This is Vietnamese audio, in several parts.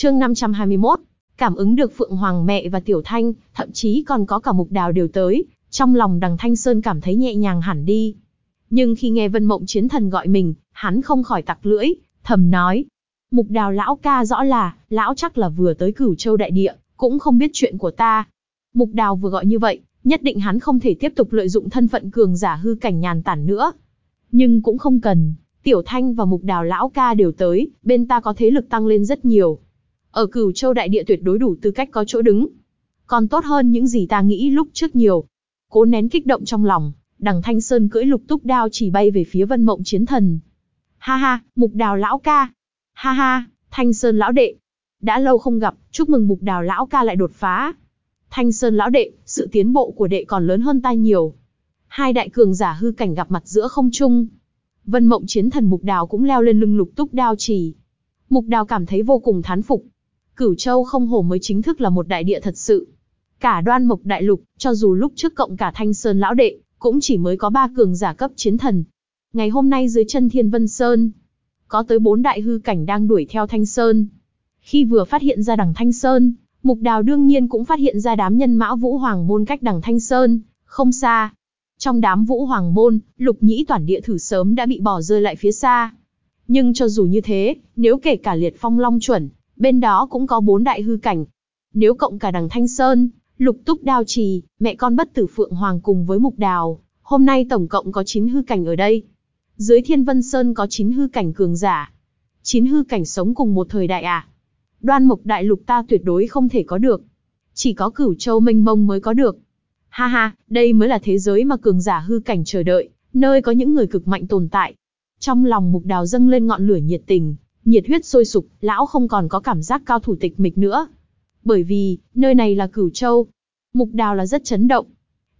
Chương 521. Cảm ứng được Phượng Hoàng mẹ và Tiểu Thanh, thậm chí còn có cả Mục Đào đều tới, trong lòng Đằng Thanh Sơn cảm thấy nhẹ nhàng hẳn đi. Nhưng khi nghe Vân Mộng Chiến Thần gọi mình, hắn không khỏi tặc lưỡi, thầm nói. Mục Đào lão ca rõ là, lão chắc là vừa tới Cửu Châu đại địa, cũng không biết chuyện của ta. Mục Đào vừa gọi như vậy, nhất định hắn không thể tiếp tục lợi dụng thân phận cường giả hư cảnh nhàn tản nữa. Nhưng cũng không cần, Tiểu Thanh và Mục Đào lão ca đều tới, bên ta có thế lực tăng lên rất nhiều. Ở Cửu Châu đại địa tuyệt đối đủ tư cách có chỗ đứng. Còn tốt hơn những gì ta nghĩ lúc trước nhiều. Cố nén kích động trong lòng, đằng Thanh Sơn cưỡi lục túc đao chỉ bay về phía Vân Mộng Chiến Thần. Ha ha, Mục Đào lão ca. Ha ha, Thanh Sơn lão đệ. Đã lâu không gặp, chúc mừng Mục Đào lão ca lại đột phá. Thanh Sơn lão đệ, sự tiến bộ của đệ còn lớn hơn ta nhiều. Hai đại cường giả hư cảnh gặp mặt giữa không trung. Vân Mộng Chiến Thần Mục Đào cũng leo lên lưng lục túc đao chỉ. Mục Đào cảm thấy vô cùng thán phục. Cửu Châu không hổ mới chính thức là một đại địa thật sự. Cả đoan mộc đại lục, cho dù lúc trước cộng cả Thanh Sơn lão đệ, cũng chỉ mới có ba cường giả cấp chiến thần. Ngày hôm nay dưới chân Thiên Vân Sơn, có tới bốn đại hư cảnh đang đuổi theo Thanh Sơn. Khi vừa phát hiện ra đằng Thanh Sơn, Mục Đào đương nhiên cũng phát hiện ra đám nhân mã Vũ Hoàng Môn cách đằng Thanh Sơn, không xa. Trong đám Vũ Hoàng Môn, lục nhĩ toàn địa thử sớm đã bị bỏ rơi lại phía xa. Nhưng cho dù như thế, nếu kể cả liệt phong long chuẩn, bên đó cũng có bốn đại hư cảnh. Nếu cộng cả đằng Thanh Sơn, lục túc đao trì, mẹ con bất tử Phượng Hoàng cùng với Mục Đào, hôm nay tổng cộng có 9 hư cảnh ở đây. Dưới Thiên Vân Sơn có 9 hư cảnh cường giả. 9 hư cảnh sống cùng một thời đại à? Đoan Mộc Đại Lục ta tuyệt đối không thể có được. Chỉ có Cửu Châu Minh Mông mới có được. Ha ha, đây mới là thế giới mà cường giả hư cảnh chờ đợi, nơi có những người cực mạnh tồn tại. Trong lòng Mục Đào dâng lên ngọn lửa nhiệt tình, nhiệt huyết sôi sục, lão không còn có cảm giác cao thủ tịch mịch nữa. Bởi vì, nơi này là Cửu Châu. Mục Đào là rất chấn động.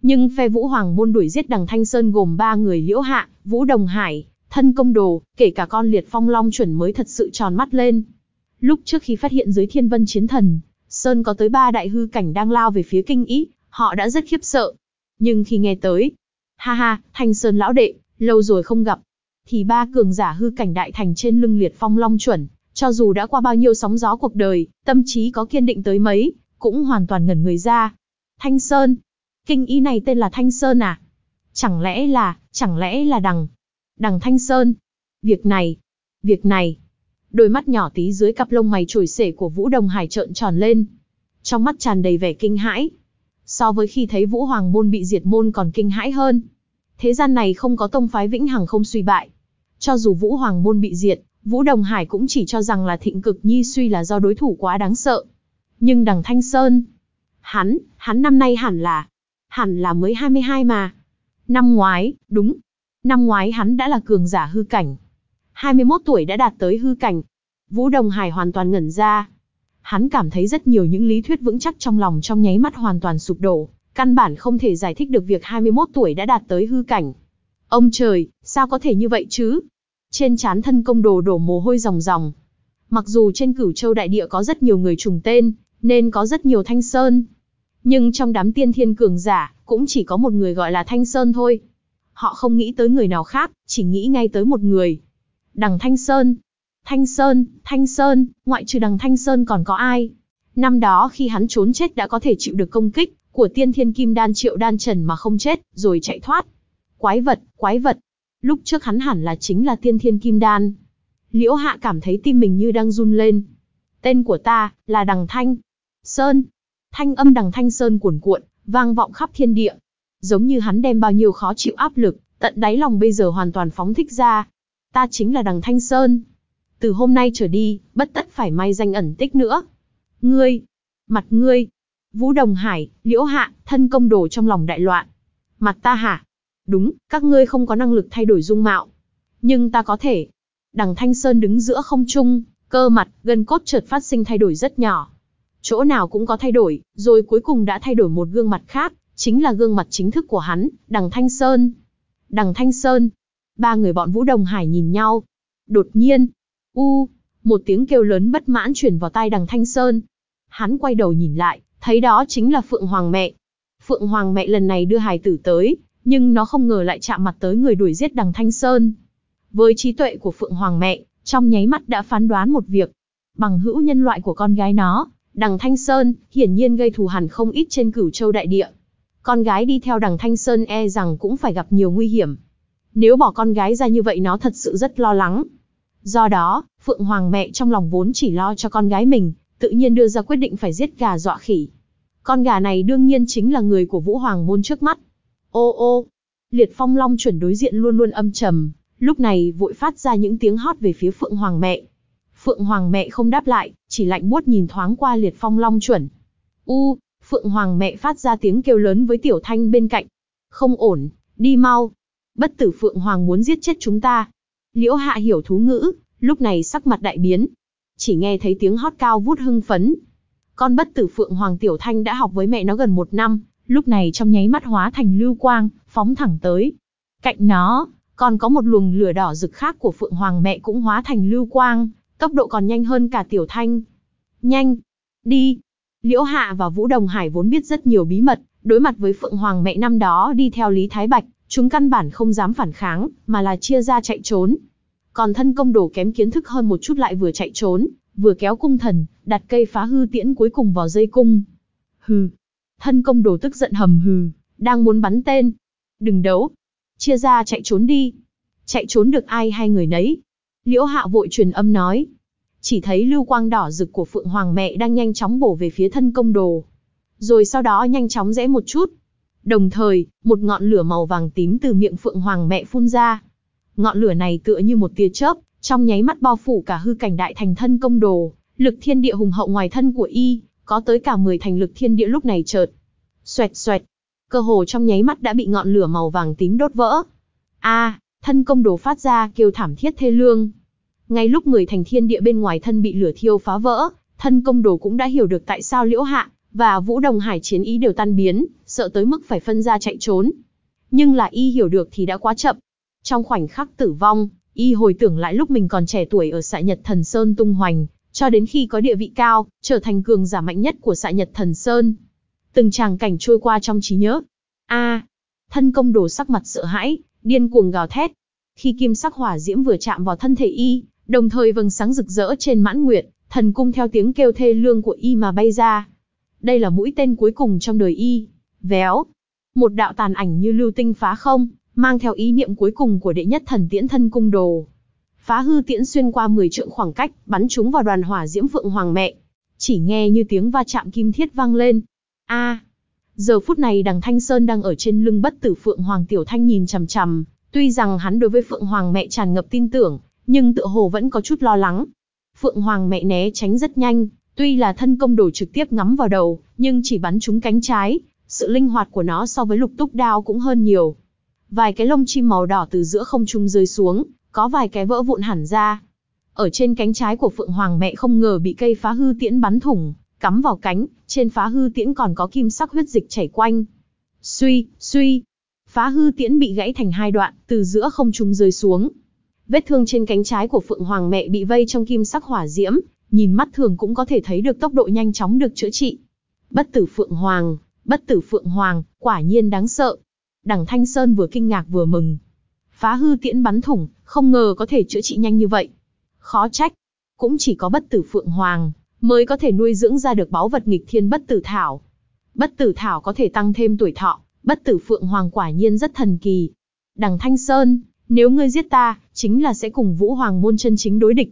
Nhưng phe Vũ Hoàng môn đuổi giết đằng Thanh Sơn gồm ba người Liễu Hạ, Vũ Đồng Hải, thân công đồ, kể cả con liệt phong long chuẩn mới thật sự tròn mắt lên. Lúc trước khi phát hiện dưới thiên vân chiến thần, Sơn có tới ba đại hư cảnh đang lao về phía kinh ý, họ đã rất khiếp sợ. Nhưng khi nghe tới, ha ha, Thanh Sơn lão đệ, lâu rồi không gặp, thì ba cường giả hư cảnh đại thành trên lưng liệt phong long chuẩn, cho dù đã qua bao nhiêu sóng gió cuộc đời, tâm trí có kiên định tới mấy, cũng hoàn toàn ngẩn người ra. Thanh Sơn, kinh y này tên là Thanh Sơn à? Chẳng lẽ là, chẳng lẽ là đằng, đằng Thanh Sơn? Việc này, việc này, đôi mắt nhỏ tí dưới cặp lông mày trồi sể của Vũ Đồng Hải trợn tròn lên. Trong mắt tràn đầy vẻ kinh hãi. So với khi thấy Vũ Hoàng môn bị diệt môn còn kinh hãi hơn. Thế gian này không có tông phái vĩnh hằng không suy bại. Cho dù Vũ Hoàng môn bị diệt, Vũ Đồng Hải cũng chỉ cho rằng là thịnh cực nhi suy là do đối thủ quá đáng sợ. Nhưng đằng Thanh Sơn, hắn, hắn năm nay hẳn là, hẳn là mới 22 mà. Năm ngoái, đúng, năm ngoái hắn đã là cường giả hư cảnh. 21 tuổi đã đạt tới hư cảnh. Vũ Đồng Hải hoàn toàn ngẩn ra. Hắn cảm thấy rất nhiều những lý thuyết vững chắc trong lòng trong nháy mắt hoàn toàn sụp đổ, căn bản không thể giải thích được việc 21 tuổi đã đạt tới hư cảnh. Ông trời, sao có thể như vậy chứ? Trên chán thân công đồ đổ mồ hôi ròng ròng. Mặc dù trên cửu châu đại địa có rất nhiều người trùng tên, nên có rất nhiều thanh sơn. Nhưng trong đám tiên thiên cường giả, cũng chỉ có một người gọi là thanh sơn thôi. Họ không nghĩ tới người nào khác, chỉ nghĩ ngay tới một người. Đằng Thanh Sơn. Thanh Sơn, Thanh Sơn, ngoại trừ đằng Thanh Sơn còn có ai? Năm đó khi hắn trốn chết đã có thể chịu được công kích của tiên thiên kim đan triệu đan trần mà không chết, rồi chạy thoát. Quái vật, quái vật. Lúc trước hắn hẳn là chính là tiên thiên kim đan. Liễu hạ cảm thấy tim mình như đang run lên. Tên của ta, là đằng Thanh. Sơn. Thanh âm đằng Thanh Sơn cuồn cuộn, vang vọng khắp thiên địa. Giống như hắn đem bao nhiêu khó chịu áp lực, tận đáy lòng bây giờ hoàn toàn phóng thích ra. Ta chính là đằng Thanh Sơn. Từ hôm nay trở đi, bất tất phải may danh ẩn tích nữa. Ngươi, mặt ngươi, Vũ Đồng Hải, Liễu Hạ, thân công đồ trong lòng đại loạn. Mặt ta hả? Đúng, các ngươi không có năng lực thay đổi dung mạo. Nhưng ta có thể. Đằng Thanh Sơn đứng giữa không trung, cơ mặt, gân cốt chợt phát sinh thay đổi rất nhỏ. Chỗ nào cũng có thay đổi, rồi cuối cùng đã thay đổi một gương mặt khác, chính là gương mặt chính thức của hắn, đằng Thanh Sơn. Đằng Thanh Sơn. Ba người bọn Vũ Đồng Hải nhìn nhau. Đột nhiên, u, một tiếng kêu lớn bất mãn truyền vào tai đằng Thanh Sơn. Hắn quay đầu nhìn lại, thấy đó chính là Phượng Hoàng mẹ. Phượng Hoàng mẹ lần này đưa hài tử tới, nhưng nó không ngờ lại chạm mặt tới người đuổi giết đằng Thanh Sơn. Với trí tuệ của Phượng Hoàng mẹ, trong nháy mắt đã phán đoán một việc. bằng hữu nhân loại của con gái nó, đằng Thanh Sơn, hiển nhiên gây thù hằn không ít trên cửu châu đại địa. Con gái đi theo đằng Thanh Sơn e rằng cũng phải gặp nhiều nguy hiểm. Nếu bỏ con gái ra như vậy nó thật sự rất lo lắng. Do đó, Phượng Hoàng mẹ trong lòng vốn chỉ lo cho con gái mình, tự nhiên đưa ra quyết định phải giết gà dọa khỉ. Con gà này đương nhiên chính là người của Vũ Hoàng môn trước mắt. Ô ô, liệt phong long chuẩn đối diện luôn luôn âm trầm, lúc này vội phát ra những tiếng hót về phía Phượng Hoàng mẹ. Phượng Hoàng mẹ không đáp lại, chỉ lạnh buốt nhìn thoáng qua liệt phong long chuẩn. U, Phượng Hoàng mẹ phát ra tiếng kêu lớn với Tiểu Thanh bên cạnh. Không ổn, đi mau. Bất tử Phượng Hoàng muốn giết chết chúng ta. Liễu Hạ hiểu thú ngữ, lúc này sắc mặt đại biến. Chỉ nghe thấy tiếng hót cao vút hưng phấn. Con bất tử Phượng Hoàng Tiểu Thanh đã học với mẹ nó gần một năm, lúc này trong nháy mắt hóa thành lưu quang, phóng thẳng tới. Cạnh nó, còn có một luồng lửa đỏ rực khác của Phượng Hoàng mẹ cũng hóa thành lưu quang, tốc độ còn nhanh hơn cả Tiểu Thanh. Nhanh! Đi! Liễu Hạ và Vũ Đồng Hải vốn biết rất nhiều bí mật, đối mặt với Phượng Hoàng mẹ năm đó đi theo Lý Thái Bạch, chúng căn bản không dám phản kháng, mà là chia ra chạy trốn. Còn thân công đồ kém kiến thức hơn một chút lại vừa chạy trốn, vừa kéo cung thần, đặt cây phá hư tiễn cuối cùng vào dây cung. Hừ. Thân công đồ tức giận hầm hừ, đang muốn bắn tên. Đừng đấu. Chia ra chạy trốn đi. Chạy trốn được ai hay người nấy. Liễu hạ vội truyền âm nói. Chỉ thấy lưu quang đỏ rực của Phượng Hoàng mẹ đang nhanh chóng bổ về phía thân công đồ. Rồi sau đó nhanh chóng rẽ một chút. Đồng thời, một ngọn lửa màu vàng tím từ miệng Phượng Hoàng mẹ phun ra. Ngọn lửa này tựa như một tia chớp, trong nháy mắt bao phủ cả hư cảnh đại thành thân công đồ, lực thiên địa hùng hậu ngoài thân của y, có tới cả 10 thành lực thiên địa lúc này chợt. Xoẹt xoẹt, cơ hồ trong nháy mắt đã bị ngọn lửa màu vàng tím đốt vỡ. A, thân công đồ phát ra kêu thảm thiết thê lương. Ngay lúc 10 thành thiên địa bên ngoài thân bị lửa thiêu phá vỡ, thân công đồ cũng đã hiểu được tại sao Liễu Hạ và Vũ Đồng Hải chiến ý đều tan biến, sợ tới mức phải phân ra chạy trốn. Nhưng là y hiểu được thì đã quá chậm. Trong khoảnh khắc tử vong, y hồi tưởng lại lúc mình còn trẻ tuổi ở xạ Nhật Thần Sơn tung hoành, cho đến khi có địa vị cao, trở thành cường giả mạnh nhất của xạ Nhật Thần Sơn. Từng tràng cảnh trôi qua trong trí nhớ. A, thân công đồ sắc mặt sợ hãi, điên cuồng gào thét. Khi kim sắc hỏa diễm vừa chạm vào thân thể y, đồng thời vầng sáng rực rỡ trên mãn nguyệt, thần cung theo tiếng kêu thê lương của y mà bay ra. Đây là mũi tên cuối cùng trong đời y. Véo. Một đạo tàn ảnh như lưu tinh phá không, mang theo ý niệm cuối cùng của đệ nhất thần tiễn thân cung đồ. Phá hư tiễn xuyên qua 10 trượng khoảng cách, bắn chúng vào đoàn hỏa diễm phượng hoàng mẹ. Chỉ nghe như tiếng va chạm kim thiết vang lên. A. giờ phút này đằng Thanh Sơn đang ở trên lưng bất tử phượng hoàng tiểu thanh nhìn chằm chằm, tuy rằng hắn đối với phượng hoàng mẹ tràn ngập tin tưởng, nhưng tựa hồ vẫn có chút lo lắng. Phượng hoàng mẹ né tránh rất nhanh, tuy là thân công đổ trực tiếp ngắm vào đầu, nhưng chỉ bắn trúng cánh trái, sự linh hoạt của nó so với lục túc đao cũng hơn nhiều. Vài cái lông chim màu đỏ từ giữa không trung rơi xuống, có vài cái vỡ vụn hẳn ra. Ở trên cánh trái của Phượng Hoàng mẹ không ngờ bị cây phá hư tiễn bắn thủng, cắm vào cánh, trên phá hư tiễn còn có kim sắc huyết dịch chảy quanh. Suy, suy, phá hư tiễn bị gãy thành hai đoạn, từ giữa không trung rơi xuống. Vết thương trên cánh trái của Phượng Hoàng mẹ bị vây trong kim sắc hỏa diễm, nhìn mắt thường cũng có thể thấy được tốc độ nhanh chóng được chữa trị. Bất tử Phượng Hoàng, bất tử Phượng Hoàng, quả nhiên đáng sợ. Đằng Thanh Sơn vừa kinh ngạc vừa mừng. Phá hư tiễn bắn thủng, không ngờ có thể chữa trị nhanh như vậy. Khó trách, cũng chỉ có bất tử Phượng Hoàng, mới có thể nuôi dưỡng ra được báu vật nghịch thiên bất tử thảo. Bất tử thảo có thể tăng thêm tuổi thọ, bất tử Phượng Hoàng quả nhiên rất thần kỳ. Đằng Thanh Sơn, nếu ngươi giết ta, chính là sẽ cùng Vũ Hoàng môn chân chính đối địch.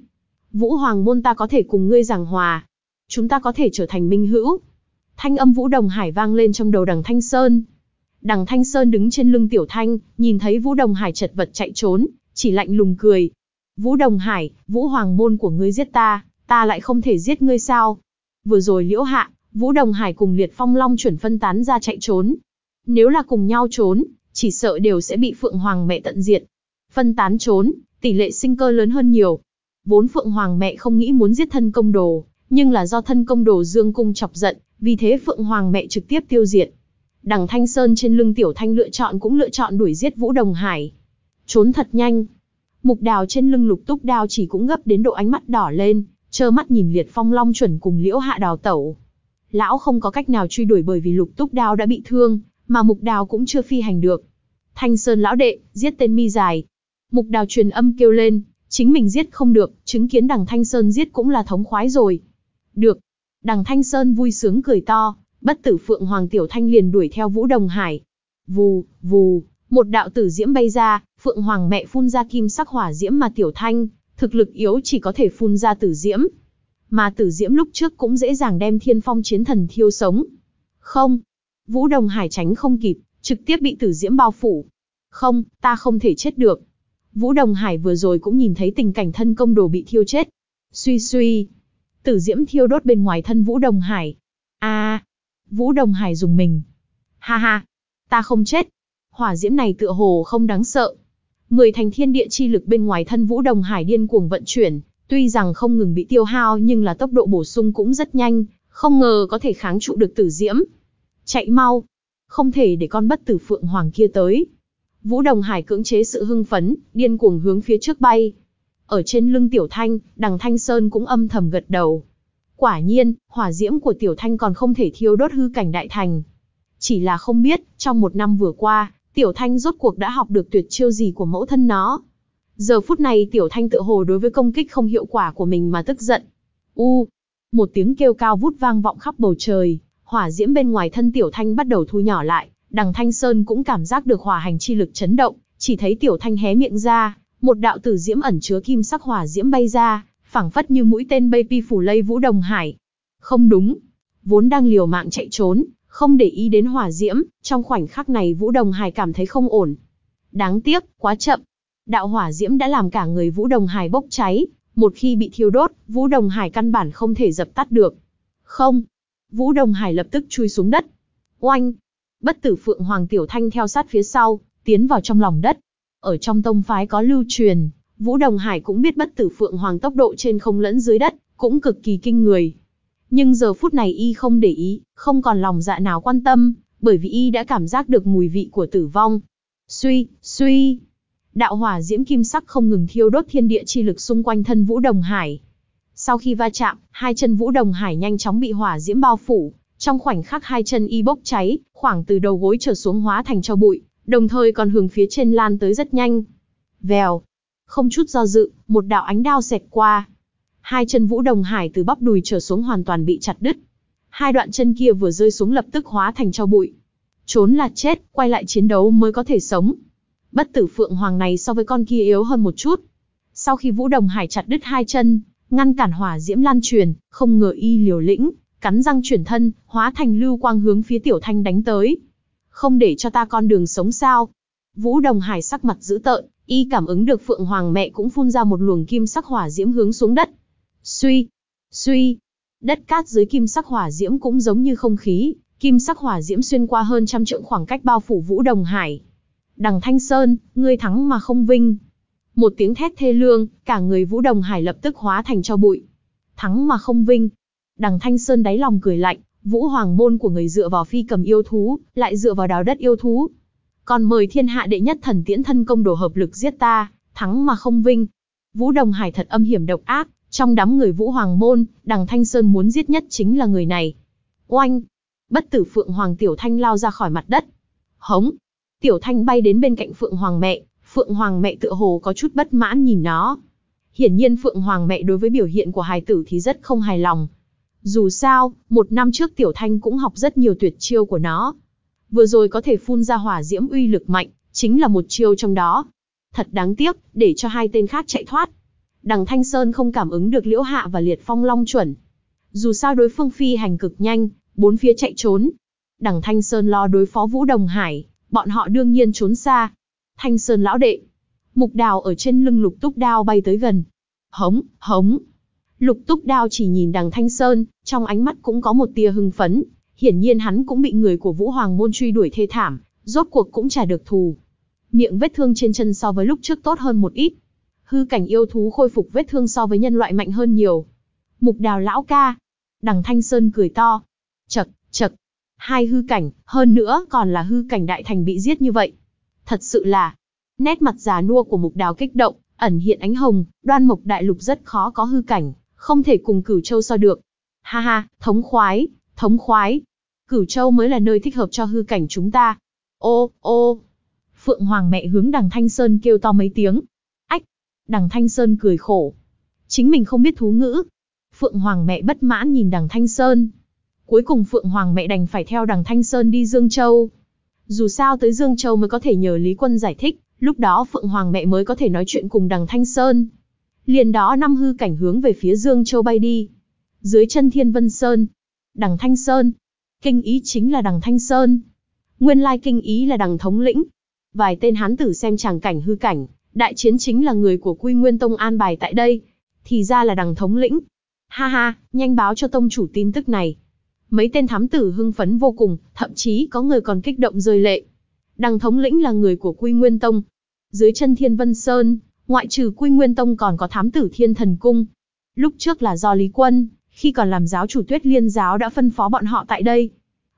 Vũ Hoàng môn ta có thể cùng ngươi giảng hòa. Chúng ta có thể trở thành minh hữu. Thanh âm Vũ Đồng Hải vang lên trong đầu đằng Thanh Sơn. Đằng Thanh Sơn đứng trên lưng Tiểu Thanh, nhìn thấy Vũ Đồng Hải chật vật chạy trốn, chỉ lạnh lùng cười. Vũ Đồng Hải, Vũ Hoàng môn của ngươi giết ta, ta lại không thể giết ngươi sao? Vừa rồi Liễu Hạ, Vũ Đồng Hải cùng Liệt Phong Long chuẩn phân tán ra chạy trốn. Nếu là cùng nhau trốn, chỉ sợ đều sẽ bị Phượng Hoàng mẹ tận diệt. Phân tán trốn, tỷ lệ sinh cơ lớn hơn nhiều. Vốn Phượng Hoàng mẹ không nghĩ muốn giết thân công đồ, nhưng là do thân công đồ Dương Cung chọc giận, vì thế Phượng Hoàng mẹ trực tiếp tiêu diệt. Đằng Thanh Sơn trên lưng Tiểu Thanh lựa chọn cũng lựa chọn đuổi giết Vũ Đồng Hải. Trốn thật nhanh. Mục đào trên lưng lục túc đao chỉ cũng gấp đến độ ánh mắt đỏ lên, trơ mắt nhìn liệt phong long chuẩn cùng liễu hạ đào tẩu. Lão không có cách nào truy đuổi bởi vì lục túc đao đã bị thương, mà mục đào cũng chưa phi hành được. Thanh Sơn lão đệ, giết tên mi dài. Mục đào truyền âm kêu lên, Chính mình giết không được, chứng kiến đằng Thanh Sơn giết cũng là thống khoái rồi. Được. Đằng Thanh Sơn vui sướng cười to, bất tử Phượng Hoàng Tiểu Thanh liền đuổi theo Vũ Đồng Hải. Vù, vù, một đạo tử diễm bay ra, Phượng Hoàng mẹ phun ra kim sắc hỏa diễm mà Tiểu Thanh, thực lực yếu chỉ có thể phun ra tử diễm. Mà tử diễm lúc trước cũng dễ dàng đem thiên phong chiến thần thiêu sống. Không. Vũ Đồng Hải tránh không kịp, trực tiếp bị tử diễm bao phủ. Không, ta không thể chết được. Vũ Đồng Hải vừa rồi cũng nhìn thấy tình cảnh thân công đồ bị thiêu chết. Suy suy. Tử diễm thiêu đốt bên ngoài thân Vũ Đồng Hải. a Vũ Đồng Hải dùng mình. Ha ha. Ta không chết. Hỏa diễm này tựa hồ không đáng sợ. Mười thành thiên địa chi lực bên ngoài thân Vũ Đồng Hải điên cuồng vận chuyển, tuy rằng không ngừng bị tiêu hao nhưng là tốc độ bổ sung cũng rất nhanh, không ngờ có thể kháng trụ được tử diễm. Chạy mau, không thể để con bất tử phượng hoàng kia tới. Vũ Đồng Hải cưỡng chế sự hưng phấn, điên cuồng hướng phía trước bay. Ở trên lưng Tiểu Thanh, đằng Thanh Sơn cũng âm thầm gật đầu. Quả nhiên, hỏa diễm của Tiểu Thanh còn không thể thiêu đốt hư cảnh đại thành. Chỉ là không biết, trong một năm vừa qua, Tiểu Thanh rốt cuộc đã học được tuyệt chiêu gì của mẫu thân nó. Giờ phút này Tiểu Thanh tự hồ đối với công kích không hiệu quả của mình mà tức giận. U, một tiếng kêu cao vút vang vọng khắp bầu trời, hỏa diễm bên ngoài thân Tiểu Thanh bắt đầu thu nhỏ lại, đằng Thanh Sơn cũng cảm giác được hỏa hành chi lực chấn động, chỉ thấy Tiểu Thanh hé miệng ra, một đạo tử diễm ẩn chứa kim sắc hỏa diễm bay ra, phảng phất như mũi tên bay pi phủ lây Vũ Đồng Hải. Không đúng, vốn đang liều mạng chạy trốn, không để ý đến hỏa diễm, trong khoảnh khắc này Vũ Đồng Hải cảm thấy không ổn. Đáng tiếc, quá chậm. Đạo hỏa diễm đã làm cả người Vũ Đồng Hải bốc cháy, một khi bị thiêu đốt, Vũ Đồng Hải căn bản không thể dập tắt được. Không. Vũ Đồng Hải lập tức chui xuống đất. Oanh. Bất tử Phượng Hoàng Tiểu Thanh theo sát phía sau, tiến vào trong lòng đất. Ở trong tông phái có lưu truyền, Vũ Đồng Hải cũng biết bất tử Phượng Hoàng tốc độ trên không lẫn dưới đất, cũng cực kỳ kinh người. Nhưng giờ phút này y không để ý, không còn lòng dạ nào quan tâm, bởi vì y đã cảm giác được mùi vị của tử vong. Suy, suy. Đạo hỏa diễm kim sắc không ngừng thiêu đốt thiên địa chi lực xung quanh thân Vũ Đồng Hải. Sau khi va chạm, hai chân Vũ Đồng Hải nhanh chóng bị hỏa diễm bao phủ, trong khoảnh khắc hai chân y bốc cháy, khoảng từ đầu gối trở xuống hóa thành cho bụi, đồng thời còn hướng phía trên lan tới rất nhanh. Vèo, không chút do dự, một đạo ánh đao xẹt qua, hai chân Vũ Đồng Hải từ bắp đùi trở xuống hoàn toàn bị chặt đứt. Hai đoạn chân kia vừa rơi xuống lập tức hóa thành cho bụi. Trốn là chết, quay lại chiến đấu mới có thể sống. Bất tử Phượng Hoàng này so với con kia yếu hơn một chút. Sau khi Vũ Đồng Hải chặt đứt hai chân, ngăn cản hỏa diễm lan truyền, không ngờ y liều lĩnh, cắn răng chuyển thân, hóa thành lưu quang hướng phía Tiểu Thanh đánh tới. Không để cho ta con đường sống sao? Vũ Đồng Hải sắc mặt dữ tợn, y cảm ứng được Phượng Hoàng mẹ cũng phun ra một luồng kim sắc hỏa diễm hướng xuống đất. Suy, suy, đất cát dưới kim sắc hỏa diễm cũng giống như không khí, kim sắc hỏa diễm xuyên qua hơn trăm trượng khoảng cách bao phủ Vũ Đồng Hải. Đằng Thanh Sơn, ngươi thắng mà không vinh. Một tiếng thét thê lương, cả người Vũ Đồng Hải lập tức hóa thành cho bụi. Thắng mà không vinh. Đằng Thanh Sơn đáy lòng cười lạnh, Vũ Hoàng môn của người dựa vào phi cầm yêu thú, lại dựa vào đào đất yêu thú. Còn mời thiên hạ đệ nhất thần tiễn thân công đồ hợp lực giết ta, thắng mà không vinh. Vũ Đồng Hải thật âm hiểm độc ác, trong đám người Vũ Hoàng Môn, đằng Thanh Sơn muốn giết nhất chính là người này. Oanh! Bất tử Phượng Hoàng Tiểu Thanh lao ra khỏi mặt đất. Hống! Tiểu Thanh bay đến bên cạnh Phượng Hoàng mẹ, Phượng Hoàng mẹ tựa hồ có chút bất mãn nhìn nó. Hiển nhiên Phượng Hoàng mẹ đối với biểu hiện của hài tử thì rất không hài lòng. Dù sao, một năm trước Tiểu Thanh cũng học rất nhiều tuyệt chiêu của nó. Vừa rồi có thể phun ra hỏa diễm uy lực mạnh, chính là một chiêu trong đó. Thật đáng tiếc, để cho hai tên khác chạy thoát. Đằng Thanh Sơn không cảm ứng được Liễu Hạ và Liệt Phong Long chuẩn. Dù sao đối phương phi hành cực nhanh, bốn phía chạy trốn. Đằng Thanh Sơn lo đối phó Vũ Đồng Hải, bọn họ đương nhiên trốn xa. Thanh Sơn lão đệ. Mục đào ở trên lưng lục túc đao bay tới gần. Hống, hống. Lục túc đao chỉ nhìn đằng Thanh Sơn, trong ánh mắt cũng có một tia hưng phấn. Hiển nhiên hắn cũng bị người của Vũ Hoàng môn truy đuổi thê thảm, rốt cuộc cũng trả được thù. Miệng vết thương trên chân so với lúc trước tốt hơn một ít, hư cảnh yêu thú khôi phục vết thương so với nhân loại mạnh hơn nhiều. Mục đào lão ca. Đằng Thanh Sơn cười to. Chật, chật. Hai hư cảnh, hơn nữa còn là hư cảnh đại thành bị giết như vậy. Thật sự là, nét mặt già nua của mục đào kích động, ẩn hiện ánh hồng, đoan mộc đại lục rất khó có hư cảnh, không thể cùng cửu châu so được. Ha ha, thống khoái, thống khoái. Cửu châu mới là nơi thích hợp cho hư cảnh chúng ta. Ô, ô. Phượng Hoàng mẹ hướng đằng Thanh Sơn kêu to mấy tiếng, Ách, Đằng Thanh Sơn cười khổ. Chính mình không biết thú ngữ. Phượng Hoàng mẹ bất mãn nhìn đằng Thanh Sơn. Cuối cùng Phượng Hoàng mẹ đành phải theo đằng Thanh Sơn đi Dương Châu. Dù sao tới Dương Châu mới có thể nhờ Lý Quân giải thích, lúc đó Phượng Hoàng mẹ mới có thể nói chuyện cùng đằng Thanh Sơn. Liền đó năm hư cảnh hướng về phía Dương Châu bay đi. Dưới chân Thiên Vân Sơn, đằng Thanh Sơn. Kinh ý chính là đằng Thanh Sơn. Nguyên lai kinh ý là đằng thống lĩnh. Vài tên hán tử xem tràng cảnh hư cảnh, đại chiến chính là người của Quy Nguyên Tông an bài tại đây. Thì ra là đằng thống lĩnh. Ha ha, nhanh báo cho tông chủ tin tức này. Mấy tên thám tử hưng phấn vô cùng, thậm chí có người còn kích động rơi lệ. Đằng thống lĩnh là người của Quy Nguyên Tông. Dưới chân Thiên Vân Sơn, ngoại trừ Quy Nguyên Tông còn có thám tử Thiên Thần Cung. Lúc trước là do Lý Quân, khi còn làm giáo chủ Tuyết Liên giáo đã phân phó bọn họ tại đây.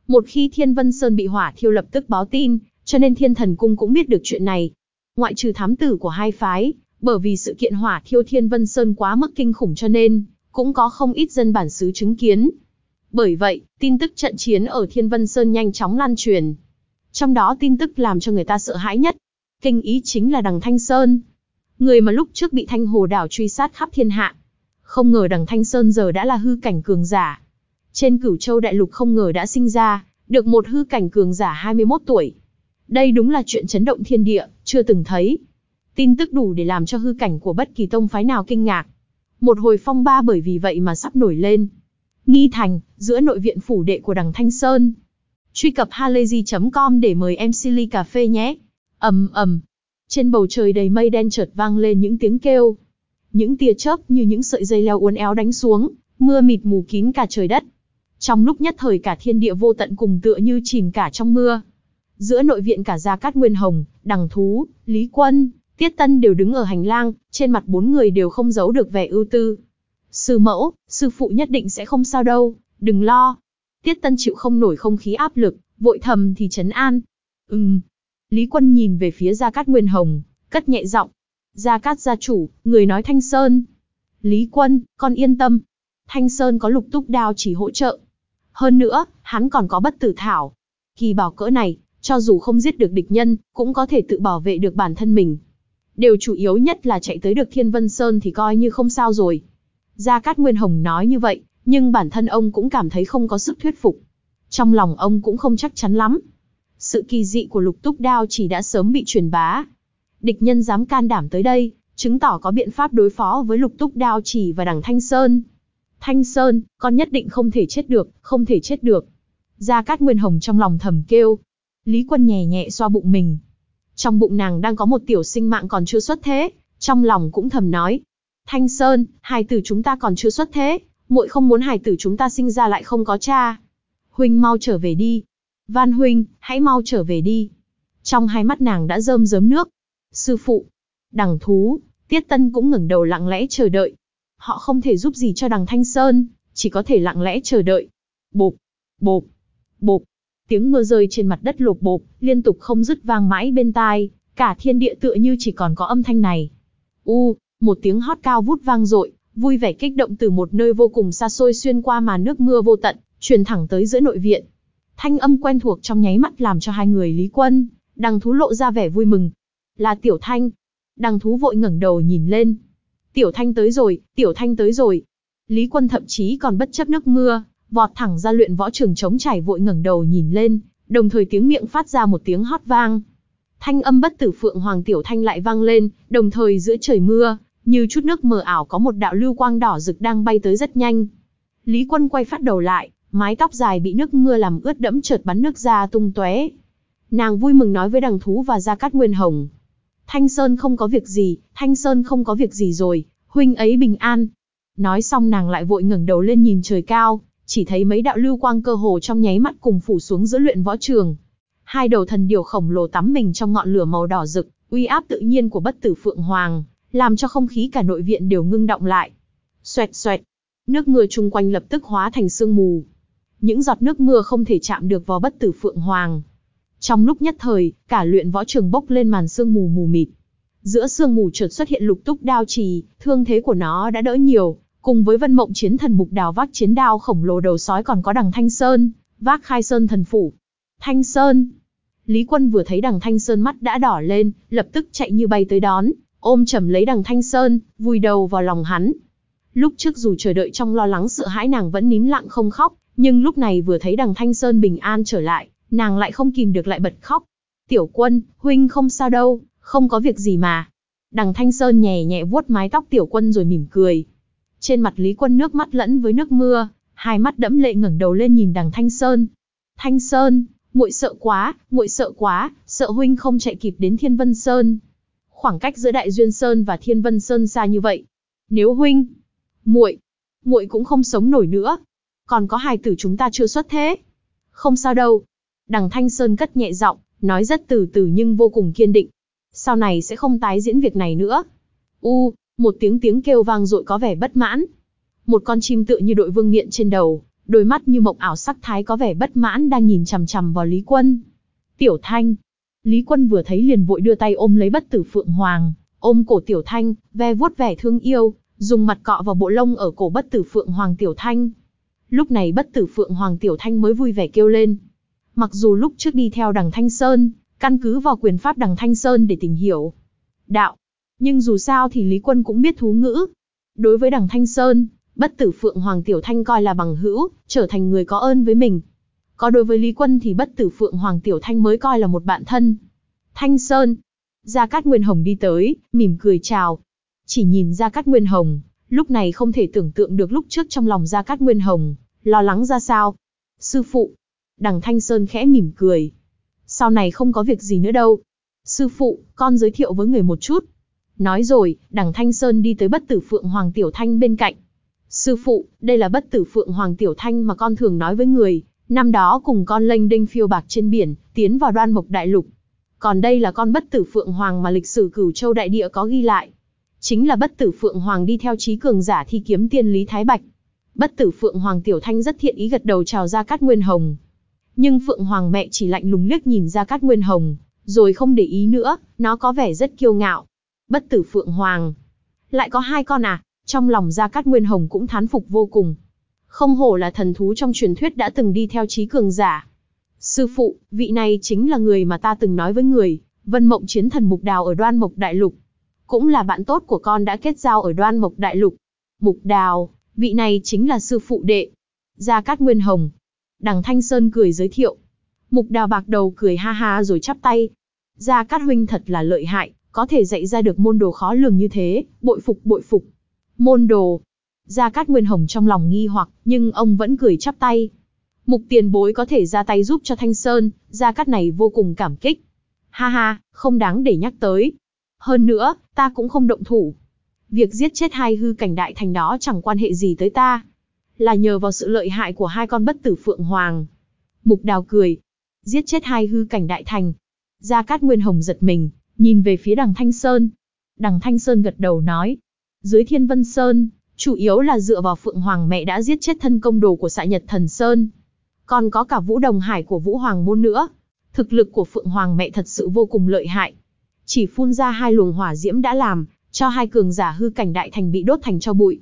Một khi Thiên Vân Sơn bị hỏa thiêu lập tức báo tin, cho nên Thiên Thần Cung cũng biết được chuyện này. Ngoại trừ thám tử của hai phái, bởi vì sự kiện hỏa thiêu Thiên Vân Sơn quá mức kinh khủng cho nên, cũng có không ít dân bản xứ chứng kiến. Bởi vậy, tin tức trận chiến ở Thiên Vân Sơn nhanh chóng lan truyền. Trong đó tin tức làm cho người ta sợ hãi nhất. Kinh ý chính là đằng Thanh Sơn. Người mà lúc trước bị Thanh Hồ Đảo truy sát khắp thiên hạ. Không ngờ đằng Thanh Sơn giờ đã là hư cảnh cường giả. Trên cửu châu đại lục không ngờ đã sinh ra, được một hư cảnh cường giả 21 tuổi. Đây đúng là chuyện chấn động thiên địa, chưa từng thấy. Tin tức đủ để làm cho hư cảnh của bất kỳ tông phái nào kinh ngạc. Một hồi phong ba bởi vì vậy mà sắp nổi lên. Nghi thành, giữa nội viện phủ đệ của đằng Thanh Sơn. Truy cập halayzi.com để mời em Silly Cà Phê nhé. ầm ầm, trên bầu trời đầy mây đen chợt vang lên những tiếng kêu. Những tia chớp như những sợi dây leo uốn éo đánh xuống, mưa mịt mù kín cả trời đất. Trong lúc nhất thời cả thiên địa vô tận cùng tựa như chìm cả trong mưa. Giữa nội viện cả Gia Cát Nguyên Hồng, Đằng Thú, Lý Quân, Tiết Tân đều đứng ở hành lang, trên mặt bốn người đều không giấu được vẻ ưu tư. Sư mẫu, sư phụ nhất định sẽ không sao đâu, đừng lo. Tiết Tân chịu không nổi không khí áp lực, vội thầm thì trấn an. Ừm. Lý Quân nhìn về phía Gia Cát Nguyên Hồng, cất nhẹ giọng. Gia Cát gia chủ, người nói Thanh Sơn. Lý Quân, con yên tâm. Thanh Sơn có lục túc đao chỉ hỗ trợ. Hơn nữa, hắn còn có bất tử thảo. Kỳ bảo cỡ này, cho dù không giết được địch nhân, cũng có thể tự bảo vệ được bản thân mình. Điều chủ yếu nhất là chạy tới được Thiên Vân Sơn thì coi như không sao rồi. Gia Cát Nguyên Hồng nói như vậy, nhưng bản thân ông cũng cảm thấy không có sức thuyết phục. Trong lòng ông cũng không chắc chắn lắm. Sự kỳ dị của lục túc đao chỉ đã sớm bị truyền bá. Địch nhân dám can đảm tới đây, chứng tỏ có biện pháp đối phó với lục túc đao chỉ và đằng Thanh Sơn. Thanh Sơn, con nhất định không thể chết được, không thể chết được. Gia Cát Nguyên Hồng trong lòng thầm kêu. Lý Quân nhẹ nhẹ xoa bụng mình. Trong bụng nàng đang có một tiểu sinh mạng còn chưa xuất thế, trong lòng cũng thầm nói. Thanh Sơn, hài tử chúng ta còn chưa xuất thế, muội không muốn hài tử chúng ta sinh ra lại không có cha. Huynh mau trở về đi. Van Huynh, hãy mau trở về đi. Trong hai mắt nàng đã rơm rớm nước. Sư phụ, đằng thú, Tiết Tân cũng ngẩng đầu lặng lẽ chờ đợi. Họ không thể giúp gì cho đằng Thanh Sơn, chỉ có thể lặng lẽ chờ đợi. Bộp, bộp, bộp. Tiếng mưa rơi trên mặt đất lột bộp, liên tục không dứt vang mãi bên tai, cả thiên địa tựa như chỉ còn có âm thanh này. U, một tiếng hót cao vút vang dội, vui vẻ kích động từ một nơi vô cùng xa xôi xuyên qua mà nước mưa vô tận, truyền thẳng tới giữa nội viện. Thanh âm quen thuộc trong nháy mắt làm cho hai người Lý Quân, đằng thú lộ ra vẻ vui mừng. Là Tiểu Thanh. Đằng thú vội ngẩng đầu nhìn lên. Tiểu Thanh tới rồi, Tiểu Thanh tới rồi. Lý Quân thậm chí còn bất chấp nước mưa, vọt thẳng ra luyện võ trường chống chảy vội ngẩng đầu nhìn lên, đồng thời tiếng miệng phát ra một tiếng hót vang. Thanh âm bất tử phượng hoàng tiểu thanh lại vang lên, đồng thời giữa trời mưa, như chút nước mờ ảo có một đạo lưu quang đỏ rực đang bay tới rất nhanh. Lý Quân quay phát đầu lại, mái tóc dài bị nước mưa làm ướt đẫm chợt bắn nước ra tung tóe. Nàng vui mừng nói với đằng thú và Gia Cát Nguyên Hồng. Thanh Sơn không có việc gì, Thanh Sơn không có việc gì rồi, huynh ấy bình an. Nói xong nàng lại vội ngẩng đầu lên nhìn trời cao, chỉ thấy mấy đạo lưu quang cơ hồ trong nháy mắt cùng phủ xuống giữa luyện võ trường. Hai đầu thần điều khổng lồ tắm mình trong ngọn lửa màu đỏ rực, uy áp tự nhiên của bất tử phượng hoàng, làm cho không khí cả nội viện đều ngưng động lại. Xoẹt xoẹt, nước mưa chung quanh lập tức hóa thành sương mù. Những giọt nước mưa không thể chạm được vào bất tử phượng hoàng. Trong lúc nhất thời, cả luyện võ trường bốc lên màn sương mù mù mịt. Giữa sương mù chợt xuất hiện lục túc đao trì, thương thế của nó đã đỡ nhiều, cùng với vân mộng chiến thần mục đào vác chiến đao khổng lồ đầu sói còn có đằng Thanh Sơn, vác khai sơn thần phủ. Thanh Sơn! Lý Quân vừa thấy đằng Thanh Sơn mắt đã đỏ lên, lập tức chạy như bay tới đón, ôm chầm lấy đằng Thanh Sơn, vùi đầu vào lòng hắn. Lúc trước dù chờ đợi trong lo lắng sợ hãi nàng vẫn nín lặng không khóc, nhưng lúc này vừa thấy đằng Thanh Sơn bình an trở lại, nàng lại không kìm được lại bật khóc. Tiểu quân, huynh không sao đâu, không có việc gì mà. Đằng Thanh Sơn nhẹ nhẹ vuốt mái tóc tiểu quân rồi mỉm cười. Trên mặt Lý Quân nước mắt lẫn với nước mưa, hai mắt đẫm lệ ngẩng đầu lên nhìn đằng Thanh Sơn. Thanh Sơn, muội sợ quá, muội sợ quá, sợ huynh không chạy kịp đến Thiên Vân Sơn. Khoảng cách giữa Đại Duyên Sơn và Thiên Vân Sơn xa như vậy. Nếu huynh, muội, muội cũng không sống nổi nữa. Còn có hai tử chúng ta chưa xuất thế. Không sao đâu. Đằng Thanh Sơn cất nhẹ giọng, nói rất từ từ nhưng vô cùng kiên định. Sau này sẽ không tái diễn việc này nữa. U, một tiếng tiếng kêu vang dội có vẻ bất mãn. Một con chim tựa như đội vương miện trên đầu, đôi mắt như mộng ảo sắc thái có vẻ bất mãn đang nhìn chằm chằm vào Lý Quân. Tiểu Thanh. Lý Quân vừa thấy liền vội đưa tay ôm lấy bất tử Phượng Hoàng, ôm cổ Tiểu Thanh, ve vuốt vẻ thương yêu, dùng mặt cọ vào bộ lông ở cổ bất tử Phượng Hoàng Tiểu Thanh. Lúc này bất tử Phượng Hoàng Tiểu Thanh mới vui vẻ kêu lên. Mặc dù lúc trước đi theo đằng Thanh Sơn, căn cứ vào quyền pháp đằng Thanh Sơn để tìm hiểu đạo, nhưng dù sao thì Lý Quân cũng biết thú ngữ. Đối với đằng Thanh Sơn, bất tử Phượng Hoàng Tiểu Thanh coi là bằng hữu, trở thành người có ơn với mình. Có đối với Lý Quân thì bất tử Phượng Hoàng Tiểu Thanh mới coi là một bạn thân. Thanh Sơn. Gia Cát Nguyên Hồng đi tới, mỉm cười chào. Chỉ nhìn Gia Cát Nguyên Hồng, lúc này không thể tưởng tượng được lúc trước trong lòng Gia Cát Nguyên Hồng, lo lắng ra sao. Sư phụ. Đằng Thanh Sơn khẽ mỉm cười. Sau này không có việc gì nữa đâu. Sư phụ, con giới thiệu với người một chút. Nói rồi, đằng Thanh Sơn đi tới bất tử Phượng Hoàng Tiểu Thanh bên cạnh. Sư phụ, đây là bất tử Phượng Hoàng Tiểu Thanh mà con thường nói với người, năm đó cùng con lênh đênh phiêu bạc trên biển, tiến vào đoan mộc đại lục. Còn đây là con bất tử Phượng Hoàng mà lịch sử cửu châu đại địa có ghi lại. Chính là bất tử Phượng Hoàng đi theo trí cường giả thi kiếm tiên Lý Thái Bạch. Bất tử Phượng Hoàng Tiểu Thanh rất thiện ý gật đầu chào ra Cát Nguyên Hồng. Nhưng Phượng Hoàng mẹ chỉ lạnh lùng liếc nhìn ra Cát Nguyên Hồng, rồi không để ý nữa, nó có vẻ rất kiêu ngạo. Bất tử Phượng Hoàng. Lại có hai con à? Trong lòng Gia Cát Nguyên Hồng cũng thán phục vô cùng. Không hổ là thần thú trong truyền thuyết đã từng đi theo trí cường giả. Sư phụ, vị này chính là người mà ta từng nói với người, Vân Mộng chiến thần Mục Đào ở Đoan Mộc Đại Lục. Cũng là bạn tốt của con đã kết giao ở Đoan Mộc Đại Lục. Mục Đào, vị này chính là sư phụ đệ. Gia Cát Nguyên Hồng. Đằng Thanh Sơn cười giới thiệu. Mục Đào bạc đầu cười ha ha rồi chắp tay. Gia Cát Huynh thật là lợi hại, có thể dạy ra được môn đồ khó lường như thế, bội phục bội phục. Môn đồ. Gia Cát Nguyên Hồng trong lòng nghi hoặc, nhưng ông vẫn cười chắp tay. Mục tiền bối có thể ra tay giúp cho Thanh Sơn, Gia Cát này vô cùng cảm kích. Ha ha, không đáng để nhắc tới. Hơn nữa, ta cũng không động thủ. Việc giết chết hai hư cảnh đại thành đó chẳng quan hệ gì tới ta. Là nhờ vào sự lợi hại của hai con bất tử Phượng Hoàng. Mục đào cười. Giết chết hai hư cảnh đại thành. Gia Cát Nguyên Hồng giật mình, nhìn về phía đằng Thanh Sơn. Đằng Thanh Sơn gật đầu nói, dưới Thiên Vân Sơn, chủ yếu là dựa vào Phượng Hoàng mẹ đã giết chết thân công đồ của xã Nhật Thần Sơn. Còn có cả Vũ Đồng Hải của Vũ Hoàng Môn nữa. Thực lực của Phượng Hoàng mẹ thật sự vô cùng lợi hại. Chỉ phun ra hai luồng hỏa diễm đã làm, cho hai cường giả hư cảnh đại thành bị đốt thành cho bụi.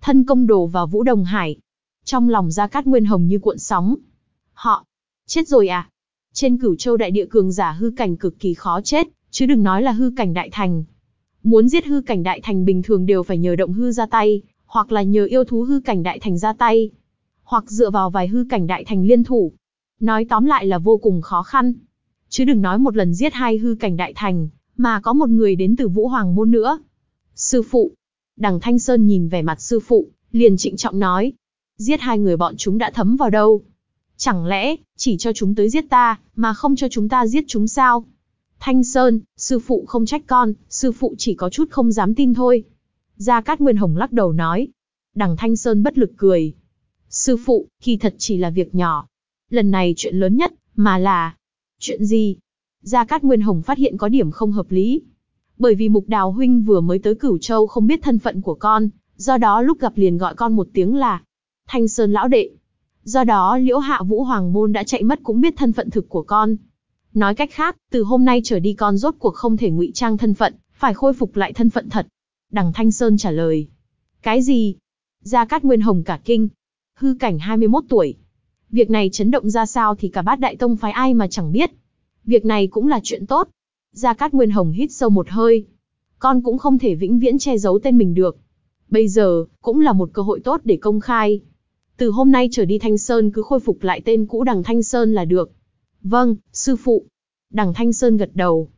Thân công đồ và Vũ Đồng Hải. Trong lòng Gia Cát Nguyên Hồng như cuộn sóng. Họ, chết rồi à? Trên cửu châu đại địa cường giả hư cảnh cực kỳ khó chết, chứ đừng nói là hư cảnh đại thành. Muốn giết hư cảnh đại thành bình thường đều phải nhờ động hư ra tay, hoặc là nhờ yêu thú hư cảnh đại thành ra tay, hoặc dựa vào vài hư cảnh đại thành liên thủ. Nói tóm lại là vô cùng khó khăn. Chứ đừng nói một lần giết hai hư cảnh đại thành, mà có một người đến từ Vũ Hoàng Môn nữa. Sư phụ. Đằng Thanh Sơn nhìn vẻ mặt sư phụ, liền trịnh trọng nói. Giết hai người bọn chúng đã thấm vào đâu? Chẳng lẽ, chỉ cho chúng tới giết ta, mà không cho chúng ta giết chúng sao? Thanh Sơn, sư phụ không trách con, sư phụ chỉ có chút không dám tin thôi. Gia Cát Nguyên Hồng lắc đầu nói. Đằng Thanh Sơn bất lực cười. Sư phụ, kỳ thật chỉ là việc nhỏ. Lần này chuyện lớn nhất, mà là... Chuyện gì? Gia Cát Nguyên Hồng phát hiện có điểm không hợp lý. Bởi vì Mục Đào Huynh vừa mới tới Cửu Châu không biết thân phận của con, do đó lúc gặp liền gọi con một tiếng là Thanh Sơn Lão Đệ. Do đó Liễu Hạ Vũ Hoàng Môn đã chạy mất cũng biết thân phận thực của con. Nói cách khác, từ hôm nay trở đi con rốt cuộc không thể ngụy trang thân phận, phải khôi phục lại thân phận thật. Đằng Thanh Sơn trả lời. Cái gì? Gia Cát Nguyên Hồng cả kinh. Hư cảnh 21 tuổi. Việc này chấn động ra sao thì cả bát đại tông phái ai mà chẳng biết. Việc này cũng là chuyện tốt. Gia Cát Nguyên Hồng hít sâu một hơi. con cũng không thể vĩnh viễn che giấu tên mình được. Bây giờ, cũng là một cơ hội tốt để công khai. Từ hôm nay trở đi Thanh Sơn cứ khôi phục lại tên cũ đằng Thanh Sơn là được. Vâng, sư phụ. Đằng Thanh Sơn gật đầu.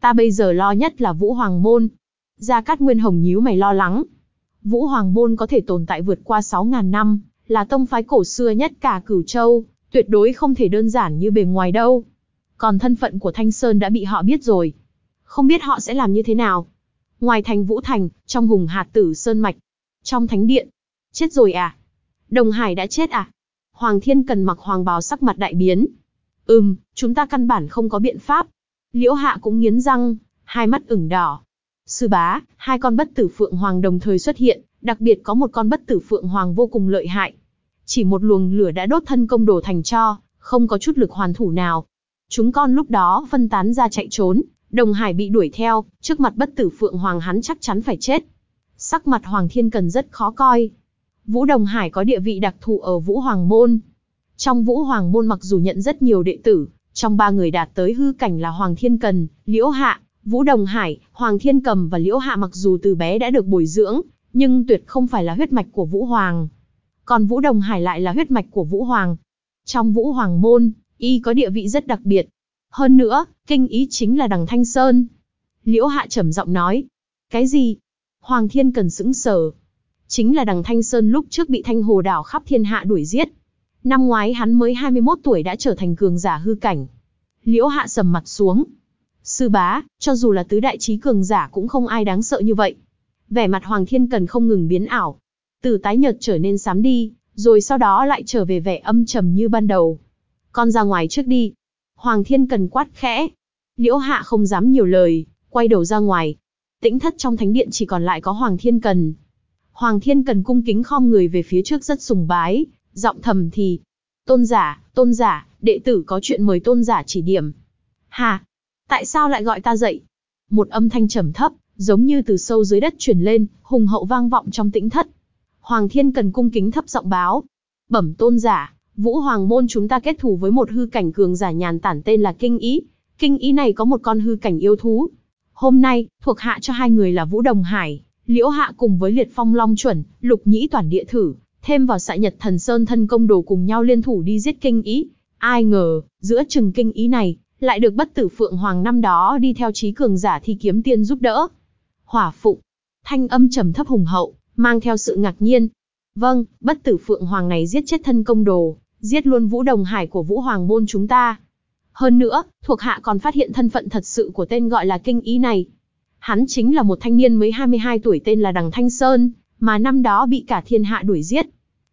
Ta bây giờ lo nhất là Vũ Hoàng Môn. Gia Cát Nguyên Hồng nhíu mày lo lắng. Vũ Hoàng Môn có thể tồn tại vượt qua 6.000 năm, là tông phái cổ xưa nhất cả cửu châu, tuyệt đối không thể đơn giản như bề ngoài đâu. Còn thân phận của Thanh Sơn đã bị họ biết rồi. Không biết họ sẽ làm như thế nào. Ngoài thành Vũ Thành, trong hùng hạt tử Sơn Mạch, trong thánh điện. Chết rồi à? Đồng Hải đã chết à? Hoàng Thiên cần mặc hoàng bào sắc mặt đại biến. Ừm, chúng ta căn bản không có biện pháp. Liễu Hạ cũng nghiến răng, hai mắt ửng đỏ. Sư bá, hai con bất tử phượng hoàng đồng thời xuất hiện, đặc biệt có một con bất tử phượng hoàng vô cùng lợi hại. Chỉ một luồng lửa đã đốt thân công đồ thành cho, không có chút lực hoàn thủ nào. Chúng con lúc đó phân tán ra chạy trốn, Đồng Hải bị đuổi theo, trước mặt bất tử Phượng Hoàng hắn chắc chắn phải chết. Sắc mặt Hoàng Thiên Cần rất khó coi. Vũ Đồng Hải có địa vị đặc thù ở Vũ Hoàng Môn. Trong Vũ Hoàng Môn mặc dù nhận rất nhiều đệ tử, trong ba người đạt tới hư cảnh là Hoàng Thiên Cần, Liễu Hạ, Vũ Đồng Hải, Hoàng Thiên Cầm và Liễu Hạ mặc dù từ bé đã được bồi dưỡng, nhưng tuyệt không phải là huyết mạch của Vũ Hoàng. Còn Vũ Đồng Hải lại là huyết mạch của Vũ Hoàng. Trong Vũ Hoàng Môn, y có địa vị rất đặc biệt, hơn nữa, kinh ý chính là đằng Thanh Sơn. Liễu Hạ trầm giọng nói. Cái gì? Hoàng Thiên cần sững sờ. Chính là đằng Thanh Sơn lúc trước bị Thanh Hồ đảo khắp thiên hạ đuổi giết. Năm ngoái hắn mới 21 tuổi đã trở thành cường giả hư cảnh. Liễu Hạ sầm mặt xuống. Sư bá, cho dù là tứ đại trí cường giả cũng không ai đáng sợ như vậy. Vẻ mặt Hoàng Thiên Cần không ngừng biến ảo. Từ tái nhợt trở nên xám đi, rồi sau đó lại trở về vẻ âm trầm như ban đầu. Con ra ngoài trước đi, Hoàng Thiên Cần quát khẽ. Liễu Hạ không dám nhiều lời, quay đầu ra ngoài. Tĩnh thất trong thánh điện chỉ còn lại có Hoàng Thiên Cần. Hoàng Thiên Cần cung kính khom người về phía trước rất sùng bái, giọng thầm thì. Tôn giả, tôn giả, đệ tử có chuyện mời tôn giả chỉ điểm. Hà, tại sao lại gọi ta dậy? Một âm thanh trầm thấp, giống như từ sâu dưới đất truyền lên, hùng hậu vang vọng trong tĩnh thất. Hoàng Thiên Cần cung kính thấp giọng báo. Bẩm tôn giả, Vũ Hoàng môn chúng ta kết thù với một hư cảnh cường giả nhàn tản tên là Kinh Ý. Kinh Ý này có một con hư cảnh yêu thú. Hôm nay, thuộc hạ cho hai người là Vũ Đồng Hải, Liễu Hạ cùng với Liệt Phong Long Chuẩn, Lục Nhĩ Toàn Địa Thử, thêm vào Sại Nhật Thần Sơn thân công đồ cùng nhau liên thủ đi giết Kinh Ý. Ai ngờ, giữa chừng Kinh Ý này, lại được bất tử Phượng Hoàng năm đó đi theo trí cường giả thi kiếm tiên giúp đỡ. Hỏa Phụng, thanh âm trầm thấp hùng hậu, mang theo sự ngạc nhiên. Vâng, bất tử Phượng Hoàng này giết chết thân công đồ, giết luôn Vũ Đồng Hải của Vũ Hoàng môn chúng ta. Hơn nữa, thuộc hạ còn phát hiện thân phận thật sự của tên gọi là kinh ý này. Hắn chính là một thanh niên mới 22 tuổi tên là Đằng Thanh Sơn, mà năm đó bị cả thiên hạ đuổi giết.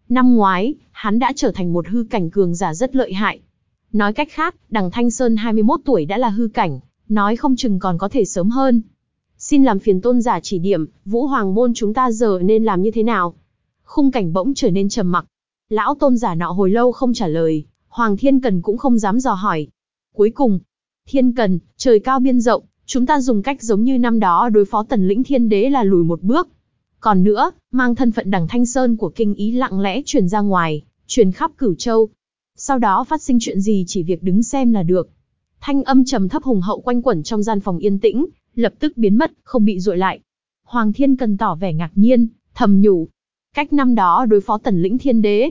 Năm ngoái, hắn đã trở thành một hư cảnh cường giả rất lợi hại. Nói cách khác, Đằng Thanh Sơn 21 tuổi đã là hư cảnh, nói không chừng còn có thể sớm hơn. Xin làm phiền tôn giả chỉ điểm, Vũ Hoàng môn chúng ta giờ nên làm như thế nào? Khung cảnh bỗng trở nên trầm mặc, Lão tôn giả nọ hồi lâu không trả lời, Hoàng Thiên Cần cũng không dám dò hỏi. Cuối cùng, Thiên Cần, trời cao biên rộng, chúng ta dùng cách giống như năm đó đối phó tần lĩnh thiên đế là lùi một bước. Còn nữa, mang thân phận đằng Thanh Sơn của kinh ý lặng lẽ truyền ra ngoài, truyền khắp cửu châu. Sau đó phát sinh chuyện gì chỉ việc đứng xem là được. Thanh âm trầm thấp hùng hậu quanh quẩn trong gian phòng yên tĩnh, lập tức biến mất, không bị dội lại. Hoàng Thiên Cần tỏ vẻ ngạc nhiên, thầm nhủ. Cách năm đó đối phó tần lĩnh thiên đế,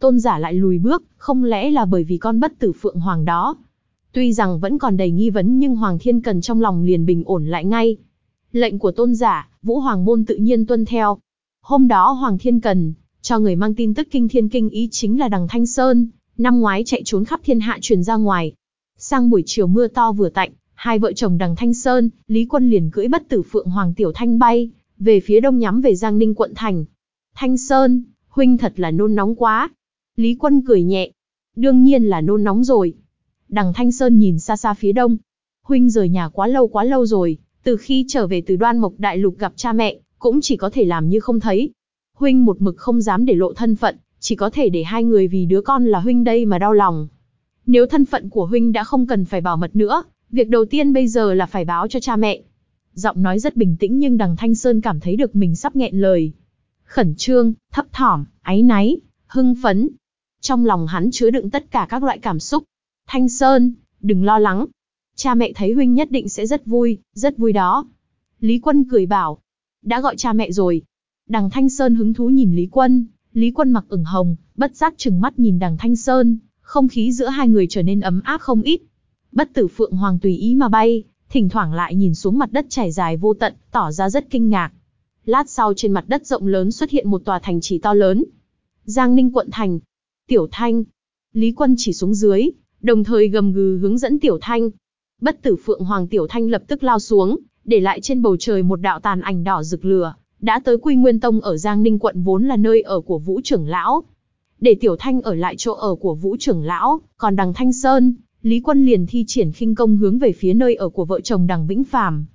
tôn giả lại lùi bước, không lẽ là bởi vì con bất tử phượng hoàng đó. Tuy rằng vẫn còn đầy nghi vấn nhưng Hoàng Thiên Cần trong lòng liền bình ổn lại ngay. Lệnh của tôn giả, Vũ Hoàng Môn tự nhiên tuân theo. Hôm đó Hoàng Thiên Cần, cho người mang tin tức kinh thiên kinh ý chính là đằng Thanh Sơn, năm ngoái chạy trốn khắp thiên hạ truyền ra ngoài. Sang buổi chiều mưa to vừa tạnh, hai vợ chồng đằng Thanh Sơn, Lý Quân liền cưỡi bất tử Phượng Hoàng Tiểu Thanh bay, về phía đông nhắm về Giang Ninh quận thành. Thanh Sơn, huynh thật là nôn nóng quá, Lý Quân cười nhẹ. Đương nhiên là nôn nóng rồi. Đằng Thanh Sơn nhìn xa xa phía đông. Huynh rời nhà quá lâu quá lâu rồi, từ khi trở về từ đoan mộc đại lục gặp cha mẹ, cũng chỉ có thể làm như không thấy. Huynh một mực không dám để lộ thân phận, chỉ có thể để hai người vì đứa con là Huynh đây mà đau lòng. Nếu thân phận của Huynh đã không cần phải bảo mật nữa, việc đầu tiên bây giờ là phải báo cho cha mẹ. Giọng nói rất bình tĩnh nhưng đằng Thanh Sơn cảm thấy được mình sắp nghẹn lời. Khẩn trương, thấp thỏm, áy náy, hưng phấn, trong lòng hắn chứa đựng tất cả các loại cảm xúc. Thanh Sơn, đừng lo lắng. Cha mẹ thấy huynh nhất định sẽ rất vui, rất vui đó. Lý Quân cười bảo, đã gọi cha mẹ rồi. Đằng Thanh Sơn hứng thú nhìn Lý Quân, Lý Quân mặc ửng hồng, bất giác chừng mắt nhìn đằng Thanh Sơn, không khí giữa hai người trở nên ấm áp không ít. Bất tử Phượng Hoàng tùy ý mà bay, thỉnh thoảng lại nhìn xuống mặt đất trải dài vô tận, tỏ ra rất kinh ngạc. Lát sau trên mặt đất rộng lớn xuất hiện một tòa thành trì to lớn. Giang Ninh quận thành. Tiểu Thanh. Lý Quân chỉ xuống dưới, đồng thời gầm gừ hướng dẫn Tiểu Thanh. Bất tử Phượng Hoàng Tiểu Thanh lập tức lao xuống, để lại trên bầu trời một đạo tàn ảnh đỏ rực lửa, đã tới Quy Nguyên Tông ở Giang Ninh quận vốn là nơi ở của Vũ trưởng lão. Để Tiểu Thanh ở lại chỗ ở của Vũ trưởng lão, còn đằng Thanh Sơn, Lý Quân liền thi triển khinh công hướng về phía nơi ở của vợ chồng đằng Vĩnh Phàm.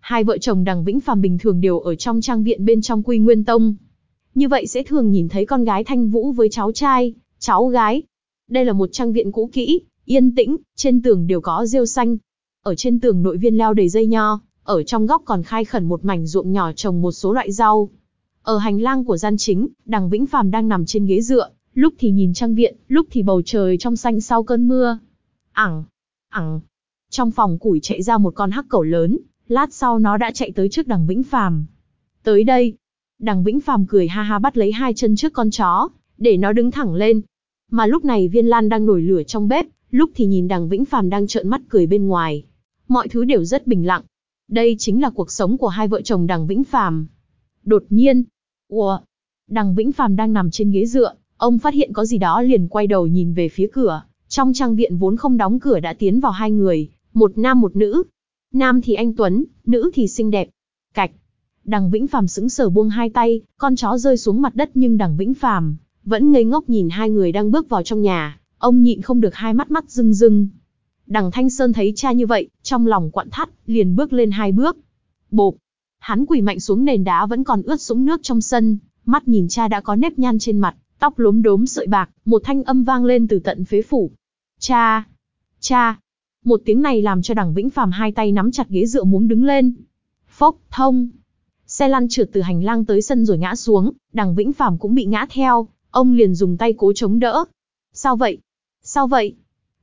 Hai vợ chồng đằng Vĩnh Phàm bình thường đều ở trong trang viện bên trong Quy Nguyên Tông. Như vậy sẽ thường nhìn thấy con gái Thanh Vũ với cháu trai, cháu gái. Đây là một trang viện cũ kỹ, yên tĩnh, trên tường đều có rêu xanh. Ở trên tường nội viên leo đầy dây nho, ở trong góc còn khai khẩn một mảnh ruộng nhỏ trồng một số loại rau. Ở hành lang của gian chính, đằng Vĩnh Phàm đang nằm trên ghế dựa, lúc thì nhìn trang viện, lúc thì bầu trời trong xanh sau cơn mưa. Ẳng, ẳng. Trong phòng củi chạy ra một con hắc cẩu lớn, lát sau nó đã chạy tới trước đằng Vĩnh Phàm. Tới đây. Đằng Vĩnh Phàm cười ha ha bắt lấy hai chân trước con chó, để nó đứng thẳng lên. Mà lúc này Viên Lan đang nổi lửa trong bếp, lúc thì nhìn đằng Vĩnh Phàm đang trợn mắt cười bên ngoài. Mọi thứ đều rất bình lặng, đây chính là cuộc sống của hai vợ chồng Đằng Vĩnh Phàm. Đột nhiên, ùa, Đằng Vĩnh Phàm đang nằm trên ghế dựa, ông phát hiện có gì đó liền quay đầu nhìn về phía cửa. Trong trang viện vốn không đóng cửa đã tiến vào hai người, một nam một nữ. Nam thì anh Tuấn, nữ thì xinh đẹp. Cạch. Đằng Vĩnh Phàm sững sờ buông hai tay, con chó rơi xuống mặt đất nhưng Đằng Vĩnh Phàm vẫn ngây ngốc nhìn hai người đang bước vào trong nhà, ông nhịn không được hai mắt mắt rưng rưng. Đằng Thanh Sơn thấy cha như vậy, trong lòng quặn thắt, liền bước lên hai bước. Bộp! Hắn quỳ mạnh xuống nền đá vẫn còn ướt sũng nước trong sân, mắt nhìn cha đã có nếp nhăn trên mặt, tóc lốm đốm sợi bạc, một thanh âm vang lên từ tận phế phủ. Cha! Cha! Một tiếng này làm cho đằng Vĩnh Phàm hai tay nắm chặt ghế dựa muốn đứng lên. Phốc, thông! Xe lăn trượt từ hành lang tới sân rồi ngã xuống, đằng Vĩnh Phàm cũng bị ngã theo, ông liền dùng tay cố chống đỡ. Sao vậy? Sao vậy?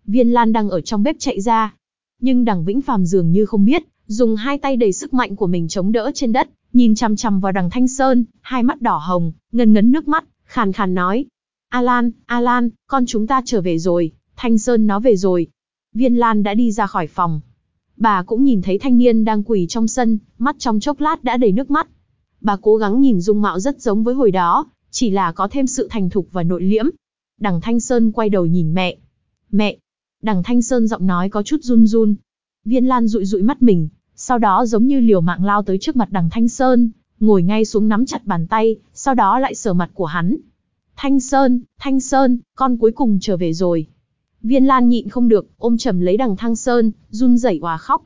Viên Lan đang ở trong bếp chạy ra. Nhưng đằng Vĩnh Phàm dường như không biết, dùng hai tay đầy sức mạnh của mình chống đỡ trên đất, nhìn chằm chằm vào đằng Thanh Sơn, hai mắt đỏ hồng, ngần ngấn nước mắt, khàn khàn nói. Alan, Alan, con chúng ta trở về rồi, Thanh Sơn nó về rồi. Viên Lan đã đi ra khỏi phòng. Bà cũng nhìn thấy thanh niên đang quỳ trong sân, mắt trong chốc lát đã đầy nước mắt. Bà cố gắng nhìn dung mạo rất giống với hồi đó, chỉ là có thêm sự thành thục và nội liễm. Đằng Thanh Sơn quay đầu nhìn mẹ. Mẹ, Đằng Thanh Sơn giọng nói có chút run run. Viên Lan dụi dụi mắt mình, sau đó giống như liều mạng lao tới trước mặt đằng Thanh Sơn, ngồi ngay xuống nắm chặt bàn tay, sau đó lại sờ mặt của hắn. Thanh Sơn, Thanh Sơn, con cuối cùng trở về rồi. Viên Lan nhịn không được, ôm chầm lấy đằng Thanh Sơn, run rẩy hòa khóc.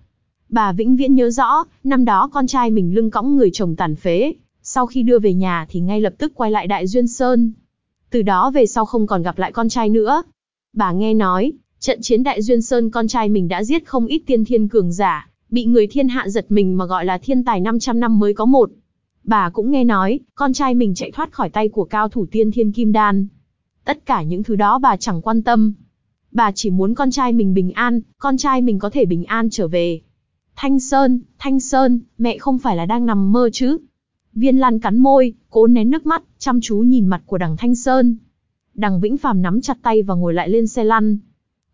Bà vĩnh viễn nhớ rõ, năm đó con trai mình lưng cõng người chồng tàn phế, sau khi đưa về nhà thì ngay lập tức quay lại Đại Duyên Sơn. Từ đó về sau không còn gặp lại con trai nữa. Bà nghe nói, Trận chiến đại duyên sơn con trai mình đã giết không ít tiên thiên cường giả, bị người thiên hạ giật mình mà gọi là thiên tài 500 năm mới có một. Bà cũng nghe nói, con trai mình chạy thoát khỏi tay của cao thủ tiên thiên kim đan. Tất cả những thứ đó bà chẳng quan tâm. Bà chỉ muốn con trai mình bình an, con trai mình có thể bình an trở về. Thanh Sơn, Thanh Sơn, mẹ không phải là đang nằm mơ chứ? Viên Lan cắn môi, cố nén nước mắt, chăm chú nhìn mặt của đằng Thanh Sơn. Đằng Vĩnh Phàm nắm chặt tay và ngồi lại lên xe lăn.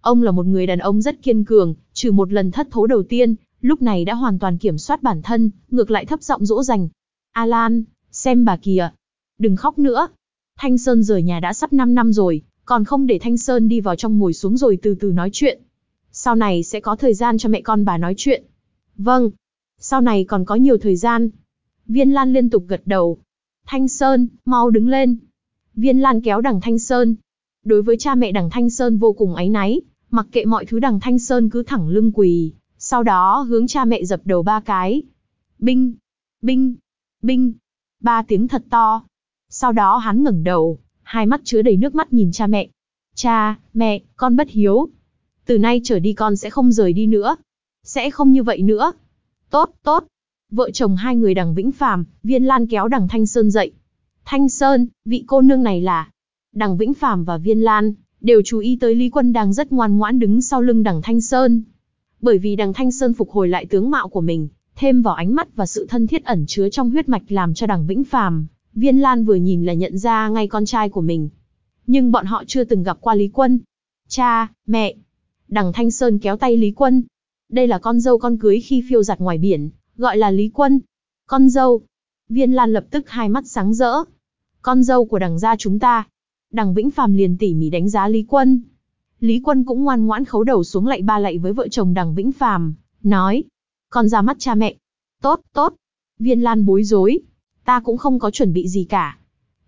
Ông là một người đàn ông rất kiên cường, trừ một lần thất thố đầu tiên, lúc này đã hoàn toàn kiểm soát bản thân, ngược lại thấp giọng dỗ dành. Alan, xem bà kìa. Đừng khóc nữa. Thanh Sơn rời nhà đã sắp 5 năm rồi, còn không để Thanh Sơn đi vào trong ngồi xuống rồi từ từ nói chuyện. Sau này sẽ có thời gian cho mẹ con bà nói chuyện. Vâng. Sau này còn có nhiều thời gian. Viên Lan liên tục gật đầu. Thanh Sơn, mau đứng lên. Viên Lan kéo đằng Thanh Sơn. Đối với cha mẹ đằng Thanh Sơn vô cùng áy náy, Mặc kệ mọi thứ đằng Thanh Sơn cứ thẳng lưng quỳ, sau đó hướng cha mẹ dập đầu ba cái. Binh, binh, binh, ba tiếng thật to. Sau đó hắn ngẩng đầu, hai mắt chứa đầy nước mắt nhìn cha mẹ. Cha, mẹ, con bất hiếu. Từ nay trở đi con sẽ không rời đi nữa. Sẽ không như vậy nữa. Tốt, tốt. Vợ chồng hai người đằng Vĩnh Phàm, Viên Lan kéo đằng Thanh Sơn dậy. Thanh Sơn, vị cô nương này là... Đằng Vĩnh Phàm và Viên Lan, đều chú ý tới Lý Quân đang rất ngoan ngoãn đứng sau lưng đằng Thanh Sơn. Bởi vì đằng Thanh Sơn phục hồi lại tướng mạo của mình, thêm vào ánh mắt và sự thân thiết ẩn chứa trong huyết mạch làm cho đằng Vĩnh Phàm, Viên Lan vừa nhìn là nhận ra ngay con trai của mình. Nhưng bọn họ chưa từng gặp qua Lý Quân. Cha, mẹ. Đằng Thanh Sơn kéo tay Lý Quân. Đây là con dâu con cưới khi phiêu giặt ngoài biển, gọi là Lý Quân. Con dâu. Viên Lan lập tức hai mắt sáng rỡ. Con dâu của đằng gia chúng ta. Đằng Vĩnh Phàm liền tỉ mỉ đánh giá Lý Quân. Lý Quân cũng ngoan ngoãn khấu đầu xuống lạy ba lạy với vợ chồng đằng Vĩnh Phàm, nói. Con ra mắt cha mẹ. Tốt, tốt. Viên Lan bối rối. Ta cũng không có chuẩn bị gì cả.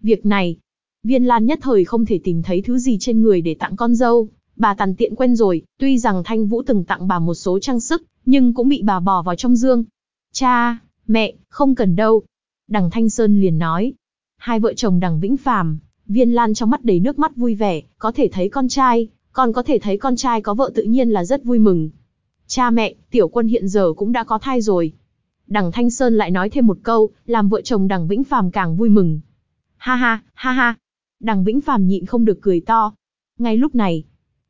Việc này, Viên Lan nhất thời không thể tìm thấy thứ gì trên người để tặng con dâu. Bà tàn tiện quen rồi, tuy rằng Thanh Vũ từng tặng bà một số trang sức, nhưng cũng bị bà bỏ vào trong dương. Cha, mẹ, không cần đâu. Đằng Thanh Sơn liền nói. Hai vợ chồng đằng Vĩnh Phàm, Viên Lan trong mắt đầy nước mắt vui vẻ, có thể thấy con trai, còn có thể thấy con trai có vợ tự nhiên là rất vui mừng. Cha mẹ, tiểu quân hiện giờ cũng đã có thai rồi. Đằng Thanh Sơn lại nói thêm một câu, làm vợ chồng đằng Vĩnh Phàm càng vui mừng. Ha ha, ha ha. Đằng Vĩnh Phàm nhịn không được cười to. Ngay lúc này,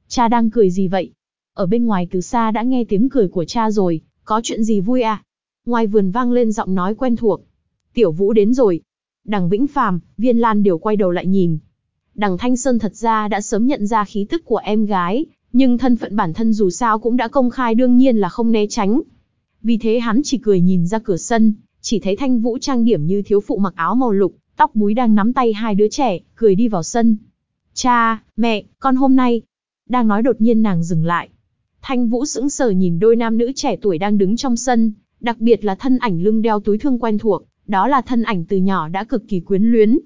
cha đang cười gì vậy? Ở bên ngoài từ xa đã nghe tiếng cười của cha rồi, có chuyện gì vui à? Ngoài vườn vang lên giọng nói quen thuộc. Tiểu Vũ đến rồi. Đằng Vĩnh Phàm, Viên Lan đều quay đầu lại nhìn. Đằng Thanh Sơn thật ra đã sớm nhận ra khí tức của em gái, nhưng thân phận bản thân dù sao cũng đã công khai đương nhiên là không né tránh. Vì thế hắn chỉ cười nhìn ra cửa sân, chỉ thấy Thanh Vũ trang điểm như thiếu phụ mặc áo màu lục, tóc búi đang nắm tay hai đứa trẻ, cười đi vào sân. Cha, mẹ, con hôm nay. Đang nói đột nhiên nàng dừng lại. Thanh Vũ sững sờ nhìn đôi nam nữ trẻ tuổi đang đứng trong sân, đặc biệt là thân ảnh lưng đeo túi thương quen thuộc, đó là thân ảnh từ nhỏ đã cực kỳ quyến luyến.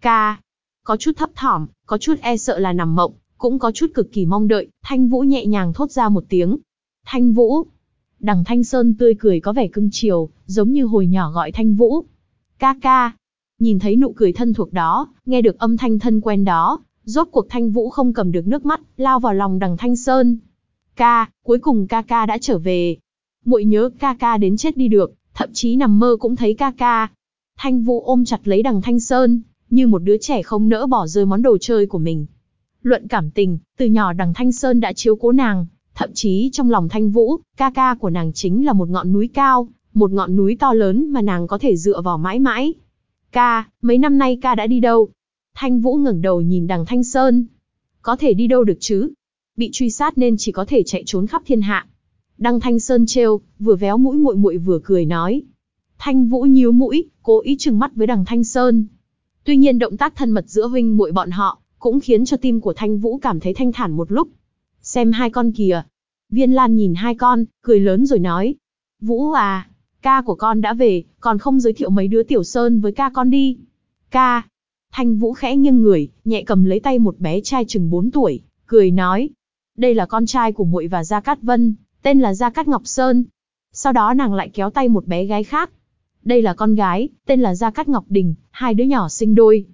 Ca, có chút thấp thỏm, có chút e sợ là nằm mộng, cũng có chút cực kỳ mong đợi, Thanh Vũ nhẹ nhàng thốt ra một tiếng. Thanh Vũ. Đằng Thanh Sơn tươi cười có vẻ cưng chiều, giống như hồi nhỏ gọi Thanh Vũ. Ca ca. Nhìn thấy nụ cười thân thuộc đó, nghe được âm thanh thân quen đó, rốt cuộc Thanh Vũ không cầm được nước mắt, lao vào lòng đằng Thanh Sơn. Ca, cuối cùng ca ca đã trở về. Muội nhớ ca ca đến chết đi được, thậm chí nằm mơ cũng thấy ca ca. Thanh Vũ ôm chặt lấy đằng Thanh Sơn, như một đứa trẻ không nỡ bỏ rơi món đồ chơi của mình. Luận cảm tình, từ nhỏ đằng Thanh Sơn đã chiếu cố nàng, thậm chí trong lòng Thanh Vũ, ca ca của nàng chính là một ngọn núi cao, một ngọn núi to lớn mà nàng có thể dựa vào mãi mãi. Ca, mấy năm nay ca đã đi đâu? Thanh Vũ ngẩng đầu nhìn đằng Thanh Sơn. Có thể đi đâu được chứ? Bị truy sát nên chỉ có thể chạy trốn khắp thiên hạ. Đăng Thanh Sơn trêu, vừa véo mũi muội muội vừa cười nói. Thanh Vũ nhíu mũi, cố ý trừng mắt với đằng Thanh Sơn. Tuy nhiên động tác thân mật giữa huynh muội bọn họ, cũng khiến cho tim của Thanh Vũ cảm thấy thanh thản một lúc. Xem hai con kìa. Viên Lan nhìn hai con, cười lớn rồi nói. Vũ à, ca của con đã về, còn không giới thiệu mấy đứa tiểu sơn với ca con đi. Ca. Thanh Vũ khẽ nghiêng người, nhẹ cầm lấy tay một bé trai chừng 4 tuổi, cười nói. Đây là con trai của muội và Gia Cát Vân, tên là Gia Cát Ngọc Sơn. Sau đó nàng lại kéo tay một bé gái khác. Đây là con gái, tên là Gia Cát Ngọc Đình, hai đứa nhỏ sinh đôi.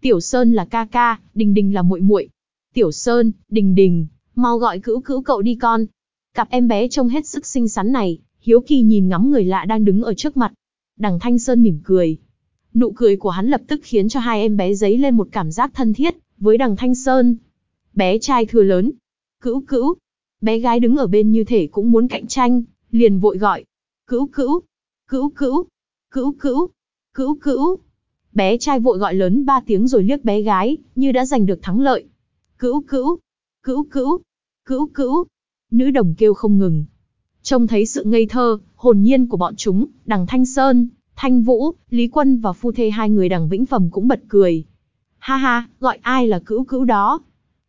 Tiểu Sơn là ca ca, Đình Đình là muội muội. Tiểu Sơn, Đình Đình, mau gọi cữu cữu cậu đi con. Cặp em bé trông hết sức xinh xắn này, hiếu kỳ nhìn ngắm người lạ đang đứng ở trước mặt. Đằng Thanh Sơn mỉm cười. Nụ cười của hắn lập tức khiến cho hai em bé dấy lên một cảm giác thân thiết với đằng Thanh Sơn. Bé trai thừa lớn. Cữu cữu. Bé gái đứng ở bên như thể cũng muốn cạnh tranh, liền vội gọi. Cữu cữu. Cữu cữu. Cữu cữu. Cữu cữu. Bé trai vội gọi lớn ba tiếng rồi liếc bé gái, như đã giành được thắng lợi. Cữu cữu, cữu cữu, cữu cữu. Nữ đồng kêu không ngừng. Trông thấy sự ngây thơ, hồn nhiên của bọn chúng, đằng Thanh Sơn, Thanh Vũ, Lý Quân và phu thê hai người đằng Vĩnh Phẩm cũng bật cười. Ha ha, gọi ai là cữu cữu đó?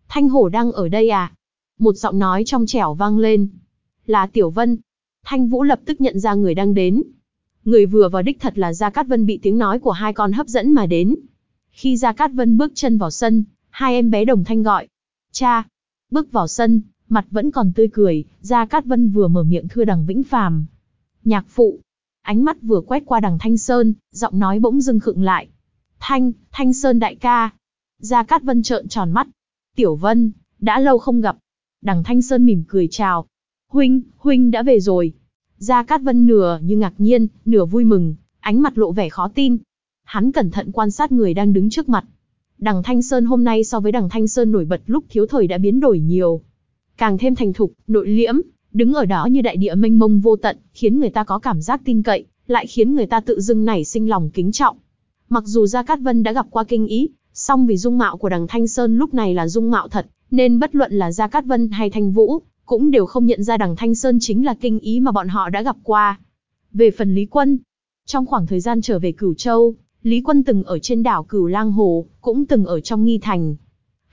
Thanh Hổ đang ở đây à? Một giọng nói trong trẻo vang lên. Là Tiểu Vân. Thanh Vũ lập tức nhận ra người đang đến, Người vừa vào đích thật là Gia Cát Vân bị tiếng nói của hai con hấp dẫn mà đến. Khi Gia Cát Vân bước chân vào sân, hai em bé đồng thanh gọi. Cha! Bước vào sân, mặt vẫn còn tươi cười, Gia Cát Vân vừa mở miệng thưa đằng Vĩnh Phàm. Nhạc phụ! Ánh mắt vừa quét qua đằng Thanh Sơn, giọng nói bỗng dưng khựng lại. Thanh, Thanh Sơn đại ca! Gia Cát Vân trợn tròn mắt. Tiểu Vân, đã lâu không gặp. Đằng Thanh Sơn mỉm cười chào. Huynh, Huynh đã về rồi. Gia Cát Vân nửa như ngạc nhiên, nửa vui mừng, ánh mặt lộ vẻ khó tin. Hắn cẩn thận quan sát người đang đứng trước mặt. Đằng Thanh Sơn hôm nay so với đằng Thanh Sơn nổi bật lúc thiếu thời đã biến đổi nhiều. Càng thêm thành thục, nội liễm, đứng ở đó như đại địa mênh mông vô tận, khiến người ta có cảm giác tin cậy, lại khiến người ta tự dưng nảy sinh lòng kính trọng. Mặc dù Gia Cát Vân đã gặp qua kinh ý, song vì dung mạo của đằng Thanh Sơn lúc này là dung mạo thật, nên bất luận là Gia Cát Vân hay Thanh Vũ, cũng đều không nhận ra đằng Thanh Sơn chính là kinh ý mà bọn họ đã gặp qua. Về phần Lý Quân, trong khoảng thời gian trở về Cửu Châu, Lý Quân từng ở trên đảo Cửu Lang Hồ, cũng từng ở trong Nghi Thành.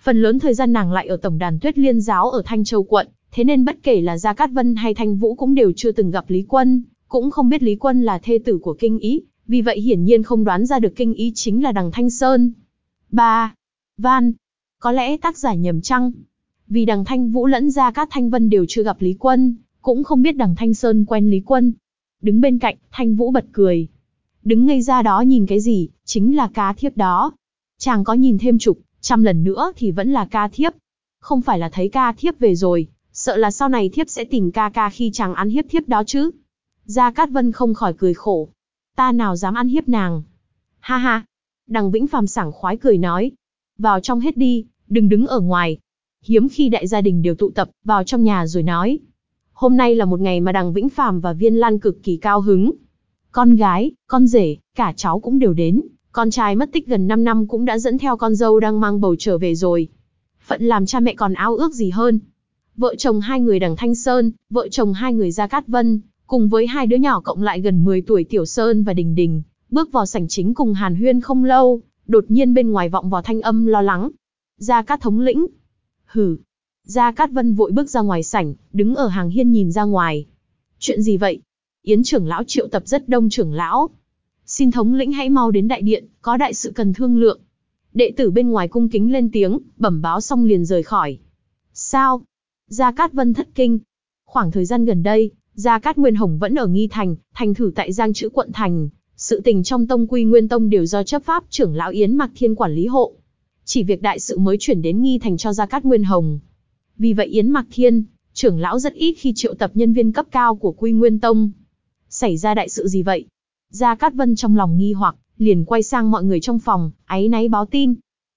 Phần lớn thời gian nàng lại ở tổng đàn Tuyết Liên giáo ở Thanh Châu quận, thế nên bất kể là Gia Cát Vân hay Thanh Vũ cũng đều chưa từng gặp Lý Quân, cũng không biết Lý Quân là thê tử của Kinh Ý, vì vậy hiển nhiên không đoán ra được Kinh Ý chính là đằng Thanh Sơn. 3. Van. Có lẽ tác giả nhầm chăng? Vì đằng Thanh Vũ lẫn Gia Cát Thanh Vân đều chưa gặp Lý Quân, cũng không biết đằng Thanh Sơn quen Lý Quân. Đứng bên cạnh, Thanh Vũ bật cười. Đứng ngây ra đó nhìn cái gì, chính là ca thiếp đó. Chàng có nhìn thêm chục, trăm lần nữa thì vẫn là ca thiếp. Không phải là thấy ca thiếp về rồi, sợ là sau này thiếp sẽ tìm ca ca khi chàng ăn hiếp thiếp đó chứ. Gia Cát Vân không khỏi cười khổ. Ta nào dám ăn hiếp nàng. Ha ha. Đằng Vĩnh Phàm sảng khoái cười nói. Vào trong hết đi, đừng đứng ở ngoài. Hiếm khi đại gia đình đều tụ tập, vào trong nhà rồi nói. Hôm nay là một ngày mà đằng Vĩnh Phàm và Viên Lan cực kỳ cao hứng. Con gái, con rể, cả cháu cũng đều đến. Con trai mất tích gần 5 năm cũng đã dẫn theo con dâu đang mang bầu trở về rồi. Phận làm cha mẹ còn ao ước gì hơn. Vợ chồng hai người đằng Thanh Sơn, vợ chồng hai người Gia Cát Vân, cùng với hai đứa nhỏ cộng lại gần 10 tuổi Tiểu Sơn và Đình Đình, bước vào sảnh chính cùng Hàn Huyên không lâu, đột nhiên bên ngoài vọng vào thanh âm lo lắng. Gia Cát thống lĩnh. Hừ. Gia Cát Vân vội bước ra ngoài sảnh, đứng ở hàng hiên nhìn ra ngoài. Chuyện gì vậy? Yến trưởng lão triệu tập rất đông trưởng lão. Xin thống lĩnh hãy mau đến đại điện, có đại sự cần thương lượng. Đệ tử bên ngoài cung kính lên tiếng, bẩm báo xong liền rời khỏi. Sao? Gia Cát Vân thất kinh. Khoảng thời gian gần đây, Gia Cát Nguyên Hồng vẫn ở Nghi Thành, thành thử tại Giang Chữ quận thành. Sự tình trong tông quy Nguyên Tông đều do chấp pháp trưởng lão Yến Mạc Thiên quản lý hộ. Chỉ việc đại sự mới chuyển đến Nghi Thành cho Gia Cát Nguyên Hồng. Vì vậy Yến Mạc Thiên, trưởng lão rất ít khi triệu tập nhân viên cấp cao của Quy Nguyên Tông. Xảy ra đại sự gì vậy? Gia Cát Vân trong lòng nghi hoặc, liền quay sang mọi người trong phòng, áy náy báo tin.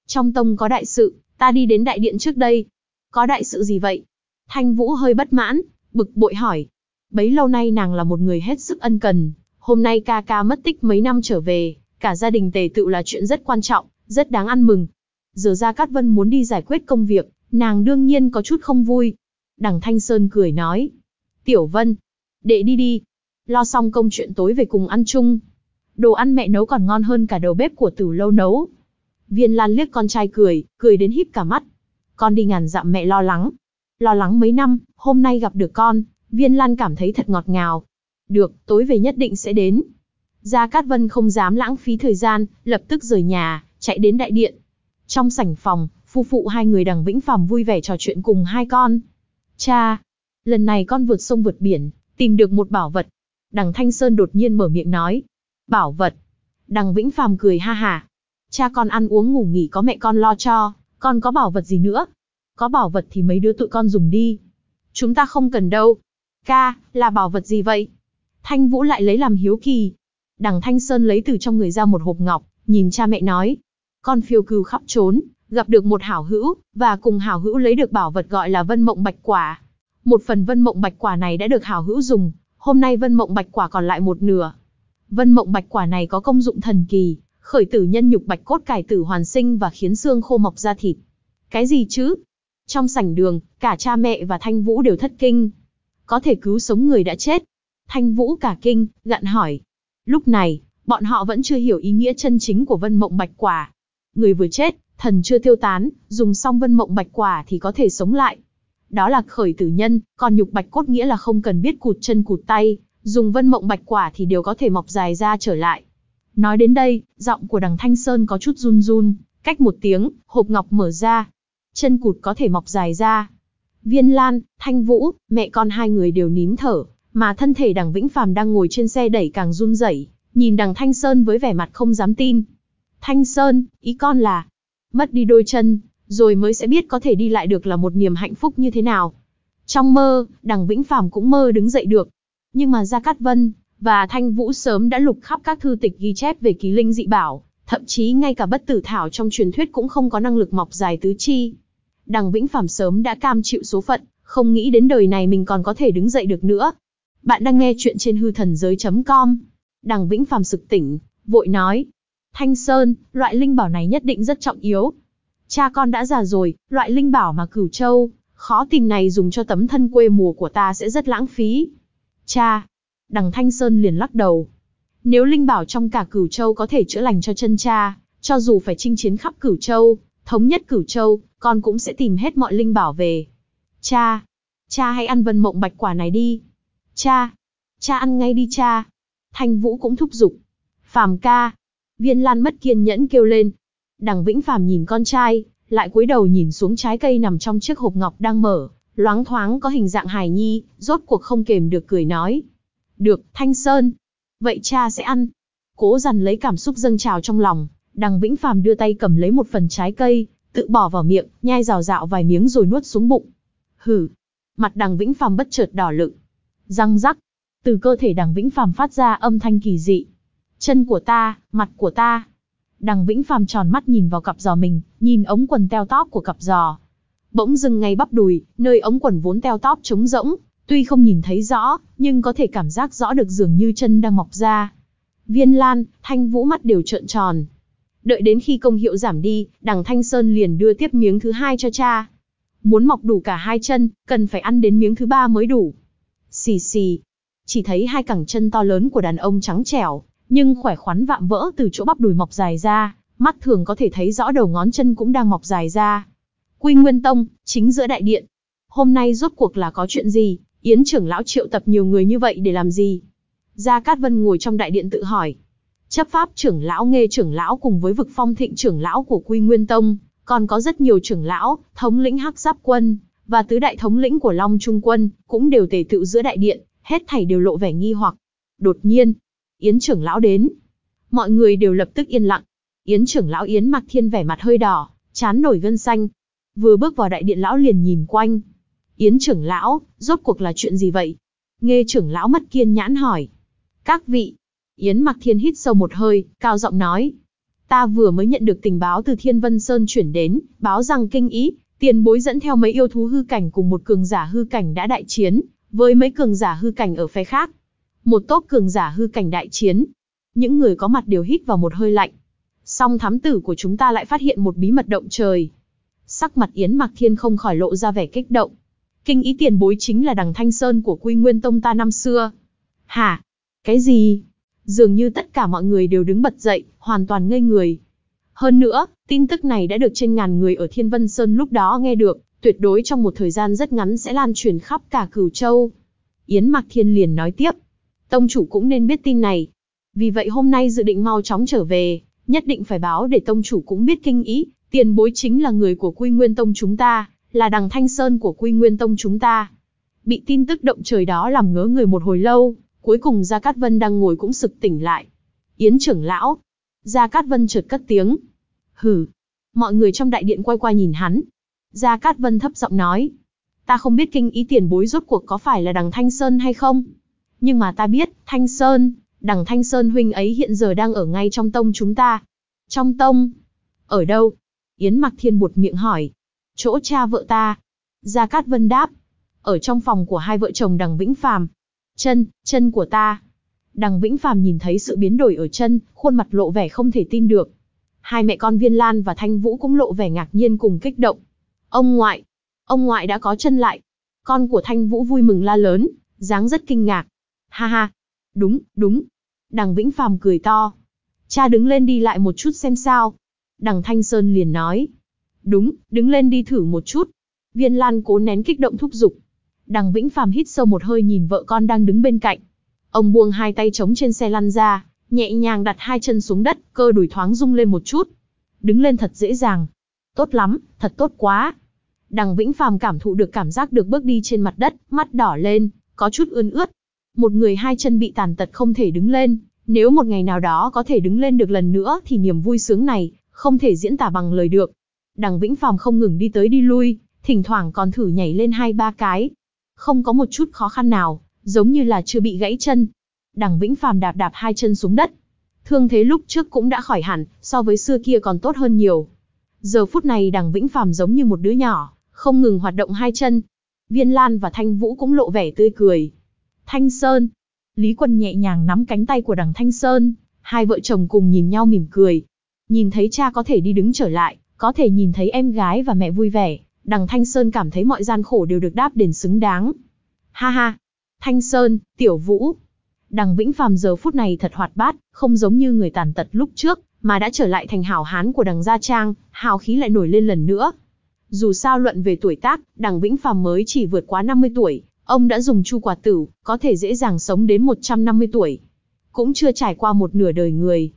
Trong tông có đại sự, ta đi đến đại điện trước đây. Có đại sự gì vậy? Thanh Vũ hơi bất mãn, bực bội hỏi. Bấy lâu nay nàng là một người hết sức ân cần, hôm nay ca ca mất tích mấy năm trở về, cả gia đình tề tự là chuyện rất quan trọng, rất đáng ăn mừng. Giờ ra Cát Vân muốn đi giải quyết công việc, nàng đương nhiên có chút không vui. Đằng Thanh Sơn cười nói. Tiểu Vân, đệ đi đi. Lo xong công chuyện tối về cùng ăn chung. Đồ ăn mẹ nấu còn ngon hơn cả đầu bếp của tử lâu nấu. Viên Lan liếc con trai cười, cười đến híp cả mắt. Con đi ngàn dặm mẹ lo lắng. Lo lắng mấy năm, hôm nay gặp được con, Viên Lan cảm thấy thật ngọt ngào. Được, tối về nhất định sẽ đến. Gia Cát Vân không dám lãng phí thời gian, lập tức rời nhà, chạy đến đại điện. Trong sảnh phòng, phu phụ hai người đằng Vĩnh Phàm vui vẻ trò chuyện cùng hai con. Cha, lần này con vượt sông vượt biển, tìm được một bảo vật. Đằng Thanh Sơn đột nhiên mở miệng nói. Bảo vật. Đằng Vĩnh Phàm cười ha ha. Cha con ăn uống ngủ nghỉ có mẹ con lo cho, con có bảo vật gì nữa? Có bảo vật thì mấy đứa tụi con dùng đi. Chúng ta không cần đâu. Ca, là bảo vật gì vậy? Thanh Vũ lại lấy làm hiếu kỳ. Đằng Thanh Sơn lấy từ trong người ra một hộp ngọc, nhìn cha mẹ nói. Con phiêu cừu khắp trốn, gặp được một hảo hữu, và cùng hảo hữu lấy được bảo vật gọi là vân mộng bạch quả. Một phần vân mộng bạch quả này đã được hảo hữu dùng, hôm nay vân mộng bạch quả còn lại một nửa. Vân mộng bạch quả này có công dụng thần kỳ, khởi tử nhân nhục bạch cốt cải tử hoàn sinh và khiến xương khô mọc ra thịt. Cái gì chứ? Trong sảnh đường, cả cha mẹ và Thanh Vũ đều thất kinh. Có thể cứu sống người đã chết. Thanh Vũ cả kinh, gặn hỏi. Lúc này, bọn họ vẫn chưa hiểu ý nghĩa chân chính của vân mộng bạch quả. Người vừa chết, thần chưa tiêu tán, dùng xong vân mộng bạch quả thì có thể sống lại. Đó là khởi tử nhân, còn nhục bạch cốt nghĩa là không cần biết cụt chân cụt tay, dùng vân mộng bạch quả thì đều có thể mọc dài ra trở lại. Nói đến đây, giọng của đằng Thanh Sơn có chút run run, cách một tiếng, hộp ngọc mở ra. Chân cụt có thể mọc dài ra. Viên Lan, Thanh Vũ, mẹ con hai người đều nín thở, mà thân thể đằng Vĩnh Phàm đang ngồi trên xe đẩy càng run rẩy, nhìn đằng Thanh Sơn với vẻ mặt không dám tin. Thanh Sơn, ý con là, mất đi đôi chân, rồi mới sẽ biết có thể đi lại được là một niềm hạnh phúc như thế nào. Trong mơ, đằng Vĩnh Phàm cũng mơ đứng dậy được. Nhưng mà Gia Cát Vân và Thanh Vũ sớm đã lục khắp các thư tịch ghi chép về ký linh dị bảo, thậm chí ngay cả bất tử thảo trong truyền thuyết cũng không có năng lực mọc dài tứ chi. Đằng Vĩnh Phàm sớm đã cam chịu số phận, không nghĩ đến đời này mình còn có thể đứng dậy được nữa. Bạn đang nghe chuyện trên hư thần giới.com. Đằng Vĩnh Phàm sực tỉnh, vội nói. Thanh Sơn, loại linh bảo này nhất định rất trọng yếu. Cha con đã già rồi, loại linh bảo mà cửu châu, khó tìm này dùng cho tấm thân quê mùa của ta sẽ rất lãng phí. Cha, đằng Thanh Sơn liền lắc đầu. Nếu linh bảo trong cả cửu châu có thể chữa lành cho chân cha, cho dù phải chinh chiến khắp cửu châu, thống nhất cửu châu, con cũng sẽ tìm hết mọi linh bảo về. Cha, cha hãy ăn vân mộng bạch quả này đi. Cha, cha ăn ngay đi cha. Thanh Vũ cũng thúc giục. Phàm ca. Viên Lan mất kiên nhẫn kêu lên. Đằng Vĩnh Phàm nhìn con trai, lại cúi đầu nhìn xuống trái cây nằm trong chiếc hộp ngọc đang mở, loáng thoáng có hình dạng hài nhi, rốt cuộc không kềm được cười nói. Được, Thanh Sơn. Vậy cha sẽ ăn. Cố dằn lấy cảm xúc dâng trào trong lòng, đằng Vĩnh Phàm đưa tay cầm lấy một phần trái cây, tự bỏ vào miệng, nhai rào rạo vài miếng rồi nuốt xuống bụng. Hừ. Mặt đằng Vĩnh Phàm bất chợt đỏ lựng. Răng rắc. Từ cơ thể đằng Vĩnh Phàm phát ra âm thanh kỳ dị. Chân của ta, mặt của ta. Đằng Vĩnh Phàm tròn mắt nhìn vào cặp giò mình, nhìn ống quần teo tóp của cặp giò. Bỗng dừng ngay bắp đùi, nơi ống quần vốn teo tóp trống rỗng, tuy không nhìn thấy rõ, nhưng có thể cảm giác rõ được dường như chân đang mọc ra. Viên Lan, Thanh Vũ mắt đều trợn tròn. Đợi đến khi công hiệu giảm đi, đằng Thanh Sơn liền đưa tiếp miếng thứ hai cho cha. Muốn mọc đủ cả hai chân, cần phải ăn đến miếng thứ ba mới đủ. Xì xì. Chỉ thấy hai cẳng chân to lớn của đàn ông trắng trẻo, nhưng khỏe khoắn vạm vỡ từ chỗ bắp đùi mọc dài ra, mắt thường có thể thấy rõ đầu ngón chân cũng đang mọc dài ra. Quy Nguyên Tông, chính giữa đại điện. Hôm nay rốt cuộc là có chuyện gì? Yến trưởng lão triệu tập nhiều người như vậy để làm gì? Gia Cát Vân ngồi trong đại điện tự hỏi. Chấp pháp trưởng lão nghe trưởng lão cùng với vực phong thịnh trưởng lão của Quy Nguyên Tông, còn có rất nhiều trưởng lão, thống lĩnh hắc giáp quân, và tứ đại thống lĩnh của Long Trung quân, cũng đều tề tựu giữa đại điện, hết thảy đều lộ vẻ nghi hoặc. Đột nhiên, Yến trưởng lão đến. Mọi người đều lập tức yên lặng. Yến trưởng lão Yến mặc thiên vẻ mặt hơi đỏ, chán nổi gân xanh. Vừa bước vào đại điện lão liền nhìn quanh. Yến trưởng lão, rốt cuộc là chuyện gì vậy? Nghe trưởng lão mất kiên nhãn hỏi. Các vị. Yến mặc thiên hít sâu một hơi, cao giọng nói. Ta vừa mới nhận được tình báo từ Thiên Vân Sơn chuyển đến, báo rằng kinh ý, tiền bối dẫn theo mấy yêu thú hư cảnh cùng một cường giả hư cảnh đã đại chiến, với mấy cường giả hư cảnh ở phe khác. Một tốp cường giả hư cảnh đại chiến. Những người có mặt đều hít vào một hơi lạnh. Song thám tử của chúng ta lại phát hiện một bí mật động trời. Sắc mặt Yến Mạc Thiên không khỏi lộ ra vẻ kích động. Kinh ý tiền bối chính là đằng Thanh Sơn của Quy Nguyên Tông ta năm xưa. Hả? Cái gì? Dường như tất cả mọi người đều đứng bật dậy, hoàn toàn ngây người. Hơn nữa, tin tức này đã được trên ngàn người ở Thiên Vân Sơn lúc đó nghe được, tuyệt đối trong một thời gian rất ngắn sẽ lan truyền khắp cả cửu châu. Yến Mạc Thiên liền nói tiếp. Tông chủ cũng nên biết tin này. Vì vậy hôm nay dự định mau chóng trở về, nhất định phải báo để tông chủ cũng biết kinh ý, tiền bối chính là người của Quy Nguyên Tông chúng ta, là đằng Thanh Sơn của Quy Nguyên Tông chúng ta. Bị tin tức động trời đó làm ngớ người một hồi lâu, cuối cùng Gia Cát Vân đang ngồi cũng sực tỉnh lại. Yến trưởng lão. Gia Cát Vân chợt cất tiếng. Hừ. Mọi người trong đại điện quay qua nhìn hắn. Gia Cát Vân thấp giọng nói. Ta không biết kinh ý tiền bối rốt cuộc có phải là đằng Thanh Sơn hay không? Nhưng mà ta biết, Thanh Sơn, đằng Thanh Sơn huynh ấy hiện giờ đang ở ngay trong tông chúng ta. Trong tông? Ở đâu? Yến Mặc Thiên buột miệng hỏi. Chỗ cha vợ ta. Gia Cát Vân đáp. Ở trong phòng của hai vợ chồng đằng Vĩnh Phàm. Chân, chân của ta. Đằng Vĩnh Phàm nhìn thấy sự biến đổi ở chân, khuôn mặt lộ vẻ không thể tin được. Hai mẹ con Viên Lan và Thanh Vũ cũng lộ vẻ ngạc nhiên cùng kích động. Ông ngoại, ông ngoại đã có chân lại. Con của Thanh Vũ vui mừng la lớn, dáng rất kinh ngạc. Ha ha, đúng, đúng. Đằng Vĩnh Phàm cười to. Cha đứng lên đi lại một chút xem sao. Đằng Thanh Sơn liền nói. Đúng, đứng lên đi thử một chút. Viên Lan cố nén kích động thúc giục. Đằng Vĩnh Phàm hít sâu một hơi nhìn vợ con đang đứng bên cạnh. Ông buông hai tay trống trên xe lăn ra, nhẹ nhàng đặt hai chân xuống đất, cơ đùi thoáng rung lên một chút. Đứng lên thật dễ dàng. Tốt lắm, thật tốt quá. Đằng Vĩnh Phàm cảm thụ được cảm giác được bước đi trên mặt đất, mắt đỏ lên, có chút ươn ướt. Một người hai chân bị tàn tật không thể đứng lên, nếu một ngày nào đó có thể đứng lên được lần nữa thì niềm vui sướng này, không thể diễn tả bằng lời được. Đằng Vĩnh Phàm không ngừng đi tới đi lui, thỉnh thoảng còn thử nhảy lên hai ba cái. Không có một chút khó khăn nào, giống như là chưa bị gãy chân. Đằng Vĩnh Phàm đạp đạp hai chân xuống đất. Thương thế lúc trước cũng đã khỏi hẳn, so với xưa kia còn tốt hơn nhiều. Giờ phút này đằng Vĩnh Phàm giống như một đứa nhỏ, không ngừng hoạt động hai chân. Viên Lan và Thanh Vũ cũng lộ vẻ tươi cười. Thanh Sơn. Lý Quân nhẹ nhàng nắm cánh tay của đằng Thanh Sơn, hai vợ chồng cùng nhìn nhau mỉm cười. Nhìn thấy cha có thể đi đứng trở lại, có thể nhìn thấy em gái và mẹ vui vẻ, đằng Thanh Sơn cảm thấy mọi gian khổ đều được đáp đền xứng đáng. Ha ha! Thanh Sơn, Tiểu Vũ. Đằng Vĩnh Phàm giờ phút này thật hoạt bát, không giống như người tàn tật lúc trước, mà đã trở lại thành hảo hán của đằng Gia Trang, hào khí lại nổi lên lần nữa. Dù sao luận về tuổi tác, đằng Vĩnh Phàm mới chỉ vượt quá 50 tuổi, ông đã dùng chu quả tử, có thể dễ dàng sống đến 150 tuổi. Cũng chưa trải qua một nửa đời người.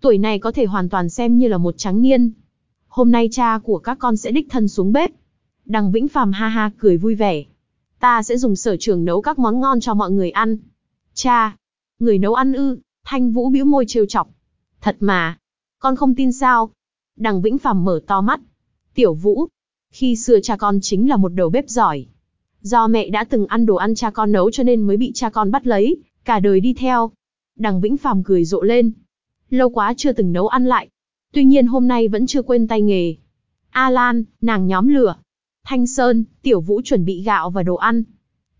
Tuổi này có thể hoàn toàn xem như là một trắng niên. Hôm nay cha của các con sẽ đích thân xuống bếp. Đằng Vĩnh Phàm ha ha cười vui vẻ. Ta sẽ dùng sở trường nấu các món ngon cho mọi người ăn. Cha, người nấu ăn ư, Thanh Vũ bĩu môi trêu chọc. Thật mà, con không tin sao? Đằng Vĩnh Phàm mở to mắt. Tiểu Vũ, khi xưa cha con chính là một đầu bếp giỏi. Do mẹ đã từng ăn đồ ăn cha con nấu cho nên mới bị cha con bắt lấy, cả đời đi theo. Đằng Vĩnh Phàm cười rộ lên. Lâu quá chưa từng nấu ăn lại. Tuy nhiên hôm nay vẫn chưa quên tay nghề. A Lan, nàng nhóm lửa. Thanh Sơn, Tiểu Vũ chuẩn bị gạo và đồ ăn.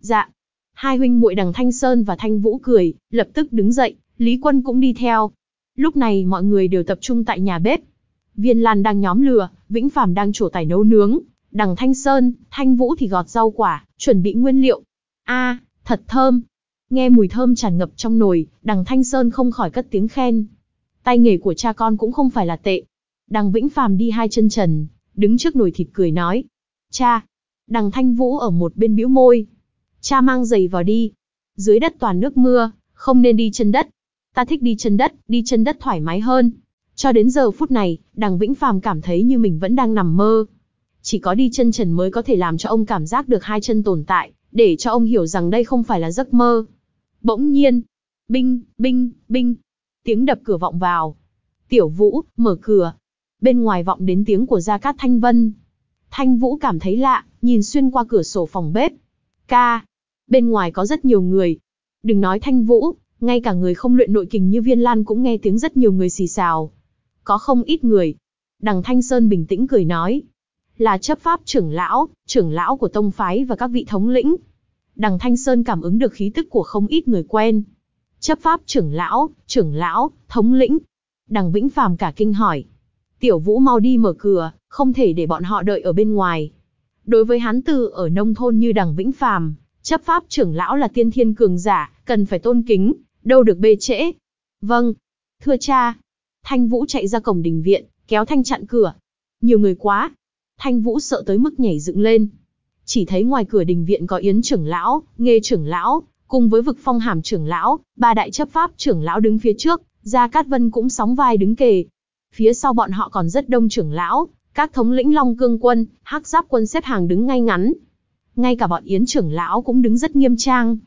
Dạ. Hai huynh muội đằng Thanh Sơn và Thanh Vũ cười, lập tức đứng dậy, Lý Quân cũng đi theo. Lúc này mọi người đều tập trung tại nhà bếp. Viên Lan đang nhóm lửa, Vĩnh Phàm đang trổ tài nấu nướng, đằng Thanh Sơn, Thanh Vũ thì gọt rau quả, chuẩn bị nguyên liệu. A, thật thơm. Nghe mùi thơm tràn ngập trong nồi, đằng Thanh Sơn không khỏi cất tiếng khen. Tay nghề của cha con cũng không phải là tệ. Đằng Vĩnh Phàm đi hai chân trần, đứng trước nồi thịt cười nói. Cha. Đằng Thanh Vũ ở một bên bĩu môi. Cha mang giày vào đi. Dưới đất toàn nước mưa, không nên đi chân đất. Ta thích đi chân đất, đi chân đất thoải mái hơn. Cho đến giờ phút này, đằng Vĩnh Phàm cảm thấy như mình vẫn đang nằm mơ. Chỉ có đi chân trần mới có thể làm cho ông cảm giác được hai chân tồn tại, để cho ông hiểu rằng đây không phải là giấc mơ. Bỗng nhiên, binh, binh, binh, tiếng đập cửa vọng vào. Tiểu Vũ, mở cửa. Bên ngoài vọng đến tiếng của Gia Cát Thanh Vân. Thanh Vũ cảm thấy lạ, nhìn xuyên qua cửa sổ phòng bếp. Ca, bên ngoài có rất nhiều người. Đừng nói Thanh Vũ, ngay cả người không luyện nội kình như Viên Lan cũng nghe tiếng rất nhiều người xì xào. Có không ít người. Đằng Thanh Sơn bình tĩnh cười nói. Là chấp pháp trưởng lão, trưởng lão của tông phái và các vị thống lĩnh. Đằng Thanh Sơn cảm ứng được khí tức của không ít người quen. Chấp pháp trưởng lão, trưởng lão, thống lĩnh. Đằng Vĩnh Phàm cả kinh hỏi. Tiểu Vũ mau đi mở cửa, không thể để bọn họ đợi ở bên ngoài. Đối với hán tử ở nông thôn như đằng Vĩnh Phàm, chấp pháp trưởng lão là tiên thiên cường giả, cần phải tôn kính, đâu được bê trễ. Vâng, thưa cha. Thanh Vũ chạy ra cổng đình viện, kéo Thanh chặn cửa. Nhiều người quá. Thanh Vũ sợ tới mức nhảy dựng lên. Chỉ thấy ngoài cửa đình viện có Yến trưởng lão, Nghê trưởng lão, cùng với vực phong hàm trưởng lão, ba đại chấp pháp trưởng lão đứng phía trước, Gia Cát Vân cũng sóng vai đứng kề. Phía sau bọn họ còn rất đông trưởng lão, các thống lĩnh Long Cương quân, Hắc Giáp quân xếp hàng đứng ngay ngắn. Ngay cả bọn Yến trưởng lão cũng đứng rất nghiêm trang.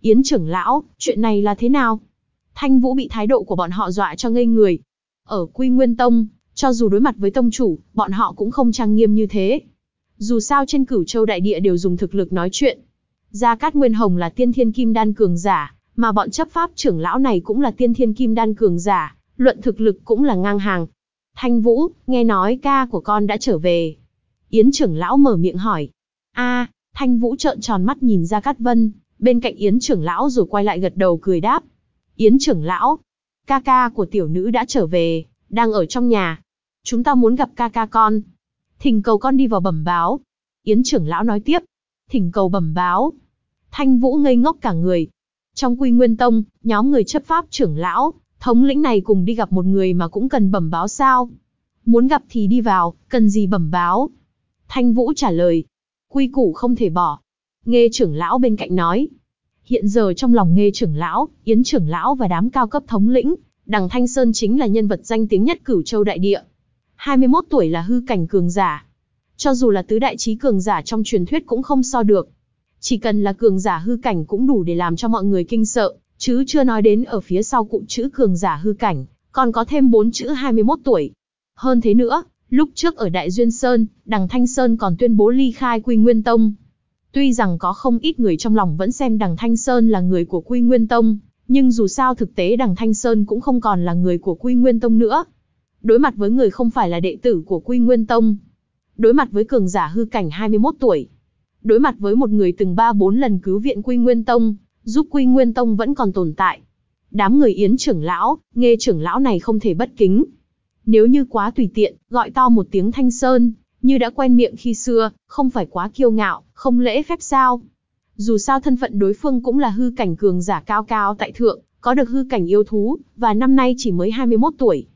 Yến trưởng lão, chuyện này là thế nào? Thanh Vũ bị thái độ của bọn họ dọa cho ngây người. Ở Quy Nguyên Tông, cho dù đối mặt với tông chủ, bọn họ cũng không trang nghiêm như thế. Dù sao trên cửu châu đại địa đều dùng thực lực nói chuyện. Gia Cát Nguyên Hồng là tiên thiên kim đan cường giả, mà bọn chấp pháp trưởng lão này cũng là tiên thiên kim đan cường giả, luận thực lực cũng là ngang hàng. Thanh Vũ, nghe nói ca của con đã trở về. Yến trưởng lão mở miệng hỏi. a Thanh Vũ trợn tròn mắt nhìn gia Cát Vân, bên cạnh Yến trưởng lão rồi quay lại gật đầu cười đáp. Yến trưởng lão, ca ca của tiểu nữ đã trở về, đang ở trong nhà. Chúng ta muốn gặp ca ca con. Thỉnh cầu con đi vào bẩm báo. Yến trưởng lão nói tiếp. Thỉnh cầu bẩm báo. Thanh Vũ ngây ngốc cả người. Trong Quy Nguyên Tông, nhóm người chấp pháp trưởng lão, thống lĩnh này cùng đi gặp một người mà cũng cần bẩm báo sao? Muốn gặp thì đi vào, cần gì bẩm báo? Thanh Vũ trả lời. Quy củ không thể bỏ. Nghe trưởng lão bên cạnh nói. Hiện giờ trong lòng nghe trưởng lão, yến trưởng lão và đám cao cấp thống lĩnh, đằng Thanh Sơn chính là nhân vật danh tiếng nhất cửu châu đại địa. 21 tuổi là hư cảnh cường giả. Cho dù là tứ đại trí cường giả trong truyền thuyết cũng không so được. Chỉ cần là cường giả hư cảnh cũng đủ để làm cho mọi người kinh sợ, chứ chưa nói đến ở phía sau cụm chữ cường giả hư cảnh, còn có thêm bốn chữ 21 tuổi. Hơn thế nữa, lúc trước ở Đại Duyên Sơn, đằng Thanh Sơn còn tuyên bố ly khai Quy Nguyên Tông. Tuy rằng có không ít người trong lòng vẫn xem đằng Thanh Sơn là người của Quy Nguyên Tông, nhưng dù sao thực tế đằng Thanh Sơn cũng không còn là người của Quy Nguyên Tông nữa. Đối mặt với người không phải là đệ tử của Quy Nguyên Tông. Đối mặt với cường giả hư cảnh 21 tuổi. đối mặt với một người từng ba bốn lần cứu viện Quy Nguyên Tông, giúp Quy Nguyên Tông vẫn còn tồn tại. Đám người Yến trưởng lão, nghe trưởng lão này không thể bất kính. Nếu như quá tùy tiện, gọi to một tiếng Thanh Sơn, như đã quen miệng khi xưa, không phải quá kiêu ngạo, không lễ phép sao. Dù sao thân phận đối phương cũng là hư cảnh cường giả cao cao tại thượng, có được hư cảnh yêu thú, và năm nay chỉ mới 21 tuổi.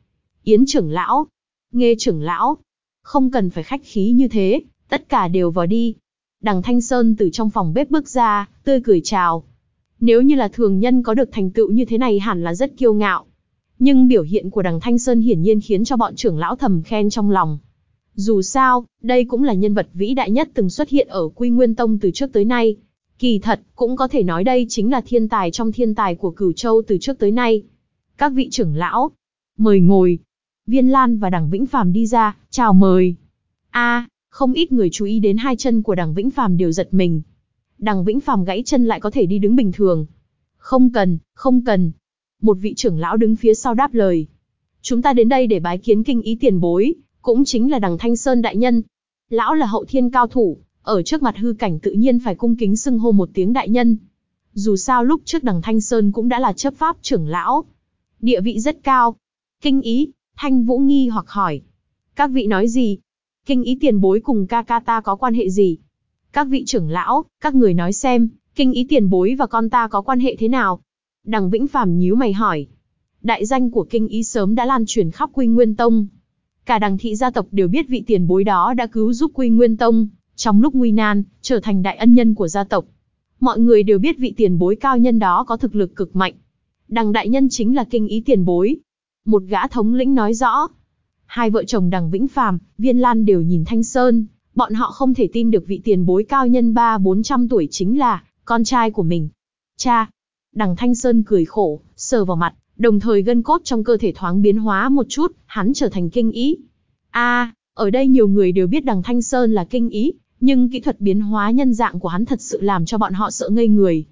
Yến trưởng lão, nghe trưởng lão, không cần phải khách khí như thế, tất cả đều vào đi. Đằng Thanh Sơn từ trong phòng bếp bước ra, tươi cười chào. Nếu như là thường nhân có được thành tựu như thế này hẳn là rất kiêu ngạo. Nhưng biểu hiện của đằng Thanh Sơn hiển nhiên khiến cho bọn trưởng lão thầm khen trong lòng. Dù sao, đây cũng là nhân vật vĩ đại nhất từng xuất hiện ở Quy Nguyên Tông từ trước tới nay. Kỳ thật, cũng có thể nói đây chính là thiên tài trong thiên tài của Cửu Châu từ trước tới nay. Các vị trưởng lão, mời ngồi. Viên Lan và Đằng Vĩnh Phàm đi ra, chào mời. A, không ít người chú ý đến hai chân của Đằng Vĩnh Phàm đều giật mình. Đằng Vĩnh Phàm gãy chân lại có thể đi đứng bình thường. Không cần, không cần. Một vị trưởng lão đứng phía sau đáp lời. Chúng ta đến đây để bái kiến kinh ý tiền bối, cũng chính là đằng Thanh Sơn đại nhân. Lão là hậu thiên cao thủ, ở trước mặt hư cảnh tự nhiên phải cung kính xưng hô một tiếng đại nhân. Dù sao lúc trước đằng Thanh Sơn cũng đã là chấp pháp trưởng lão. Địa vị rất cao. Kinh ý, Thanh Vũ nghi hoặc hỏi. Các vị nói gì? Kinh ý tiền bối cùng ca ca ta có quan hệ gì? Các vị trưởng lão, các người nói xem, kinh ý tiền bối và con ta có quan hệ thế nào? Đằng Vĩnh Phàm nhíu mày hỏi. Đại danh của kinh ý sớm đã lan truyền khắp Quy Nguyên Tông. Cả đằng thị gia tộc đều biết vị tiền bối đó đã cứu giúp Quy Nguyên Tông, trong lúc nguy nan, trở thành đại ân nhân của gia tộc. Mọi người đều biết vị tiền bối cao nhân đó có thực lực cực mạnh. Đằng đại nhân chính là kinh ý tiền bối. Một gã thống lĩnh nói rõ. Hai vợ chồng đằng Vĩnh Phàm, Viên Lan đều nhìn Thanh Sơn, bọn họ không thể tin được vị tiền bối cao nhân ba bốn trăm tuổi chính là con trai của mình. Cha! Đằng Thanh Sơn cười khổ, sờ vào mặt, đồng thời gân cốt trong cơ thể thoáng biến hóa một chút, hắn trở thành kinh ý. A, ở đây nhiều người đều biết đằng Thanh Sơn là kinh ý, nhưng kỹ thuật biến hóa nhân dạng của hắn thật sự làm cho bọn họ sợ ngây người.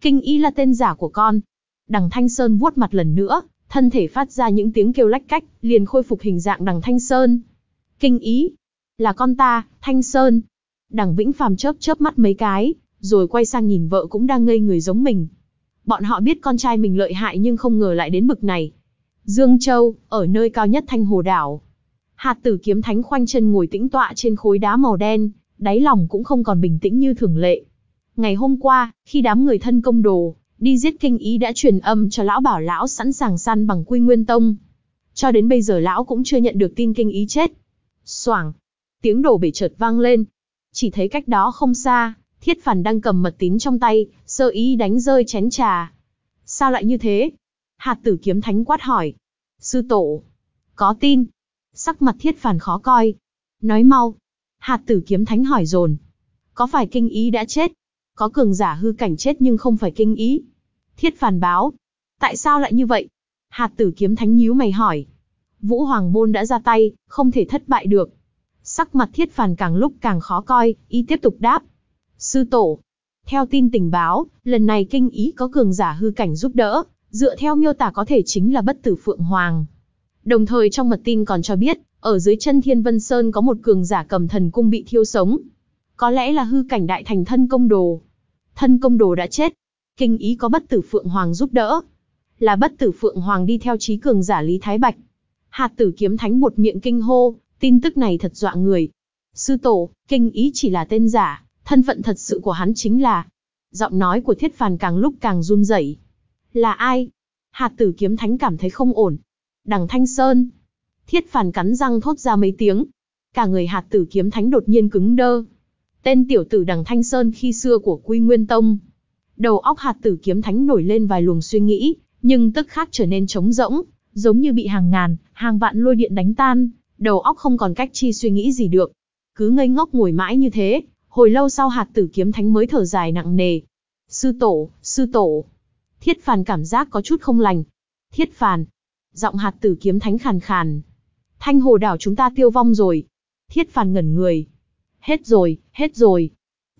Kinh ý là tên giả của con. Đằng Thanh Sơn vuốt mặt lần nữa, thân thể phát ra những tiếng kêu lách cách, liền khôi phục hình dạng đằng Thanh Sơn. Kinh ý, là con ta, Thanh Sơn. Đằng Vĩnh Phàm chớp chớp mắt mấy cái, rồi quay sang nhìn vợ cũng đang ngây người giống mình. Bọn họ biết con trai mình lợi hại nhưng không ngờ lại đến bực này. Dương Châu, ở nơi cao nhất Thanh Hồ Đảo. Hạt tử kiếm thánh khoanh chân ngồi tĩnh tọa trên khối đá màu đen, đáy lòng cũng không còn bình tĩnh như thường lệ. Ngày hôm qua, khi đám người thân công đồ, đi giết kinh ý đã truyền âm cho lão bảo lão sẵn sàng săn bằng quy nguyên tông. Cho đến bây giờ lão cũng chưa nhận được tin kinh ý chết. Soảng, tiếng đổ bể chợt vang lên. Chỉ thấy cách đó không xa, Thiết Phản đang cầm mật tín trong tay, sơ ý đánh rơi chén trà. Sao lại như thế? Hạt tử kiếm thánh quát hỏi. Sư tổ. Có tin. Sắc mặt Thiết Phản khó coi. Nói mau. Hạt tử kiếm thánh hỏi dồn. Có phải kinh ý đã chết? Có cường giả hư cảnh chết nhưng không phải kinh ý. Thiết Phản báo. Tại sao lại như vậy? Hạt tử kiếm thánh nhíu mày hỏi. Vũ Hoàng Môn đã ra tay, không thể thất bại được. Sắc mặt thiết phản càng lúc càng khó coi, y tiếp tục đáp. Sư tổ. Theo tin tình báo, lần này kinh ý có cường giả hư cảnh giúp đỡ, dựa theo miêu tả có thể chính là bất tử Phượng Hoàng. Đồng thời trong mật tin còn cho biết, ở dưới chân Thiên Vân Sơn có một cường giả cầm thần cung bị thiêu sống. Có lẽ là hư cảnh đại thành thân công đồ. Thân công đồ đã chết. Kinh ý có bất tử Phượng Hoàng giúp đỡ. Là bất tử Phượng Hoàng đi theo trí cường giả Lý Thái Bạch. Hạt tử kiếm thánh bột miệng kinh hô, tin tức này thật dọa người. Sư tổ, kinh ý chỉ là tên giả, Thân phận thật sự của hắn chính là... Giọng nói của thiết phàn càng lúc càng run rẩy. Là ai? Hạt tử kiếm thánh cảm thấy không ổn. Đằng Thanh Sơn. Thiết phàn cắn răng thốt ra mấy tiếng. Cả người hạt tử kiếm thánh đột nhiên cứng đơ. Tên tiểu tử đằng Thanh Sơn khi xưa của Quy Nguyên Tông. Đầu óc hạt tử kiếm thánh nổi lên vài luồng suy nghĩ, nhưng tức khắc trở nên trống rỗng, giống như bị hàng ngàn, hàng vạn lôi điện đánh tan, đầu óc không còn cách chi suy nghĩ gì được. Cứ ngây ngốc ngồi mãi như thế, Hồi lâu sau hạt tử kiếm thánh mới thở dài nặng nề. Sư tổ, sư tổ. Thiết phàn cảm giác có chút không lành. Thiết phàn. Giọng hạt tử kiếm thánh khàn khàn. Thanh hồ đảo chúng ta tiêu vong rồi. Thiết phàn ngẩn người. Hết rồi, hết rồi.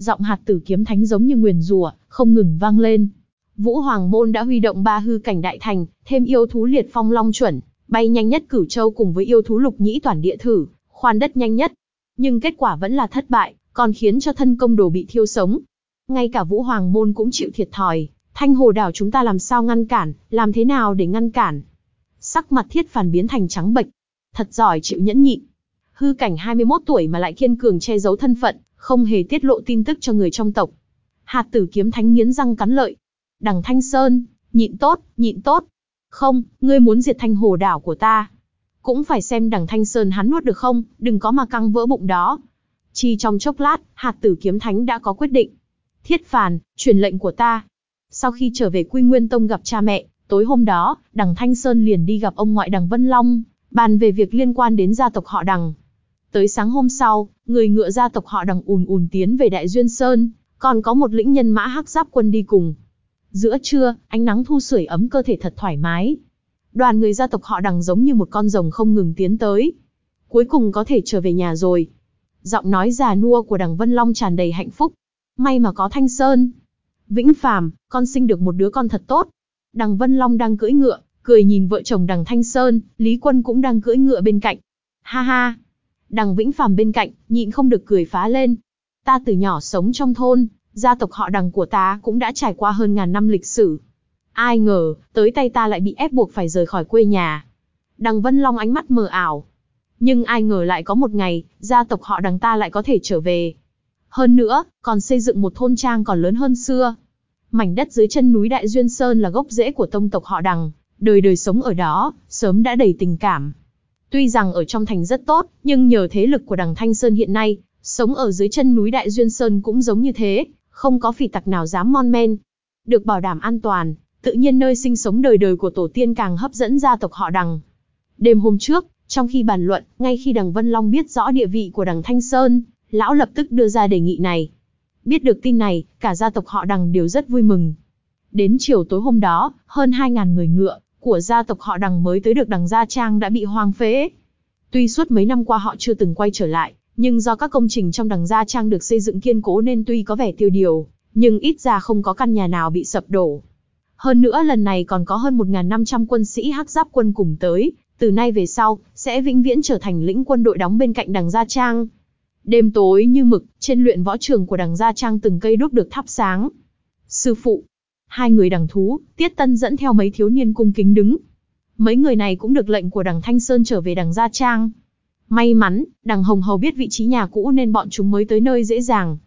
Giọng hạt tử kiếm thánh giống như nguyền rủa, không ngừng vang lên. Vũ Hoàng Môn đã huy động ba hư cảnh đại thành, thêm yêu thú liệt phong long chuẩn, bay nhanh nhất cửu châu cùng với yêu thú lục nhĩ toàn địa thử, khoan đất nhanh nhất. Nhưng kết quả vẫn là thất bại, còn khiến cho thân công đồ bị thiêu sống. Ngay cả Vũ Hoàng Môn cũng chịu thiệt thòi, thanh hồ đảo chúng ta làm sao ngăn cản, làm thế nào để ngăn cản. Sắc mặt thiết phản biến thành trắng bệch, thật giỏi chịu nhẫn nhịn. Hư cảnh 21 tuổi mà lại kiên cường che giấu thân phận, không hề tiết lộ tin tức cho người trong tộc. Hạt tử kiếm thánh nghiến răng cắn lợi. Đằng Thanh Sơn, nhịn tốt, nhịn tốt. Không, ngươi muốn diệt thanh hồ đảo của ta. Cũng phải xem đằng Thanh Sơn hắn nuốt được không, đừng có mà căng vỡ bụng đó. Chỉ trong chốc lát, hạt tử kiếm thánh đã có quyết định. Thiết phàn, truyền lệnh của ta. Sau khi trở về Quy Nguyên Tông gặp cha mẹ, tối hôm đó, đằng Thanh Sơn liền đi gặp ông ngoại đằng Vân Long, bàn về việc liên quan đến gia tộc họ đằng. Tới sáng hôm sau, người ngựa gia tộc họ đằng ùn ùn tiến về Đại Duyên Sơn, còn có một lĩnh nhân mã hắc giáp quân đi cùng. Giữa trưa, ánh nắng thu sưởi ấm cơ thể thật thoải mái. Đoàn người gia tộc họ đằng giống như một con rồng không ngừng tiến tới. Cuối cùng có thể trở về nhà rồi. Giọng nói già nua của đằng Vân Long tràn đầy hạnh phúc. May mà có Thanh Sơn. Vĩnh Phàm, con sinh được một đứa con thật tốt. Đằng Vân Long đang cưỡi ngựa, cười nhìn vợ chồng đằng Thanh Sơn, Lý Quân cũng đang cưỡi ngựa bên cạnh. Ha ha. Đằng Vĩnh Phàm bên cạnh, nhịn không được cười phá lên. Ta từ nhỏ sống trong thôn, gia tộc họ đằng của ta cũng đã trải qua hơn ngàn năm lịch sử. Ai ngờ, tới tay ta lại bị ép buộc phải rời khỏi quê nhà. Đằng Vân Long ánh mắt mờ ảo. Nhưng ai ngờ lại có một ngày, gia tộc họ đằng ta lại có thể trở về. Hơn nữa, còn xây dựng một thôn trang còn lớn hơn xưa. Mảnh đất dưới chân núi Đại Duyên Sơn là gốc rễ của tông tộc họ đằng, đời đời sống ở đó, sớm đã đầy tình cảm. Tuy rằng ở trong thành rất tốt, nhưng nhờ thế lực của đằng Thanh Sơn hiện nay, sống ở dưới chân núi Đại Duyên Sơn cũng giống như thế, không có phỉ tặc nào dám mon men. Được bảo đảm an toàn, tự nhiên nơi sinh sống đời đời của tổ tiên càng hấp dẫn gia tộc họ đằng. Đêm hôm trước, trong khi bàn luận, ngay khi đằng Vân Long biết rõ địa vị của đằng Thanh Sơn, lão lập tức đưa ra đề nghị này. Biết được tin này, cả gia tộc họ đằng đều rất vui mừng. Đến chiều tối hôm đó, hơn 2.000 người ngựa của gia tộc họ đằng mới tới được đằng Gia Trang đã bị hoang phế. Tuy suốt mấy năm qua họ chưa từng quay trở lại, nhưng do các công trình trong đằng Gia Trang được xây dựng kiên cố nên tuy có vẻ tiêu điều, nhưng ít ra không có căn nhà nào bị sập đổ. Hơn nữa lần này còn có hơn 1.500 quân sĩ hắc giáp quân cùng tới, từ nay về sau, sẽ vĩnh viễn trở thành lĩnh quân đội đóng bên cạnh đằng Gia Trang. Đêm tối như mực, trên luyện võ trường của đằng Gia Trang từng cây đuốc được thắp sáng. Sư phụ, hai người đằng thú, Tiết Tân dẫn theo mấy thiếu niên cung kính đứng. Mấy người này cũng được lệnh của đằng Thanh Sơn trở về đằng Gia Trang. May mắn, đằng Hồng Hầu biết vị trí nhà cũ nên bọn chúng mới tới nơi dễ dàng.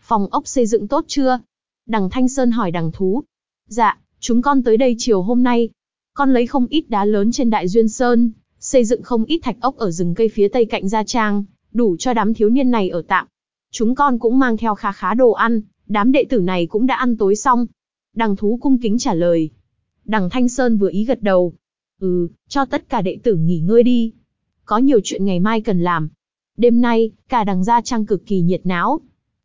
Phòng ốc xây dựng tốt chưa? Đằng Thanh Sơn hỏi đằng thú. Dạ, chúng con tới đây chiều hôm nay. Con lấy không ít đá lớn trên Đại Duyên Sơn, xây dựng không ít thạch ốc ở rừng cây phía tây cạnh Gia Trang, đủ cho đám thiếu niên này ở tạm. Chúng con cũng mang theo khá khá đồ ăn, đám đệ tử này cũng đã ăn tối xong. Đằng thú cung kính trả lời. Đằng Thanh Sơn vừa ý gật đầu. Ừ, cho tất cả đệ tử nghỉ ngơi đi. Có nhiều chuyện ngày mai cần làm. Đêm nay, cả đằng gia trang cực kỳ nhiệt náo.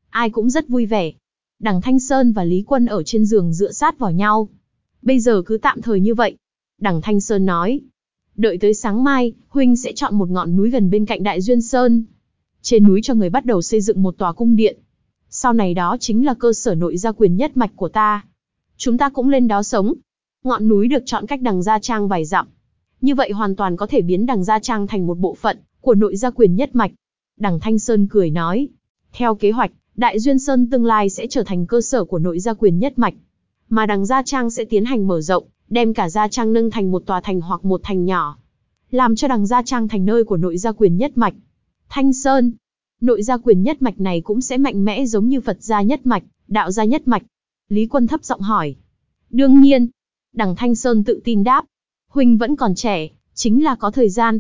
Ai cũng rất vui vẻ. Đằng Thanh Sơn và Lý Quân ở trên giường dựa sát vào nhau. Bây giờ cứ tạm thời như vậy. Đằng Thanh Sơn nói. Đợi tới sáng mai, Huynh sẽ chọn một ngọn núi gần bên cạnh Đại Duyên Sơn. Trên núi cho người bắt đầu xây dựng một tòa cung điện. Sau này đó chính là cơ sở nội gia quyền nhất mạch của ta. Chúng ta cũng lên đó sống. Ngọn núi được chọn cách đằng Gia Trang vài dặm. Như vậy hoàn toàn có thể biến đằng Gia Trang thành một bộ phận của nội gia quyền nhất mạch. Đằng Thanh Sơn cười nói. Theo kế hoạch, Đại Duyên Sơn tương lai sẽ trở thành cơ sở của nội gia quyền nhất mạch. Mà đằng Gia Trang sẽ tiến hành mở rộng, đem cả Gia Trang nâng thành một tòa thành hoặc một thành nhỏ. Làm cho đằng Gia Trang thành nơi của nội gia quyền nhất mạch. Thanh Sơn, nội gia quyền nhất mạch này cũng sẽ mạnh mẽ giống như Phật gia nhất mạch, đạo gia nhất mạch. Lý Quân thấp giọng hỏi. Đương nhiên. Đằng Thanh Sơn tự tin đáp. Huynh vẫn còn trẻ, chính là có thời gian.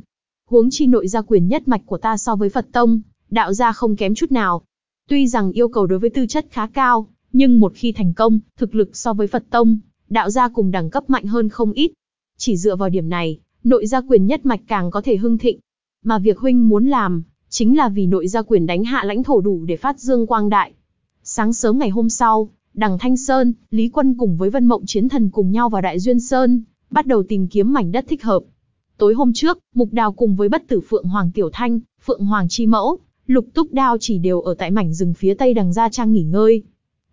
Huống chi nội gia quyền nhất mạch của ta so với Phật Tông, đạo gia không kém chút nào. Tuy rằng yêu cầu đối với tư chất khá cao, nhưng một khi thành công, thực lực so với Phật Tông, đạo gia cùng đẳng cấp mạnh hơn không ít. Chỉ dựa vào điểm này, nội gia quyền nhất mạch càng có thể hưng thịnh. Mà việc huynh muốn làm, chính là vì nội gia quyền đánh hạ lãnh thổ đủ để phát dương quang đại. Sáng sớm ngày hôm sau, Đằng Thanh Sơn, Lý Quân cùng với Vân Mộng Chiến Thần cùng nhau vào Đại Duyên Sơn, bắt đầu tìm kiếm mảnh đất thích hợp. Tối hôm trước, Mục Đào cùng với bất tử Phượng Hoàng Tiểu Thanh, Phượng Hoàng Chi Mẫu, Lục Túc Đao chỉ đều ở tại mảnh rừng phía tây đằng Gia Trang nghỉ ngơi.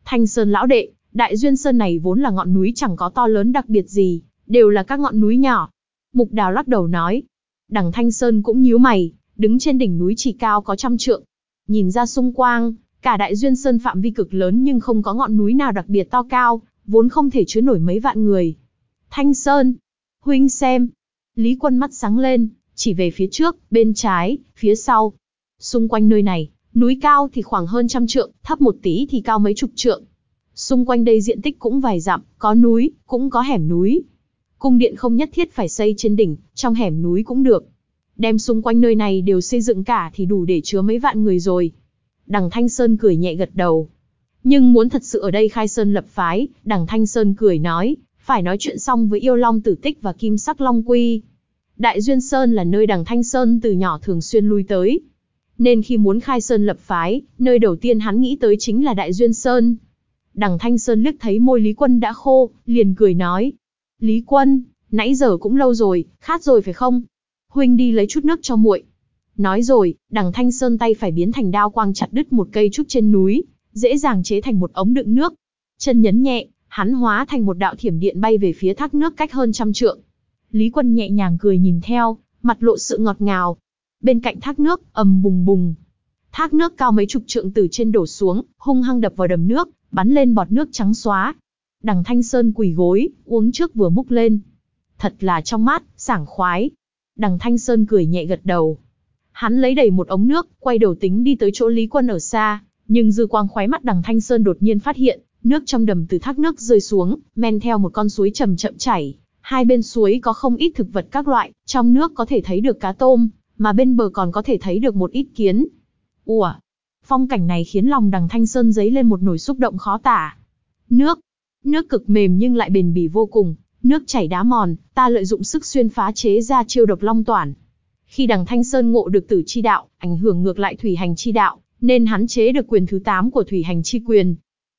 Thanh Sơn lão đệ, Đại Duyên Sơn này vốn là ngọn núi chẳng có to lớn đặc biệt gì, đều là các ngọn núi nhỏ. Mục Đào lắc đầu nói. Đằng Thanh Sơn cũng nhíu mày, đứng trên đỉnh núi chỉ cao có trăm trượng. Nhìn ra xung quanh, Cả đại duyên sơn phạm vi cực lớn nhưng không có ngọn núi nào đặc biệt to cao, vốn không thể chứa nổi mấy vạn người. Thanh Sơn, huynh xem. Lý Quân mắt sáng lên, chỉ về phía trước, bên trái, phía sau. Xung quanh nơi này, núi cao thì khoảng hơn trăm trượng, thấp một tí thì cao mấy chục trượng. Xung quanh đây diện tích cũng vài dặm, có núi, cũng có hẻm núi. Cung điện không nhất thiết phải xây trên đỉnh, trong hẻm núi cũng được. Đem xung quanh nơi này đều xây dựng cả thì đủ để chứa mấy vạn người rồi. Đằng Thanh Sơn cười nhẹ gật đầu. Nhưng muốn thật sự ở đây khai sơn lập phái, đằng Thanh Sơn cười nói, phải nói chuyện xong với yêu long tử tích và kim sắc long quy. Đại Duyên Sơn là nơi đằng Thanh Sơn từ nhỏ thường xuyên lui tới. Nên khi muốn khai sơn lập phái, nơi đầu tiên hắn nghĩ tới chính là Đại Duyên Sơn. Đằng Thanh Sơn liếc thấy môi Lý Quân đã khô, liền cười nói. Lý Quân, nãy giờ cũng lâu rồi, khát rồi phải không? Huynh đi lấy chút nước cho muội. Nói rồi, đằng Thanh Sơn tay phải biến thành đao quang chặt đứt một cây trúc trên núi, dễ dàng chế thành một ống đựng nước. Chân nhấn nhẹ, hắn hóa thành một đạo thiểm điện bay về phía thác nước cách hơn trăm trượng. Lý Quân nhẹ nhàng cười nhìn theo, mặt lộ sự ngọt ngào. Bên cạnh thác nước, ầm bùng bùng. Thác nước cao mấy chục trượng từ trên đổ xuống, hung hăng đập vào đầm nước, bắn lên bọt nước trắng xóa. Đằng Thanh Sơn quỳ gối, uống trước vừa múc lên. Thật là trong mát, sảng khoái. Đằng Thanh Sơn cười nhẹ gật đầu. Hắn lấy đầy một ống nước, quay đầu tính đi tới chỗ Lý Quân ở xa, nhưng dư quang khoái mắt đằng Thanh Sơn đột nhiên phát hiện, nước trong đầm từ thác nước rơi xuống, men theo một con suối chậm chậm chảy. Hai bên suối có không ít thực vật các loại, trong nước có thể thấy được cá tôm, mà bên bờ còn có thể thấy được một ít kiến. Ủa, phong cảnh này khiến lòng đằng Thanh Sơn dấy lên một nỗi xúc động khó tả. Nước, nước cực mềm nhưng lại bền bỉ vô cùng, nước chảy đá mòn, ta lợi dụng sức xuyên phá chế ra chiêu độc long toàn. Khi đằng Thanh Sơn ngộ được tử chi đạo, ảnh hưởng ngược lại thủy hành chi đạo, nên hắn chế được quyền thứ 8 của thủy hành chi quyền.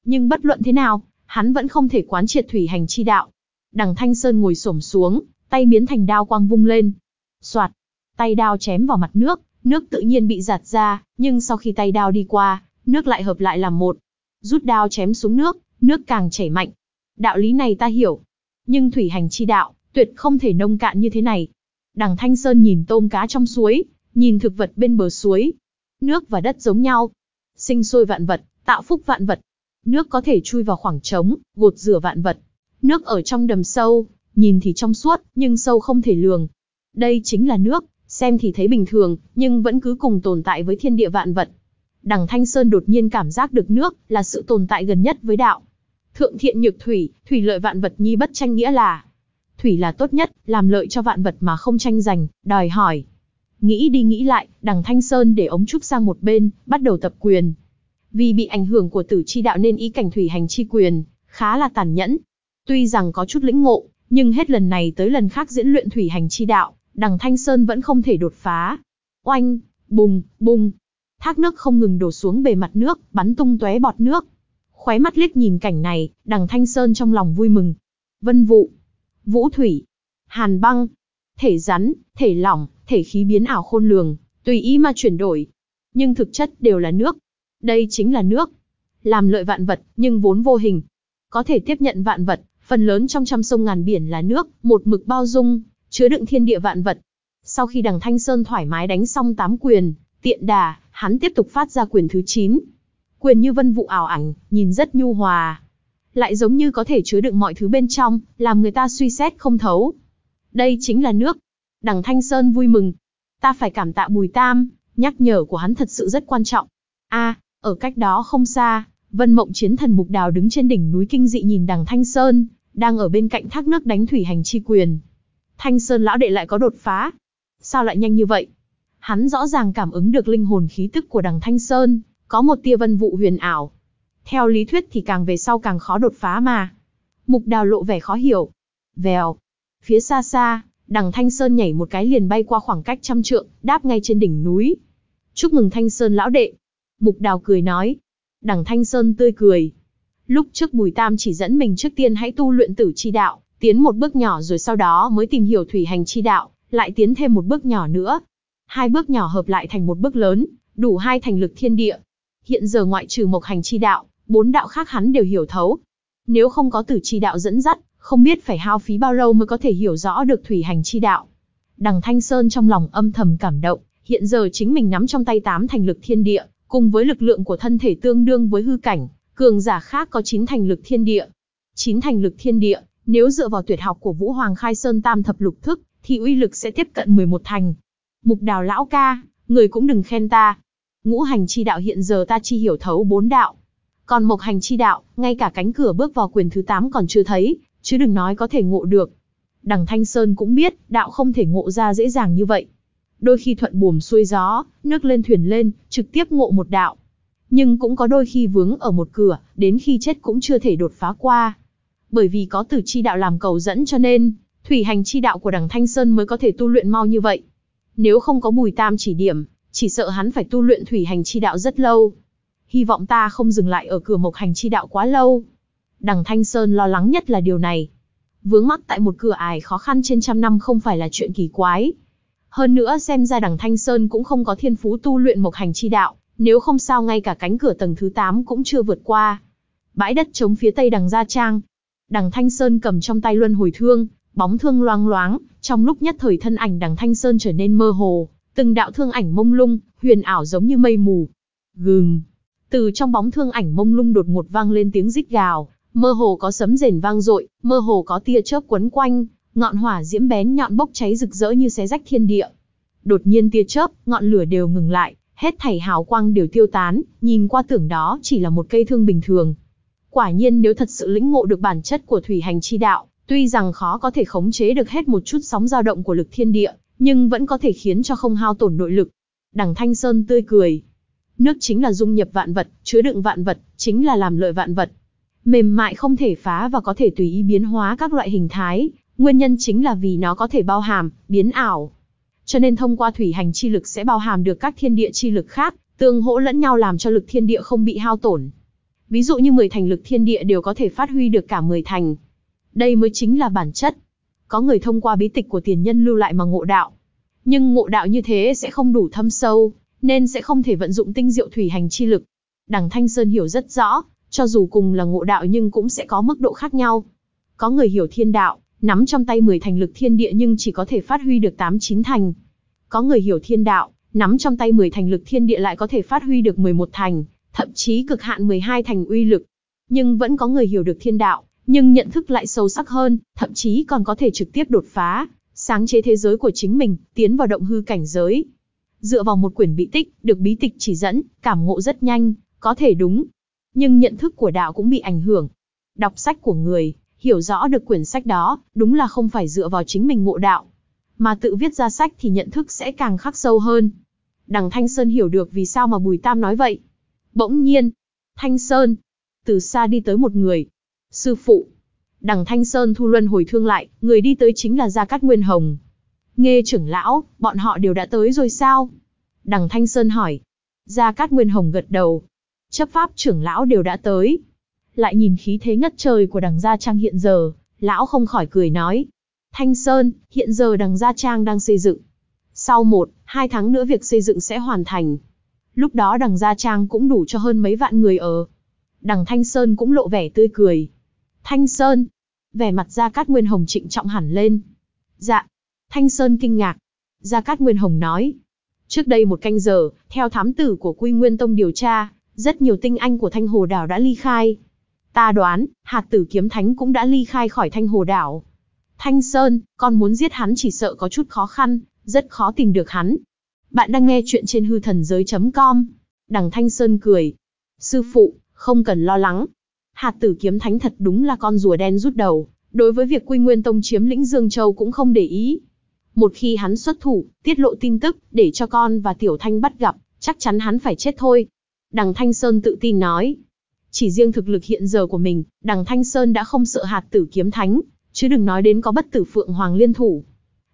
Nhưng bất luận thế nào, hắn vẫn không thể quán triệt thủy hành chi đạo. Đằng Thanh Sơn ngồi xổm xuống, tay biến thành đao quang vung lên. Soạt, tay đao chém vào mặt nước, nước tự nhiên bị giạt ra, nhưng sau khi tay đao đi qua, nước lại hợp lại làm một. Rút đao chém xuống nước, nước càng chảy mạnh. Đạo lý này ta hiểu. Nhưng thủy hành chi đạo, tuyệt không thể nông cạn như thế này. Đằng Thanh Sơn nhìn tôm cá trong suối, nhìn thực vật bên bờ suối. Nước và đất giống nhau. Sinh sôi vạn vật, tạo phúc vạn vật. Nước có thể chui vào khoảng trống, gột rửa vạn vật. Nước ở trong đầm sâu, nhìn thì trong suốt, nhưng sâu không thể lường. Đây chính là nước, xem thì thấy bình thường, nhưng vẫn cứ cùng tồn tại với thiên địa vạn vật. Đằng Thanh Sơn đột nhiên cảm giác được nước là sự tồn tại gần nhất với đạo. Thượng thiện nhược thủy, thủy lợi vạn vật nhi bất tranh nghĩa là. Thủy là tốt nhất, làm lợi cho vạn vật mà không tranh giành, đòi hỏi. Nghĩ đi nghĩ lại, đằng Thanh Sơn để ống trúc sang một bên, bắt đầu tập quyền. Vì bị ảnh hưởng của tử chi đạo nên ý cảnh thủy hành chi quyền, khá là tàn nhẫn. Tuy rằng có chút lĩnh ngộ, nhưng hết lần này tới lần khác diễn luyện thủy hành chi đạo, đằng Thanh Sơn vẫn không thể đột phá. Oanh, bùng, bùng. Thác nước không ngừng đổ xuống bề mặt nước, bắn tung tóe bọt nước. Khóe mắt liếc nhìn cảnh này, đằng Thanh Sơn trong lòng vui mừng. Vân vụ, vũ thủy, hàn băng, thể rắn, thể lỏng, thể khí biến ảo khôn lường, tùy ý mà chuyển đổi. Nhưng thực chất đều là nước. Đây chính là nước. Làm lợi vạn vật, nhưng vốn vô hình. Có thể tiếp nhận vạn vật, phần lớn trong trăm sông ngàn biển là nước, một mực bao dung, chứa đựng thiên địa vạn vật. Sau khi đằng Thanh Sơn thoải mái đánh xong tám quyền, tiện đà, hắn tiếp tục phát ra quyền thứ 9. Quyền như vân vụ ảo ảnh, nhìn rất nhu hòa. Lại giống như có thể chứa đựng mọi thứ bên trong, làm người ta suy xét không thấu. Đây chính là nước. Đằng Thanh Sơn vui mừng. Ta phải cảm tạ Bùi Tam, nhắc nhở của hắn thật sự rất quan trọng. a ở cách đó không xa, Vân Mộng Chiến Thần Mục Đào đứng trên đỉnh núi kinh dị nhìn đằng Thanh Sơn, đang ở bên cạnh thác nước đánh thủy hành chi quyền. Thanh Sơn lão đệ lại có đột phá. Sao lại nhanh như vậy? Hắn rõ ràng cảm ứng được linh hồn khí tức của đằng Thanh Sơn, có một tia vân vụ huyền ảo. Theo lý thuyết thì càng về sau càng khó đột phá mà. Mục đào lộ vẻ khó hiểu. Vèo. Phía xa xa, đằng Thanh Sơn nhảy một cái liền bay qua khoảng cách trăm trượng, đáp ngay trên đỉnh núi. Chúc mừng Thanh Sơn lão đệ. Mục đào cười nói. Đằng Thanh Sơn tươi cười. Lúc trước Bùi Tam chỉ dẫn mình trước tiên hãy tu luyện tử chi đạo, tiến một bước nhỏ rồi sau đó mới tìm hiểu thủy hành chi đạo, lại tiến thêm một bước nhỏ nữa. Hai bước nhỏ hợp lại thành một bước lớn, đủ hai thành lực thiên địa. Hiện giờ ngoại trừ mộc hành chi đạo, bốn đạo khác hắn đều hiểu thấu. Nếu không có tử chi đạo dẫn dắt, không biết phải hao phí bao lâu mới có thể hiểu rõ được thủy hành chi đạo. Đằng Thanh Sơn trong lòng âm thầm cảm động, hiện giờ chính mình nắm trong tay tám thành lực thiên địa, cùng với lực lượng của thân thể tương đương với hư cảnh, cường giả khác có chín thành lực thiên địa. Chín thành lực thiên địa, nếu dựa vào tuyệt học của Vũ Hoàng Khai Sơn Tam Thập Lục Thức, thì uy lực sẽ tiếp cận 11 thành. Mục đào lão ca, người cũng đừng khen ta. Ngũ hành chi đạo hiện giờ ta chi hiểu thấu bốn đạo. Còn mộc hành chi đạo, ngay cả cánh cửa bước vào quyền thứ 8 còn chưa thấy, chứ đừng nói có thể ngộ được. Đằng Thanh Sơn cũng biết, đạo không thể ngộ ra dễ dàng như vậy. Đôi khi thuận buồm xuôi gió, nước lên thuyền lên, trực tiếp ngộ một đạo. Nhưng cũng có đôi khi vướng ở một cửa, đến khi chết cũng chưa thể đột phá qua. Bởi vì có tử chi đạo làm cầu dẫn cho nên, thủy hành chi đạo của đằng Thanh Sơn mới có thể tu luyện mau như vậy. Nếu không có bùi tam chỉ điểm, chỉ sợ hắn phải tu luyện thủy hành chi đạo rất lâu. Hy vọng ta không dừng lại ở cửa mộc hành chi đạo quá lâu. Đằng Thanh Sơn lo lắng nhất là điều này. Vướng mắc tại một cửa ải khó khăn trên trăm năm không phải là chuyện kỳ quái. Hơn nữa xem ra đằng Thanh Sơn cũng không có thiên phú tu luyện mộc hành chi đạo, nếu không sao ngay cả cánh cửa tầng thứ 8 cũng chưa vượt qua. Bãi đất chống phía tây đằng Gia Trang. Đằng Thanh Sơn cầm trong tay luân hồi thương, bóng thương loang loáng, trong lúc nhất thời thân ảnh đằng Thanh Sơn trở nên mơ hồ, từng đạo thương ảnh mông lung, huyền ảo giống như mây mù. Gừng. Từ trong bóng thương ảnh mông lung đột ngột vang lên tiếng rít gào, mơ hồ có sấm rền vang dội, mơ hồ có tia chớp quấn quanh, ngọn hỏa diễm bén nhọn bốc cháy rực rỡ như xé rách thiên địa. Đột nhiên tia chớp, ngọn lửa đều ngừng lại, hết thảy hào quang đều tiêu tán, nhìn qua tưởng đó chỉ là một cây thương bình thường. Quả nhiên nếu thật sự lĩnh ngộ được bản chất của thủy hành chi đạo, tuy rằng khó có thể khống chế được hết một chút sóng dao động của lực thiên địa, nhưng vẫn có thể khiến cho không hao tổn nội lực. Đằng Thanh Sơn tươi cười. Nước chính là dung nhập vạn vật, chứa đựng vạn vật, chính là làm lợi vạn vật. Mềm mại không thể phá và có thể tùy ý biến hóa các loại hình thái, nguyên nhân chính là vì nó có thể bao hàm, biến ảo. Cho nên thông qua thủy hành chi lực sẽ bao hàm được các thiên địa chi lực khác, tương hỗ lẫn nhau làm cho lực thiên địa không bị hao tổn. Ví dụ như 10 thành lực thiên địa đều có thể phát huy được cả 10 thành. Đây mới chính là bản chất. Có người thông qua bí tịch của tiền nhân lưu lại mà ngộ đạo. Nhưng ngộ đạo như thế sẽ không đủ thâm sâu, nên sẽ không thể vận dụng tinh diệu thủy hành chi lực. Đằng Thanh Sơn hiểu rất rõ, cho dù cùng là ngộ đạo nhưng cũng sẽ có mức độ khác nhau. Có người hiểu thiên đạo, nắm trong tay 10 thành lực thiên địa nhưng chỉ có thể phát huy được 8-9 thành. Có người hiểu thiên đạo, nắm trong tay 10 thành lực thiên địa lại có thể phát huy được 11 thành, thậm chí cực hạn 12 thành uy lực. Nhưng vẫn có người hiểu được thiên đạo, nhưng nhận thức lại sâu sắc hơn, thậm chí còn có thể trực tiếp đột phá, sáng chế thế giới của chính mình, tiến vào động hư cảnh giới. Dựa vào một quyển bí tích, được bí tịch chỉ dẫn, cảm ngộ rất nhanh, có thể đúng. Nhưng nhận thức của đạo cũng bị ảnh hưởng. Đọc sách của người, hiểu rõ được quyển sách đó, đúng là không phải dựa vào chính mình ngộ đạo. Mà tự viết ra sách thì nhận thức sẽ càng khắc sâu hơn. Đằng Thanh Sơn hiểu được vì sao mà Bùi Tam nói vậy. Bỗng nhiên, Thanh Sơn, từ xa đi tới một người. Sư phụ. Đằng Thanh Sơn thu luân hồi thương lại, người đi tới chính là Gia Cát Nguyên Hồng. Nghe trưởng lão, bọn họ đều đã tới rồi sao? Đằng Thanh Sơn hỏi. Gia Cát Nguyên Hồng gật đầu. Chấp pháp trưởng lão đều đã tới. Lại nhìn khí thế ngất trời của đằng Gia Trang hiện giờ, lão không khỏi cười nói. Thanh Sơn, hiện giờ đằng Gia Trang đang xây dựng. Sau một, hai tháng nữa việc xây dựng sẽ hoàn thành. Lúc đó đằng Gia Trang cũng đủ cho hơn mấy vạn người ở. Đằng Thanh Sơn cũng lộ vẻ tươi cười. Thanh Sơn, vẻ mặt Gia Cát Nguyên Hồng trịnh trọng hẳn lên. Dạ. Thanh Sơn kinh ngạc. Gia Cát Nguyên Hồng nói. Trước đây một canh giờ, theo thám tử của Quy Nguyên Tông điều tra, rất nhiều tinh anh của Thanh Hồ Đảo đã ly khai. Ta đoán, hạt tử kiếm thánh cũng đã ly khai khỏi Thanh Hồ Đảo. Thanh Sơn, con muốn giết hắn chỉ sợ có chút khó khăn, rất khó tìm được hắn. Bạn đang nghe chuyện trên hư thần giới.com. Đằng Thanh Sơn cười. Sư phụ, không cần lo lắng. Hạt tử kiếm thánh thật đúng là con rùa đen rút đầu. Đối với việc Quy Nguyên Tông chiếm lĩnh Dương Châu cũng không để ý. Một khi hắn xuất thủ, tiết lộ tin tức, để cho con và Tiểu Thanh bắt gặp, chắc chắn hắn phải chết thôi. Đằng Thanh Sơn tự tin nói. Chỉ riêng thực lực hiện giờ của mình, đằng Thanh Sơn đã không sợ hạt tử kiếm thánh, chứ đừng nói đến có bất tử phượng hoàng liên thủ.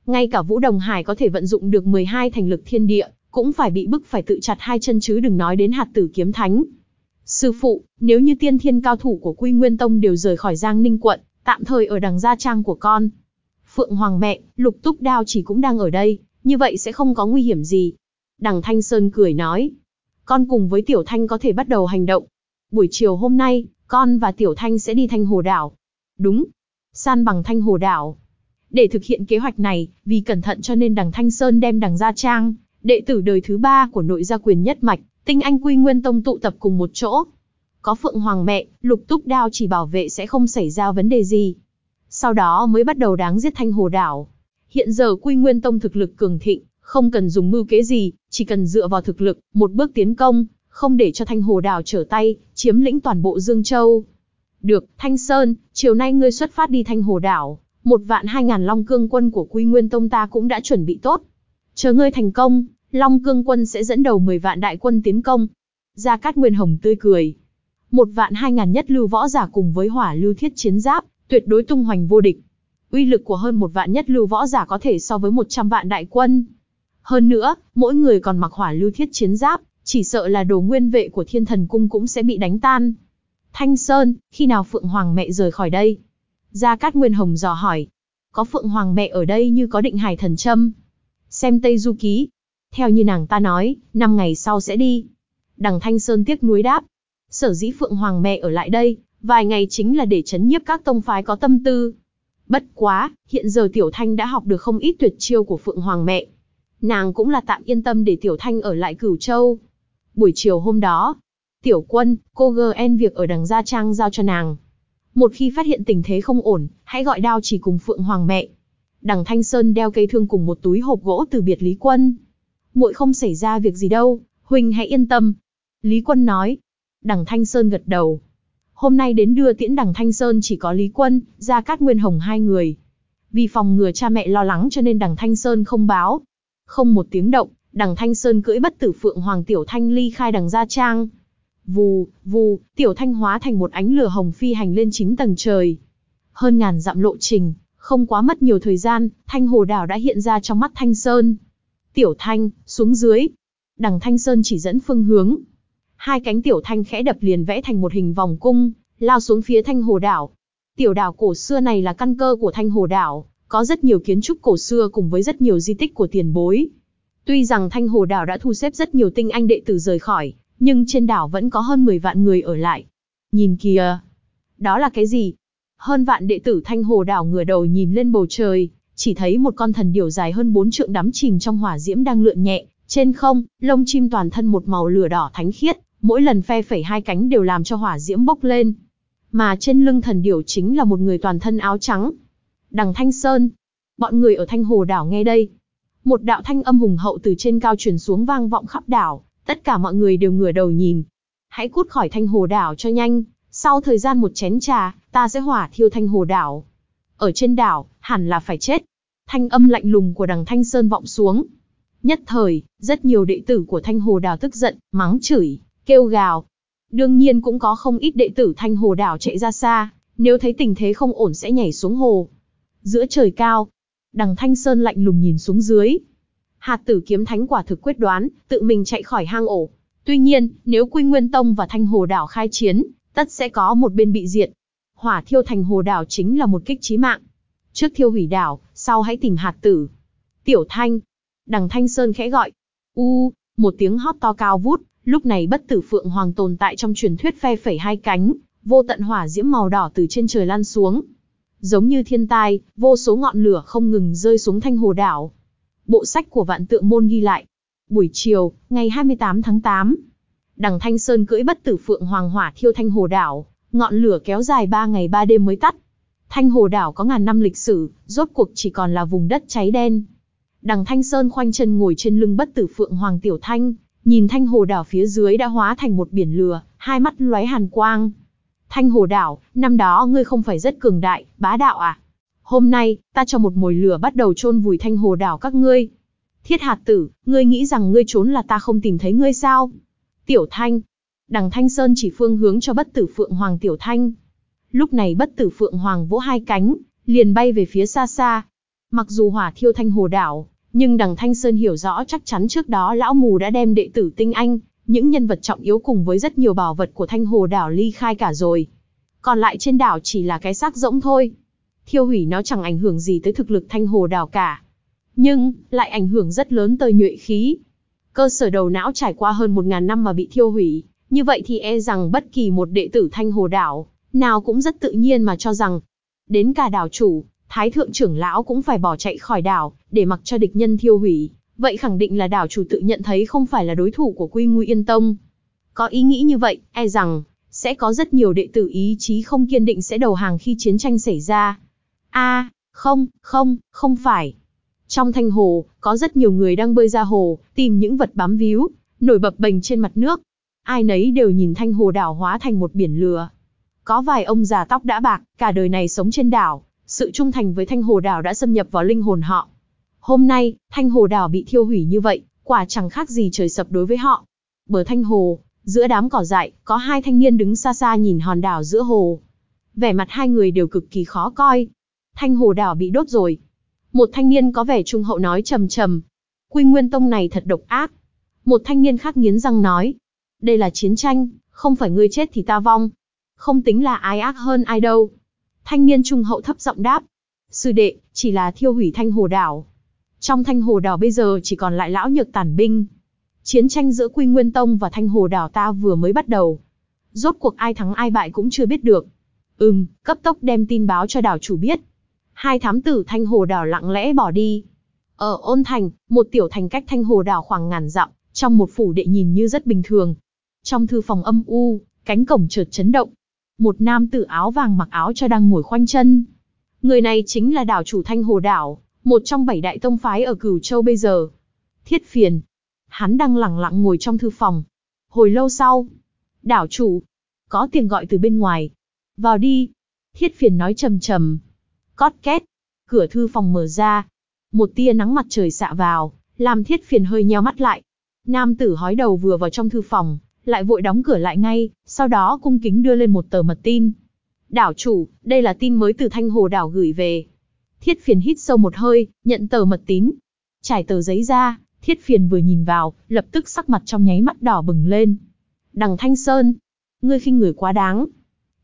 Ngay cả Vũ Đồng Hải có thể vận dụng được 12 thành lực thiên địa, cũng phải bị bức phải tự chặt hai chân chứ đừng nói đến hạt tử kiếm thánh. Sư phụ, nếu như tiên thiên cao thủ của Quy Nguyên Tông đều rời khỏi Giang Ninh quận, tạm thời ở đằng gia trang của con. Phượng Hoàng mẹ, lục túc đao chỉ cũng đang ở đây, như vậy sẽ không có nguy hiểm gì. Đằng Thanh Sơn cười nói, con cùng với Tiểu Thanh có thể bắt đầu hành động. Buổi chiều hôm nay, con và Tiểu Thanh sẽ đi Thanh Hồ Đảo. Đúng, san bằng Thanh Hồ Đảo. Để thực hiện kế hoạch này, vì cẩn thận cho nên đằng Thanh Sơn đem đằng Gia Trang, đệ tử đời thứ ba của nội gia quyền nhất mạch, Tinh anh quy nguyên tông tụ tập cùng một chỗ. Có Phượng Hoàng mẹ, lục túc đao chỉ bảo vệ sẽ không xảy ra vấn đề gì. Sau đó mới bắt đầu đáng giết thanh hồ đảo. Hiện giờ quy nguyên tông thực lực cường thịnh, không cần dùng mưu kế gì, chỉ cần dựa vào thực lực, một bước tiến công, không để cho thanh hồ đảo trở tay, chiếm lĩnh toàn bộ Dương Châu. Được, Thanh Sơn, chiều nay ngươi xuất phát đi thanh hồ đảo, một vạn hai ngàn long cương quân của quy nguyên tông ta cũng đã chuẩn bị tốt. Chờ ngươi thành công, long cương quân sẽ dẫn đầu 10 vạn đại quân tiến công. Gia Cát Nguyên Hồng tươi cười. Một vạn hai ngàn nhất lưu võ giả cùng với hỏa lưu thiết chiến giáp, tuyệt đối tung hoành vô địch. Uy lực của hơn một vạn nhất lưu võ giả có thể so với 100 vạn đại quân. Hơn nữa, mỗi người còn mặc hỏa lưu thiết chiến giáp, chỉ sợ là đồ nguyên vệ của thiên thần cung cũng sẽ bị đánh tan. Thanh Sơn, khi nào Phượng Hoàng mẹ rời khỏi đây? Gia Cát Nguyên Hồng dò hỏi. Có Phượng Hoàng mẹ ở đây như có định hải thần châm. Xem Tây Du Ký. Theo như nàng ta nói, 5 ngày sau sẽ đi. Đằng Thanh Sơn tiếc nuối đáp. Sở dĩ Phượng Hoàng mẹ ở lại đây, vài ngày chính là để chấn nhiếp các tông phái có tâm tư. Bất quá, hiện giờ Tiểu Thanh đã học được không ít tuyệt chiêu của Phượng Hoàng mẹ. Nàng cũng là tạm yên tâm để Tiểu Thanh ở lại Cửu Châu. Buổi chiều hôm đó, Tiểu Quân, cô GN việc ở đằng Gia Trang giao cho nàng. Một khi phát hiện tình thế không ổn, hãy gọi đao chỉ cùng Phượng Hoàng mẹ. Đằng Thanh Sơn đeo cây thương cùng một túi hộp gỗ từ biệt Lý Quân. Muội không xảy ra việc gì đâu, huynh hãy yên tâm. Lý Quân nói. Đằng Thanh Sơn gật đầu. Hôm nay đến đưa tiễn đằng Thanh Sơn chỉ có Lý Quân, Gia Cát Nguyên Hồng hai người. Vì phòng ngừa cha mẹ lo lắng cho nên đằng Thanh Sơn không báo. Không một tiếng động, đằng Thanh Sơn cưỡi bất tử Phượng Hoàng Tiểu Thanh ly khai đằng Gia Trang. Vù, vù, Tiểu Thanh hóa thành một ánh lửa hồng phi hành lên chính tầng trời. Hơn ngàn dặm lộ trình, không quá mất nhiều thời gian, Thanh Hồ Đảo đã hiện ra trong mắt Thanh Sơn. Tiểu Thanh, xuống dưới. Đằng Thanh Sơn chỉ dẫn phương hướng. Hai cánh Tiểu Thanh khẽ đập liền vẽ thành một hình vòng cung, lao xuống phía Thanh Hồ Đảo. Tiểu đảo cổ xưa này là căn cơ của Thanh Hồ Đảo, có rất nhiều kiến trúc cổ xưa cùng với rất nhiều di tích của tiền bối. Tuy rằng Thanh Hồ Đảo đã thu xếp rất nhiều tinh anh đệ tử rời khỏi, nhưng trên đảo vẫn có hơn 10 vạn người ở lại. Nhìn kìa! Đó là cái gì? Hơn vạn đệ tử Thanh Hồ Đảo ngửa đầu nhìn lên bầu trời, chỉ thấy một con thần điểu dài hơn 4 trượng đắm chìm trong hỏa diễm đang lượn nhẹ, trên không, lông chim toàn thân một màu lửa đỏ thánh khiết, mỗi lần phe phẩy hai cánh đều làm cho hỏa diễm bốc lên. Mà trên lưng thần điểu chính là một người toàn thân áo trắng. Đằng Thanh Sơn. Bọn người ở Thanh Hồ đảo nghe đây. Một đạo thanh âm hùng hậu từ trên cao truyền xuống vang vọng khắp đảo, tất cả mọi người đều ngửa đầu nhìn. Hãy cút khỏi Thanh Hồ đảo cho nhanh, sau thời gian một chén trà, ta sẽ hỏa thiêu Thanh Hồ đảo. Ở trên đảo, hẳn là phải chết. Thanh âm lạnh lùng của đằng Thanh Sơn vọng xuống. Nhất thời, rất nhiều đệ tử của Thanh Hồ đảo tức giận, mắng chửi, kêu gào. Đương nhiên cũng có không ít đệ tử Thanh Hồ đảo chạy ra xa, nếu thấy tình thế không ổn sẽ nhảy xuống hồ. Giữa trời cao, đằng Thanh Sơn lạnh lùng nhìn xuống dưới. Hạt tử kiếm thánh quả thực quyết đoán, tự mình chạy khỏi hang ổ. Tuy nhiên, nếu Quy Nguyên Tông và Thanh Hồ đảo khai chiến, tất sẽ có một bên bị diệt. Hỏa thiêu thành hồ đảo chính là một kích chí mạng. Trước thiêu hủy đảo, sau hãy tìm hạt tử. Tiểu Thanh. Đằng Thanh Sơn khẽ gọi. U, một tiếng hót to cao vút, lúc này bất tử phượng hoàng tồn tại trong truyền thuyết phe phẩy hai cánh, vô tận hỏa diễm màu đỏ từ trên trời lan xuống. Giống như thiên tai, vô số ngọn lửa không ngừng rơi xuống thanh hồ đảo. Bộ sách của vạn tượng môn ghi lại. Buổi chiều, ngày 28 tháng 8, đằng Thanh Sơn cưỡi bất tử phượng hoàng hỏa thiêu thanh hồ đảo, ngọn lửa kéo dài 3 ngày 3 đêm mới tắt. Thanh hồ đảo có ngàn năm lịch sử, rốt cuộc chỉ còn là vùng đất cháy đen. Đằng Thanh Sơn khoanh chân ngồi trên lưng bất tử phượng hoàng tiểu thanh, nhìn thanh hồ đảo phía dưới đã hóa thành một biển lửa, hai mắt lóe hàn quang. Thanh hồ đảo, năm đó ngươi không phải rất cường đại, bá đạo à? Hôm nay, ta cho một mồi lửa bắt đầu chôn vùi thanh hồ đảo các ngươi. Thiết hạt tử, ngươi nghĩ rằng ngươi trốn là ta không tìm thấy ngươi sao? Tiểu thanh. Đằng thanh sơn chỉ phương hướng cho bất tử phượng hoàng tiểu thanh. Lúc này bất tử phượng hoàng vỗ hai cánh, liền bay về phía xa xa. Mặc dù hỏa thiêu thanh hồ đảo, nhưng đằng thanh sơn hiểu rõ chắc chắn trước đó lão mù đã đem đệ tử tinh anh, những nhân vật trọng yếu cùng với rất nhiều bảo vật của thanh hồ đảo ly khai cả rồi. Còn lại trên đảo chỉ là cái xác rỗng thôi. Thiêu hủy nó chẳng ảnh hưởng gì tới thực lực thanh hồ đảo cả. Nhưng, lại ảnh hưởng rất lớn tới nhuệ khí. Cơ sở đầu não trải qua hơn một ngàn năm mà bị thiêu hủy, như vậy thì e rằng bất kỳ một đệ tử thanh hồ đảo, nào cũng rất tự nhiên mà cho rằng, đến cả đảo chủ, thái thượng trưởng lão cũng phải bỏ chạy khỏi đảo, để mặc cho địch nhân thiêu hủy, Vậy khẳng định là đảo chủ tự nhận thấy không phải là đối thủ của Quy Nguy Yên Tông. Có ý nghĩ như vậy, e rằng, sẽ có rất nhiều đệ tử ý chí không kiên định sẽ đầu hàng khi chiến tranh xảy ra. a không, không, không phải. Trong thanh hồ, có rất nhiều người đang bơi ra hồ, tìm những vật bám víu, nổi bập bềnh trên mặt nước. Ai nấy đều nhìn thanh hồ đảo hóa thành một biển lừa. Có vài ông già tóc đã bạc, cả đời này sống trên đảo, sự trung thành với thanh hồ đảo đã xâm nhập vào linh hồn họ. Hôm nay, thanh hồ đảo bị thiêu hủy như vậy, quả chẳng khác gì trời sập đối với họ. Bờ thanh hồ, giữa đám cỏ dại, có hai thanh niên đứng xa xa nhìn hòn đảo giữa hồ. Vẻ mặt hai người đều cực kỳ khó coi. Thanh hồ đảo bị đốt rồi. Một thanh niên có vẻ trung hậu nói trầm trầm. Quy Nguyên Tông này thật độc ác. Một thanh niên khác nghiến răng nói. Đây là chiến tranh, không phải ngươi chết thì ta vong. Không tính là ai ác hơn ai đâu. Thanh niên trung hậu thấp giọng đáp. Sư đệ, chỉ là thiêu hủy thanh hồ đảo. Trong thanh hồ đảo bây giờ chỉ còn lại lão nhược tản binh. Chiến tranh giữa Quy Nguyên Tông và thanh hồ đảo ta vừa mới bắt đầu. Rốt cuộc ai thắng ai bại cũng chưa biết được. Ừm, cấp tốc đem tin báo cho đảo chủ biết. Hai thám tử thanh hồ đảo lặng lẽ bỏ đi. Ở ôn thành, một tiểu thành cách thanh hồ đảo khoảng ngàn dặm, trong một phủ đệ nhìn như rất bình thường. Trong thư phòng âm u, cánh cổng chợt chấn động. Một nam tử áo vàng mặc áo cho đang ngồi khoanh chân. Người này chính là đảo chủ thanh hồ đảo, một trong bảy đại tông phái ở Cửu Châu bây giờ. Thiết phiền. Hắn đang lặng lặng ngồi trong thư phòng. Hồi lâu sau. Đảo chủ. Có tiếng gọi từ bên ngoài. Vào đi. Thiết phiền nói trầm trầm. Cót két. Cửa thư phòng mở ra. Một tia nắng mặt trời xạ vào, làm thiết phiền hơi nheo mắt lại. Nam tử hói đầu vừa vào trong thư phòng, lại vội đóng cửa lại ngay, sau đó cung kính đưa lên một tờ mật tin. Đảo chủ, đây là tin mới từ Thanh Hồ đảo gửi về. Thiết phiền hít sâu một hơi, nhận tờ mật tín. Trải tờ giấy ra, thiết phiền vừa nhìn vào, lập tức sắc mặt trong nháy mắt đỏ bừng lên. Đằng Thanh Sơn, ngươi khinh người quá đáng.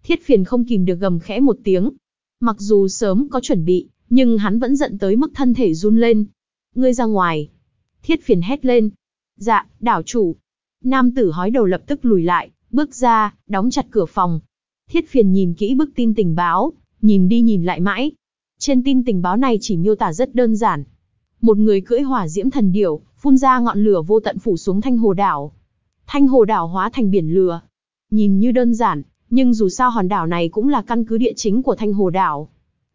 Thiết phiền không kìm được gầm khẽ một tiếng. Mặc dù sớm có chuẩn bị, nhưng hắn vẫn giận tới mức thân thể run lên. Ngươi ra ngoài. Thiết phiền hét lên. Dạ, đảo chủ. Nam tử hói đầu lập tức lùi lại, bước ra, đóng chặt cửa phòng. Thiết phiền nhìn kỹ bức tin tình báo, nhìn đi nhìn lại mãi. Trên tin tình báo này chỉ miêu tả rất đơn giản. Một người cưỡi hỏa diễm thần điểu, phun ra ngọn lửa vô tận phủ xuống thanh hồ đảo. Thanh hồ đảo hóa thành biển lửa. Nhìn như đơn giản, nhưng dù sao hòn đảo này cũng là căn cứ địa chính của thanh hồ đảo.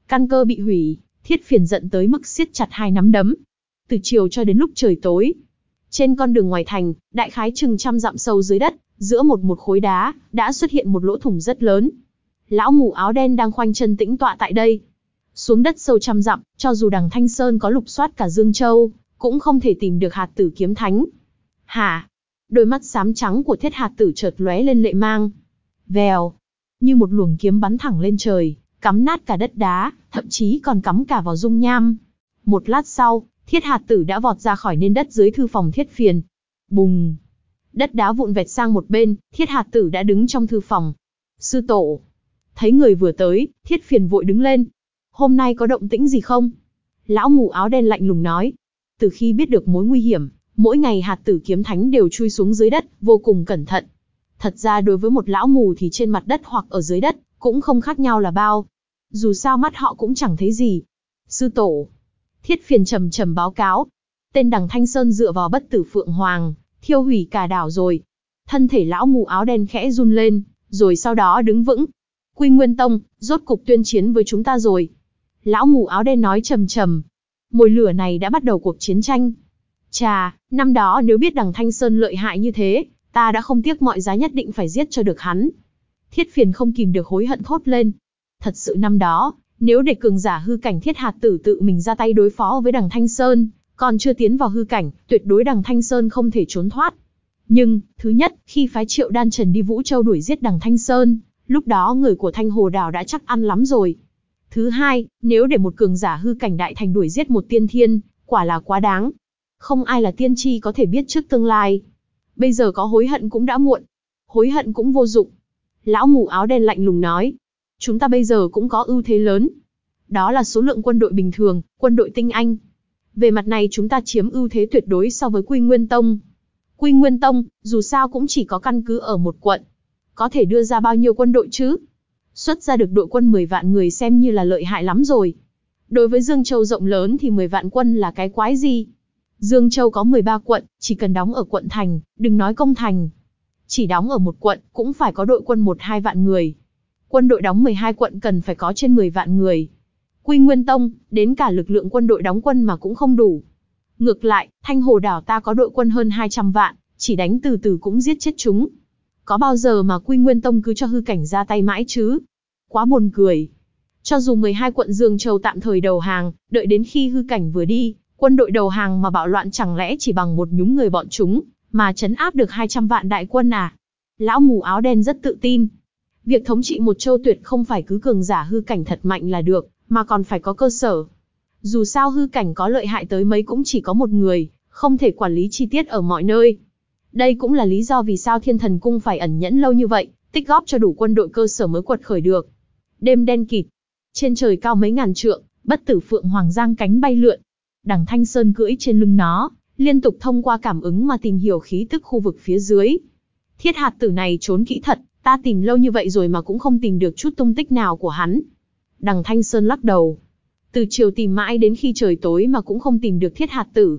Căn cơ bị hủy, thiết phiền giận tới mức siết chặt hai nắm đấm. Từ chiều cho đến lúc trời tối. Trên con đường ngoài thành, đại khái chừng trăm dặm sâu dưới đất, giữa một một khối đá, đã xuất hiện một lỗ thủng rất lớn. Lão mù áo đen đang khoanh chân tĩnh tọa tại đây. Xuống đất sâu trăm dặm, cho dù đằng Thanh Sơn có lục soát cả Dương Châu, cũng không thể tìm được hạt tử kiếm thánh. Hả? Đôi mắt xám trắng của thiết hạt tử chợt lóe lên lệ mang. Vèo. Như một luồng kiếm bắn thẳng lên trời, cắm nát cả đất đá, thậm chí còn cắm cả vào dung nham. Một lát sau, thiết hạt tử đã vọt ra khỏi nền đất dưới thư phòng thiết phiền. Bùng! Đất đá vụn vẹt sang một bên, thiết hạt tử đã đứng trong thư phòng. Sư tổ! Thấy người vừa tới, thiết phiền vội đứng lên. Hôm nay có động tĩnh gì không? Lão mù áo đen lạnh lùng nói. Từ khi biết được mối nguy hiểm, mỗi ngày hạt tử kiếm thánh đều chui xuống dưới đất, vô cùng cẩn thận. Thật ra đối với một lão mù thì trên mặt đất hoặc ở dưới đất, cũng không khác nhau là bao. Dù sao mắt họ cũng chẳng thấy gì. Sư tổ. Thiết phiền trầm trầm báo cáo. Tên đằng Thanh Sơn dựa vào bất tử Phượng Hoàng, thiêu hủy cả đảo rồi. Thân thể lão mù áo đen khẽ run lên, rồi sau đó đứng vững. Quy Nguyên Tông, rốt cục tuyên chiến với chúng ta rồi. Lão mù áo đen nói trầm trầm. Mồi lửa này đã bắt đầu cuộc chiến tranh. Chà, năm đó nếu biết đằng Thanh Sơn lợi hại như thế, ta đã không tiếc mọi giá nhất định phải giết cho được hắn. Thiết phiền không kìm được hối hận thốt lên. Thật sự năm đó, nếu để cường giả hư cảnh thiết hạt tử tự mình ra tay đối phó với đằng Thanh Sơn, còn chưa tiến vào hư cảnh, tuyệt đối đằng Thanh Sơn không thể trốn thoát. Nhưng, thứ nhất, khi phái triệu đan trần đi Vũ Châu đuổi giết đằng Thanh Sơn, lúc đó người của Thanh Hồ đào đã chắc ăn lắm rồi. Thứ hai, nếu để một cường giả hư cảnh đại thành đuổi giết một tiên thiên, quả là quá đáng. Không ai là tiên tri có thể biết trước tương lai. Bây giờ có hối hận cũng đã muộn. Hối hận cũng vô dụng. Lão mù áo đen lạnh lùng nói. Chúng ta bây giờ cũng có ưu thế lớn. Đó là số lượng quân đội bình thường, quân đội tinh anh. Về mặt này chúng ta chiếm ưu thế tuyệt đối so với Quy Nguyên Tông. Quy Nguyên Tông, dù sao cũng chỉ có căn cứ ở một quận. Có thể đưa ra bao nhiêu quân đội chứ? Xuất ra được đội quân 10 vạn người xem như là lợi hại lắm rồi. Đối với Dương Châu rộng lớn thì 10 vạn quân là cái quái gì? Dương Châu có 13 quận, chỉ cần đóng ở quận thành, đừng nói công thành. Chỉ đóng ở một quận, cũng phải có đội quân 1-2 vạn người. Quân đội đóng 12 quận cần phải có trên 10 vạn người. Quy Nguyên Tông, đến cả lực lượng quân đội đóng quân mà cũng không đủ. Ngược lại, Thanh Hồ đảo ta có đội quân hơn 200 vạn, chỉ đánh từ từ cũng giết chết chúng. Có bao giờ mà Quy Nguyên Tông cứ cho hư cảnh ra tay mãi chứ? Quá buồn cười. Cho dù 12 quận Dương Châu tạm thời đầu hàng, đợi đến khi hư cảnh vừa đi, quân đội đầu hàng mà bạo loạn chẳng lẽ chỉ bằng một nhúm người bọn chúng, mà chấn áp được 200 vạn đại quân à? Lão mù áo đen rất tự tin. Việc thống trị một châu tuyệt không phải cứ cường giả hư cảnh thật mạnh là được, mà còn phải có cơ sở. Dù sao hư cảnh có lợi hại tới mấy cũng chỉ có một người, không thể quản lý chi tiết ở mọi nơi. Đây cũng là lý do vì sao thiên thần cung phải ẩn nhẫn lâu như vậy, tích góp cho đủ quân đội cơ sở mới quật khởi được. Đêm đen kịt, trên trời cao mấy ngàn trượng, bất tử phượng hoàng giang cánh bay lượn. Đằng Thanh Sơn cưỡi trên lưng nó, liên tục thông qua cảm ứng mà tìm hiểu khí tức khu vực phía dưới. Thiết hạt tử này trốn kỹ thật, ta tìm lâu như vậy rồi mà cũng không tìm được chút tung tích nào của hắn. Đằng Thanh Sơn lắc đầu. Từ chiều tìm mãi đến khi trời tối mà cũng không tìm được thiết hạt tử.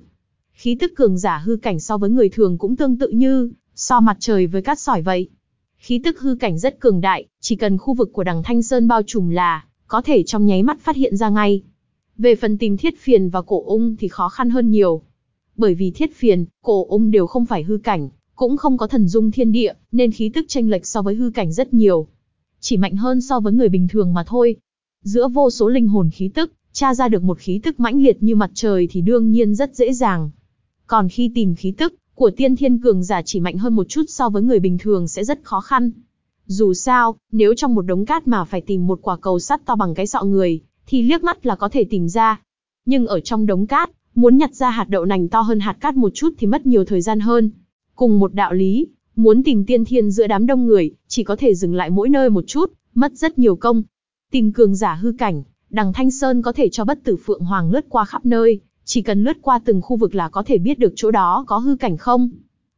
Khí tức cường giả hư cảnh so với người thường cũng tương tự như, so mặt trời với cát sỏi vậy. Khí tức hư cảnh rất cường đại, chỉ cần khu vực của đằng Thanh Sơn bao trùm là, có thể trong nháy mắt phát hiện ra ngay. Về phần tìm thiết phiền và cổ ung thì khó khăn hơn nhiều. Bởi vì thiết phiền, cổ ung đều không phải hư cảnh, cũng không có thần dung thiên địa, nên khí tức tranh lệch so với hư cảnh rất nhiều. Chỉ mạnh hơn so với người bình thường mà thôi. Giữa vô số linh hồn khí tức, tra ra được một khí tức mãnh liệt như mặt trời thì đương nhiên rất dễ dàng. Còn khi tìm khí tức của tiên thiên cường giả chỉ mạnh hơn một chút so với người bình thường sẽ rất khó khăn. Dù sao, nếu trong một đống cát mà phải tìm một quả cầu sắt to bằng cái sọ người, thì liếc mắt là có thể tìm ra. Nhưng ở trong đống cát, muốn nhặt ra hạt đậu nành to hơn hạt cát một chút thì mất nhiều thời gian hơn. Cùng một đạo lý, muốn tìm tiên thiên giữa đám đông người, chỉ có thể dừng lại mỗi nơi một chút, mất rất nhiều công. Tìm cường giả hư cảnh, đằng Thanh Sơn có thể cho bất tử Phượng Hoàng lướt qua khắp nơi, chỉ cần lướt qua từng khu vực là có thể biết được chỗ đó có hư cảnh không.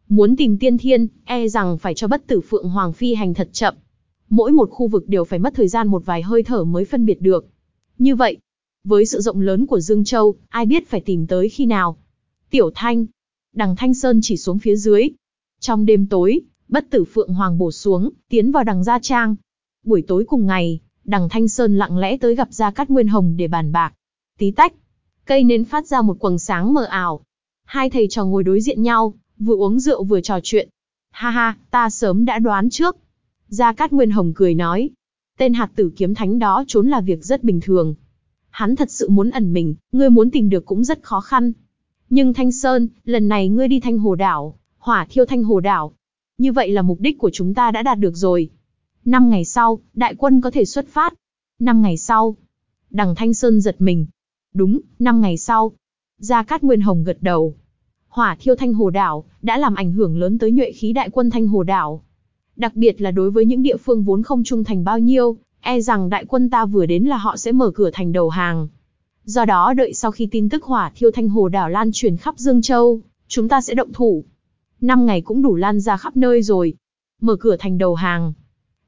Muốn tìm tiên thiên, e rằng phải cho bất tử Phượng Hoàng phi hành thật chậm. Mỗi một khu vực đều phải mất thời gian một vài hơi thở mới phân biệt được. Như vậy, với sự rộng lớn của Dương Châu, ai biết phải tìm tới khi nào. Tiểu Thanh, đằng Thanh Sơn chỉ xuống phía dưới. Trong đêm tối, bất tử Phượng Hoàng bổ xuống, tiến vào đằng Gia Trang. Buổi tối cùng ngày, đằng Thanh Sơn lặng lẽ tới gặp Gia Cát Nguyên Hồng để bàn bạc. Tí tách, cây nến phát ra một quầng sáng mờ ảo. Hai thầy trò ngồi đối diện nhau, vừa uống rượu vừa trò chuyện. Ha ha, ta sớm đã đoán trước. Gia Cát Nguyên Hồng cười nói. Tên hạt tử kiếm thánh đó trốn là việc rất bình thường. Hắn thật sự muốn ẩn mình, ngươi muốn tìm được cũng rất khó khăn. Nhưng Thanh Sơn, lần này ngươi đi Thanh Hồ Đảo, hỏa thiêu Thanh Hồ Đảo. Như vậy là mục đích của chúng ta đã đạt được rồi. Năm ngày sau, đại quân có thể xuất phát. Năm ngày sau, đằng Thanh Sơn giật mình. Đúng, năm ngày sau. Gia Cát Nguyên Hồng gật đầu. Hỏa thiêu Thanh Hồ Đảo, đã làm ảnh hưởng lớn tới nhuệ khí đại quân Thanh Hồ Đảo. Đặc biệt là đối với những địa phương vốn không trung thành bao nhiêu, e rằng đại quân ta vừa đến là họ sẽ mở cửa thành đầu hàng. Do đó đợi sau khi tin tức hỏa thiêu Thanh Hồ Đảo lan truyền khắp Dương Châu, chúng ta sẽ động thủ. Năm ngày cũng đủ lan ra khắp nơi rồi. Mở cửa thành đầu hàng.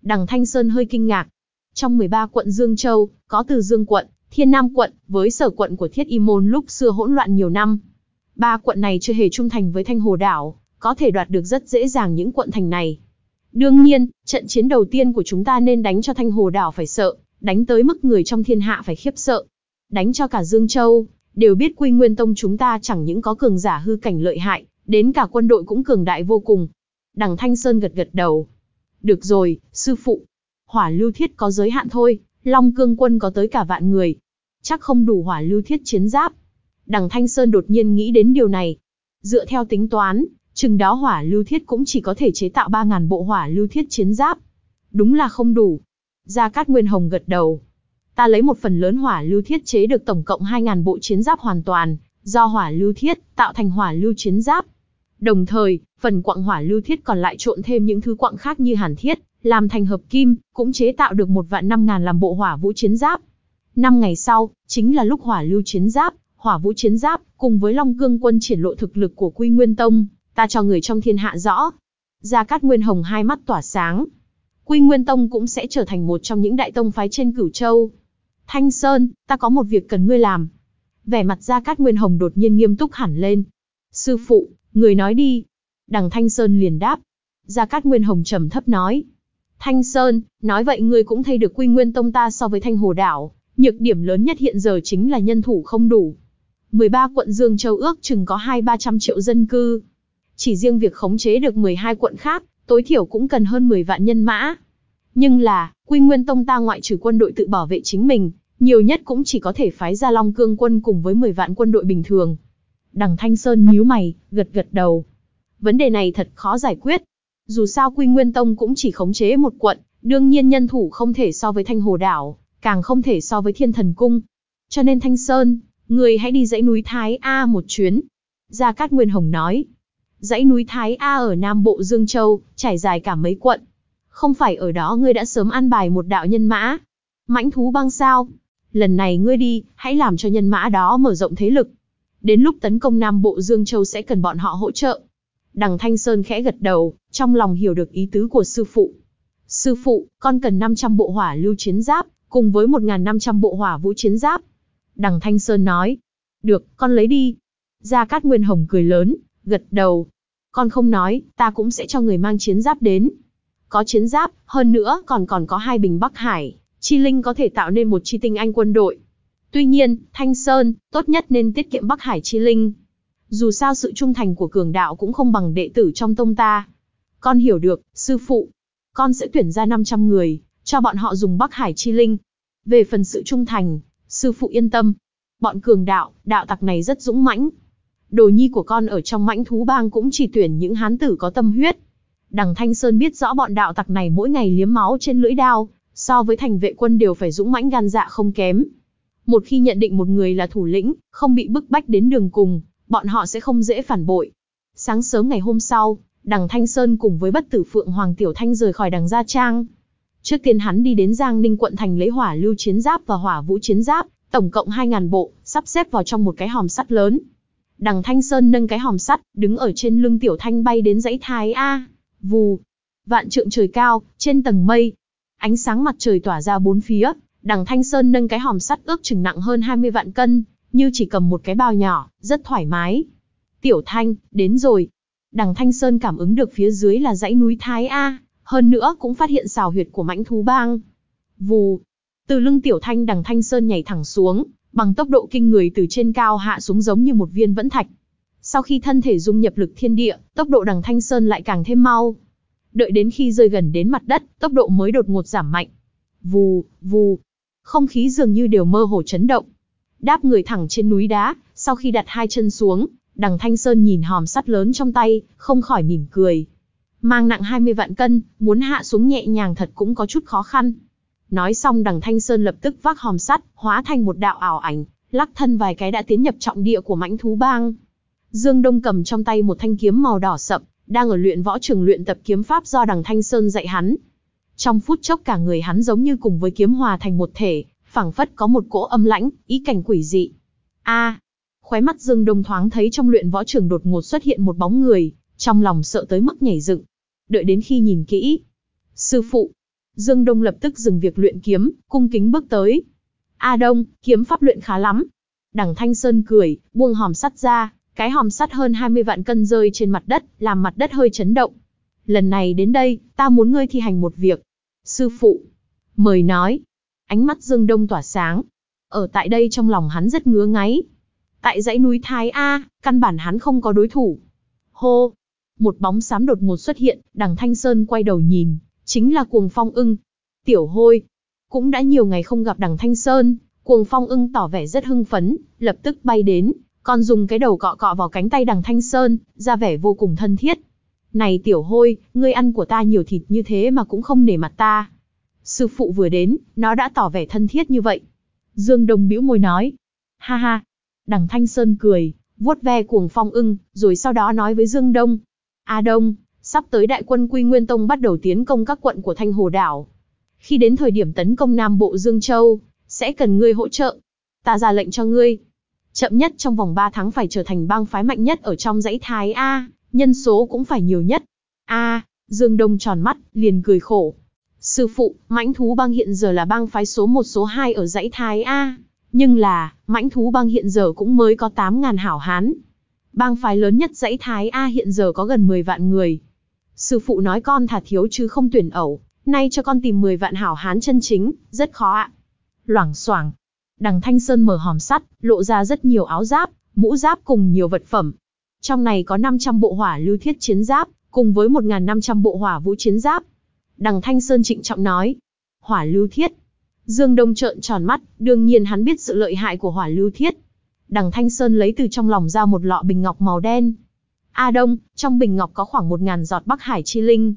Đằng Thanh Sơn hơi kinh ngạc. Trong 13 quận Dương Châu, có từ Dương quận, Thiên Nam quận, với sở quận của Thiết Y Môn lúc xưa hỗn loạn nhiều năm. Ba quận này chưa hề trung thành với Thanh Hồ Đảo, có thể đoạt được rất dễ dàng những quận thành này. Đương nhiên, trận chiến đầu tiên của chúng ta nên đánh cho Thanh Hồ Đảo phải sợ, đánh tới mức người trong thiên hạ phải khiếp sợ. Đánh cho cả Dương Châu, đều biết Quy Nguyên Tông chúng ta chẳng những có cường giả hư cảnh lợi hại, đến cả quân đội cũng cường đại vô cùng. Đằng Thanh Sơn gật gật đầu. Được rồi, sư phụ. Hỏa lưu thiết có giới hạn thôi, Long Cương quân có tới cả vạn người. Chắc không đủ hỏa lưu thiết chiến giáp. Đằng Thanh Sơn đột nhiên nghĩ đến điều này. Dựa theo tính toán, chừng đó hỏa lưu thiết cũng chỉ có thể chế tạo 3.000 bộ hỏa lưu thiết chiến giáp. Đúng là không đủ. Gia Cát Nguyên Hồng gật đầu. Ta lấy một phần lớn hỏa lưu thiết chế được tổng cộng 2.000 bộ chiến giáp hoàn toàn, do hỏa lưu thiết tạo thành hỏa lưu chiến giáp. Đồng thời, phần quặng hỏa lưu thiết còn lại trộn thêm những thứ quặng khác như hàn thiết, làm thành hợp kim, cũng chế tạo được một vạn năm ngàn làm bộ hỏa vũ chiến giáp. Năm ngày sau, chính là lúc hỏa lưu chiến giáp, hỏa vũ chiến giáp, cùng với Long Cương quân triển lộ thực lực của Quy Nguyên Tông, ta cho người trong thiên hạ rõ. Gia Cát Nguyên Hồng hai mắt tỏa sáng. Quy Nguyên Tông cũng sẽ trở thành một trong những đại tông phái trên cửu châu. Thanh Sơn, ta có một việc cần ngươi làm. Vẻ mặt Gia Cát Nguyên Hồng đột nhiên nghiêm túc hẳn lên. Sư phụ, người nói đi. Đằng Thanh Sơn liền đáp. Gia Cát Nguyên Hồng trầm thấp nói. Thanh Sơn, nói vậy ngươi cũng thay được quy nguyên tông ta so với thanh hồ đảo, nhược điểm lớn nhất hiện giờ chính là nhân thủ không đủ. 13 quận Dương Châu ước chừng có 2-300 triệu dân cư. Chỉ riêng việc khống chế được 12 quận khác, tối thiểu cũng cần hơn 10 vạn nhân mã. Nhưng là, Quy Nguyên Tông ta ngoại trừ quân đội tự bảo vệ chính mình, nhiều nhất cũng chỉ có thể phái ra Long Cương quân cùng với 10 vạn quân đội bình thường. Đằng Thanh Sơn nhíu mày, gật gật đầu. Vấn đề này thật khó giải quyết. Dù sao Quy Nguyên Tông cũng chỉ khống chế một quận, đương nhiên nhân thủ không thể so với Thanh Hồ Đảo, càng không thể so với Thiên Thần Cung. Cho nên Thanh Sơn, người hãy đi dãy núi Thái A một chuyến. Gia Cát Nguyên Hồng nói. Dãy núi Thái A ở Nam Bộ Dương Châu, trải dài cả mấy quận. Không phải ở đó ngươi đã sớm an bài một đạo nhân mã. Mãnh thú băng sao? Lần này ngươi đi, hãy làm cho nhân mã đó mở rộng thế lực. Đến lúc tấn công Nam Bộ Dương Châu sẽ cần bọn họ hỗ trợ. Đằng Thanh Sơn khẽ gật đầu, trong lòng hiểu được ý tứ của sư phụ. Sư phụ, con cần 500 bộ hỏa lưu chiến giáp, cùng với 1.500 bộ hỏa vũ chiến giáp. Đằng Thanh Sơn nói. Được, con lấy đi. Gia Cát Nguyên Hồng cười lớn, gật đầu. Con không nói, ta cũng sẽ cho người mang chiến giáp đến. Có chiến giáp, hơn nữa còn còn có hai bình Bắc Hải, chi linh có thể tạo nên một chi tinh anh quân đội. Tuy nhiên, Thanh Sơn, tốt nhất nên tiết kiệm Bắc Hải chi linh. Dù sao sự trung thành của cường đạo cũng không bằng đệ tử trong tông ta. Con hiểu được, sư phụ. Con sẽ tuyển ra 500 người, cho bọn họ dùng Bắc Hải chi linh. Về phần sự trung thành, sư phụ yên tâm. Bọn cường đạo, đạo tặc này rất dũng mãnh. Đồ nhi của con ở trong mãnh thú bang cũng chỉ tuyển những hán tử có tâm huyết. Đằng Thanh Sơn biết rõ bọn đạo tặc này mỗi ngày liếm máu trên lưỡi đao, so với thành vệ quân đều phải dũng mãnh gan dạ không kém. Một khi nhận định một người là thủ lĩnh, không bị bức bách đến đường cùng, bọn họ sẽ không dễ phản bội. Sáng sớm ngày hôm sau, đằng Thanh Sơn cùng với bất tử Phượng Hoàng Tiểu Thanh rời khỏi đằng Gia Trang. Trước tiên hắn đi đến Giang Ninh quận thành lấy hỏa lưu chiến giáp và hỏa vũ chiến giáp, tổng cộng 2.000 bộ, sắp xếp vào trong một cái hòm sắt lớn. Đằng Thanh Sơn nâng cái hòm sắt, đứng ở trên lưng Tiểu Thanh bay đến dãy Thái A. Vù. Vạn trượng trời cao, trên tầng mây. Ánh sáng mặt trời tỏa ra bốn phía, đằng Thanh Sơn nâng cái hòm sắt ước chừng nặng hơn 20 vạn cân, như chỉ cầm một cái bao nhỏ, rất thoải mái. Tiểu Thanh, đến rồi. Đằng Thanh Sơn cảm ứng được phía dưới là dãy núi Thái A, hơn nữa cũng phát hiện xào huyệt của mãnh thú bang. Vù. Từ lưng Tiểu Thanh đằng Thanh Sơn nhảy thẳng xuống, bằng tốc độ kinh người từ trên cao hạ xuống giống như một viên vẫn thạch. Sau khi thân thể dung nhập lực thiên địa, tốc độ đằng Thanh Sơn lại càng thêm mau. Đợi đến khi rơi gần đến mặt đất, tốc độ mới đột ngột giảm mạnh. Vù, vù. Không khí dường như đều mơ hồ chấn động. Đáp người thẳng trên núi đá, sau khi đặt hai chân xuống, đằng Thanh Sơn nhìn hòm sắt lớn trong tay, không khỏi mỉm cười. Mang nặng 20 vạn cân, muốn hạ xuống nhẹ nhàng thật cũng có chút khó khăn. Nói xong đằng Thanh Sơn lập tức vác hòm sắt, hóa thành một đạo ảo ảnh, lắc thân vài cái đã tiến nhập trọng địa của mãnh thú bang. Dương Đông cầm trong tay một thanh kiếm màu đỏ sậm, đang ở luyện võ trường luyện tập kiếm pháp do đằng Thanh Sơn dạy hắn. Trong phút chốc cả người hắn giống như cùng với kiếm hòa thành một thể, phảng phất có một cỗ âm lãnh, ý cảnh quỷ dị. A, khóe mắt Dương Đông thoáng thấy trong luyện võ trường đột ngột xuất hiện một bóng người, trong lòng sợ tới mức nhảy dựng. Đợi đến khi nhìn kỹ, sư phụ, Dương Đông lập tức dừng việc luyện kiếm, cung kính bước tới. A Đông, kiếm pháp luyện khá lắm. Đằng Thanh Sơn cười, buông hòm sắt ra, cái hòm sắt hơn 20 vạn cân rơi trên mặt đất, làm mặt đất hơi chấn động. Lần này đến đây, ta muốn ngươi thi hành một việc. Sư phụ, mời nói. Ánh mắt Dương Đông tỏa sáng. Ở tại đây trong lòng hắn rất ngứa ngáy. Tại dãy núi Thái A, căn bản hắn không có đối thủ. Hô! Một bóng xám đột ngột xuất hiện, đằng Thanh Sơn quay đầu nhìn, chính là cuồng phong ưng. Tiểu hôi! Cũng đã nhiều ngày không gặp đằng Thanh Sơn, cuồng phong ưng tỏ vẻ rất hưng phấn, lập tức bay đến, còn dùng cái đầu cọ cọ vào cánh tay đằng Thanh Sơn, ra vẻ vô cùng thân thiết. Này tiểu hôi, ngươi ăn của ta nhiều thịt như thế mà cũng không nể mặt ta. Sư phụ vừa đến, nó đã tỏ vẻ thân thiết như vậy. Dương Đông bĩu môi nói. Ha ha. Đằng Thanh Sơn cười, vuốt ve cuồng phong ưng, rồi sau đó nói với Dương Đông. A Đông, sắp tới đại quân Quy Nguyên Tông bắt đầu tiến công các quận của Thanh Hồ Đảo. Khi đến thời điểm tấn công Nam Bộ Dương Châu, sẽ cần ngươi hỗ trợ. Ta ra lệnh cho ngươi, Chậm nhất trong vòng 3 tháng phải trở thành bang phái mạnh nhất ở trong dãy Thái A, nhân số cũng phải nhiều nhất. A, Dương Đông tròn mắt, liền cười khổ. Sư phụ, mãnh thú bang hiện giờ là bang phái số 1 số 2 ở dãy Thái A. Nhưng là, mãnh thú bang hiện giờ cũng mới có 8.000 hảo hán. bang phái lớn nhất dãy Thái A hiện giờ có gần 10 vạn người. Sư phụ nói con thả thiếu chứ không tuyển ẩu, nay cho con tìm 10 vạn hảo hán chân chính, rất khó ạ. Loảng xoảng. Đằng Thanh Sơn mở hòm sắt, lộ ra rất nhiều áo giáp, mũ giáp cùng nhiều vật phẩm. Trong này có 500 bộ hỏa lưu thiết chiến giáp, cùng với 1.500 bộ hỏa vũ chiến giáp. Đằng Thanh Sơn trịnh trọng nói. Hỏa lưu thiết. Dương Đông trợn tròn mắt, đương nhiên hắn biết sự lợi hại của hỏa lưu thiết. Đằng Thanh Sơn lấy từ trong lòng ra một lọ bình ngọc màu đen. A Đông, trong bình ngọc có khoảng 1.000 giọt Bắc Hải chi linh.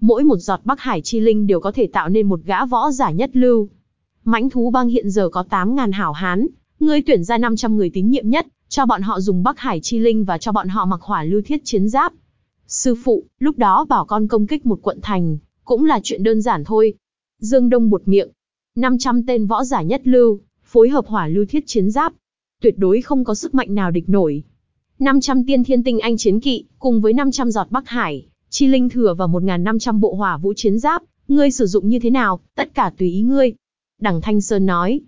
Mỗi một giọt Bắc Hải chi linh đều có thể tạo nên một gã võ giả nhất lưu. Mãnh thú bang hiện giờ có 8.000 hảo hán, ngươi tuyển ra 500 người tín nhiệm nhất, cho bọn họ dùng Bắc Hải chi linh và cho bọn họ mặc hỏa lưu thiết chiến giáp. Sư phụ, lúc đó bảo con công kích một quận thành, cũng là chuyện đơn giản thôi. Dương Đông buột miệng. 500 tên võ giả nhất lưu, phối hợp hỏa lưu thiết chiến giáp. Tuyệt đối không có sức mạnh nào địch nổi. 500 tiên thiên tinh anh chiến kỵ, cùng với 500 giọt Bắc Hải, chi linh thừa và 1.500 bộ hỏa vũ chiến giáp, ngươi sử dụng như thế nào, tất cả tùy ý ngươi. Đằng Thanh Sơn nói,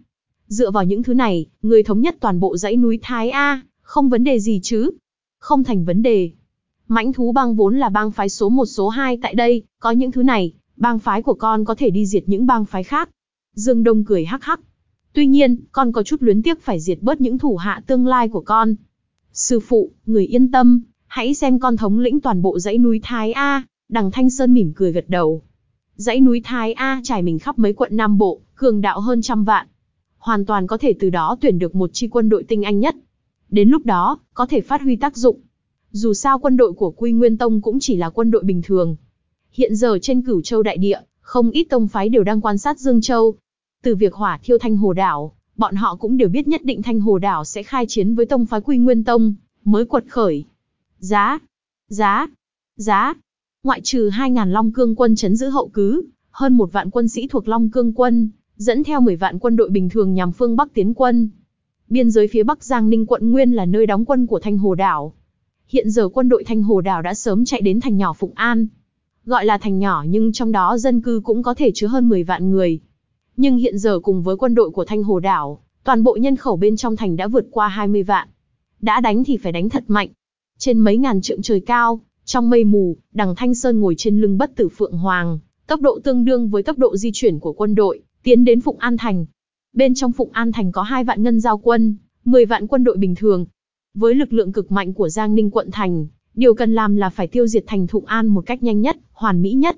dựa vào những thứ này, người thống nhất toàn bộ dãy núi Thái A, không vấn đề gì chứ. Không thành vấn đề. Mãnh thú bang vốn là bang phái số 1 số 2 tại đây, có những thứ này, bang phái của con có thể đi diệt những bang phái khác. Dương Đông cười hắc hắc. Tuy nhiên, con có chút luyến tiếc phải diệt bớt những thủ hạ tương lai của con. Sư phụ, người yên tâm, hãy xem con thống lĩnh toàn bộ dãy núi Thái A, đằng Thanh Sơn mỉm cười gật đầu. Dãy núi Thái A trải mình khắp mấy quận Nam Bộ, cường đạo hơn trăm vạn. Hoàn toàn có thể từ đó tuyển được một chi quân đội tinh anh nhất. Đến lúc đó, có thể phát huy tác dụng. Dù sao quân đội của Quy Nguyên Tông cũng chỉ là quân đội bình thường. Hiện giờ trên cửu châu đại địa, không ít tông phái đều đang quan sát Dương Châu. Từ việc hỏa thiêu thanh hồ đảo, bọn họ cũng đều biết nhất định thanh hồ đảo sẽ khai chiến với tông phái Quy Nguyên Tông, mới quật khởi. Giá, giá, giá. Ngoại trừ 2.000 Long Cương quân chấn giữ hậu cứ, hơn một vạn quân sĩ thuộc Long Cương quân, dẫn theo 10 vạn quân đội bình thường nhằm phương Bắc tiến quân. Biên giới phía Bắc Giang Ninh quận Nguyên là nơi đóng quân của Thanh Hồ Đảo. Hiện giờ quân đội Thanh Hồ Đảo đã sớm chạy đến thành nhỏ Phụng An. Gọi là thành nhỏ nhưng trong đó dân cư cũng có thể chứa hơn 10 vạn người. Nhưng hiện giờ cùng với quân đội của Thanh Hồ Đảo, toàn bộ nhân khẩu bên trong thành đã vượt qua 20 vạn. Đã đánh thì phải đánh thật mạnh. Trên mấy ngàn trượng trời cao, trong mây mù, đằng Thanh Sơn ngồi trên lưng bất tử Phượng Hoàng, tốc độ tương đương với tốc độ di chuyển của quân đội, tiến đến Phụng An Thành. Bên trong Phụng An Thành có hai vạn ngân giao quân, 10 vạn quân đội bình thường. Với lực lượng cực mạnh của Giang Ninh quận thành, điều cần làm là phải tiêu diệt thành Thụng An một cách nhanh nhất, hoàn mỹ nhất.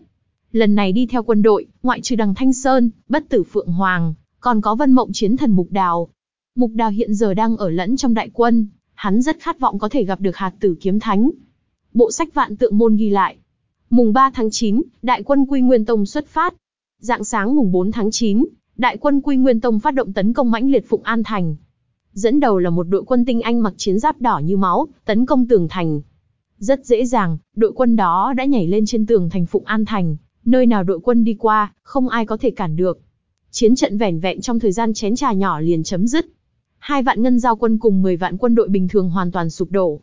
Lần này đi theo quân đội, ngoại trừ đằng Thanh Sơn, bất tử Phượng Hoàng, còn có vân mộng chiến thần Mục Đào. Mục Đào hiện giờ đang ở lẫn trong đại quân, hắn rất khát vọng có thể gặp được hạt tử kiếm thánh. Bộ sách vạn tượng môn ghi lại. Mùng 3 tháng 9, đại quân Quy Nguyên Tông xuất phát. Dạng sáng mùng 4 tháng 9, đại quân Quy Nguyên Tông phát động tấn công mãnh liệt Phụng An Thành. Dẫn đầu là một đội quân tinh anh mặc chiến giáp đỏ như máu, tấn công tường thành. Rất dễ dàng, đội quân đó đã nhảy lên trên tường thành Phụng An Thành, nơi nào đội quân đi qua, không ai có thể cản được. Chiến trận vẻn vẹn trong thời gian chén trà nhỏ liền chấm dứt. Hai vạn ngân giao quân cùng 10 vạn quân đội bình thường hoàn toàn sụp đổ.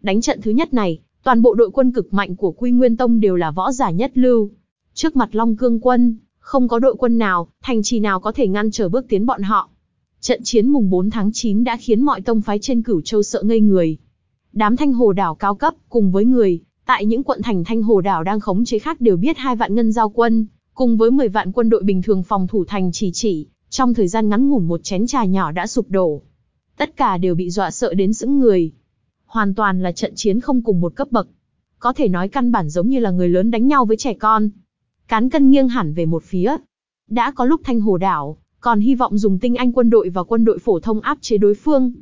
Đánh trận thứ nhất này, toàn bộ đội quân cực mạnh của Quy Nguyên Tông đều là võ giả nhất lưu. Trước mặt Long Cương quân, không có đội quân nào, thành trì nào có thể ngăn trở bước tiến bọn họ. Trận chiến mùng 4 tháng 9 đã khiến mọi tông phái trên cửu châu sợ ngây người. Đám thanh hồ đảo cao cấp, cùng với người, tại những quận thành thanh hồ đảo đang khống chế khác đều biết hai vạn ngân giao quân, cùng với 10 vạn quân đội bình thường phòng thủ thành chỉ chỉ, trong thời gian ngắn ngủn một chén trà nhỏ đã sụp đổ. Tất cả đều bị dọa sợ đến sững người. Hoàn toàn là trận chiến không cùng một cấp bậc. Có thể nói căn bản giống như là người lớn đánh nhau với trẻ con. Cán cân nghiêng hẳn về một phía. Đã có lúc thanh hồ đảo, còn hy vọng dùng tinh anh quân đội và quân đội phổ thông áp chế đối phương.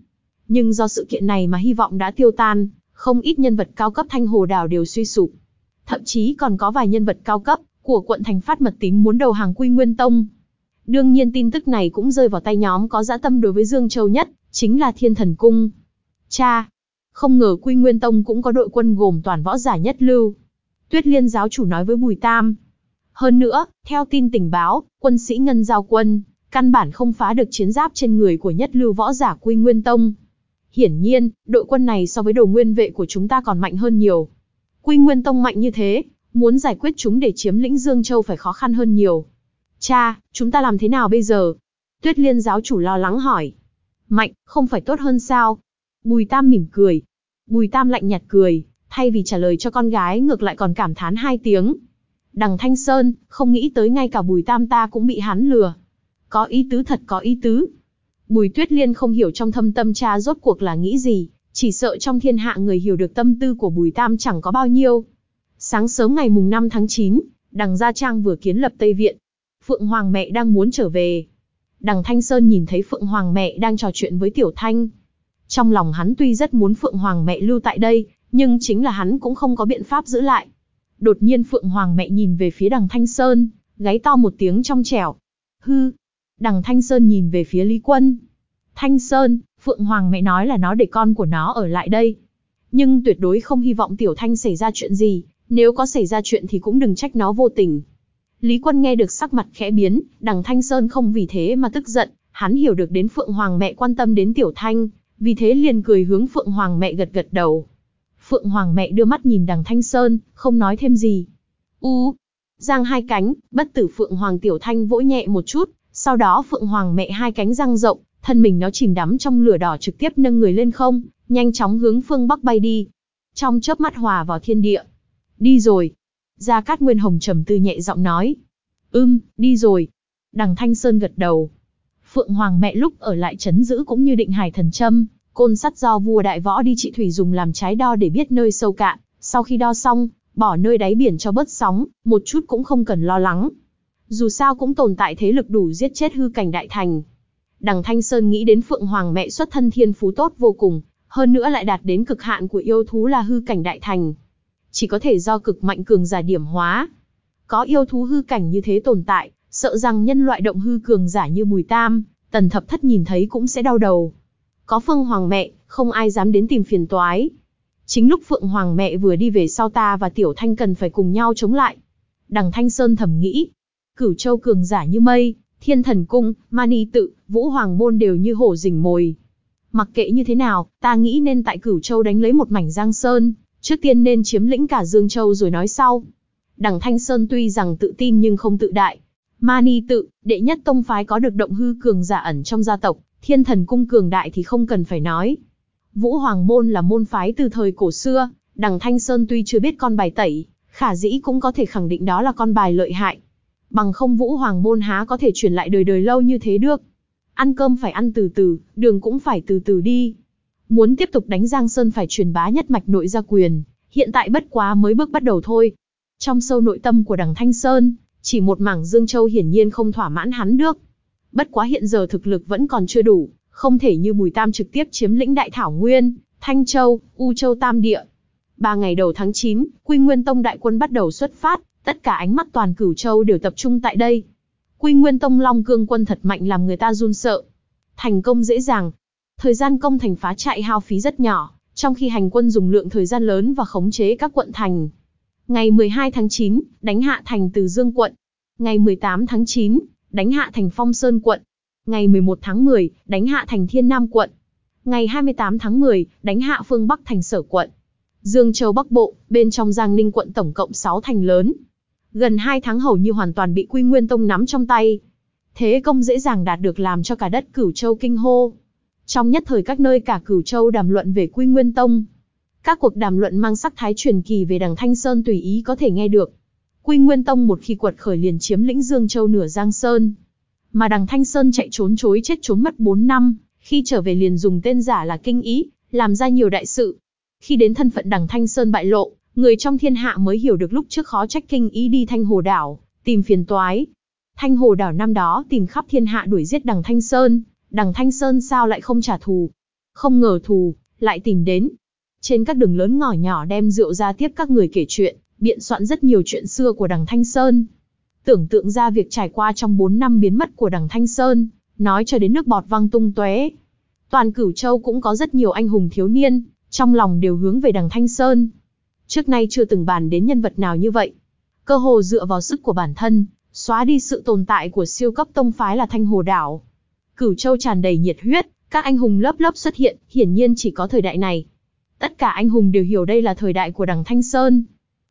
Nhưng do sự kiện này mà hy vọng đã tiêu tan, không ít nhân vật cao cấp thanh hồ đảo đều suy sụp. Thậm chí còn có vài nhân vật cao cấp của quận thành phát mật tín muốn đầu hàng quy nguyên tông. Đương nhiên tin tức này cũng rơi vào tay nhóm có dã tâm đối với Dương Châu nhất, chính là Thiên Thần Cung. Cha! Không ngờ Quy Nguyên Tông cũng có đội quân gồm toàn võ giả nhất lưu. Tuyết Liên giáo chủ nói với Bùi Tam. Hơn nữa, theo tin tình báo, quân sĩ Ngân Giao Quân, căn bản không phá được chiến giáp trên người của nhất lưu võ giả Quy Nguyên Tông. Hiển nhiên, đội quân này so với đồ nguyên vệ của chúng ta còn mạnh hơn nhiều. Quy Nguyên Tông mạnh như thế, muốn giải quyết chúng để chiếm lĩnh Dương Châu phải khó khăn hơn nhiều. Cha, chúng ta làm thế nào bây giờ? Tuyết Liên giáo chủ lo lắng hỏi. Mạnh, không phải tốt hơn sao? Bùi Tam mỉm cười. Bùi Tam lạnh nhạt cười, thay vì trả lời cho con gái ngược lại còn cảm thán hai tiếng. Đằng Thanh Sơn, không nghĩ tới ngay cả Bùi Tam ta cũng bị hắn lừa. Có ý tứ thật có ý tứ. Bùi Tuyết Liên không hiểu trong thâm tâm cha rốt cuộc là nghĩ gì, chỉ sợ trong thiên hạ người hiểu được tâm tư của Bùi Tam chẳng có bao nhiêu. Sáng sớm ngày mùng 5 tháng 9, đằng Gia Trang vừa kiến lập Tây Viện. Phượng Hoàng mẹ đang muốn trở về. Đằng Thanh Sơn nhìn thấy Phượng Hoàng mẹ đang trò chuyện với Tiểu Thanh. Trong lòng hắn tuy rất muốn Phượng Hoàng mẹ lưu tại đây, nhưng chính là hắn cũng không có biện pháp giữ lại. Đột nhiên Phượng Hoàng mẹ nhìn về phía đằng Thanh Sơn, gáy to một tiếng trong trẻo. Hư! Đằng Thanh Sơn nhìn về phía Lý Quân. Thanh Sơn, Phượng Hoàng mẹ nói là nó để con của nó ở lại đây. Nhưng tuyệt đối không hy vọng Tiểu Thanh xảy ra chuyện gì, nếu có xảy ra chuyện thì cũng đừng trách nó vô tình. Lý Quân nghe được sắc mặt khẽ biến, đằng Thanh Sơn không vì thế mà tức giận, hắn hiểu được đến Phượng Hoàng mẹ quan tâm đến Tiểu Thanh, vì thế liền cười hướng Phượng Hoàng mẹ gật gật đầu. Phượng Hoàng mẹ đưa mắt nhìn đằng Thanh Sơn, không nói thêm gì. U, giang hai cánh, bất tử Phượng Hoàng Tiểu Thanh vỗ nhẹ một chút, sau đó Phượng Hoàng mẹ hai cánh răng rộng, thân mình nó chìm đắm trong lửa đỏ trực tiếp nâng người lên không, nhanh chóng hướng phương bắc bay đi. Trong chớp mắt hòa vào thiên địa. Đi rồi. Gia Cát Nguyên Hồng trầm tư nhẹ giọng nói. Ưm, đi rồi. Đằng Thanh Sơn gật đầu. Phượng Hoàng mẹ lúc ở lại chấn giữ cũng như định hải thần châm, côn sắt do vua đại võ đi trị thủy dùng làm trái đo để biết nơi sâu cạn, sau khi đo xong, bỏ nơi đáy biển cho bớt sóng, một chút cũng không cần lo lắng. Dù sao cũng tồn tại thế lực đủ giết chết hư cảnh đại thành. Đằng Thanh Sơn nghĩ đến Phượng Hoàng mẹ xuất thân thiên phú tốt vô cùng, hơn nữa lại đạt đến cực hạn của yêu thú là hư cảnh đại thành. Chỉ có thể do cực mạnh cường giả điểm hóa. Có yêu thú hư cảnh như thế tồn tại, sợ rằng nhân loại động hư cường giả như Bùi Tam, Tần Thập Thất nhìn thấy cũng sẽ đau đầu. Có Phương Hoàng mẹ, không ai dám đến tìm phiền toái. Chính lúc Phượng Hoàng mẹ vừa đi về sau ta và Tiểu Thanh cần phải cùng nhau chống lại. Đằng Thanh Sơn thầm nghĩ, cửu châu cường giả như mây, thiên thần cung, mani tự, vũ hoàng môn đều như hổ rình mồi. Mặc kệ như thế nào, ta nghĩ nên tại cửu châu đánh lấy một mảnh giang sơn, trước tiên nên chiếm lĩnh cả Dương Châu rồi nói sau. Đằng Thanh Sơn tuy rằng tự tin nhưng không tự đại. Mani tự, đệ nhất tông phái có được động hư cường giả ẩn trong gia tộc, thiên thần cung cường đại thì không cần phải nói. Vũ Hoàng Môn là môn phái từ thời cổ xưa, đằng Thanh Sơn tuy chưa biết con bài tẩy, khả dĩ cũng có thể khẳng định đó là con bài lợi hại. Bằng không Vũ Hoàng Môn há có thể truyền lại đời đời lâu như thế được. Ăn cơm phải ăn từ từ, đường cũng phải từ từ đi. Muốn tiếp tục đánh Giang Sơn phải truyền bá nhất mạch nội gia quyền, hiện tại bất quá mới bước bắt đầu thôi. Trong sâu nội tâm của đằng Thanh Sơn, chỉ một mảng Dương Châu hiển nhiên không thỏa mãn hắn được. Bất quá hiện giờ thực lực vẫn còn chưa đủ, không thể như Bùi Tam trực tiếp chiếm lĩnh Đại Thảo Nguyên, Thanh Châu, U Châu Tam Địa. Ba ngày đầu tháng 9, Quy Nguyên Tông đại quân bắt đầu xuất phát, tất cả ánh mắt toàn cửu châu đều tập trung tại đây. Quy Nguyên Tông Long Cương quân thật mạnh làm người ta run sợ. Thành công dễ dàng. Thời gian công thành phá chạy hao phí rất nhỏ, trong khi hành quân dùng lượng thời gian lớn và khống chế các quận thành. Ngày 12 tháng 9, đánh hạ thành Từ Dương quận. Ngày 18 tháng 9, đánh hạ thành Phong Sơn quận. Ngày 11 tháng 10, đánh hạ thành Thiên Nam quận. Ngày 28 tháng 10, đánh hạ phương Bắc thành Sở quận. Dương Châu Bắc Bộ, bên trong Giang Ninh quận tổng cộng 6 thành lớn. Gần 2 tháng hầu như hoàn toàn bị Quy Nguyên Tông nắm trong tay. Thế công dễ dàng đạt được làm cho cả đất Cửu Châu kinh hô. Trong nhất thời các nơi cả Cửu Châu đàm luận về Quy Nguyên Tông. Các cuộc đàm luận mang sắc thái truyền kỳ về đằng Thanh Sơn tùy ý có thể nghe được. Quy Nguyên Tông một khi quật khởi liền chiếm lĩnh Dương Châu nửa Giang Sơn. Mà đằng Thanh Sơn chạy trốn chối chết trốn mất 4 năm, khi trở về liền dùng tên giả là Kinh Ý, làm ra nhiều đại sự. Khi đến thân phận đằng Thanh Sơn bại lộ, người trong thiên hạ mới hiểu được lúc trước khó trách Kinh Ý đi Thanh Hồ Đảo, tìm phiền toái. Thanh Hồ Đảo năm đó tìm khắp thiên hạ đuổi giết đằng Thanh Sơn, đằng Thanh Sơn sao lại không trả thù. Không ngờ thù, lại tìm đến. Trên các đường lớn ngõ nhỏ đem rượu ra tiếp các người kể chuyện, biện soạn rất nhiều chuyện xưa của đằng Thanh Sơn. Tưởng tượng ra việc trải qua trong 4 năm biến mất của đằng Thanh Sơn, nói cho đến nước bọt văng tung tóe. Toàn Cửu Châu cũng có rất nhiều anh hùng thiếu niên, trong lòng đều hướng về đằng Thanh Sơn. Trước nay chưa từng bàn đến nhân vật nào như vậy. Cơ hồ dựa vào sức của bản thân, xóa đi sự tồn tại của siêu cấp tông phái là Thanh Hồ Đảo. Cửu Châu tràn đầy nhiệt huyết, các anh hùng lớp lớp xuất hiện, hiển nhiên chỉ có thời đại này. Tất cả anh hùng đều hiểu đây là thời đại của đằng Thanh Sơn.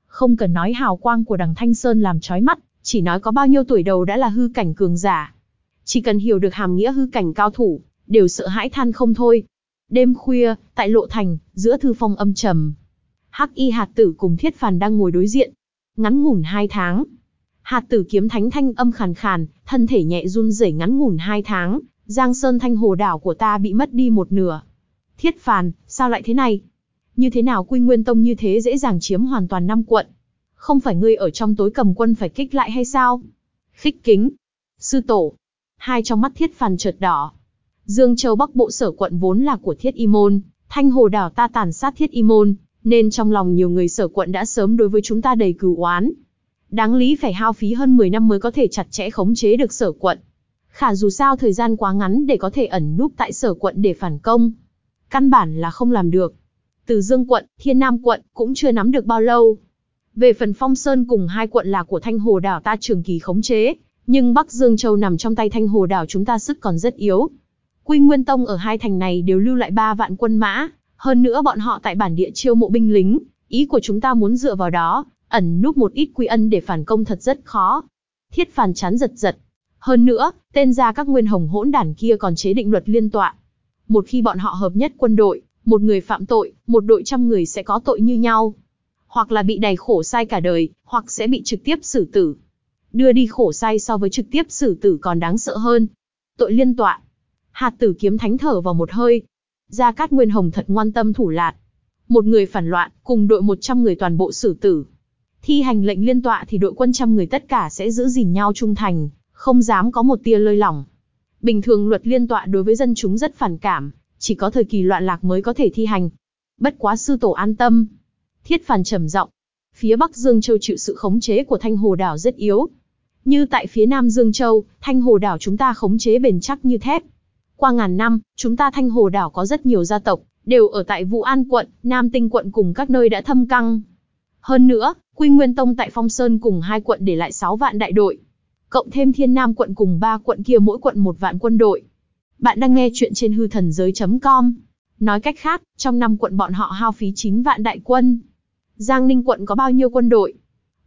Không cần nói hào quang của đằng Thanh Sơn làm chói mắt, chỉ nói có bao nhiêu tuổi đầu đã là hư cảnh cường giả. Chỉ cần hiểu được hàm nghĩa hư cảnh cao thủ, đều sợ hãi than không thôi. Đêm khuya, tại lộ thành, giữa thư phong âm trầm. Hắc y hạt tử cùng thiết phàn đang ngồi đối diện. Ngắn ngủn hai tháng. Hạt tử kiếm thánh thanh âm khàn khàn, thân thể nhẹ run rẩy ngắn ngủn hai tháng. Giang Sơn thanh hồ đảo của ta bị mất đi một nửa. Thiết phàn, sao lại thế này? Như thế nào Quy Nguyên Tông như thế dễ dàng chiếm hoàn toàn năm quận? Không phải ngươi ở trong tối cầm quân phải kích lại hay sao? Khích kính. Sư tổ. Hai trong mắt thiết phàn chợt đỏ. Dương Châu Bắc Bộ sở quận vốn là của thiết y môn, thanh hồ đảo ta tàn sát thiết y môn, nên trong lòng nhiều người sở quận đã sớm đối với chúng ta đầy cừu oán. Đáng lý phải hao phí hơn 10 năm mới có thể chặt chẽ khống chế được sở quận. Khả dù sao thời gian quá ngắn để có thể ẩn núp tại sở quận để phản công. Căn bản là không làm được. Từ Dương quận, Thiên Nam quận cũng chưa nắm được bao lâu. Về phần Phong Sơn cùng hai quận là của Thanh Hồ đảo ta trường kỳ khống chế, nhưng Bắc Dương Châu nằm trong tay Thanh Hồ đảo chúng ta sức còn rất yếu. Quy Nguyên Tông ở hai thành này đều lưu lại ba vạn quân mã, hơn nữa bọn họ tại bản địa chiêu mộ binh lính, ý của chúng ta muốn dựa vào đó, ẩn núp một ít quy ân để phản công thật rất khó. Thiết phản chán giật giật. Hơn nữa, tên gia các nguyên hồng hỗn đản kia còn chế định luật liên tọa. Một khi bọn họ hợp nhất quân đội, một người phạm tội, một đội trăm người sẽ có tội như nhau. Hoặc là bị đày khổ sai cả đời, hoặc sẽ bị trực tiếp xử tử. Đưa đi khổ sai so với trực tiếp xử tử còn đáng sợ hơn. Tội liên tọa. Hạt tử kiếm thánh thở vào một hơi. Gia Cát Nguyên Hồng thật ngoan tâm thủ lạt. Một người phản loạn, cùng đội 100 người toàn bộ xử tử. Thi hành lệnh liên tọa thì đội quân trăm người tất cả sẽ giữ gìn nhau trung thành, không dám có một tia lơi lỏng. Bình thường luật liên tọa đối với dân chúng rất phản cảm, chỉ có thời kỳ loạn lạc mới có thể thi hành. Bất quá sư tổ an tâm. Thiết phản trầm giọng. Phía Bắc Dương Châu chịu sự khống chế của Thanh Hồ đảo rất yếu. Như tại phía Nam Dương Châu, Thanh Hồ đảo chúng ta khống chế bền chắc như thép. Qua ngàn năm, chúng ta Thanh Hồ đảo có rất nhiều gia tộc, đều ở tại Vũ An quận, Nam Tinh quận cùng các nơi đã thâm căng. Hơn nữa, Quy Nguyên Tông tại Phong Sơn cùng hai quận để lại 6 vạn đại đội. Cộng thêm Thiên Nam quận cùng ba quận kia mỗi quận một vạn quân đội. Bạn đang nghe chuyện trên hư thần giới.com. Nói cách khác, trong năm quận bọn họ hao phí 9 vạn đại quân. Giang Ninh quận có bao nhiêu quân đội?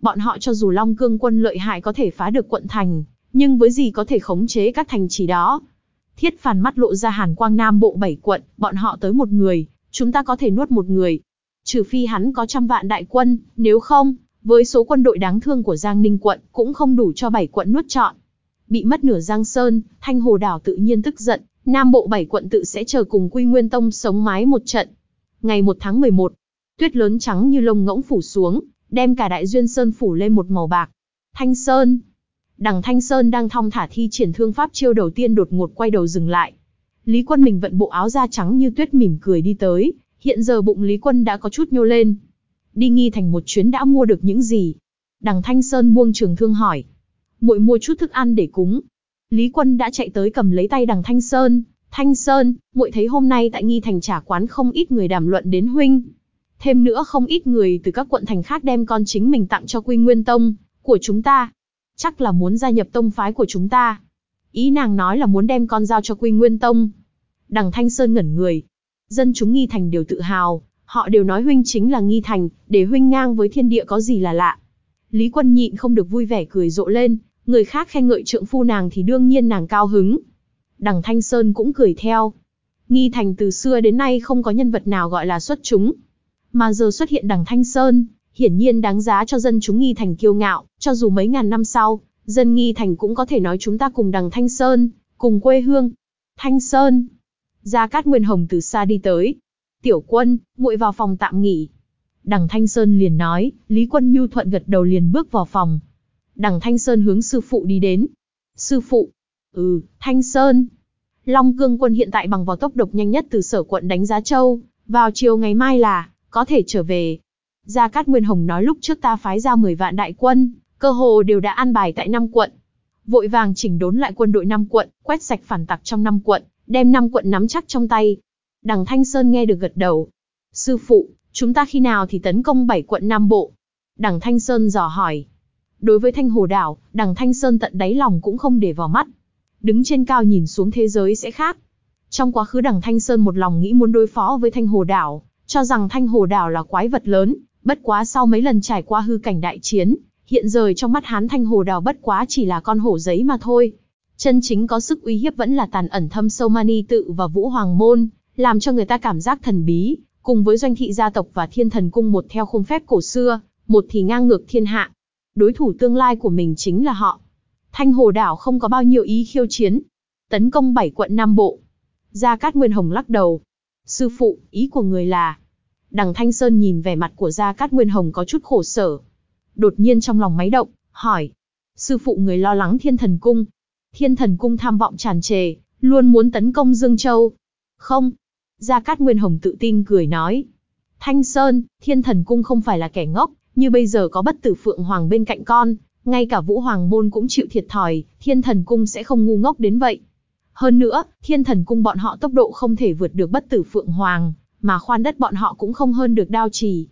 Bọn họ cho dù Long Cương quân lợi hại có thể phá được quận thành, nhưng với gì có thể khống chế các thành trì đó? Thiết Phản mắt lộ ra hàn quang nam bộ bảy quận, bọn họ tới một người, chúng ta có thể nuốt một người. Trừ phi hắn có trăm vạn đại quân, nếu không, với số quân đội đáng thương của Giang Ninh quận, cũng không đủ cho bảy quận nuốt trọn. Bị mất nửa Giang Sơn, Thanh Hồ Đảo tự nhiên tức giận, Nam Bộ bảy quận tự sẽ chờ cùng Quy Nguyên Tông sống mái một trận. Ngày 1 tháng 11, tuyết lớn trắng như lông ngỗng phủ xuống, đem cả đại duyên sơn phủ lên một màu bạc. Thanh Sơn, Đằng Thanh Sơn đang thong thả thi triển thương pháp chiêu đầu tiên đột ngột quay đầu dừng lại. Lý Quân mình vận bộ áo da trắng như tuyết mỉm cười đi tới, hiện giờ bụng Lý Quân đã có chút nhô lên. Đi nghi thành một chuyến đã mua được những gì? Đằng Thanh Sơn buông trường thương hỏi. Muội mua chút thức ăn để cúng. Lý Quân đã chạy tới cầm lấy tay đằng Thanh Sơn. Thanh Sơn, muội thấy hôm nay tại nghi thành trả quán không ít người đàm luận đến huynh. Thêm nữa không ít người từ các quận thành khác đem con chính mình tặng cho Quy Nguyên Tông, của chúng ta chắc là muốn gia nhập tông phái của chúng ta. Ý nàng nói là muốn đem con giao cho Quy Nguyên Tông. Đằng Thanh Sơn ngẩn người. Dân chúng nghi thành đều tự hào, họ đều nói huynh chính là nghi thành, để huynh ngang với thiên địa có gì là lạ. Lý Quân nhịn không được vui vẻ cười rộ lên, người khác khen ngợi trượng phu nàng thì đương nhiên nàng cao hứng. Đằng Thanh Sơn cũng cười theo. Nghi thành từ xưa đến nay không có nhân vật nào gọi là xuất chúng. Mà giờ xuất hiện đằng Thanh Sơn, hiển nhiên đáng giá cho dân chúng nghi thành kiêu ngạo, cho dù mấy ngàn năm sau, dân nghi thành cũng có thể nói chúng ta cùng đằng Thanh Sơn, cùng quê hương. Thanh Sơn. Gia Cát Nguyên Hồng từ xa đi tới. Tiểu quân, muội vào phòng tạm nghỉ. Đằng Thanh Sơn liền nói, Lý Quân Nhu thuận gật đầu liền bước vào phòng. Đằng Thanh Sơn hướng sư phụ đi đến. Sư phụ. Ừ, Thanh Sơn. Long Cương Quân hiện tại bằng vào tốc độc nhanh nhất từ sở quận đánh giá châu, vào chiều ngày mai là, có thể trở về, Gia Cát Nguyên Hồng nói lúc trước ta phái ra 10 vạn đại quân, cơ hồ đều đã an bài tại năm quận. Vội vàng chỉnh đốn lại quân đội năm quận, quét sạch phản tặc trong năm quận, đem năm quận nắm chắc trong tay. Đằng Thanh Sơn nghe được gật đầu. Sư phụ, chúng ta khi nào thì tấn công 7 quận Nam Bộ? Đằng Thanh Sơn dò hỏi. Đối với Thanh Hồ Đảo, đằng Thanh Sơn tận đáy lòng cũng không để vào mắt. Đứng trên cao nhìn xuống thế giới sẽ khác. Trong quá khứ đằng Thanh Sơn một lòng nghĩ muốn đối phó với Thanh Hồ Đảo, cho rằng Thanh Hồ Đảo là quái vật lớn, Bất quá sau mấy lần trải qua hư cảnh đại chiến, hiện giờ trong mắt hắn thanh hồ đảo bất quá chỉ là con hổ giấy mà thôi. Chân chính có sức uy hiếp vẫn là tàn ẩn thâm sâu mani tự và vũ hoàng môn, làm cho người ta cảm giác thần bí, cùng với doanh thị gia tộc và thiên thần cung một theo khung phép cổ xưa, một thì ngang ngược thiên hạ. Đối thủ tương lai của mình chính là họ. Thanh Hồ Đảo không có bao nhiêu ý khiêu chiến. Tấn công bảy quận Nam Bộ. Gia Cát Nguyên Hồng lắc đầu. Sư phụ, ý của người là... Đằng Thanh Sơn nhìn vẻ mặt của Gia Cát Nguyên Hồng có chút khổ sở. Đột nhiên trong lòng máy động, hỏi. Sư phụ người lo lắng thiên thần cung. Thiên thần cung tham vọng tràn trề, luôn muốn tấn công Dương Châu. Không. Gia Cát Nguyên Hồng tự tin cười nói. Thanh Sơn, thiên thần cung không phải là kẻ ngốc, như bây giờ có bất tử Phượng Hoàng bên cạnh con, ngay cả Vũ Hoàng Môn cũng chịu thiệt thòi, thiên thần cung sẽ không ngu ngốc đến vậy. Hơn nữa, thiên thần cung bọn họ tốc độ không thể vượt được bất tử Phượng Hoàng, mà khoan đất bọn họ cũng không hơn được đao trì.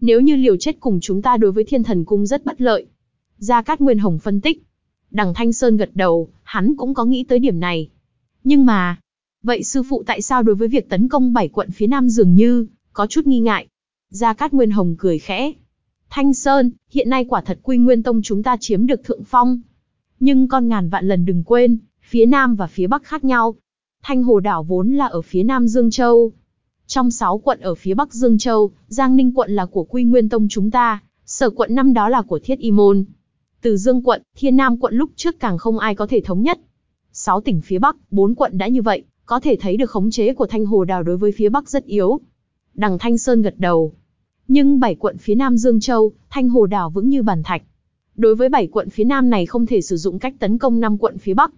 Nếu như liều chết cùng chúng ta đối với thiên thần cung rất bất lợi. Gia Cát Nguyên Hồng phân tích. Đằng Thanh Sơn gật đầu, hắn cũng có nghĩ tới điểm này. Nhưng mà, vậy sư phụ tại sao đối với việc tấn công bảy quận phía nam dường như, có chút nghi ngại? Gia Cát Nguyên Hồng cười khẽ. Thanh Sơn, hiện nay quả thật Quy Nguyên Tông chúng ta chiếm được thượng phong. Nhưng con ngàn vạn lần đừng quên, phía Nam và phía Bắc khác nhau. Thanh Hồ Đảo vốn là ở phía Nam Dương Châu. Trong 6 quận ở phía Bắc Dương Châu, Giang Ninh quận là của Quy Nguyên Tông chúng ta, sở quận năm đó là của Thiết Y Môn. Từ Dương quận, Thiên Nam quận lúc trước càng không ai có thể thống nhất. 6 tỉnh phía Bắc, 4 quận đã như vậy, có thể thấy được khống chế của Thanh Hồ Đảo đối với phía Bắc rất yếu. Đằng Thanh Sơn gật đầu, nhưng bảy quận phía Nam Dương Châu, Thanh Hồ Đảo vững như bàn thạch. Đối với bảy quận phía Nam này không thể sử dụng cách tấn công năm quận phía Bắc.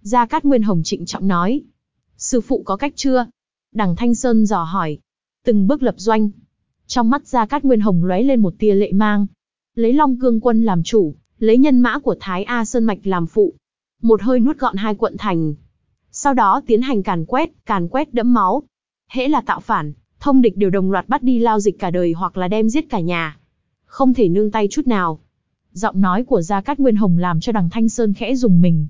Gia Cát Nguyên Hồng trịnh trọng nói. Sư phụ có cách chưa? Đằng Thanh Sơn dò hỏi. Từng bước lập doanh. Trong mắt Gia Cát Nguyên Hồng lóe lên một tia lệ mang. Lấy Long Cương Quân làm chủ, lấy nhân mã của Thái A Sơn Mạch làm phụ. Một hơi nuốt gọn hai quận thành. Sau đó tiến hành càn quét, càn quét đẫm máu. Hễ là tạo phản, thông địch đều đồng loạt bắt đi lao dịch cả đời hoặc là đem giết cả nhà. Không thể nương tay chút nào. Giọng nói của Gia Cát Nguyên Hồng làm cho đằng Thanh Sơn khẽ dùng mình.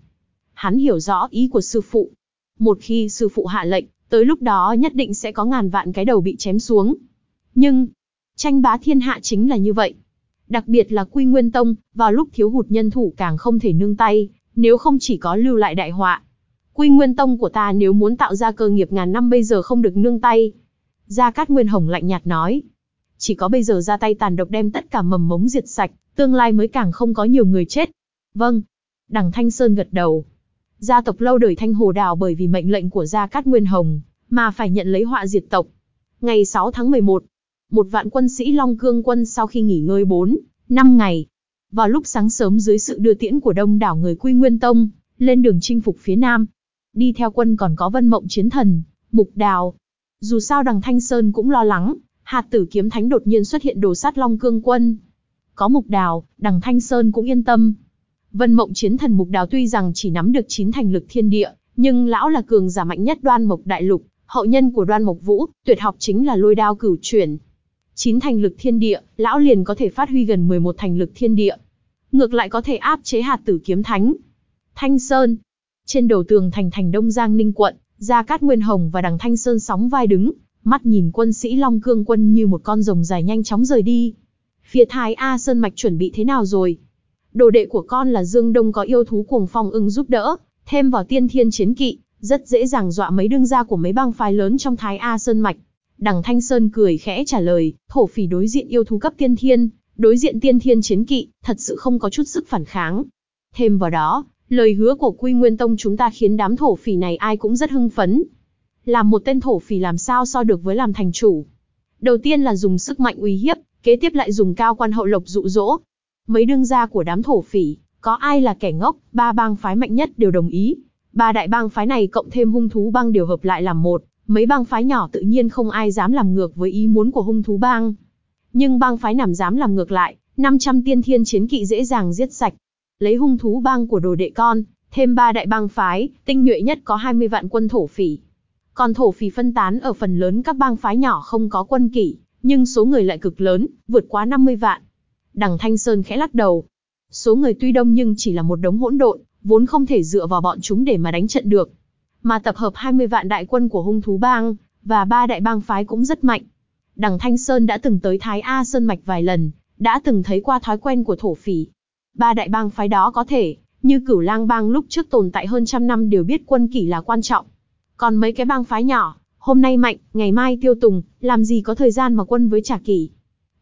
Hắn hiểu rõ ý của sư phụ. Một khi sư phụ hạ lệnh, tới lúc đó nhất định sẽ có ngàn vạn cái đầu bị chém xuống. Nhưng, tranh bá thiên hạ chính là như vậy. Đặc biệt là Quy Nguyên Tông, vào lúc thiếu hụt nhân thủ càng không thể nương tay, nếu không chỉ có lưu lại đại họa. Quy Nguyên Tông của ta nếu muốn tạo ra cơ nghiệp ngàn năm bây giờ không được nương tay, Gia Cát Nguyên Hồng lạnh nhạt nói. Chỉ có bây giờ ra tay tàn độc đem tất cả mầm mống diệt sạch, tương lai mới càng không có nhiều người chết. Vâng. Đằng Thanh Sơn gật đầu. Gia tộc lâu đời Thanh Hồ Đào bởi vì mệnh lệnh của Gia Cát Nguyên Hồng, mà phải nhận lấy họa diệt tộc. Ngày 6 tháng 11, một vạn quân sĩ Long Cương quân sau khi nghỉ ngơi 4, 5 ngày. Vào lúc sáng sớm dưới sự đưa tiễn của đông đảo người Quy Nguyên Tông, lên đường chinh phục phía Nam. Đi theo quân còn có Vân Mộng Chiến Thần, Mục Đào, dù sao đằng Thanh Sơn cũng lo lắng, hạt tử kiếm thánh đột nhiên xuất hiện đồ sát Long Cương quân. Có mục đào, đằng Thanh Sơn cũng yên tâm. Vân mộng chiến thần mục đào tuy rằng chỉ nắm được chín thành lực thiên địa, nhưng lão là cường giả mạnh nhất đoan mộc đại lục, hậu nhân của đoan mộc vũ, tuyệt học chính là lôi đao cửu chuyển. Chín thành lực thiên địa, lão liền có thể phát huy gần 11 thành lực thiên địa. Ngược lại có thể áp chế hạt tử kiếm thánh. Thanh Sơn. Trên đầu tường thành thành Đông Giang Ninh quận, Gia Cát Nguyên Hồng và Đằng Thanh Sơn sóng vai đứng, mắt nhìn quân sĩ Long Cương quân như một con rồng dài nhanh chóng rời đi. Phía Thái A Sơn Mạch chuẩn bị thế nào rồi? Đồ đệ của con là Dương Đông có yêu thú cuồng phong ưng giúp đỡ, thêm vào tiên thiên chiến kỵ, rất dễ dàng dọa mấy đương gia của mấy bang phái lớn trong Thái A Sơn Mạch. Đằng Thanh Sơn cười khẽ trả lời, thổ phỉ đối diện yêu thú cấp tiên thiên, đối diện tiên thiên chiến kỵ, thật sự không có chút sức phản kháng. Thêm vào đó, Lời hứa của Quy Nguyên Tông chúng ta khiến đám thổ phỉ này ai cũng rất hưng phấn. Làm một tên thổ phỉ làm sao so được với làm thành chủ. Đầu tiên là dùng sức mạnh uy hiếp, kế tiếp lại dùng cao quan hậu lộc dụ dỗ. Mấy đương gia của đám thổ phỉ, có ai là kẻ ngốc, ba bang phái mạnh nhất đều đồng ý. Ba đại bang phái này cộng thêm hung thú bang đều hợp lại làm một, mấy bang phái nhỏ tự nhiên không ai dám làm ngược với ý muốn của hung thú bang. Nhưng bang phái nằm dám làm ngược lại, 500 tiên thiên chiến kỵ dễ dàng giết sạch, lấy hung thú bang của đồ đệ con, thêm ba đại bang phái, tinh nhuệ nhất có 20 vạn quân thổ phỉ. Còn thổ phỉ phân tán ở phần lớn các bang phái nhỏ không có quân kỷ, nhưng số người lại cực lớn, vượt quá 50 vạn. Đằng Thanh Sơn khẽ lắc đầu. Số người tuy đông nhưng chỉ là một đống hỗn độn, vốn không thể dựa vào bọn chúng để mà đánh trận được. Mà tập hợp 20 vạn đại quân của hung thú bang, và ba đại bang phái cũng rất mạnh. Đằng Thanh Sơn đã từng tới Thái A Sơn Mạch vài lần, đã từng thấy qua thói quen của thổ phỉ, Ba đại bang phái đó có thể, như cửu lang bang lúc trước tồn tại hơn trăm năm đều biết quân kỷ là quan trọng. Còn mấy cái bang phái nhỏ, Hôm nay mạnh, ngày mai tiêu tùng, làm gì có thời gian mà quân với trả kỷ.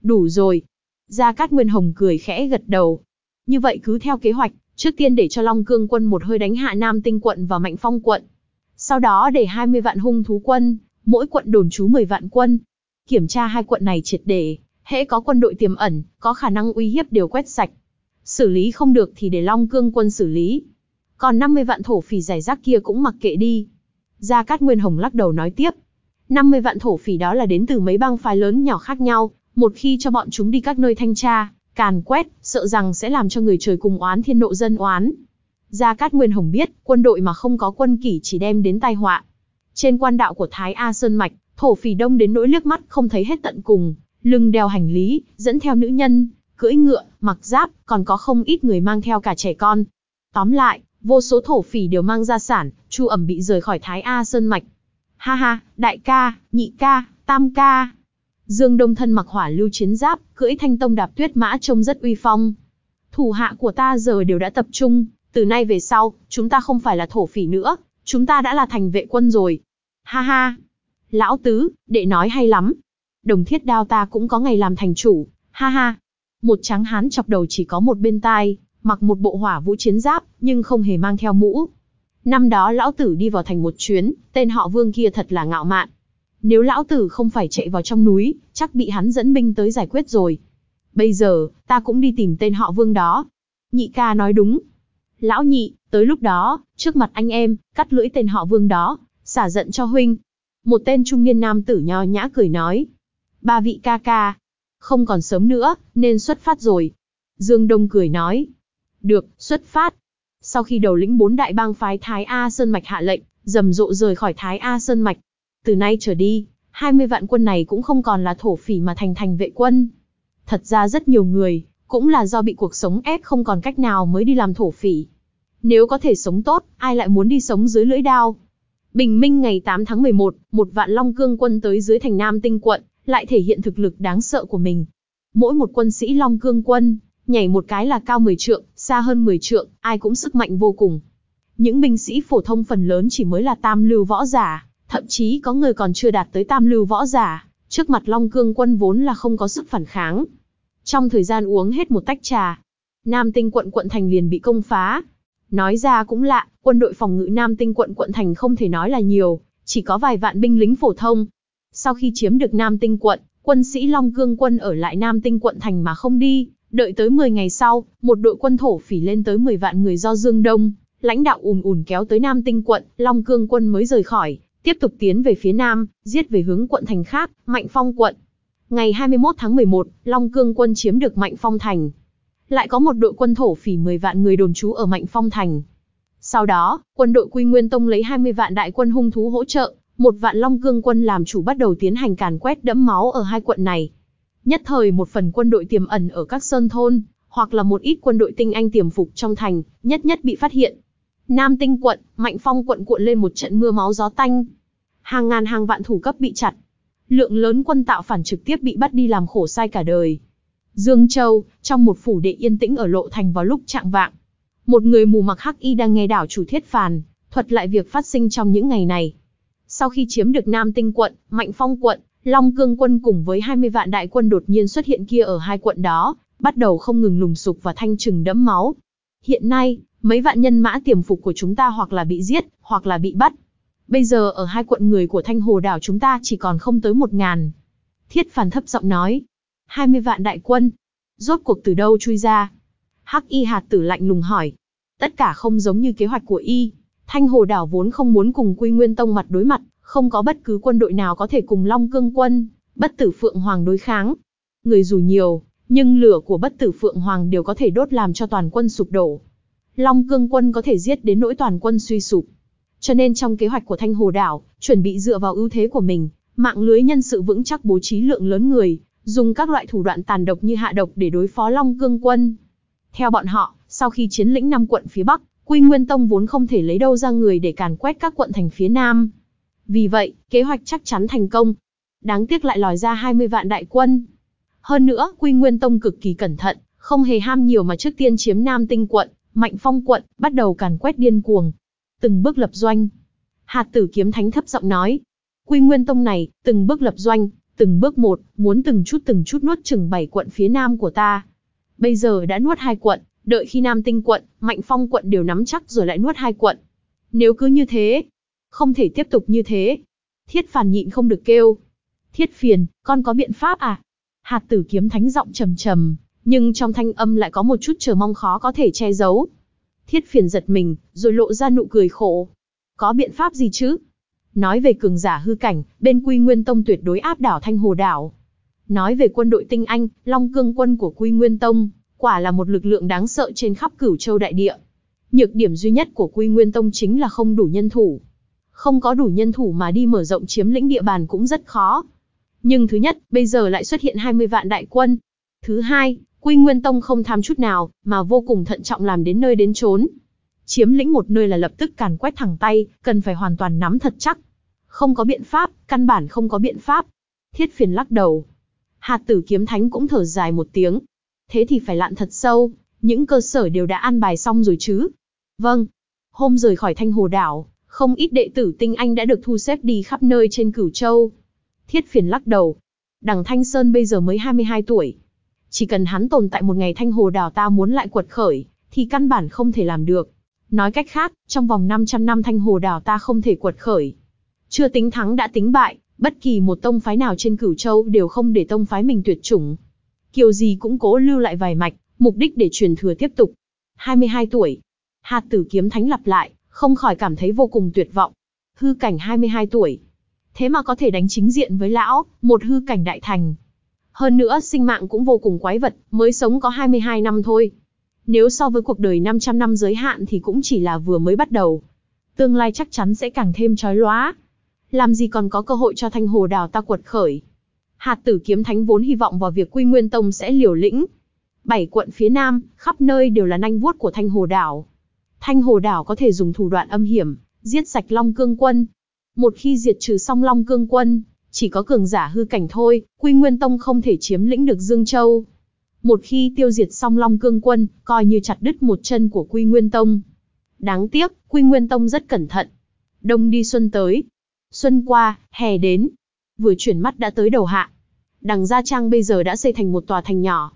Đủ rồi. Gia Cát Nguyên Hồng cười khẽ gật đầu. Như vậy cứ theo kế hoạch, trước tiên để cho Long Cương quân một hơi đánh hạ Nam Tinh quận và Mạnh Phong quận. Sau đó để 20 vạn hung thú quân, mỗi quận đồn trú 10 vạn quân. Kiểm tra hai quận này triệt để, hễ có quân đội tiềm ẩn, có khả năng uy hiếp đều quét sạch. Xử lý không được thì để Long Cương quân xử lý. Còn 50 vạn thổ phỉ giải rác kia cũng mặc kệ đi. Gia Cát Nguyên Hồng lắc đầu nói tiếp. 50 vạn thổ phỉ đó là đến từ mấy bang phái lớn nhỏ khác nhau, một khi cho bọn chúng đi các nơi thanh tra, càn quét, sợ rằng sẽ làm cho người trời cùng oán thiên nộ dân oán. Gia Cát Nguyên Hồng biết, quân đội mà không có quân kỷ chỉ đem đến tai họa. Trên quan đạo của Thái A Sơn Mạch, thổ phỉ đông đến nỗi liếc mắt không thấy hết tận cùng, lưng đeo hành lý, dẫn theo nữ nhân, cưỡi ngựa, mặc giáp, còn có không ít người mang theo cả trẻ con. Tóm lại, vô số thổ phỉ đều mang gia sản, chu ẩm bị rời khỏi Thái A Sơn Mạch. Ha ha, đại ca, nhị ca, tam ca. Dương Đông thân mặc hỏa lưu chiến giáp, cưỡi thanh tông đạp tuyết mã trông rất uy phong. Thủ hạ của ta giờ đều đã tập trung, từ nay về sau, chúng ta không phải là thổ phỉ nữa, chúng ta đã là thành vệ quân rồi. Ha ha. Lão tứ, đệ nói hay lắm. Đồng thiết đao ta cũng có ngày làm thành chủ, ha ha. Một trắng hán chọc đầu chỉ có một bên tai, mặc một bộ hỏa vũ chiến giáp, nhưng không hề mang theo mũ. Năm đó lão tử đi vào thành một chuyến, tên họ vương kia thật là ngạo mạn. Nếu lão tử không phải chạy vào trong núi, chắc bị hắn dẫn binh tới giải quyết rồi. Bây giờ, ta cũng đi tìm tên họ vương đó. Nhị ca nói đúng. Lão nhị, tới lúc đó, trước mặt anh em, cắt lưỡi tên họ vương đó, xả giận cho huynh. Một tên trung niên nam tử nho nhã cười nói. Ba vị ca ca. Không còn sớm nữa, nên xuất phát rồi. Dương Đông cười nói. Được, xuất phát. Sau khi đầu lĩnh bốn đại bang phái Thái A Sơn Mạch hạ lệnh, rầm rộ rời khỏi Thái A Sơn Mạch. Từ nay trở đi, 20 vạn quân này cũng không còn là thổ phỉ mà thành thành vệ quân. Thật ra rất nhiều người, cũng là do bị cuộc sống ép không còn cách nào mới đi làm thổ phỉ. Nếu có thể sống tốt, ai lại muốn đi sống dưới lưỡi đao? Bình minh ngày 8 tháng 11, một vạn long cương quân tới dưới thành Nam Tinh quận, lại thể hiện thực lực đáng sợ của mình. Mỗi một quân sĩ long cương quân, nhảy một cái là cao 10 trượng, xa hơn 10 trượng, ai cũng sức mạnh vô cùng. Những binh sĩ phổ thông phần lớn chỉ mới là tam lưu võ giả, thậm chí có người còn chưa đạt tới tam lưu võ giả, trước mặt Long Cương quân vốn là không có sức phản kháng. Trong thời gian uống hết một tách trà, Nam Tinh quận quận thành liền bị công phá. Nói ra cũng lạ, quân đội phòng ngự Nam Tinh quận quận thành không thể nói là nhiều, chỉ có vài vạn binh lính phổ thông. Sau khi chiếm được Nam Tinh quận, quân sĩ Long Cương quân ở lại Nam Tinh quận thành mà không đi, Đợi tới 10 ngày sau, một đội quân thổ phỉ lên tới 10 vạn người do Dương Đông, lãnh đạo ùn ùn kéo tới Nam Tinh quận, Long Cương quân mới rời khỏi, tiếp tục tiến về phía Nam, giết về hướng quận thành khác, Mạnh Phong quận. Ngày 21 tháng 11, Long Cương quân chiếm được Mạnh Phong thành. Lại có một đội quân thổ phỉ 10 vạn người đồn trú ở Mạnh Phong thành. Sau đó, quân đội Quy Nguyên Tông lấy 20 vạn đại quân hung thú hỗ trợ, một vạn Long Cương quân làm chủ bắt đầu tiến hành càn quét đẫm máu ở hai quận này. Nhất thời một phần quân đội tiềm ẩn ở các sơn thôn, hoặc là một ít quân đội tinh anh tiềm phục trong thành, nhất nhất bị phát hiện. Nam Tinh quận, Mạnh Phong quận cuộn lên một trận mưa máu gió tanh. Hàng ngàn hàng vạn thủ cấp bị chặt. Lượng lớn quân tạo phản trực tiếp bị bắt đi làm khổ sai cả đời. Dương Châu, trong một phủ đệ yên tĩnh ở lộ thành vào lúc trạng vạng. Một người mù mặc hắc y đang nghe đảo chủ thiết phàn, thuật lại việc phát sinh trong những ngày này. Sau khi chiếm được Nam Tinh quận, Mạnh Phong quận, Long Cương quân cùng với 20 vạn đại quân đột nhiên xuất hiện kia ở hai quận đó, bắt đầu không ngừng lùng sục và thanh trừng đẫm máu. Hiện nay, mấy vạn nhân mã tiềm phục của chúng ta hoặc là bị giết, hoặc là bị bắt. Bây giờ ở hai quận người của Thanh Hồ đảo chúng ta chỉ còn không tới một ngàn. Thiết Phàn thấp giọng nói. 20 vạn đại quân. Rốt cuộc từ đâu chui ra? Hắc y hạt tử lạnh lùng hỏi. Tất cả không giống như kế hoạch của y. Thanh Hồ đảo vốn không muốn cùng Quy Nguyên Tông mặt đối mặt, không có bất cứ quân đội nào có thể cùng Long Cương quân, bất tử Phượng Hoàng đối kháng. Người dù nhiều, nhưng lửa của bất tử Phượng Hoàng đều có thể đốt làm cho toàn quân sụp đổ. Long Cương quân có thể giết đến nỗi toàn quân suy sụp. Cho nên trong kế hoạch của Thanh Hồ Đảo, chuẩn bị dựa vào ưu thế của mình, mạng lưới nhân sự vững chắc bố trí lượng lớn người, dùng các loại thủ đoạn tàn độc như hạ độc để đối phó Long Cương quân. Theo bọn họ, sau khi chiến lĩnh năm quận phía Bắc, Quy Nguyên Tông vốn không thể lấy đâu ra người để càn quét các quận thành phía Nam. Vì vậy, kế hoạch chắc chắn thành công. Đáng tiếc lại lòi ra 20 vạn đại quân. Hơn nữa, Quy Nguyên Tông cực kỳ cẩn thận, không hề ham nhiều mà trước tiên chiếm Nam Tinh quận, Mạnh Phong quận, bắt đầu càn quét điên cuồng. Từng bước lập doanh. Hạt tử kiếm thánh thấp giọng nói. Quy Nguyên Tông này, từng bước lập doanh, từng bước một, muốn từng chút từng chút nuốt chừng bảy quận phía nam của ta. Bây giờ đã nuốt hai quận, đợi khi Nam Tinh quận, Mạnh Phong quận đều nắm chắc rồi lại nuốt hai quận. Nếu cứ như thế, không thể tiếp tục như thế. Thiết phản nhịn không được kêu. Thiết phiền, con có biện pháp à? Hạt tử kiếm thánh giọng trầm trầm, nhưng trong thanh âm lại có một chút chờ mong khó có thể che giấu. Thiết phiền giật mình, rồi lộ ra nụ cười khổ. Có biện pháp gì chứ? Nói về cường giả hư cảnh, bên Quy Nguyên Tông tuyệt đối áp đảo Thanh Hồ Đảo. Nói về quân đội tinh anh, Long Cương quân của Quy Nguyên Tông, quả là một lực lượng đáng sợ trên khắp cửu châu đại địa. Nhược điểm duy nhất của Quy Nguyên Tông chính là không đủ nhân thủ. Không có đủ nhân thủ mà đi mở rộng chiếm lĩnh địa bàn cũng rất khó. Nhưng thứ nhất, bây giờ lại xuất hiện 20 vạn đại quân. Thứ hai, Quy Nguyên Tông không tham chút nào, mà vô cùng thận trọng làm đến nơi đến chốn. Chiếm lĩnh một nơi là lập tức càn quét thẳng tay, cần phải hoàn toàn nắm thật chắc. Không có biện pháp, căn bản không có biện pháp. Thiết phiền lắc đầu. Hạt tử kiếm thánh cũng thở dài một tiếng. Thế thì phải lặn thật sâu, những cơ sở đều đã an bài xong rồi chứ. Vâng. Hôm rời khỏi thanh hồ đảo, không ít đệ tử tinh anh đã được thu xếp đi khắp nơi trên cửu châu. Thiết phiền lắc đầu. Đằng Thanh Sơn bây giờ mới 22 tuổi. Chỉ cần hắn tồn tại một ngày thanh hồ đảo ta muốn lại quật khởi, thì căn bản không thể làm được. Nói cách khác, trong vòng 500 năm thanh hồ đảo ta không thể quật khởi. Chưa tính thắng đã tính bại, bất kỳ một tông phái nào trên cửu châu đều không để tông phái mình tuyệt chủng. Kiều gì cũng cố lưu lại vài mạch, mục đích để truyền thừa tiếp tục. 22 tuổi. Hạt tử kiếm thánh lặp lại, không khỏi cảm thấy vô cùng tuyệt vọng. Hư cảnh 22 tuổi. Thế mà có thể đánh chính diện với lão, một hư cảnh đại thành. Hơn nữa sinh mạng cũng vô cùng quái vật, mới sống có 22 năm thôi. Nếu so với cuộc đời 500 năm giới hạn thì cũng chỉ là vừa mới bắt đầu. Tương lai chắc chắn sẽ càng thêm chói lóa. Làm gì còn có cơ hội cho thanh hồ đào ta quật khởi. Hạt tử kiếm thánh vốn hy vọng vào việc quy nguyên tông sẽ liều lĩnh. Bảy quận phía nam, khắp nơi đều là nanh vuốt của thanh hồ đảo. Thanh hồ đảo có thể dùng thủ đoạn âm hiểm, giết sạch long cương quân. Một khi diệt trừ xong long cương quân, chỉ có cường giả hư cảnh thôi, quy nguyên tông không thể chiếm lĩnh được Dương Châu. Một khi tiêu diệt xong long cương quân, coi như chặt đứt một chân của quy nguyên tông. Đáng tiếc, quy nguyên tông rất cẩn thận. Đông đi xuân tới. Xuân qua, hè đến. Vừa chuyển mắt đã tới đầu hạ. Đằng Gia Trang bây giờ đã xây thành một tòa thành nhỏ.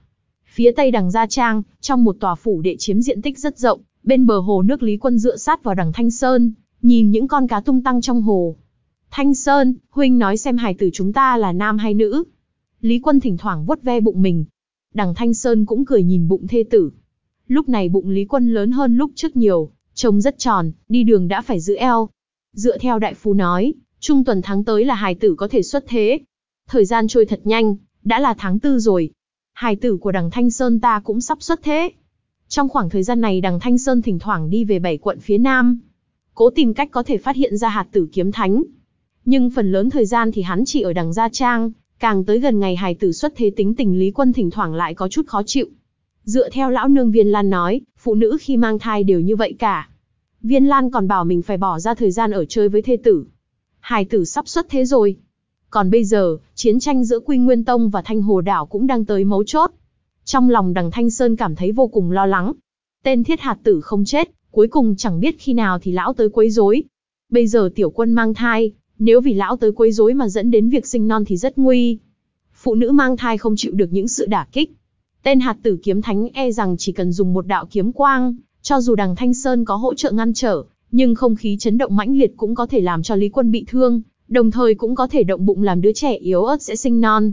Phía tây đằng Gia Trang, trong một tòa phủ đệ chiếm diện tích rất rộng, bên bờ hồ nước Lý Quân dựa sát vào đằng Thanh Sơn, nhìn những con cá tung tăng trong hồ. Thanh Sơn, huynh nói xem hài tử chúng ta là nam hay nữ. Lý Quân thỉnh thoảng vuốt ve bụng mình. Đằng Thanh Sơn cũng cười nhìn bụng thê tử. Lúc này bụng Lý Quân lớn hơn lúc trước nhiều, trông rất tròn, đi đường đã phải giữ eo. Dựa theo đại phu nói, trung tuần tháng tới là hài tử có thể xuất thế. Thời gian trôi thật nhanh, đã là tháng tư rồi. Hài tử của đằng Thanh Sơn ta cũng sắp xuất thế. Trong khoảng thời gian này đằng Thanh Sơn thỉnh thoảng đi về bảy quận phía Nam. Cố tìm cách có thể phát hiện ra hạt tử kiếm thánh. Nhưng phần lớn thời gian thì hắn chỉ ở đằng Gia Trang, càng tới gần ngày hài tử xuất thế tính tình Lý Quân thỉnh thoảng lại có chút khó chịu. Dựa theo lão nương Viên Lan nói, phụ nữ khi mang thai đều như vậy cả. Viên Lan còn bảo mình phải bỏ ra thời gian ở chơi với thê tử. Hài tử sắp xuất thế rồi. Còn bây giờ, chiến tranh giữa Quy Nguyên Tông và Thanh Hồ Đảo cũng đang tới mấu chốt. Trong lòng đằng Thanh Sơn cảm thấy vô cùng lo lắng. Tên thiết hạt tử không chết, cuối cùng chẳng biết khi nào thì lão tới quấy rối. Bây giờ tiểu quân mang thai, nếu vì lão tới quấy rối mà dẫn đến việc sinh non thì rất nguy. Phụ nữ mang thai không chịu được những sự đả kích. Tên hạt tử kiếm thánh e rằng chỉ cần dùng một đạo kiếm quang, cho dù đằng Thanh Sơn có hỗ trợ ngăn trở, nhưng không khí chấn động mãnh liệt cũng có thể làm cho Lý Quân bị thương, đồng thời cũng có thể động bụng làm đứa trẻ yếu ớt sẽ sinh non.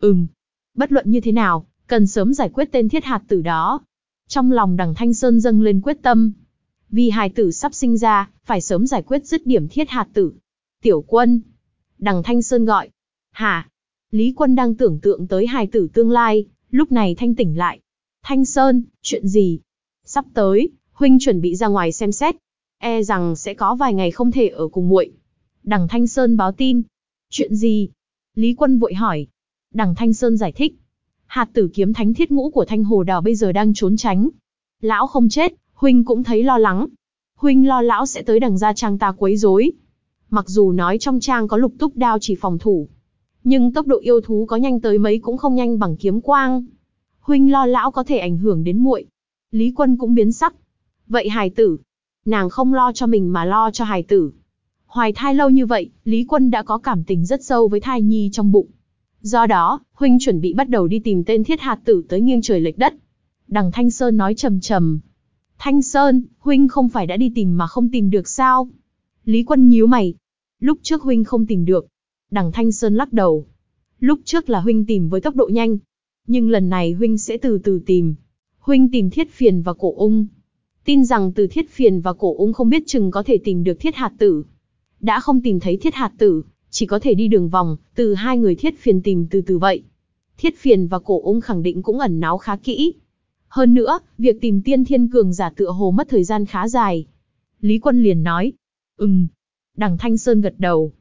Ừm, bất luận như thế nào, cần sớm giải quyết tên thiết hạt tử đó. Trong lòng đằng Thanh Sơn dâng lên quyết tâm. Vì hài tử sắp sinh ra, phải sớm giải quyết dứt điểm thiết hạt tử. Tiểu quân. Đằng Thanh Sơn gọi. Hả? Lý quân đang tưởng tượng tới hài tử tương lai, lúc này thanh tỉnh lại. Thanh Sơn, chuyện gì? Sắp tới, huynh chuẩn bị ra ngoài xem xét. E rằng sẽ có vài ngày không thể ở cùng muội. Đằng Thanh Sơn báo tin. Chuyện gì? Lý quân vội hỏi. Đằng Thanh Sơn giải thích. Hạt tử kiếm thánh thiết ngũ của Thanh Hồ Đào bây giờ đang trốn tránh. Lão không chết, huynh cũng thấy lo lắng. Huynh lo lão sẽ tới đằng gia trang ta quấy rối. Mặc dù nói trong trang có lục túc đao chỉ phòng thủ, nhưng tốc độ yêu thú có nhanh tới mấy cũng không nhanh bằng kiếm quang. Huynh lo lão có thể ảnh hưởng đến muội. Lý Quân cũng biến sắc. Vậy hài tử, nàng không lo cho mình mà lo cho hài tử. Hoài thai lâu như vậy, Lý Quân đã có cảm tình rất sâu với thai nhi trong bụng. Do đó, huynh chuẩn bị bắt đầu đi tìm tên thiết hạt tử tới nghiêng trời lệch đất. Đằng Thanh Sơn nói trầm trầm. Thanh Sơn, huynh không phải đã đi tìm mà không tìm được sao? Lý Quân nhíu mày. Lúc trước huynh không tìm được. Đằng Thanh Sơn lắc đầu. Lúc trước là huynh tìm với tốc độ nhanh. Nhưng lần này huynh sẽ từ từ tìm. Huynh tìm thiết phiền và cổ ung. Tin rằng từ thiết phiền và cổ ung không biết chừng có thể tìm được thiết hạt tử. Đã không tìm thấy thiết hạt tử, chỉ có thể đi đường vòng, từ hai người thiết phiền tìm từ từ vậy. Thiết phiền và cổ ung khẳng định cũng ẩn náu khá kỹ. Hơn nữa, việc tìm tiên thiên cường giả tựa hồ mất thời gian khá dài. Lý Quân liền nói, ừm. Đằng Thanh Sơn gật đầu.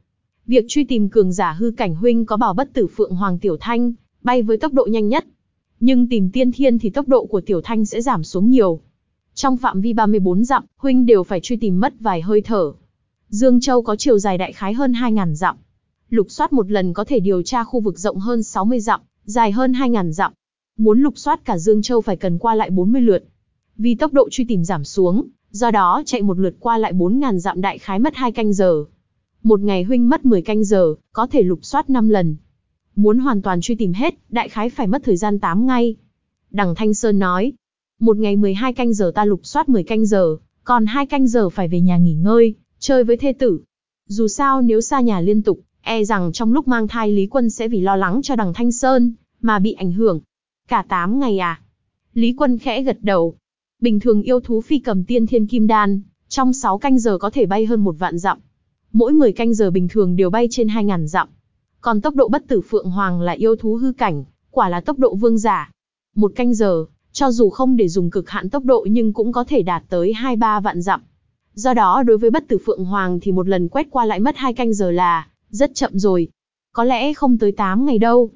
Việc truy tìm cường giả hư cảnh huynh có bảo bất tử Phượng Hoàng Tiểu Thanh, bay với tốc độ nhanh nhất. Nhưng tìm tiên thiên thì tốc độ của Tiểu Thanh sẽ giảm xuống nhiều. Trong phạm vi 34 dặm, huynh đều phải truy tìm mất vài hơi thở. Dương Châu có chiều dài đại khái hơn 2.000 dặm. Lục soát một lần có thể điều tra khu vực rộng hơn 60 dặm, dài hơn 2.000 dặm. Muốn lục soát cả Dương Châu phải cần qua lại 40 lượt. Vì tốc độ truy tìm giảm xuống, do đó chạy một lượt qua lại 4.000 dặm đại khái mất 2 canh giờ. Một ngày huynh mất 10 canh giờ, có thể lục soát 5 lần. Muốn hoàn toàn truy tìm hết, đại khái phải mất thời gian 8 ngày. Đằng Thanh Sơn nói, một ngày 12 canh giờ ta lục soát 10 canh giờ, còn hai canh giờ phải về nhà nghỉ ngơi, chơi với thê tử. Dù sao nếu xa nhà liên tục, e rằng trong lúc mang thai Lý Quân sẽ vì lo lắng cho đằng Thanh Sơn, mà bị ảnh hưởng. Cả 8 ngày à? Lý Quân khẽ gật đầu. Bình thường yêu thú phi cầm tiên thiên kim đan, trong 6 canh giờ có thể bay hơn một vạn dặm. Mỗi 10 canh giờ bình thường đều bay trên 2.000 dặm. Còn tốc độ bất tử Phượng Hoàng là yêu thú hư cảnh, quả là tốc độ vương giả. Một canh giờ, cho dù không để dùng cực hạn tốc độ nhưng cũng có thể đạt tới 2-3 vạn dặm. Do đó đối với bất tử Phượng Hoàng thì một lần quét qua lại mất hai canh giờ là, rất chậm rồi. Có lẽ không tới 8 ngày đâu.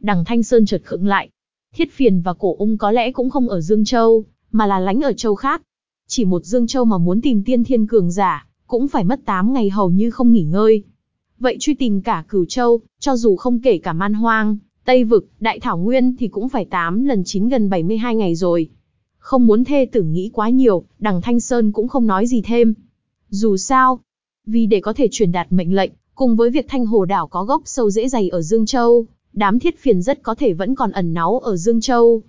Đằng Thanh Sơn chợt khựng lại. Thiết phiền và cổ ung có lẽ cũng không ở Dương Châu, mà là lánh ở châu khác. Chỉ một Dương Châu mà muốn tìm tiên thiên cường giả, cũng phải mất 8 ngày hầu như không nghỉ ngơi. Vậy truy tìm cả cửu châu, cho dù không kể cả man hoang, Tây Vực, Đại Thảo Nguyên thì cũng phải 8 lần 9 gần 72 ngày rồi. Không muốn thê tử nghĩ quá nhiều, đằng Thanh Sơn cũng không nói gì thêm. Dù sao, vì để có thể truyền đạt mệnh lệnh, cùng với việc Thanh Hồ Đảo có gốc sâu dễ dày ở Dương Châu, đám thiết phiền rất có thể vẫn còn ẩn náu ở Dương Châu.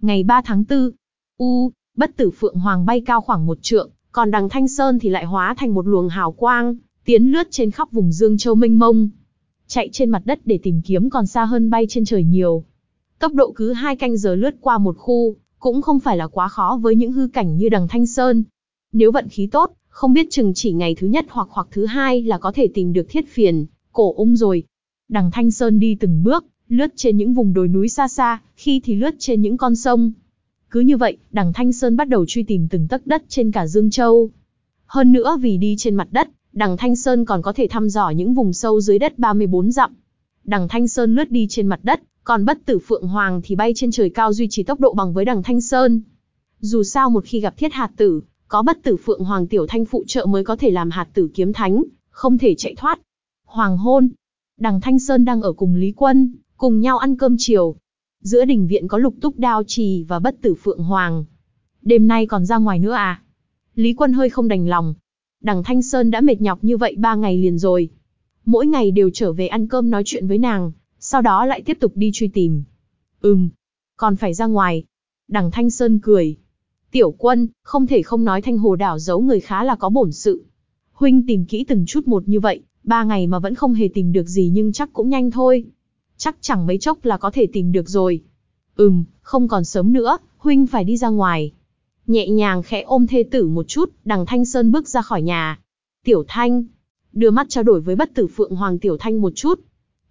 Ngày 3 tháng 4, U, bất tử Phượng Hoàng bay cao khoảng một trượng, còn đằng Thanh Sơn thì lại hóa thành một luồng hào quang, tiến lướt trên khắp vùng Dương Châu mênh mông. Chạy trên mặt đất để tìm kiếm còn xa hơn bay trên trời nhiều. Tốc độ cứ hai canh giờ lướt qua một khu, cũng không phải là quá khó với những hư cảnh như đằng Thanh Sơn. Nếu vận khí tốt, không biết chừng chỉ ngày thứ nhất hoặc hoặc thứ hai là có thể tìm được thiết phiền, cổ ung rồi. Đằng Thanh Sơn đi từng bước, lướt trên những vùng đồi núi xa xa, khi thì lướt trên những con sông. Cứ như vậy, đằng Thanh Sơn bắt đầu truy tìm từng tấc đất trên cả Dương Châu. Hơn nữa vì đi trên mặt đất, đằng Thanh Sơn còn có thể thăm dò những vùng sâu dưới đất 34 dặm. Đằng Thanh Sơn lướt đi trên mặt đất, còn bất tử Phượng Hoàng thì bay trên trời cao duy trì tốc độ bằng với đằng Thanh Sơn. Dù sao một khi gặp thiết hạt tử, có bất tử Phượng Hoàng Tiểu Thanh phụ trợ mới có thể làm hạt tử kiếm thánh, không thể chạy thoát. Hoàng hôn, đằng Thanh Sơn đang ở cùng Lý Quân, cùng nhau ăn cơm chiều. Giữa đình viện có lục túc đao trì và bất tử Phượng Hoàng. Đêm nay còn ra ngoài nữa à? Lý Quân hơi không đành lòng. Đằng Thanh Sơn đã mệt nhọc như vậy ba ngày liền rồi. Mỗi ngày đều trở về ăn cơm nói chuyện với nàng, sau đó lại tiếp tục đi truy tìm. Ừm, còn phải ra ngoài. Đằng Thanh Sơn cười. Tiểu quân, không thể không nói thanh hồ đảo giấu người khá là có bổn sự. Huynh tìm kỹ từng chút một như vậy, ba ngày mà vẫn không hề tìm được gì nhưng chắc cũng nhanh thôi. Chắc chẳng mấy chốc là có thể tìm được rồi. Ừm, không còn sớm nữa, Huynh phải đi ra ngoài. Nhẹ nhàng khẽ ôm thê tử một chút, đằng Thanh Sơn bước ra khỏi nhà. Tiểu Thanh, đưa mắt trao đổi với bất tử Phượng Hoàng Tiểu Thanh một chút,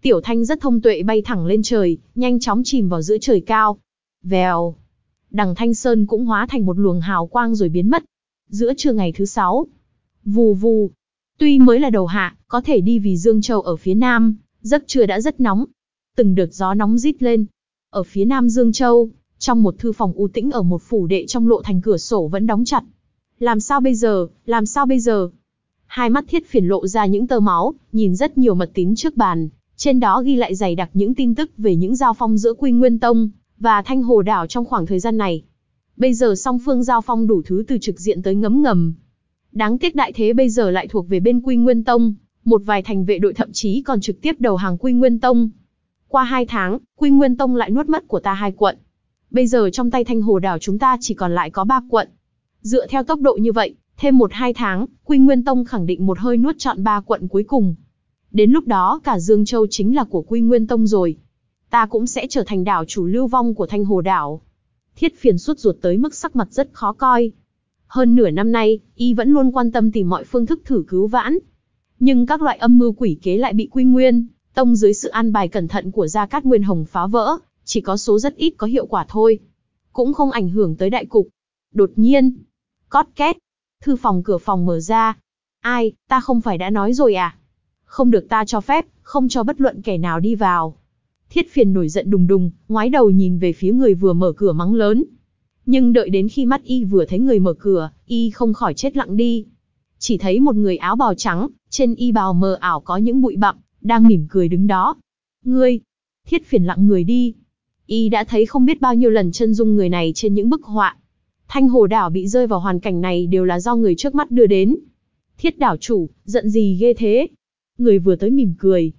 Tiểu Thanh rất thông tuệ bay thẳng lên trời, nhanh chóng chìm vào giữa trời cao. Vèo. Đằng Thanh Sơn cũng hóa thành một luồng hào quang rồi biến mất. Giữa trưa ngày thứ sáu. Vù vù. Tuy mới là đầu hạ, có thể đi vì Dương Châu ở phía nam, giấc trưa đã rất nóng. Từng đợt gió nóng rít lên. Ở phía nam Dương Châu, trong một thư phòng u tĩnh ở một phủ đệ trong lộ thành cửa sổ vẫn đóng chặt. Làm sao bây giờ, làm sao bây giờ? Hai mắt thiết phiền lộ ra những tơ máu, nhìn rất nhiều mật tín trước bàn, trên đó ghi lại dày đặc những tin tức về những giao phong giữa Quy Nguyên Tông và Thanh Hồ Đảo trong khoảng thời gian này. Bây giờ song phương giao phong đủ thứ từ trực diện tới ngấm ngầm. Đáng tiếc đại thế bây giờ lại thuộc về bên Quy Nguyên Tông, một vài thành vệ đội thậm chí còn trực tiếp đầu hàng Quy Nguyên Tông. Qua hai tháng, Quy Nguyên Tông lại nuốt mất của ta hai quận. Bây giờ trong tay thanh hồ đảo chúng ta chỉ còn lại có ba quận. Dựa theo tốc độ như vậy, thêm một hai tháng, Quy Nguyên Tông khẳng định một hơi nuốt trọn ba quận cuối cùng. Đến lúc đó cả Dương Châu chính là của Quy Nguyên Tông rồi. Ta cũng sẽ trở thành đảo chủ lưu vong của thanh hồ đảo. Thiết phiền suốt ruột tới mức sắc mặt rất khó coi. Hơn nửa năm nay, y vẫn luôn quan tâm tìm mọi phương thức thử cứu vãn. Nhưng các loại âm mưu quỷ kế lại bị Quy Nguyên, Tông dưới sự an bài cẩn thận của Gia Cát Nguyên Hồng phá vỡ, chỉ có số rất ít có hiệu quả thôi. Cũng không ảnh hưởng tới đại cục. Đột nhiên, cót két, thư phòng cửa phòng mở ra. Ai, ta không phải đã nói rồi à? Không được ta cho phép, không cho bất luận kẻ nào đi vào. Thiết phiền nổi giận đùng đùng, ngoái đầu nhìn về phía người vừa mở cửa mắng lớn. Nhưng đợi đến khi mắt y vừa thấy người mở cửa, y không khỏi chết lặng đi. Chỉ thấy một người áo bào trắng, trên y bào mờ ảo có những bụi bặm, đang mỉm cười đứng đó. Ngươi! Thiết phiền lặng người đi. Y đã thấy không biết bao nhiêu lần chân dung người này trên những bức họa. Thanh hồ đảo bị rơi vào hoàn cảnh này đều là do người trước mắt đưa đến. Thiết đảo chủ, giận gì ghê thế? Người vừa tới mỉm cười.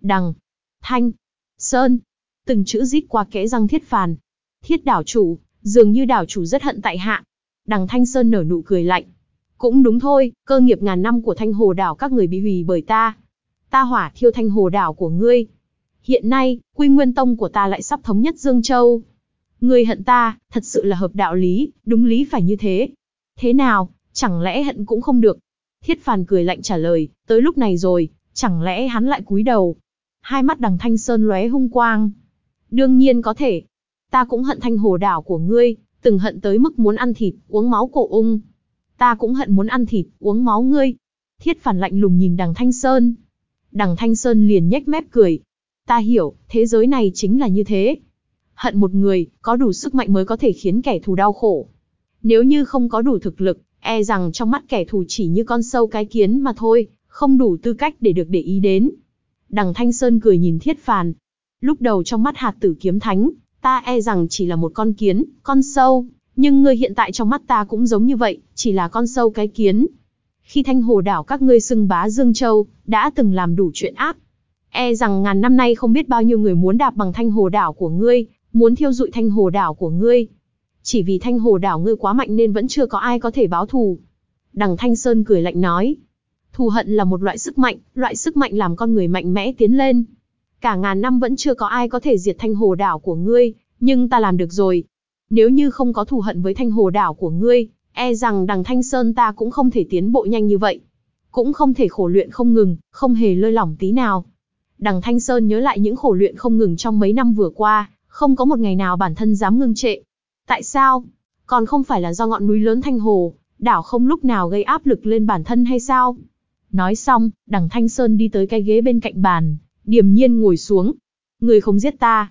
Đằng, thanh, sơn, từng chữ rít qua kẽ răng thiết phàn. Thiết đảo chủ, dường như đảo chủ rất hận tại hạ. Đằng thanh sơn nở nụ cười lạnh. Cũng đúng thôi, cơ nghiệp ngàn năm của thanh hồ đảo các người bị hủy bởi ta. Ta hỏa thiêu thanh hồ đảo của ngươi. Hiện nay, quy nguyên tông của ta lại sắp thống nhất Dương Châu. Ngươi hận ta, thật sự là hợp đạo lý, đúng lý phải như thế. Thế nào, chẳng lẽ hận cũng không được? Thiết phàn cười lạnh trả lời, tới lúc này rồi, chẳng lẽ hắn lại cúi đầu? Hai mắt đằng thanh sơn lóe hung quang. Đương nhiên có thể. Ta cũng hận thanh hồ đảo của ngươi, từng hận tới mức muốn ăn thịt, uống máu cổ ung. Ta cũng hận muốn ăn thịt, uống máu ngươi. Thiết phản lạnh lùng nhìn đằng Thanh Sơn. Đằng Thanh Sơn liền nhếch mép cười. Ta hiểu, thế giới này chính là như thế. Hận một người, có đủ sức mạnh mới có thể khiến kẻ thù đau khổ. Nếu như không có đủ thực lực, e rằng trong mắt kẻ thù chỉ như con sâu cái kiến mà thôi, không đủ tư cách để được để ý đến. Đằng Thanh Sơn cười nhìn Thiết Phàn. Lúc đầu trong mắt hạt tử kiếm thánh, ta e rằng chỉ là một con kiến, con sâu, nhưng ngươi hiện tại trong mắt ta cũng giống như vậy, chỉ là con sâu cái kiến. Khi thanh hồ đảo các ngươi xưng bá Dương Châu, đã từng làm đủ chuyện ác. E rằng ngàn năm nay không biết bao nhiêu người muốn đạp bằng thanh hồ đảo của ngươi, muốn thiêu dụi thanh hồ đảo của ngươi. Chỉ vì thanh hồ đảo ngươi quá mạnh nên vẫn chưa có ai có thể báo thù. Đằng Thanh Sơn cười lạnh nói. Thù hận là một loại sức mạnh, loại sức mạnh làm con người mạnh mẽ tiến lên. Cả ngàn năm vẫn chưa có ai có thể diệt thanh hồ đảo của ngươi, nhưng ta làm được rồi, nếu như không có thù hận với thanh hồ đảo của ngươi, e rằng đằng Thanh Sơn ta cũng không thể tiến bộ nhanh như vậy. Cũng không thể khổ luyện không ngừng, không hề lơi lỏng tí nào. Đằng Thanh Sơn nhớ lại những khổ luyện không ngừng trong mấy năm vừa qua, không có một ngày nào bản thân dám ngưng trệ. Tại sao? Còn không phải là do ngọn núi lớn Thanh Hồ, đảo không lúc nào gây áp lực lên bản thân hay sao? Nói xong, đằng Thanh Sơn đi tới cái ghế bên cạnh bàn, điềm nhiên ngồi xuống. Người không giết ta.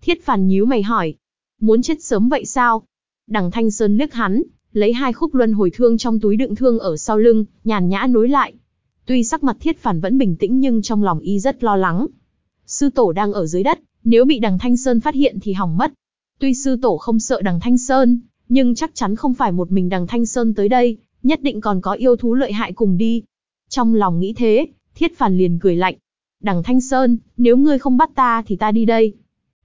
Thiết phản nhíu mày hỏi, Muốn chết sớm vậy sao? Đằng Thanh Sơn liếc hắn, lấy hai khúc luân hồi thương trong túi đựng thương ở sau lưng, nhàn nhã nối lại. Tuy sắc mặt thiết phản vẫn bình tĩnh nhưng trong lòng y rất lo lắng. Sư tổ đang ở dưới đất, nếu bị đằng Thanh Sơn phát hiện thì hỏng mất. Tuy sư tổ không sợ đằng Thanh Sơn, nhưng chắc chắn không phải một mình đằng Thanh Sơn tới đây, nhất định còn có yêu thú lợi hại cùng đi. Trong lòng nghĩ thế, thiết phản liền cười lạnh. Đằng Thanh Sơn, nếu ngươi không bắt ta thì ta đi đây.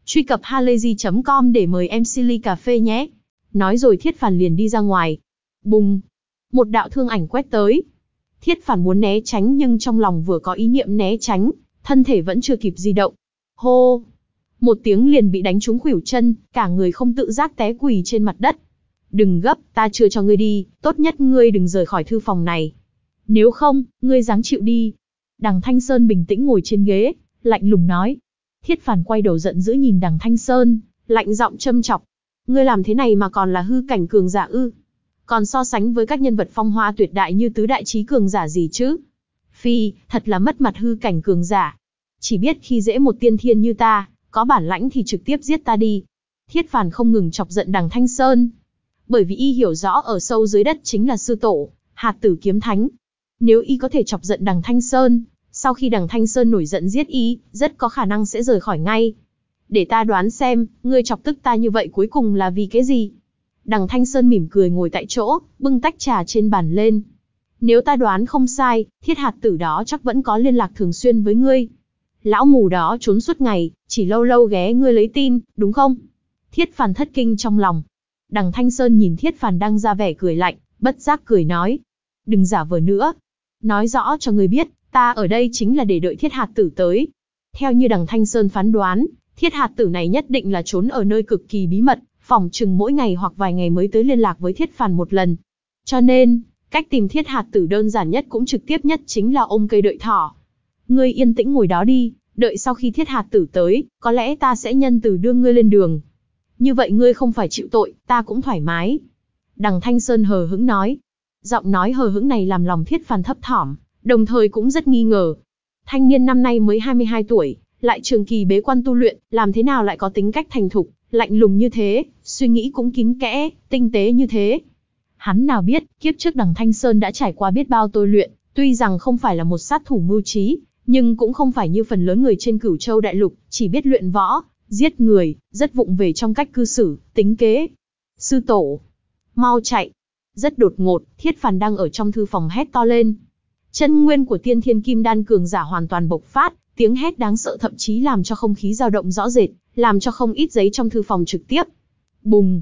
Truy cập halayzi.com để mời em Silly Cà Phê nhé. Nói rồi Thiết Phản liền đi ra ngoài. Bùng! Một đạo thương ảnh quét tới. Thiết Phản muốn né tránh nhưng trong lòng vừa có ý niệm né tránh, thân thể vẫn chưa kịp di động. Hô! Một tiếng liền bị đánh trúng khuỷu chân, cả người không tự giác té quỳ trên mặt đất. Đừng gấp, ta chưa cho ngươi đi, tốt nhất ngươi đừng rời khỏi thư phòng này. Nếu không, ngươi dáng chịu đi. Đằng Thanh Sơn bình tĩnh ngồi trên ghế, lạnh lùng nói, Thiết phản quay đầu giận dữ nhìn đằng Thanh Sơn, lạnh giọng châm chọc. Ngươi làm thế này mà còn là hư cảnh cường giả ư. Còn so sánh với các nhân vật phong hoa tuyệt đại như tứ đại trí cường giả gì chứ? Phi, thật là mất mặt hư cảnh cường giả. Chỉ biết khi dễ một tiên thiên như ta, có bản lãnh thì trực tiếp giết ta đi. Thiết phản không ngừng chọc giận đằng Thanh Sơn. Bởi vì y hiểu rõ ở sâu dưới đất chính là sư tổ, hạt tử kiếm thánh. Nếu y có thể chọc giận đằng Thanh Sơn, sau khi đằng Thanh Sơn nổi giận giết y, rất có khả năng sẽ rời khỏi ngay. Để ta đoán xem, ngươi chọc tức ta như vậy cuối cùng là vì cái gì? Đằng Thanh Sơn mỉm cười ngồi tại chỗ, bưng tách trà trên bàn lên. Nếu ta đoán không sai, thiết hạt tử đó chắc vẫn có liên lạc thường xuyên với ngươi. Lão mù đó trốn suốt ngày, chỉ lâu lâu ghé ngươi lấy tin, đúng không? Thiết phàn thất kinh trong lòng. Đằng Thanh Sơn nhìn thiết phàn đang ra vẻ cười lạnh, bất giác cười nói. Đừng giả vờ nữa. Nói rõ cho người biết, ta ở đây chính là để đợi thiết hạt tử tới. Theo như đằng Thanh Sơn phán đoán, thiết hạt tử này nhất định là trốn ở nơi cực kỳ bí mật, phòng chừng mỗi ngày hoặc vài ngày mới tới liên lạc với thiết phàn một lần. Cho nên, cách tìm thiết hạt tử đơn giản nhất cũng trực tiếp nhất chính là ôm cây đợi thỏ. Ngươi yên tĩnh ngồi đó đi, đợi sau khi thiết hạt tử tới, có lẽ ta sẽ nhân từ đưa ngươi lên đường. Như vậy ngươi không phải chịu tội, ta cũng thoải mái. Đằng Thanh Sơn hờ hững nói. Giọng nói hờ hững này làm lòng thiết phàn thấp thỏm, đồng thời cũng rất nghi ngờ. Thanh niên năm nay mới 22 tuổi, lại trường kỳ bế quan tu luyện, làm thế nào lại có tính cách thành thục, lạnh lùng như thế, suy nghĩ cũng kín kẽ, tinh tế như thế. Hắn nào biết, kiếp trước đằng Thanh Sơn đã trải qua biết bao tôi luyện, tuy rằng không phải là một sát thủ mưu trí, nhưng cũng không phải như phần lớn người trên cửu châu đại lục, chỉ biết luyện võ, giết người, rất vụng về trong cách cư xử, tính kế. Sư tổ, mau chạy. Rất đột ngột, thiết phàn đang ở trong thư phòng hét to lên. Chân nguyên của tiên thiên kim đan cường giả hoàn toàn bộc phát, tiếng hét đáng sợ thậm chí làm cho không khí dao động rõ rệt, làm cho không ít giấy trong thư phòng trực tiếp. Bùng!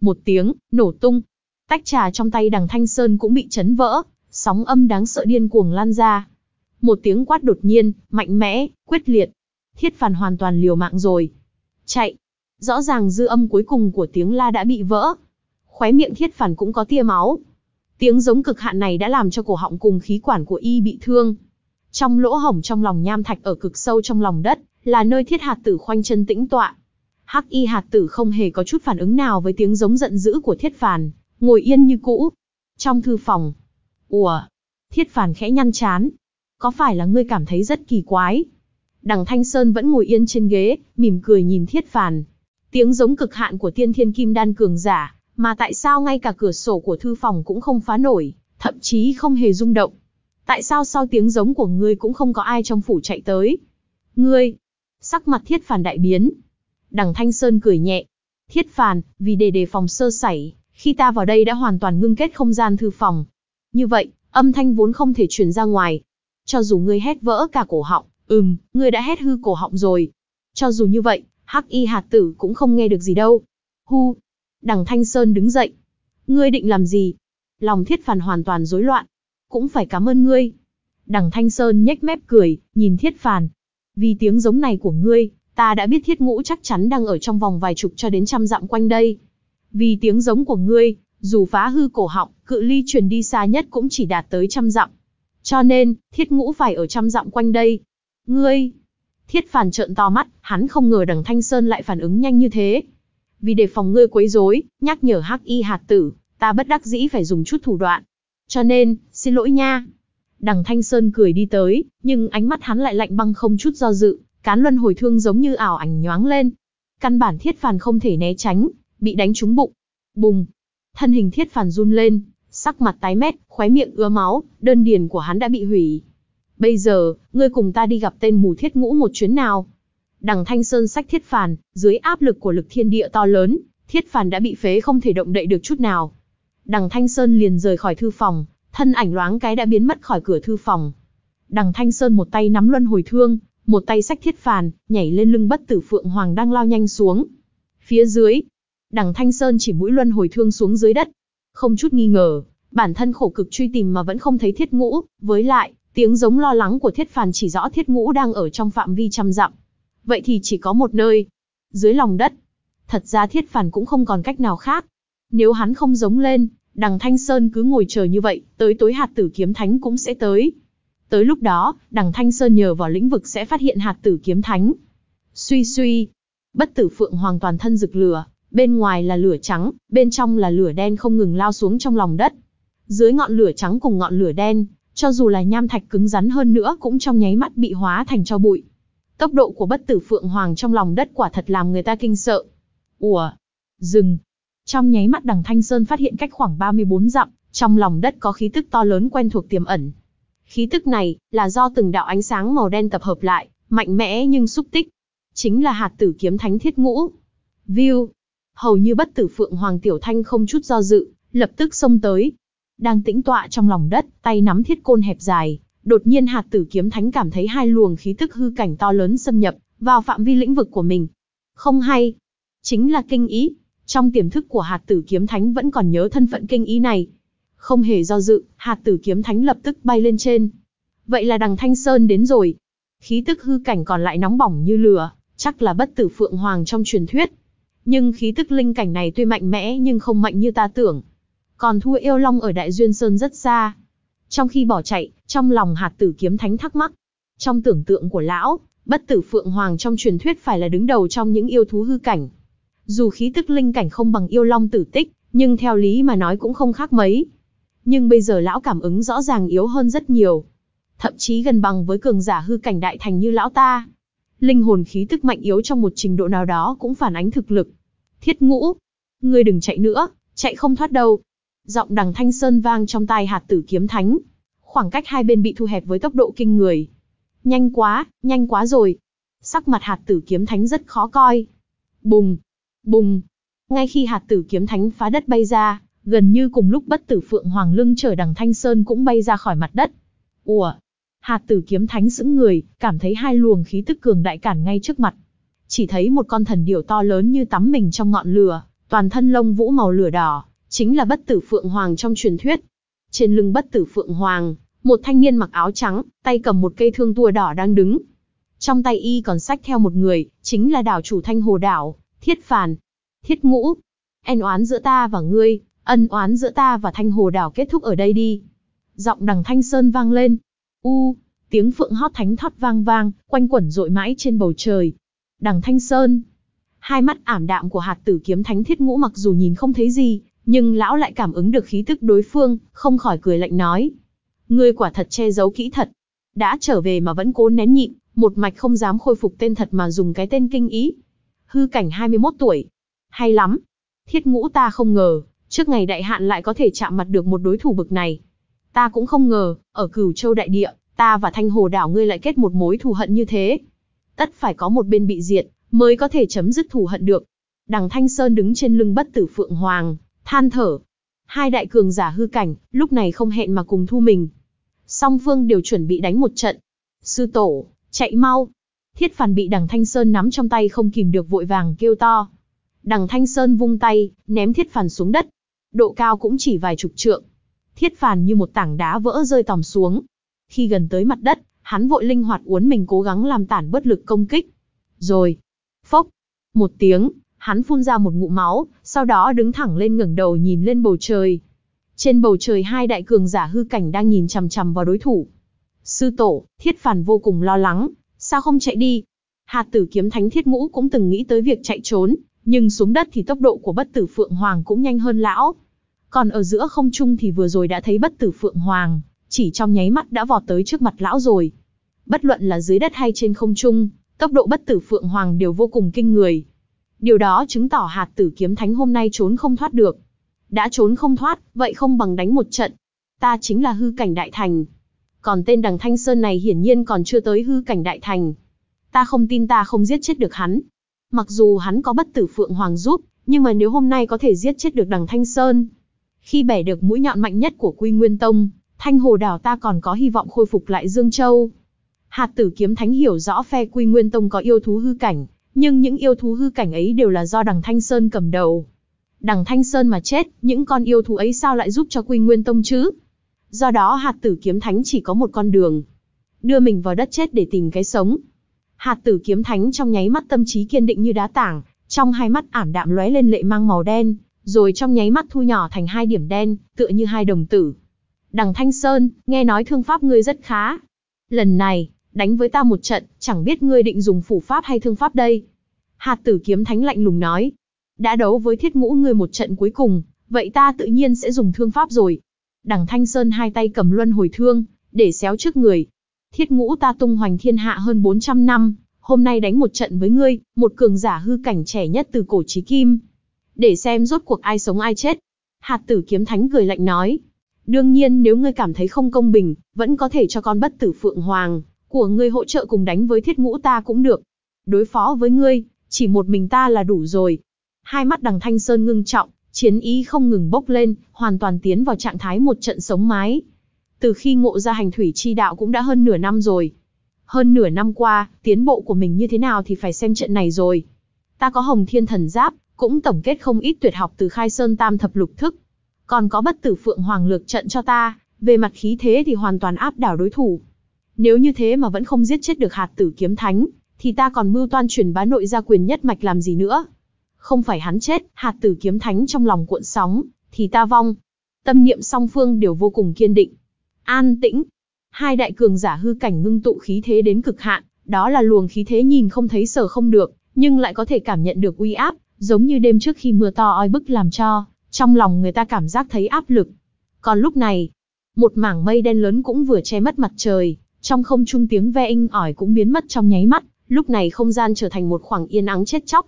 Một tiếng, nổ tung. Tách trà trong tay đằng Thanh Sơn cũng bị chấn vỡ, sóng âm đáng sợ điên cuồng lan ra. Một tiếng quát đột nhiên, mạnh mẽ, quyết liệt. Thiết phàn hoàn toàn liều mạng rồi. Chạy! Rõ ràng dư âm cuối cùng của tiếng la đã bị vỡ. Khóe miệng thiết phản cũng có tia máu. Tiếng giống cực hạn này đã làm cho cổ họng cùng khí quản của y bị thương. Trong lỗ hổng trong lòng nham thạch ở cực sâu trong lòng đất, là nơi thiết hạt tử khoanh chân tĩnh tọa. Hắc y hạt tử không hề có chút phản ứng nào với tiếng giống giận dữ của thiết phản, ngồi yên như cũ. Trong thư phòng. Ủa? Thiết phản khẽ nhăn chán. Có phải là ngươi cảm thấy rất kỳ quái? Đằng Thanh Sơn vẫn ngồi yên trên ghế, mỉm cười nhìn thiết phản. Tiếng giống cực hạn của tiên thiên kim đan cường giả, mà tại sao ngay cả cửa sổ của thư phòng cũng không phá nổi, thậm chí không hề rung động. Tại sao sau tiếng giống của ngươi cũng không có ai trong phủ chạy tới? Ngươi! Sắc mặt thiết phàn đại biến. Đằng Thanh Sơn cười nhẹ. Thiết phàn, vì để đề phòng sơ sẩy, khi ta vào đây đã hoàn toàn ngưng kết không gian thư phòng. Như vậy, âm thanh vốn không thể truyền ra ngoài. Cho dù ngươi hét vỡ cả cổ họng, ừm, ngươi đã hét hư cổ họng rồi. Cho dù như vậy, hắc y hạt tử cũng không nghe được gì đâu. Hu! Đằng Thanh Sơn đứng dậy. Ngươi định làm gì? Lòng thiết phàn hoàn toàn rối loạn. Cũng phải cảm ơn ngươi. Đằng Thanh Sơn nhếch mép cười, nhìn thiết phàn. Vì tiếng giống này của ngươi, ta đã biết thiết ngũ chắc chắn đang ở trong vòng vài chục cho đến trăm dặm quanh đây. Vì tiếng giống của ngươi, dù phá hư cổ họng, cự ly truyền đi xa nhất cũng chỉ đạt tới trăm dặm. Cho nên, thiết ngũ phải ở trăm dặm quanh đây. Ngươi! Thiết phàn trợn to mắt, hắn không ngờ đằng Thanh Sơn lại phản ứng nhanh như thế. Vì để phòng ngươi quấy rối, nhắc nhở hắc y hạt tử, ta bất đắc dĩ phải dùng chút thủ đoạn. Cho nên, xin lỗi nha. Đằng Thanh Sơn cười đi tới, nhưng ánh mắt hắn lại lạnh băng không chút do dự, cán luân hồi thương giống như ảo ảnh nhoáng lên. Căn bản thiết phàn không thể né tránh, bị đánh trúng bụng. Bùng! Thân hình thiết phàn run lên, sắc mặt tái mét, khóe miệng ứa máu, đơn điền của hắn đã bị hủy. Bây giờ, ngươi cùng ta đi gặp tên mù thiết ngũ một chuyến nào. Đằng Thanh Sơn sách thiết phàn, dưới áp lực của lực thiên địa to lớn, thiết phàn đã bị phế không thể động đậy được chút nào. Đằng Thanh Sơn liền rời khỏi thư phòng, thân ảnh loáng cái đã biến mất khỏi cửa thư phòng. Đằng Thanh Sơn một tay nắm luân hồi thương, một tay sách thiết phàn, nhảy lên lưng bất tử phượng hoàng đang lao nhanh xuống. Phía dưới, đằng Thanh Sơn chỉ mũi luân hồi thương xuống dưới đất. Không chút nghi ngờ, bản thân khổ cực truy tìm mà vẫn không thấy thiết ngũ, với lại, tiếng giống lo lắng của thiết phàn chỉ rõ thiết ngũ đang ở trong phạm vi trăm dặm. Vậy thì chỉ có một nơi. Dưới lòng đất. Thật ra thiết phản cũng không còn cách nào khác. Nếu hắn không giống lên, đằng Thanh Sơn cứ ngồi chờ như vậy, tới tối hạt tử kiếm thánh cũng sẽ tới. Tới lúc đó, đằng Thanh Sơn nhờ vào lĩnh vực sẽ phát hiện hạt tử kiếm thánh. Suy suy. Bất tử phượng hoàn toàn thân rực lửa, bên ngoài là lửa trắng, bên trong là lửa đen không ngừng lao xuống trong lòng đất. Dưới ngọn lửa trắng cùng ngọn lửa đen, cho dù là nham thạch cứng rắn hơn nữa cũng trong nháy mắt bị hóa thành cho bụi. Tốc độ của bất tử Phượng Hoàng trong lòng đất quả thật làm người ta kinh sợ. Ủa? Dừng. Trong nháy mắt đằng Thanh Sơn phát hiện cách khoảng 34 dặm, trong lòng đất có khí tức to lớn quen thuộc tiềm ẩn. Khí tức này, là do từng đạo ánh sáng màu đen tập hợp lại, mạnh mẽ nhưng xúc tích. Chính là hạt tử kiếm thánh thiết ngũ. View. Hầu như bất tử Phượng Hoàng Tiểu Thanh không chút do dự, lập tức xông tới. đang tĩnh tọa trong lòng đất, tay nắm thiết côn hẹp dài. Đột nhiên hạt tử kiếm thánh cảm thấy hai luồng khí tức hư cảnh to lớn xâm nhập vào phạm vi lĩnh vực của mình. Không hay, chính là kinh ý. Trong tiềm thức của hạt tử kiếm thánh vẫn còn nhớ thân phận kinh ý này. Không hề do dự, hạt tử kiếm thánh lập tức bay lên trên. Vậy là đằng Thanh Sơn đến rồi. Khí tức hư cảnh còn lại nóng bỏng như lửa, chắc là bất tử phượng hoàng trong truyền thuyết. Nhưng khí tức linh cảnh này tuy mạnh mẽ nhưng không mạnh như ta tưởng. Còn thua yêu long ở Đại Duyên Sơn rất xa. Trong khi bỏ chạy, trong lòng hạt tử kiếm thánh thắc mắc. Trong tưởng tượng của lão, bất tử phượng hoàng trong truyền thuyết phải là đứng đầu trong những yêu thú hư cảnh. Dù khí tức linh cảnh không bằng yêu long tử tích, nhưng theo lý mà nói cũng không khác mấy. Nhưng bây giờ lão cảm ứng rõ ràng yếu hơn rất nhiều. Thậm chí gần bằng với cường giả hư cảnh đại thành như lão ta. Linh hồn khí tức mạnh yếu trong một trình độ nào đó cũng phản ánh thực lực. Thiết ngũ, ngươi đừng chạy nữa, chạy không thoát đâu. Giọng đằng thanh sơn vang trong tai hạt tử kiếm thánh. Khoảng cách hai bên bị thu hẹp với tốc độ kinh người. Nhanh quá, nhanh quá rồi. Sắc mặt hạt tử kiếm thánh rất khó coi. Bùng, bùng. Ngay khi hạt tử kiếm thánh phá đất bay ra, gần như cùng lúc bất tử phượng hoàng lưng chở đằng thanh sơn cũng bay ra khỏi mặt đất. Ủa? Hạt tử kiếm thánh sững người, cảm thấy hai luồng khí tức cường đại cản ngay trước mặt. Chỉ thấy một con thần điểu to lớn như tắm mình trong ngọn lửa, toàn thân lông vũ màu lửa đỏ, chính là bất tử phượng hoàng trong truyền thuyết. Trên lưng bất tử phượng hoàng, một thanh niên mặc áo trắng, tay cầm một cây thương tua đỏ đang đứng. Trong tay y còn sách theo một người, chính là đảo chủ thanh hồ đảo, thiết phàn. Thiết ngũ, en oán giữa ta và ngươi, ân oán giữa ta và thanh hồ đảo kết thúc ở đây đi. Giọng đằng thanh sơn vang lên. U, tiếng phượng hót thánh thót vang vang, quanh quẩn rội mãi trên bầu trời. Đằng thanh sơn. Hai mắt ảm đạm của hạt tử kiếm thánh thiết ngũ mặc dù nhìn không thấy gì, nhưng lão lại cảm ứng được khí tức đối phương, không khỏi cười lạnh nói. Ngươi quả thật che giấu kỹ thật. Đã trở về mà vẫn cố nén nhịn, một mạch không dám khôi phục tên thật mà dùng cái tên kinh ý. Hư cảnh 21 tuổi. Hay lắm. Thiết ngũ ta không ngờ, trước ngày đại hạn lại có thể chạm mặt được một đối thủ bực này. Ta cũng không ngờ, ở cửu châu đại địa, ta và thanh hồ đảo ngươi lại kết một mối thù hận như thế. Tất phải có một bên bị diệt, mới có thể chấm dứt thù hận được. Đằng Thanh Sơn đứng trên lưng bất tử Phượng Hoàng, than thở. Hai đại cường giả hư cảnh, lúc này không hẹn mà cùng thu mình. Song phương đều chuẩn bị đánh một trận. Sư tổ, chạy mau. Thiết phản bị đằng Thanh Sơn nắm trong tay không kìm được vội vàng kêu to. Đằng Thanh Sơn vung tay, ném thiết phản xuống đất. Độ cao cũng chỉ vài chục trượng. Thiết phản như một tảng đá vỡ rơi tòm xuống. Khi gần tới mặt đất, hắn vội linh hoạt uốn mình cố gắng làm tản bất lực công kích. Rồi, phốc, một tiếng, hắn phun ra một ngụm máu, sau đó đứng thẳng lên ngẩng đầu nhìn lên bầu trời. Trên bầu trời hai đại cường giả hư cảnh đang nhìn chằm chằm vào đối thủ. Sư tổ, thiết phản vô cùng lo lắng, sao không chạy đi? Hạt tử kiếm thánh thiết ngũ cũng từng nghĩ tới việc chạy trốn, nhưng xuống đất thì tốc độ của bất tử Phượng Hoàng cũng nhanh hơn lão. Còn ở giữa không trung thì vừa rồi đã thấy bất tử Phượng Hoàng, chỉ trong nháy mắt đã vọt tới trước mặt lão rồi. Bất luận là dưới đất hay trên không trung, tốc độ bất tử Phượng Hoàng đều vô cùng kinh người. Điều đó chứng tỏ hạt tử kiếm thánh hôm nay trốn không thoát được. Đã trốn không thoát, vậy không bằng đánh một trận. Ta chính là hư cảnh đại thành. Còn tên đằng Thanh Sơn này hiển nhiên còn chưa tới hư cảnh đại thành. Ta không tin ta không giết chết được hắn. Mặc dù hắn có bất tử Phượng Hoàng giúp, nhưng mà nếu hôm nay có thể giết chết được đằng Thanh Sơn. Khi bẻ được mũi nhọn mạnh nhất của Quy Nguyên Tông, Thanh Hồ Đảo ta còn có hy vọng khôi phục lại Dương Châu. Hạt tử kiếm thánh hiểu rõ phe Quy Nguyên Tông có yêu thú hư cảnh, nhưng những yêu thú hư cảnh ấy đều là do đằng Thanh Sơn cầm đầu. Đằng Thanh Sơn mà chết, những con yêu thú ấy sao lại giúp cho Quy Nguyên Tông chứ? Do đó hạt tử kiếm thánh chỉ có một con đường. Đưa mình vào đất chết để tìm cái sống. Hạt tử kiếm thánh trong nháy mắt tâm trí kiên định như đá tảng, trong hai mắt ảm đạm lóe lên lệ mang màu đen, rồi trong nháy mắt thu nhỏ thành hai điểm đen, tựa như hai đồng tử. Đằng Thanh Sơn, nghe nói thương pháp ngươi rất khá. Lần này, đánh với ta một trận, chẳng biết ngươi định dùng phủ pháp hay thương pháp đây. Hạt tử kiếm thánh lạnh lùng nói. Đã đấu với thiết ngũ ngươi một trận cuối cùng, vậy ta tự nhiên sẽ dùng thương pháp rồi. Đằng Thanh Sơn hai tay cầm luân hồi thương, để xéo trước người. Thiết ngũ ta tung hoành thiên hạ hơn 400 năm, hôm nay đánh một trận với ngươi, một cường giả hư cảnh trẻ nhất từ cổ chí kim. Để xem rốt cuộc ai sống ai chết. Hạt tử kiếm thánh cười lạnh nói. Đương nhiên nếu ngươi cảm thấy không công bình, vẫn có thể cho con bất tử Phượng Hoàng, của ngươi hỗ trợ cùng đánh với thiết ngũ ta cũng được. Đối phó với ngươi, chỉ một mình ta là đủ rồi. Hai mắt đằng Thanh Sơn ngưng trọng, Chiến ý không ngừng bốc lên, hoàn toàn tiến vào trạng thái một trận sống mái. Từ khi ngộ ra hành thủy chi đạo cũng đã hơn nửa năm rồi. Hơn nửa năm qua, tiến bộ của mình như thế nào thì phải xem trận này rồi. Ta có hồng thiên thần giáp, cũng tổng kết không ít tuyệt học từ khai sơn tam thập lục thức. Còn có bất tử phượng hoàng lược trận cho ta, về mặt khí thế thì hoàn toàn áp đảo đối thủ. Nếu như thế mà vẫn không giết chết được hạt tử kiếm thánh, thì ta còn mưu toan truyền bá nội gia quyền nhất mạch làm gì nữa. Không phải hắn chết, hạt tử kiếm thánh trong lòng cuộn sóng, thì ta vong. Tâm niệm song phương đều vô cùng kiên định. An tĩnh. Hai đại cường giả hư cảnh ngưng tụ khí thế đến cực hạn, đó là luồng khí thế nhìn không thấy sở không được, nhưng lại có thể cảm nhận được uy áp, giống như đêm trước khi mưa to oi bức làm cho, trong lòng người ta cảm giác thấy áp lực. Còn lúc này, một mảng mây đen lớn cũng vừa che mất mặt trời, trong không trung tiếng ve inh ỏi cũng biến mất trong nháy mắt, lúc này không gian trở thành một khoảng yên ắng chết chóc.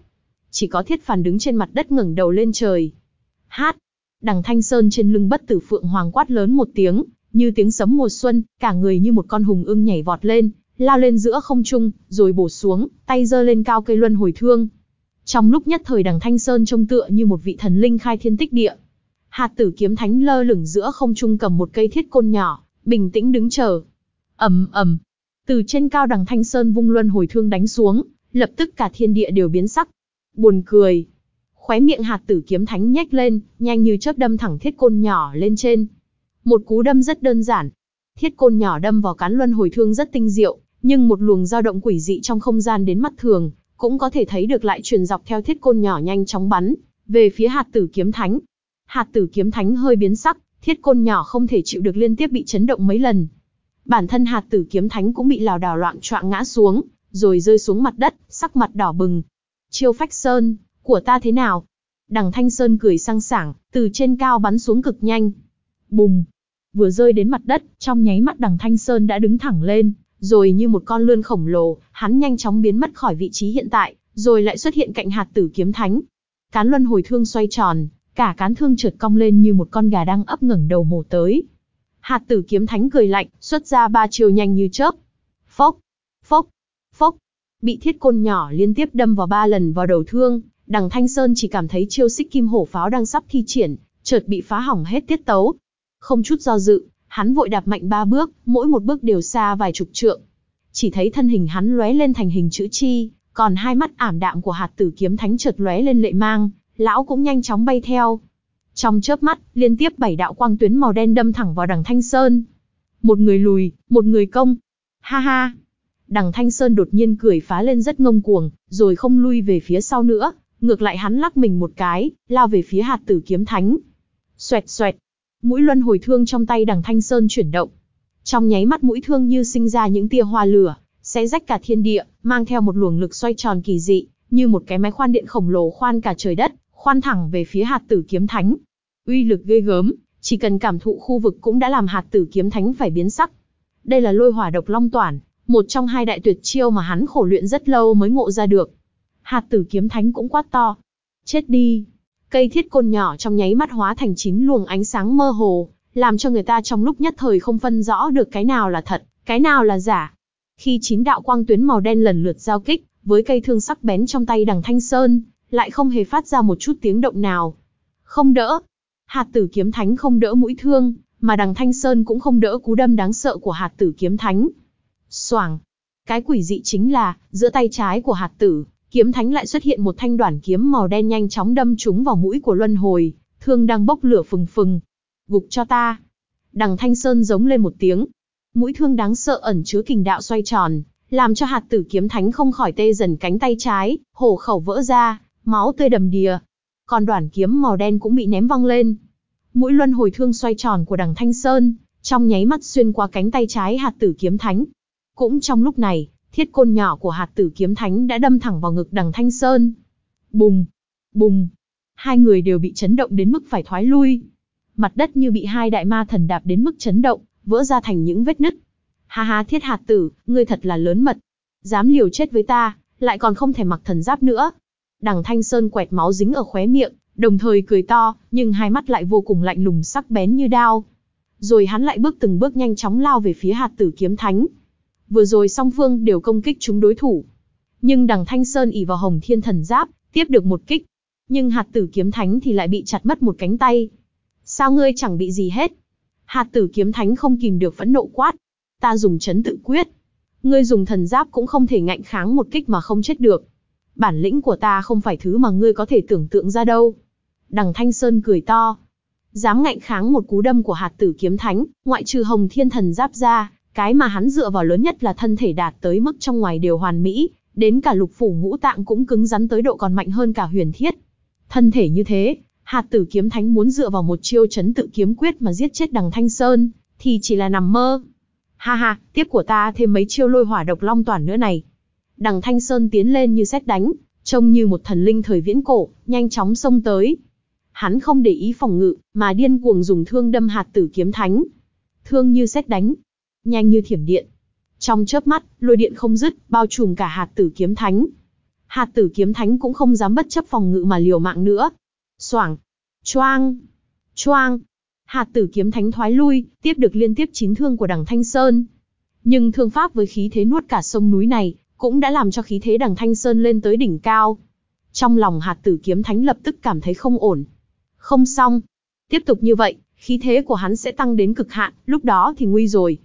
Chỉ có thiết phản đứng trên mặt đất ngẩng đầu lên trời. Hát! Đằng Thanh Sơn trên lưng bất tử phượng hoàng quát lớn một tiếng, như tiếng sấm mùa xuân, cả người như một con hùng ưng nhảy vọt lên, lao lên giữa không trung, rồi bổ xuống, tay giơ lên cao cây luân hồi thương. Trong lúc nhất thời đằng Thanh Sơn trông tựa như một vị thần linh khai thiên tích địa. Hạt tử kiếm thánh lơ lửng giữa không trung cầm một cây thiết côn nhỏ, bình tĩnh đứng chờ ầm ầm, từ trên cao đằng Thanh Sơn vung luân hồi thương đánh xuống, lập tức cả thiên địa đều biến sắc. Buồn cười. Khóe miệng hạt tử kiếm thánh nhếch lên, nhanh như chớp đâm thẳng thiết côn nhỏ lên trên. Một cú đâm rất đơn giản. Thiết côn nhỏ đâm vào cán luân hồi thương rất tinh diệu, nhưng một luồng dao động quỷ dị trong không gian đến mắt thường, cũng có thể thấy được lại truyền dọc theo thiết côn nhỏ nhanh chóng bắn, về phía hạt tử kiếm thánh. Hạt tử kiếm thánh hơi biến sắc, thiết côn nhỏ không thể chịu được liên tiếp bị chấn động mấy lần. Bản thân hạt tử kiếm thánh cũng bị lảo đảo loạn choạng ngã xuống, rồi rơi xuống mặt đất, sắc mặt đỏ bừng. Chiêu phách sơn, của ta thế nào? Đằng Thanh Sơn cười sang sảng, từ trên cao bắn xuống cực nhanh. Bùng! Vừa rơi đến mặt đất, trong nháy mắt đằng Thanh Sơn đã đứng thẳng lên, rồi như một con lươn khổng lồ, hắn nhanh chóng biến mất khỏi vị trí hiện tại, rồi lại xuất hiện cạnh hạt tử kiếm thánh. Cán luân hồi thương xoay tròn, cả cán thương trượt cong lên như một con gà đang ấp ngẩng đầu mổ tới. Hạt tử kiếm thánh cười lạnh, xuất ra ba chiều nhanh như chớp. Phốc, phốc, phốc, bị thiết côn nhỏ liên tiếp đâm vào ba lần vào đầu thương, đằng Thanh Sơn chỉ cảm thấy chiêu xích kim hổ pháo đang sắp thi triển, chợt bị phá hỏng hết tiết tấu. Không chút do dự, hắn vội đạp mạnh ba bước, mỗi một bước đều xa vài chục trượng. Chỉ thấy thân hình hắn lóe lên thành hình chữ chi, còn hai mắt ảm đạm của hạt tử kiếm thánh chợt lóe lên lệ mang, lão cũng nhanh chóng bay theo. Trong chớp mắt, liên tiếp bảy đạo quang tuyến màu đen đâm thẳng vào đằng Thanh Sơn. Một người lùi, một người công. Ha ha! Đằng Thanh Sơn đột nhiên cười phá lên rất ngông cuồng, rồi không lui về phía sau nữa, ngược lại hắn lắc mình một cái, lao về phía hạt tử kiếm thánh. Xoẹt xoẹt, mũi luân hồi thương trong tay đằng Thanh Sơn chuyển động. Trong nháy mắt mũi thương như sinh ra những tia hoa lửa, sẽ rách cả thiên địa, mang theo một luồng lực xoay tròn kỳ dị, như một cái máy khoan điện khổng lồ khoan cả trời đất, khoan thẳng về phía hạt tử kiếm thánh. Uy lực ghê gớm, chỉ cần cảm thụ khu vực cũng đã làm hạt tử kiếm thánh phải biến sắc. Đây là lôi hỏa độc long toản, một trong hai đại tuyệt chiêu mà hắn khổ luyện rất lâu mới ngộ ra được. Hạt tử kiếm thánh cũng quát to. Chết đi, Cây thiết côn nhỏ trong nháy mắt hóa thành chín luồng ánh sáng mơ hồ, làm cho người ta trong lúc nhất thời không phân rõ được cái nào là thật, cái nào là giả. Khi chín đạo quang tuyến màu đen lần lượt giao kích, với cây thương sắc bén trong tay đằng Thanh Sơn, lại không hề phát ra một chút tiếng động nào. Không đỡ. Hạt tử kiếm thánh không đỡ mũi thương, mà đằng Thanh Sơn cũng không đỡ cú đâm đáng sợ của hạt tử kiếm thánh. Soảng. Cái quỷ dị chính là, giữa tay trái của hạt tử, Kiếm thánh lại xuất hiện một thanh đoản kiếm màu đen nhanh chóng đâm trúng vào mũi của luân hồi, thương đang bốc lửa phừng phừng. Gục cho ta. Đằng thanh sơn giống lên một tiếng. Mũi thương đáng sợ ẩn chứa kình đạo xoay tròn, làm cho hạt tử kiếm thánh không khỏi tê dần cánh tay trái, hổ khẩu vỡ ra, máu tươi đầm đìa. Còn đoản kiếm màu đen cũng bị ném văng lên. Mũi luân hồi thương xoay tròn của đằng thanh sơn, trong nháy mắt xuyên qua cánh tay trái hạt tử kiếm thánh. Cũng trong lúc này, thiết côn nhỏ của hạt tử kiếm thánh đã đâm thẳng vào ngực đằng Thanh Sơn. Bùng! Bùng! Hai người đều bị chấn động đến mức phải thoái lui. Mặt đất như bị hai đại ma thần đạp đến mức chấn động, vỡ ra thành những vết nứt. Ha ha thiết hạt tử, ngươi thật là lớn mật. Dám liều chết với ta, lại còn không thể mặc thần giáp nữa. Đằng Thanh Sơn quẹt máu dính ở khóe miệng, đồng thời cười to, nhưng hai mắt lại vô cùng lạnh lùng sắc bén như đao. Rồi hắn lại bước từng bước nhanh chóng lao về phía hạt tử kiếm thánh. Vừa rồi song phương đều công kích chúng đối thủ. Nhưng đằng Thanh Sơn ỉ vào Hồng Thiên Thần Giáp, tiếp được một kích. Nhưng hạt tử kiếm thánh thì lại bị chặt mất một cánh tay. Sao ngươi chẳng bị gì hết? Hạt tử kiếm thánh không kìm được phẫn nộ quát. Ta dùng chấn tự quyết. Ngươi dùng thần giáp cũng không thể ngạnh kháng một kích mà không chết được. Bản lĩnh của ta không phải thứ mà ngươi có thể tưởng tượng ra đâu. Đằng Thanh Sơn cười to. Dám ngạnh kháng một cú đâm của hạt tử kiếm thánh, ngoại trừ hồng thiên thần giáp ra, cái mà hắn dựa vào lớn nhất là thân thể đạt tới mức trong ngoài đều hoàn mỹ, đến cả lục phủ ngũ tạng cũng cứng rắn tới độ còn mạnh hơn cả huyền thiết. Thân thể như thế, hạt tử kiếm thánh muốn dựa vào một chiêu chấn tự kiếm quyết mà giết chết đằng Thanh Sơn, thì chỉ là nằm mơ. Ha ha, tiếp của ta thêm mấy chiêu lôi hỏa độc long toàn nữa này. Đằng Thanh Sơn tiến lên như xét đánh, trông như một thần linh thời viễn cổ, nhanh chóng xông tới. Hắn không để ý phòng ngự, mà điên cuồng dùng thương đâm hạt tử kiếm thánh. Thương như xét đánh, nhanh như thiểm điện. Trong chớp mắt, lôi điện không dứt, bao trùm cả hạt tử kiếm thánh. Hạt tử kiếm thánh cũng không dám bất chấp phòng ngự mà liều mạng nữa. Soảng, choang, choang. Hạt tử kiếm thánh thoái lui, tiếp được liên tiếp chín thương của đằng Thanh Sơn. Nhưng thương pháp với khí thế nuốt cả sông núi này, cũng đã làm cho khí thế đằng Thanh Sơn lên tới đỉnh cao. Trong lòng hạt tử kiếm thánh lập tức cảm thấy không ổn. Không xong. Tiếp tục như vậy, khí thế của hắn sẽ tăng đến cực hạn, lúc đó thì nguy rồi.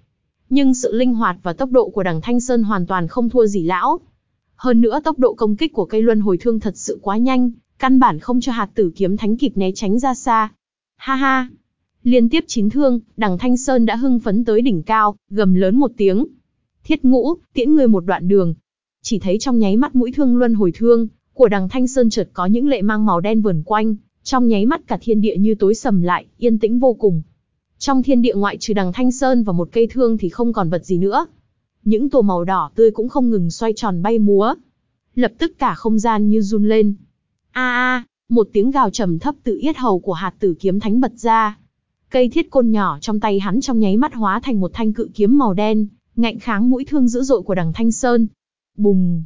Nhưng sự linh hoạt và tốc độ của đằng Thanh Sơn hoàn toàn không thua gì lão. Hơn nữa tốc độ công kích của cây luân hồi thương thật sự quá nhanh, căn bản không cho hạt tử kiếm thánh kịp né tránh ra xa. Ha ha! Liên tiếp chín thương, đằng Thanh Sơn đã hưng phấn tới đỉnh cao, gầm lớn một tiếng. Thiết ngũ, tiễn người một đoạn đường. Chỉ thấy trong nháy mắt mũi thương luân hồi thương, của đằng Thanh Sơn chợt có những lệ mang màu đen vườn quanh, trong nháy mắt cả thiên địa như tối sầm lại, yên tĩnh vô cùng. Trong thiên địa ngoại trừ đằng Thanh Sơn và một cây thương thì không còn vật gì nữa. Những tua màu đỏ tươi cũng không ngừng xoay tròn bay múa. Lập tức cả không gian như run lên. A a, một tiếng gào trầm thấp từ yết hầu của hạt tử kiếm thánh bật ra. Cây thiết côn nhỏ trong tay hắn trong nháy mắt hóa thành một thanh cự kiếm màu đen, ngạnh kháng mũi thương dữ dội của đằng Thanh Sơn. Bùng!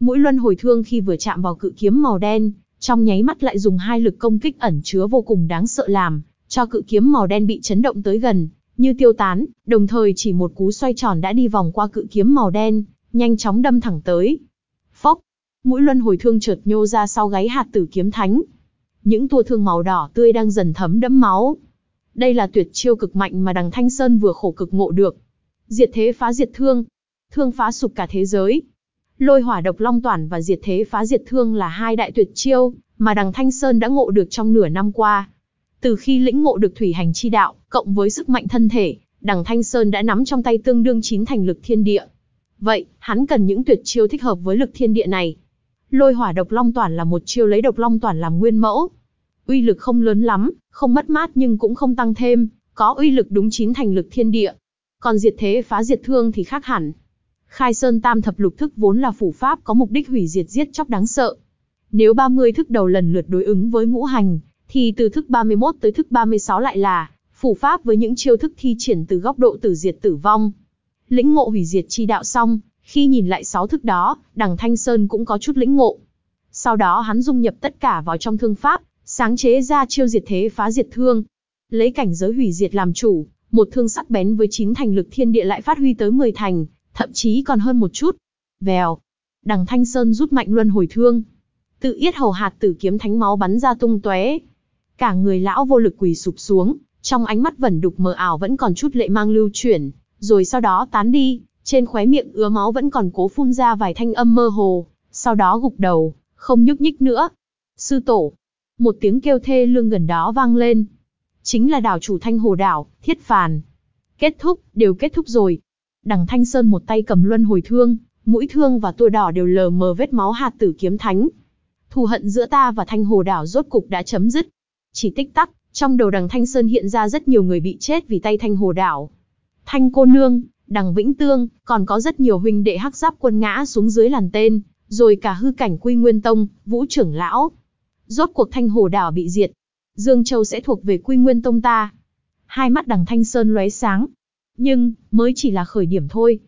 Mũi luân hồi thương khi vừa chạm vào cự kiếm màu đen, trong nháy mắt lại dùng hai lực công kích ẩn chứa vô cùng đáng sợ làm, cho cự kiếm màu đen bị chấn động tới gần, như tiêu tán, đồng thời chỉ một cú xoay tròn đã đi vòng qua cự kiếm màu đen, nhanh chóng đâm thẳng tới. Phốc, mũi luân hồi thương chợt nhô ra sau gáy hạt tử kiếm thánh. Những tua thương màu đỏ tươi đang dần thấm đẫm máu. Đây là tuyệt chiêu cực mạnh mà đằng Thanh Sơn vừa khổ cực ngộ được. Diệt thế phá diệt thương, thương phá sụp cả thế giới. Lôi hỏa độc long toàn và diệt thế phá diệt thương là hai đại tuyệt chiêu mà đằng Thanh Sơn đã ngộ được trong nửa năm qua. Từ khi lĩnh ngộ được thủy hành chi đạo, cộng với sức mạnh thân thể, đằng Thanh Sơn đã nắm trong tay tương đương chín thành lực thiên địa. Vậy, hắn cần những tuyệt chiêu thích hợp với lực thiên địa này. Lôi hỏa độc long toàn là một chiêu lấy độc long toàn làm nguyên mẫu. Uy lực không lớn lắm, không mất mát nhưng cũng không tăng thêm, có uy lực đúng chín thành lực thiên địa. Còn diệt thế phá diệt thương thì khác hẳn. Khai Sơn Tam thập lục thức vốn là phủ pháp có mục đích hủy diệt giết chóc đáng sợ. Nếu 30 thức đầu lần lượt đối ứng với ngũ hành, thì từ thức 31 tới thức 36 lại là phủ pháp với những chiêu thức thi triển từ góc độ tử diệt tử vong. Lĩnh ngộ hủy diệt chi đạo xong, khi nhìn lại sáu thức đó, đằng Thanh Sơn cũng có chút lĩnh ngộ. Sau đó hắn dung nhập tất cả vào trong thương pháp, sáng chế ra chiêu diệt thế phá diệt thương. Lấy cảnh giới hủy diệt làm chủ, một thương sắc bén với chín thành lực thiên địa lại phát huy tới 10 thành, thậm chí còn hơn một chút. Vèo, đằng Thanh Sơn rút mạnh luân hồi thương. Tự yết hầu hạt tử kiếm thánh máu bắn ra tung tóe, Cả người lão vô lực quỳ sụp xuống, trong ánh mắt vẩn đục mờ ảo vẫn còn chút lệ mang lưu chuyển, rồi sau đó tán đi, trên khóe miệng ứa máu vẫn còn cố phun ra vài thanh âm mơ hồ, sau đó gục đầu, không nhúc nhích nữa. Sư tổ, một tiếng kêu thê lương gần đó vang lên. Chính là đảo chủ thanh hồ đảo, thiết phàn. Kết thúc, đều kết thúc rồi. Đằng Thanh Sơn một tay cầm luân hồi thương, mũi thương và tua đỏ đều lờ mờ vết máu hạt tử kiếm thánh. Thù hận giữa ta và thanh hồ đảo rốt cục đã chấm dứt. Chỉ tích tắc, trong đầu đằng Thanh Sơn hiện ra rất nhiều người bị chết vì tay Thanh Hồ Đảo. Thanh Cô Nương, đằng Vĩnh Tương, còn có rất nhiều huynh đệ hắc giáp quân ngã xuống dưới làn tên, rồi cả hư cảnh Quy Nguyên Tông, Vũ trưởng lão. Rốt cuộc Thanh Hồ Đảo bị diệt. Dương Châu sẽ thuộc về Quy Nguyên Tông ta. Hai mắt đằng Thanh Sơn lóe sáng. Nhưng, mới chỉ là khởi điểm thôi.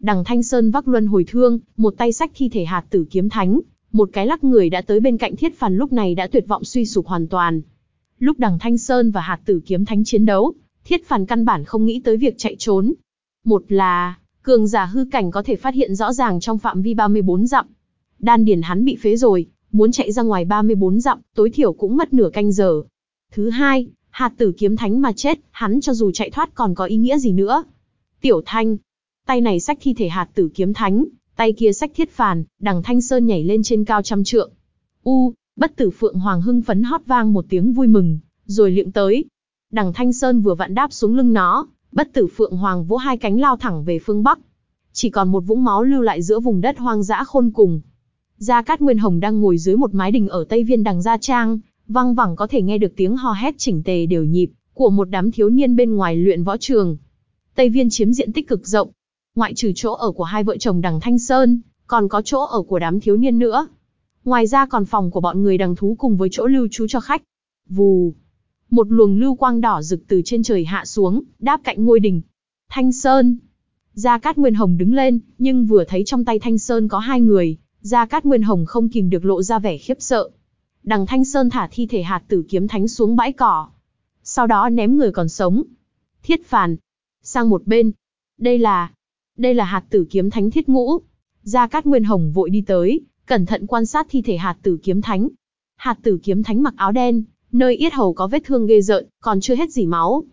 Đằng Thanh Sơn vác luân hồi thương, một tay sách thi thể hạt tử kiếm thánh, một cái lắc người đã tới bên cạnh thiết phàn lúc này đã tuyệt vọng suy sụp hoàn toàn. Lúc đằng Thanh Sơn và hạt tử kiếm thánh chiến đấu, thiết phản căn bản không nghĩ tới việc chạy trốn. Một là, cường giả hư cảnh có thể phát hiện rõ ràng trong phạm vi 34 dặm. Đan điền hắn bị phế rồi, muốn chạy ra ngoài 34 dặm, tối thiểu cũng mất nửa canh giờ. Thứ hai, hạt tử kiếm thánh mà chết, hắn cho dù chạy thoát còn có ý nghĩa gì nữa. Tiểu Thanh, tay này xách thi thể hạt tử kiếm thánh, tay kia xách thiết phàn, đằng Thanh Sơn nhảy lên trên cao trăm trượng. U, bất tử Phượng Hoàng hưng phấn hót vang một tiếng vui mừng, rồi liệng tới. Đằng Thanh Sơn vừa vặn đáp xuống lưng nó, bất tử Phượng Hoàng vỗ hai cánh lao thẳng về phương Bắc. Chỉ còn một vũng máu lưu lại giữa vùng đất hoang dã khôn cùng. Gia Cát Nguyên Hồng đang ngồi dưới một mái đình ở Tây Viên đằng Gia Trang, văng vẳng có thể nghe được tiếng hò hét chỉnh tề đều nhịp, của một đám thiếu niên bên ngoài luyện võ trường. Tây Viên chiếm diện tích cực rộng, ngoại trừ chỗ ở của hai vợ chồng đằng Thanh Sơn, còn có chỗ ở của đám thiếu niên nữa. Ngoài ra còn phòng của bọn người đằng thú cùng với chỗ lưu trú cho khách. Vù. Một luồng lưu quang đỏ rực từ trên trời hạ xuống, đáp cạnh ngôi đình. Thanh Sơn. Gia Cát Nguyên Hồng đứng lên, nhưng vừa thấy trong tay Thanh Sơn có hai người, Gia Cát Nguyên Hồng không kìm được lộ ra vẻ khiếp sợ. Đằng Thanh Sơn thả thi thể hạt tử kiếm thánh xuống bãi cỏ. Sau đó ném người còn sống. Thiết phàn. Sang một bên. Đây là... Đây là hạt tử kiếm thánh thiết ngũ. Gia Cát Nguyên Hồng vội đi tới, cẩn thận quan sát thi thể hạt tử kiếm thánh. Hạt tử kiếm thánh mặc áo đen, nơi yết hầu có vết thương ghê rợn, còn chưa hết gì máu.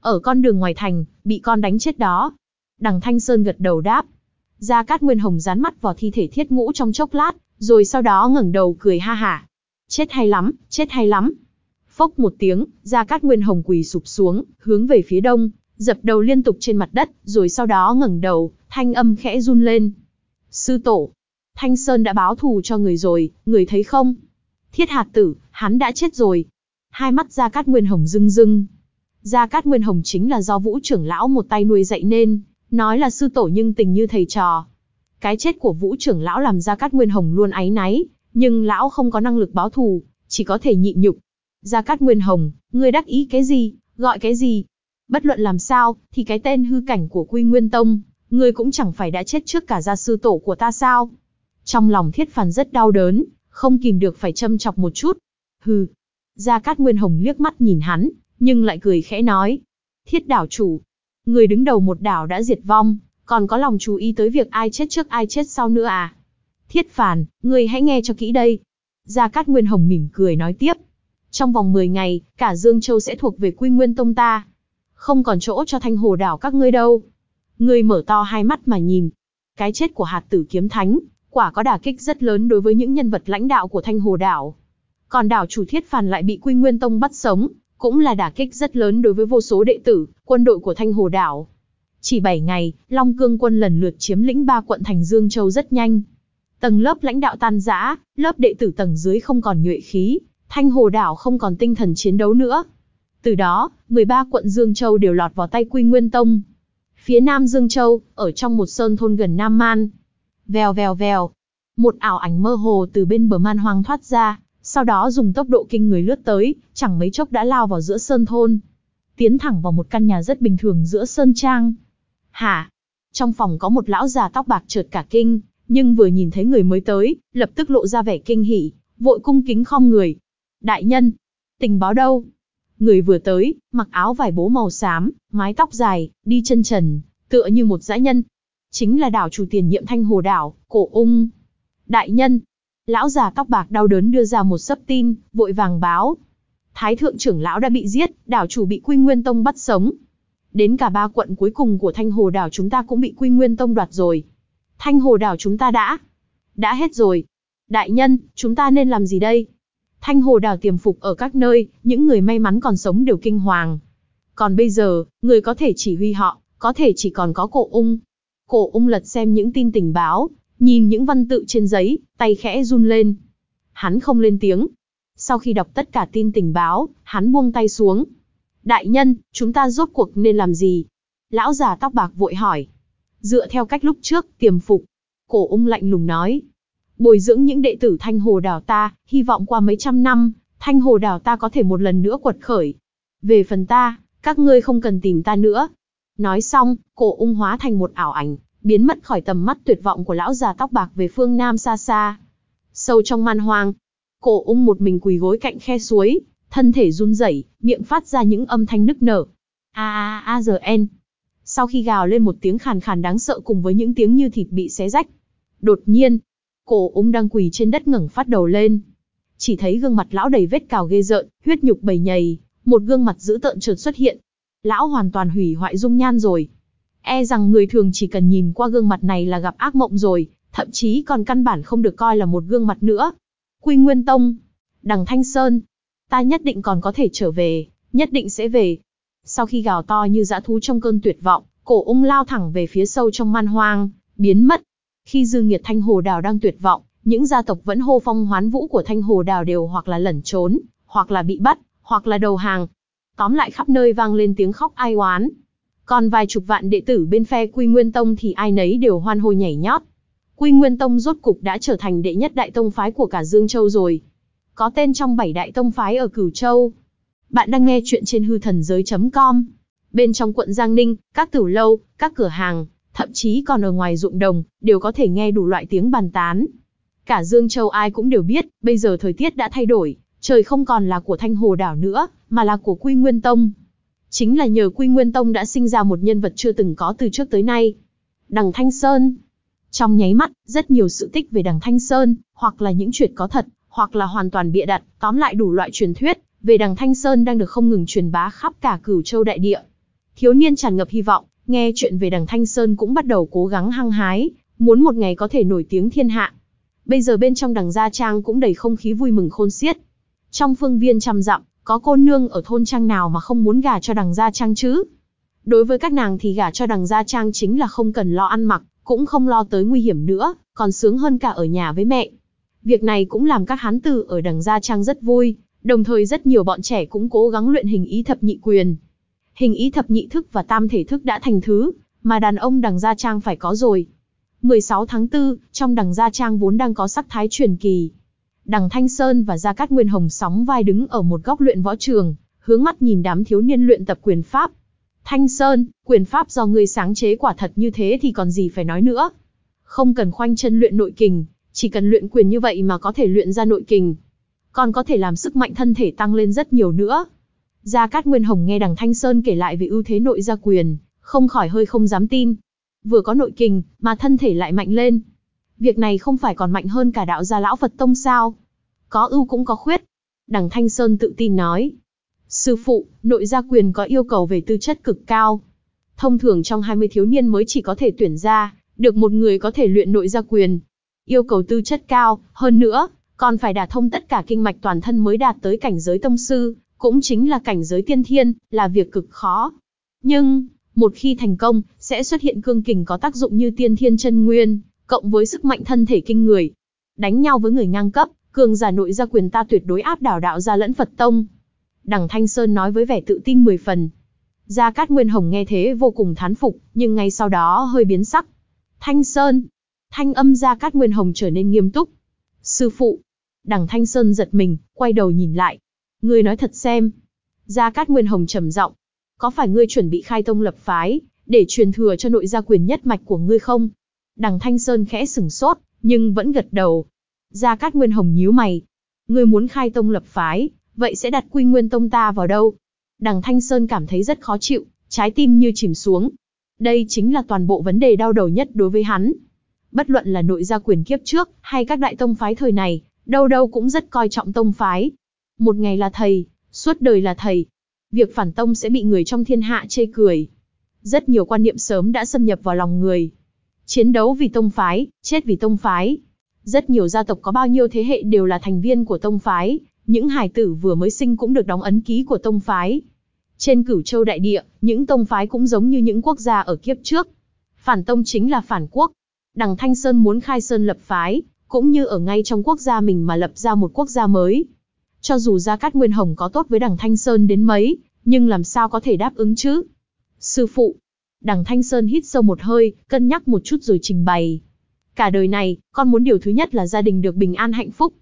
Ở con đường ngoài thành, bị con đánh chết đó. Đằng Thanh Sơn gật đầu đáp. Gia Cát Nguyên Hồng dán mắt vào thi thể thiết ngũ trong chốc lát, rồi sau đó ngẩng đầu cười ha hả. Chết hay lắm, chết hay lắm. Phốc một tiếng, Gia Cát Nguyên Hồng quỳ sụp xuống, hướng về phía đông, dập đầu liên tục trên mặt đất, rồi sau đó ngẩng đầu, thanh âm khẽ run lên. Sư tổ, Thanh Sơn đã báo thù cho người rồi, người thấy không? Thiết hạt tử, hắn đã chết rồi. Hai mắt Gia Cát Nguyên Hồng rưng rưng. Gia Cát Nguyên Hồng chính là do Vũ trưởng lão một tay nuôi dạy nên, nói là sư tổ nhưng tình như thầy trò. Cái chết của Vũ trưởng lão làm Gia Cát Nguyên Hồng luôn áy náy, nhưng lão không có năng lực báo thù, chỉ có thể nhịn nhục. Gia Cát Nguyên Hồng, ngươi đắc ý cái gì, gọi cái gì? Bất luận làm sao, thì cái tên hư cảnh của Quy Nguyên Tông, ngươi cũng chẳng phải đã chết trước cả gia sư tổ của ta sao? Trong lòng thiết phản rất đau đớn, không kìm được phải châm chọc một chút. Hừ. Gia Cát Nguyên Hồng liếc mắt nhìn hắn, nhưng lại cười khẽ nói. Thiết đảo chủ. Người đứng đầu một đảo đã diệt vong, còn có lòng chú ý tới việc ai chết trước ai chết sau nữa à? Thiết phàn, người hãy nghe cho kỹ đây. Gia Cát Nguyên Hồng mỉm cười nói tiếp. Trong vòng 10 ngày, cả Dương Châu sẽ thuộc về Quy Nguyên Tông ta. Không còn chỗ cho thanh hồ đảo các ngươi đâu. Ngươi mở to hai mắt mà nhìn. Cái chết của hạt tử kiếm thánh, quả có đả kích rất lớn đối với những nhân vật lãnh đạo của thanh hồ đảo. Còn đảo chủ thiết phàn lại bị Quy Nguyên Tông bắt sống, cũng là đả kích rất lớn đối với vô số đệ tử, quân đội của thanh hồ đảo. Chỉ 7 ngày, Long Cương quân lần lượt chiếm lĩnh ba quận thành Dương Châu rất nhanh. Tầng lớp lãnh đạo tan rã, lớp đệ tử tầng dưới không còn nhuệ khí, thanh hồ đảo không còn tinh thần chiến đấu nữa. Từ đó, 13 quận Dương Châu đều lọt vào tay Quy Nguyên Tông. Phía Nam Dương Châu, ở trong một sơn thôn gần Nam Man. Vèo vèo vèo. Một ảo ảnh mơ hồ từ bên bờ man hoang thoát ra, sau đó dùng tốc độ kinh người lướt tới, chẳng mấy chốc đã lao vào giữa sơn thôn. Tiến thẳng vào một căn nhà rất bình thường giữa sơn trang. Hả? Trong phòng có một lão già tóc bạc trượt cả kinh, nhưng vừa nhìn thấy người mới tới, lập tức lộ ra vẻ kinh hỉ, vội cung kính khom người. Đại nhân, tình báo đâu? Người vừa tới, mặc áo vải bố màu xám, mái tóc dài, đi chân trần, tựa như một dã nhân. Chính là đảo chủ tiền nhiệm thanh hồ đảo, cổ ung. Đại nhân, lão già tóc bạc đau đớn đưa ra một sấp tin, vội vàng báo. Thái thượng trưởng lão đã bị giết, đảo chủ bị Quy Nguyên Tông bắt sống. Đến cả ba quận cuối cùng của Thanh Hồ đảo chúng ta cũng bị Quy Nguyên Tông đoạt rồi. Thanh Hồ đảo chúng ta đã... Đã hết rồi. Đại nhân, chúng ta nên làm gì đây? Thanh Hồ đảo tiềm phục ở các nơi, những người may mắn còn sống đều kinh hoàng. Còn bây giờ, người có thể chỉ huy họ, có thể chỉ còn có cổ ung. Cổ ung lật xem những tin tình báo, nhìn những văn tự trên giấy, tay khẽ run lên. Hắn không lên tiếng. Sau khi đọc tất cả tin tình báo, hắn buông tay xuống. Đại nhân, chúng ta rốt cuộc nên làm gì? Lão già tóc bạc vội hỏi. Dựa theo cách lúc trước, tiềm phục. Cổ ung lạnh lùng nói. Bồi dưỡng những đệ tử Thanh Hồ Đảo ta, hy vọng qua mấy trăm năm, Thanh Hồ Đảo ta có thể một lần nữa quật khởi. Về phần ta, các ngươi không cần tìm ta nữa. Nói xong, cổ ung hóa thành một ảo ảnh, biến mất khỏi tầm mắt tuyệt vọng của lão già tóc bạc về phương Nam xa xa. Sâu trong man hoang, cổ ung một mình quỳ gối cạnh khe suối, thân thể run rẩy, miệng phát ra những âm thanh nức nở. A a a giờ n sau khi gào lên một tiếng khàn khàn đáng sợ cùng với những tiếng như thịt bị xé rách. Đột nhiên, Cổ ung đang quỳ trên đất ngẩng phát đầu lên. Chỉ thấy gương mặt lão đầy vết cào ghê rợn, huyết nhục bầy nhầy, một gương mặt dữ tợn chợt xuất hiện. Lão hoàn toàn hủy hoại dung nhan rồi. E rằng người thường chỉ cần nhìn qua gương mặt này là gặp ác mộng rồi, thậm chí còn căn bản không được coi là một gương mặt nữa. Quy Nguyên Tông, Đằng Thanh Sơn, ta nhất định còn có thể trở về, nhất định sẽ về. Sau khi gào to như dã thú trong cơn tuyệt vọng, cổ ung lao thẳng về phía sâu trong man hoang, biến mất. Khi dư nghiệt Thanh Hồ Đào đang tuyệt vọng, những gia tộc vẫn hô phong hoán vũ của Thanh Hồ Đào đều hoặc là lẩn trốn, hoặc là bị bắt, hoặc là đầu hàng. Tóm lại khắp nơi vang lên tiếng khóc ai oán. Còn vài chục vạn đệ tử bên phe Quy Nguyên Tông thì ai nấy đều hoan hô nhảy nhót. Quy Nguyên Tông rốt cục đã trở thành đệ nhất đại tông phái của cả Dương Châu rồi. Có tên trong bảy đại tông phái ở Cửu Châu. Bạn đang nghe chuyện trên hư thần giới.com. Bên trong quận Giang Ninh, các tử lâu, các cửa hàng, thậm chí còn ở ngoài ruộng đồng, đều có thể nghe đủ loại tiếng bàn tán. Cả Dương Châu ai cũng đều biết, bây giờ thời tiết đã thay đổi, trời không còn là của Thanh Hồ Đảo nữa, mà là của Quy Nguyên Tông. Chính là nhờ Quy Nguyên Tông đã sinh ra một nhân vật chưa từng có từ trước tới nay. Đằng Thanh Sơn. Trong nháy mắt, rất nhiều sự tích về đằng Thanh Sơn, hoặc là những chuyện có thật, hoặc là hoàn toàn bịa đặt, tóm lại đủ loại truyền thuyết, về đằng Thanh Sơn đang được không ngừng truyền bá khắp cả cửu châu đại địa. Thiếu niên tràn ngập hy vọng, nghe chuyện về đằng Thanh Sơn cũng bắt đầu cố gắng hăng hái, muốn một ngày có thể nổi tiếng thiên hạ. Bây giờ bên trong đằng Gia Trang cũng đầy không khí vui mừng khôn xiết. Trong phương viên trăm dặm, có cô nương ở thôn trang nào mà không muốn gả cho đằng Gia Trang chứ? Đối với các nàng thì gả cho đằng Gia Trang chính là không cần lo ăn mặc, cũng không lo tới nguy hiểm nữa, còn sướng hơn cả ở nhà với mẹ. Việc này cũng làm các hán tử ở đằng Gia Trang rất vui, đồng thời rất nhiều bọn trẻ cũng cố gắng luyện hình ý thập nhị quyền. Hình ý thập nhị thức và tam thể thức đã thành thứ, mà đàn ông đằng Gia Trang phải có rồi. 16 tháng 4, trong đằng Gia Trang vốn đang có sắc thái truyền kỳ. Đằng Thanh Sơn và Gia Cát Nguyên Hồng sóng vai đứng ở một góc luyện võ trường, hướng mắt nhìn đám thiếu niên luyện tập quyền pháp. Thanh Sơn, quyền pháp do ngươi sáng chế quả thật như thế thì còn gì phải nói nữa. Không cần khoanh chân luyện nội kình, chỉ cần luyện quyền như vậy mà có thể luyện ra nội kình. Còn có thể làm sức mạnh thân thể tăng lên rất nhiều nữa. Gia Cát Nguyên Hồng nghe đằng Thanh Sơn kể lại về ưu thế nội gia quyền, không khỏi hơi không dám tin. Vừa có nội kình, mà thân thể lại mạnh lên. Việc này không phải còn mạnh hơn cả đạo gia lão Phật Tông sao? Có ưu cũng có khuyết. Đằng Thanh Sơn tự tin nói. Sư phụ, nội gia quyền có yêu cầu về tư chất cực cao. Thông thường trong 20 thiếu niên mới chỉ có thể tuyển ra, được một người có thể luyện nội gia quyền. Yêu cầu tư chất cao, hơn nữa, còn phải đả thông tất cả kinh mạch toàn thân mới đạt tới cảnh giới tông sư, cũng chính là cảnh giới tiên thiên, là việc cực khó. Nhưng, một khi thành công, sẽ xuất hiện cương kình có tác dụng như tiên thiên chân nguyên, cộng với sức mạnh thân thể kinh người. Đánh nhau với người ngang cấp, cường giả nội gia quyền ta tuyệt đối áp đảo đạo gia lẫn Phật tông. Đằng Thanh Sơn nói với vẻ tự tin mười phần. Gia Cát Nguyên Hồng nghe thế vô cùng thán phục, nhưng ngay sau đó hơi biến sắc. Thanh Sơn. Thanh âm Gia Cát Nguyên Hồng trở nên nghiêm túc. Sư phụ. Đằng Thanh Sơn giật mình, quay đầu nhìn lại. Ngươi nói thật xem. Gia Cát Nguyên Hồng trầm giọng. Có phải ngươi chuẩn bị khai tông lập phái, để truyền thừa cho nội gia quyền nhất mạch của ngươi không? Đằng Thanh Sơn khẽ sửng sốt, nhưng vẫn gật đầu. Gia Cát Nguyên Hồng nhíu mày. Ngươi muốn khai tông lập phái, vậy sẽ đặt quy nguyên tông ta vào đâu? Đằng Thanh Sơn cảm thấy rất khó chịu, trái tim như chìm xuống. Đây chính là toàn bộ vấn đề đau đầu nhất đối với hắn. Bất luận là nội gia quyền kiếp trước, hay các đại tông phái thời này, đâu đâu cũng rất coi trọng tông phái. Một ngày là thầy, suốt đời là thầy. Việc phản tông sẽ bị người trong thiên hạ chê cười. Rất nhiều quan niệm sớm đã xâm nhập vào lòng người. Chiến đấu vì tông phái, chết vì tông phái. Rất nhiều gia tộc có bao nhiêu thế hệ đều là thành viên của tông phái, những hài tử vừa mới sinh cũng được đóng ấn ký của tông phái. Trên cửu châu đại địa, những tông phái cũng giống như những quốc gia ở kiếp trước. Phản tông chính là phản quốc. Đằng Thanh Sơn muốn khai sơn lập phái, cũng như ở ngay trong quốc gia mình mà lập ra một quốc gia mới. Cho dù Gia Cát Nguyên Hồng có tốt với đằng Thanh Sơn đến mấy, nhưng làm sao có thể đáp ứng chứ? Sư phụ, đằng Thanh Sơn hít sâu một hơi, cân nhắc một chút rồi trình bày. Cả đời này, con muốn điều thứ nhất là gia đình được bình an hạnh phúc.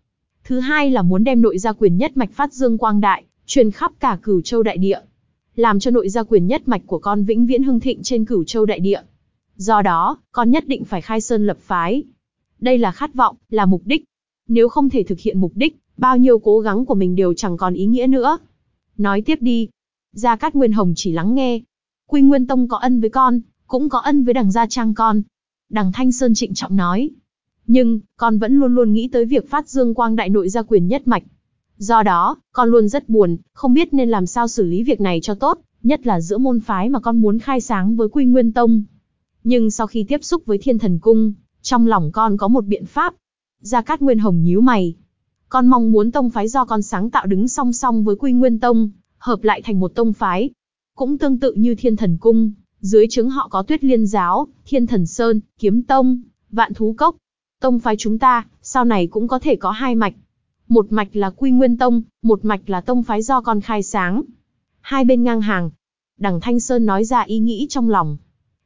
Thứ hai là muốn đem nội gia quyền nhất mạch phát dương quang đại, truyền khắp cả cửu châu đại địa. Làm cho nội gia quyền nhất mạch của con vĩnh viễn hưng thịnh trên cửu châu đại địa. Do đó, con nhất định phải khai sơn lập phái. Đây là khát vọng, là mục đích. Nếu không thể thực hiện mục đích, bao nhiêu cố gắng của mình đều chẳng còn ý nghĩa nữa. Nói tiếp đi. Gia Cát Nguyên Hồng chỉ lắng nghe. Quy Nguyên Tông có ân với con, cũng có ân với đằng Gia Trang con. Đằng Thanh Sơn trịnh trọng nói. Nhưng, con vẫn luôn luôn nghĩ tới việc phát dương quang đại nội gia quyền nhất mạch. Do đó, con luôn rất buồn, không biết nên làm sao xử lý việc này cho tốt, nhất là giữa môn phái mà con muốn khai sáng với Quy Nguyên Tông. Nhưng sau khi tiếp xúc với Thiên Thần Cung, trong lòng con có một biện pháp. Gia Cát Nguyên Hồng nhíu mày. Con mong muốn tông phái do con sáng tạo đứng song song với Quy Nguyên Tông, hợp lại thành một tông phái. Cũng tương tự như Thiên Thần Cung, dưới chứng họ có Tuyết Liên Giáo, Thiên Thần Sơn, Kiếm Tông, Vạn Thú Cốc. Tông phái chúng ta, sau này cũng có thể có hai mạch. Một mạch là Quy Nguyên Tông, một mạch là tông phái do con khai sáng. Hai bên ngang hàng. Đằng Thanh Sơn nói ra ý nghĩ trong lòng.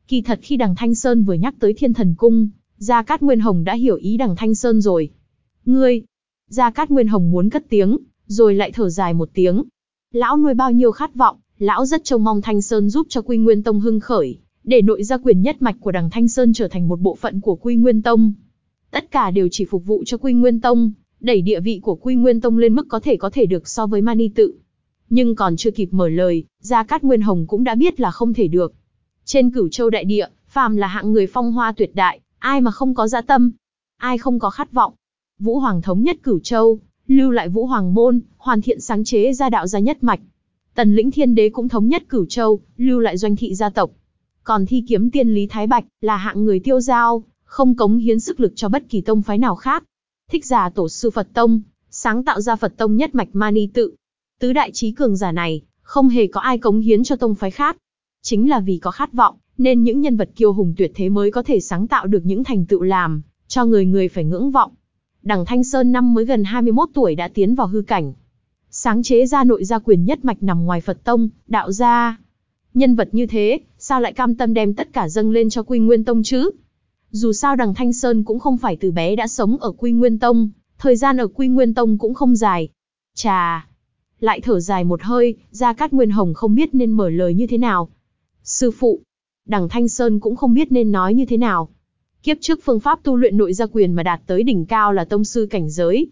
Kỳ thật khi đằng Thanh Sơn vừa nhắc tới Thiên Thần Cung, Gia Cát Nguyên Hồng đã hiểu ý đằng Thanh Sơn rồi. Ngươi! Gia Cát Nguyên Hồng muốn cất tiếng, rồi lại thở dài một tiếng. Lão nuôi bao nhiêu khát vọng, lão rất trông mong Thanh Sơn giúp cho Quy Nguyên Tông hưng khởi, để nội gia quyền nhất mạch của đằng Thanh Sơn trở thành một bộ phận của Quy Nguyên Tông. Tất cả đều chỉ phục vụ cho Quy Nguyên Tông, đẩy địa vị của Quy Nguyên Tông lên mức có thể có thể được so với Mani tự. Nhưng còn chưa kịp mở lời, Gia Cát Nguyên Hồng cũng đã biết là không thể được. Trên cửu châu đại địa, phàm là hạng người phong hoa tuyệt đại, ai mà không có dạ tâm, ai không có khát vọng. Vũ Hoàng thống nhất cửu châu, lưu lại Vũ Hoàng môn, hoàn thiện sáng chế ra đạo gia nhất mạch. Tần lĩnh thiên đế cũng thống nhất cửu châu, lưu lại doanh thị gia tộc. Còn thi kiếm tiên Lý Thái Bạch là hạng người tiêu giao, không cống hiến sức lực cho bất kỳ tông phái nào khác. Thích giả tổ sư Phật Tông, sáng tạo ra Phật Tông nhất mạch Mani tự. Tứ đại trí cường giả này, không hề có ai cống hiến cho tông phái khác. Chính là vì có khát vọng, nên những nhân vật kiêu hùng tuyệt thế mới có thể sáng tạo được những thành tựu làm, cho người người phải ngưỡng vọng. Đằng Thanh Sơn năm mới gần 21 tuổi đã tiến vào hư cảnh. Sáng chế ra nội gia quyền nhất mạch nằm ngoài Phật Tông, đạo gia. Nhân vật như thế, sao lại cam tâm đem tất cả dâng lên cho Quy Nguyên Tông chứ? Dù sao đằng Thanh Sơn cũng không phải từ bé đã sống ở Quy Nguyên Tông, thời gian ở Quy Nguyên Tông cũng không dài. Chà! Lại thở dài một hơi, Gia Cát Nguyên Hồng không biết nên mở lời như thế nào. Sư phụ! Đằng Thanh Sơn cũng không biết nên nói như thế nào. Kiếp trước phương pháp tu luyện nội gia quyền mà đạt tới đỉnh cao là tông sư cảnh giới.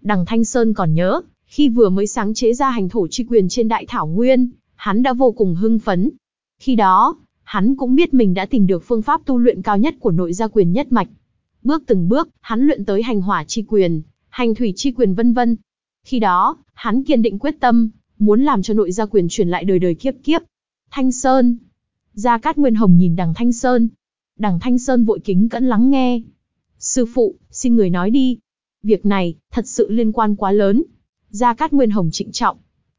Đằng Thanh Sơn còn nhớ, khi vừa mới sáng chế ra hành thổ chi quyền trên đại thảo nguyên, hắn đã vô cùng hưng phấn. Khi đó, hắn cũng biết mình đã tìm được phương pháp tu luyện cao nhất của nội gia quyền nhất mạch. Bước từng bước, hắn luyện tới hành hỏa chi quyền, hành thủy chi quyền vân vân. Khi đó, hắn kiên định quyết tâm, muốn làm cho nội gia quyền truyền lại đời đời kiếp kiếp. Thanh Sơn. Gia Cát Nguyên Hồng nhìn đằng Thanh Sơn. Đằng Thanh Sơn vội kính cẩn lắng nghe. Sư phụ, xin người nói đi. Việc này, thật sự liên quan quá lớn. Gia Cát Nguyên Hồng trịnh trọng.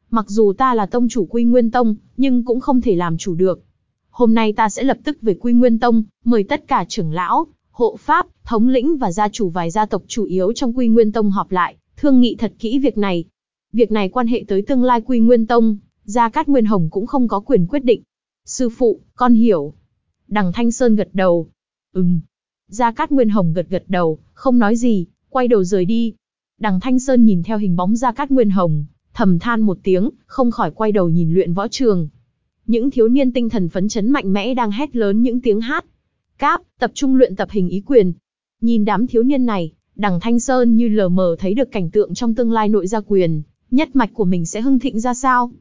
Mặc dù ta là tông chủ Quy Nguyên Tông, nhưng cũng không thể làm chủ được. Hôm nay ta sẽ lập tức về Quy Nguyên Tông, mời tất cả trưởng lão, hộ pháp, thống lĩnh và gia chủ vài gia tộc chủ yếu trong Quy Nguyên Tông họp lại, thương nghị thật kỹ việc này. Việc này quan hệ tới tương lai Quy Nguyên Tông, Gia Cát Nguyên Hồng cũng không có quyền quyết định. Sư phụ, con hiểu. Đằng Thanh Sơn gật đầu. Ừm. Gia Cát Nguyên Hồng gật gật đầu, không nói gì, quay đầu rời đi. Đằng Thanh Sơn nhìn theo hình bóng Gia Cát Nguyên Hồng, thầm than một tiếng, không khỏi quay đầu nhìn luyện võ trường. Những thiếu niên tinh thần phấn chấn mạnh mẽ đang hét lớn những tiếng hát. Cáp, tập trung luyện tập hình ý quyền. Nhìn đám thiếu niên này, đằng Thanh Sơn như lờ mờ thấy được cảnh tượng trong tương lai nội gia quyền, nhất mạch của mình sẽ hưng thịnh ra sao.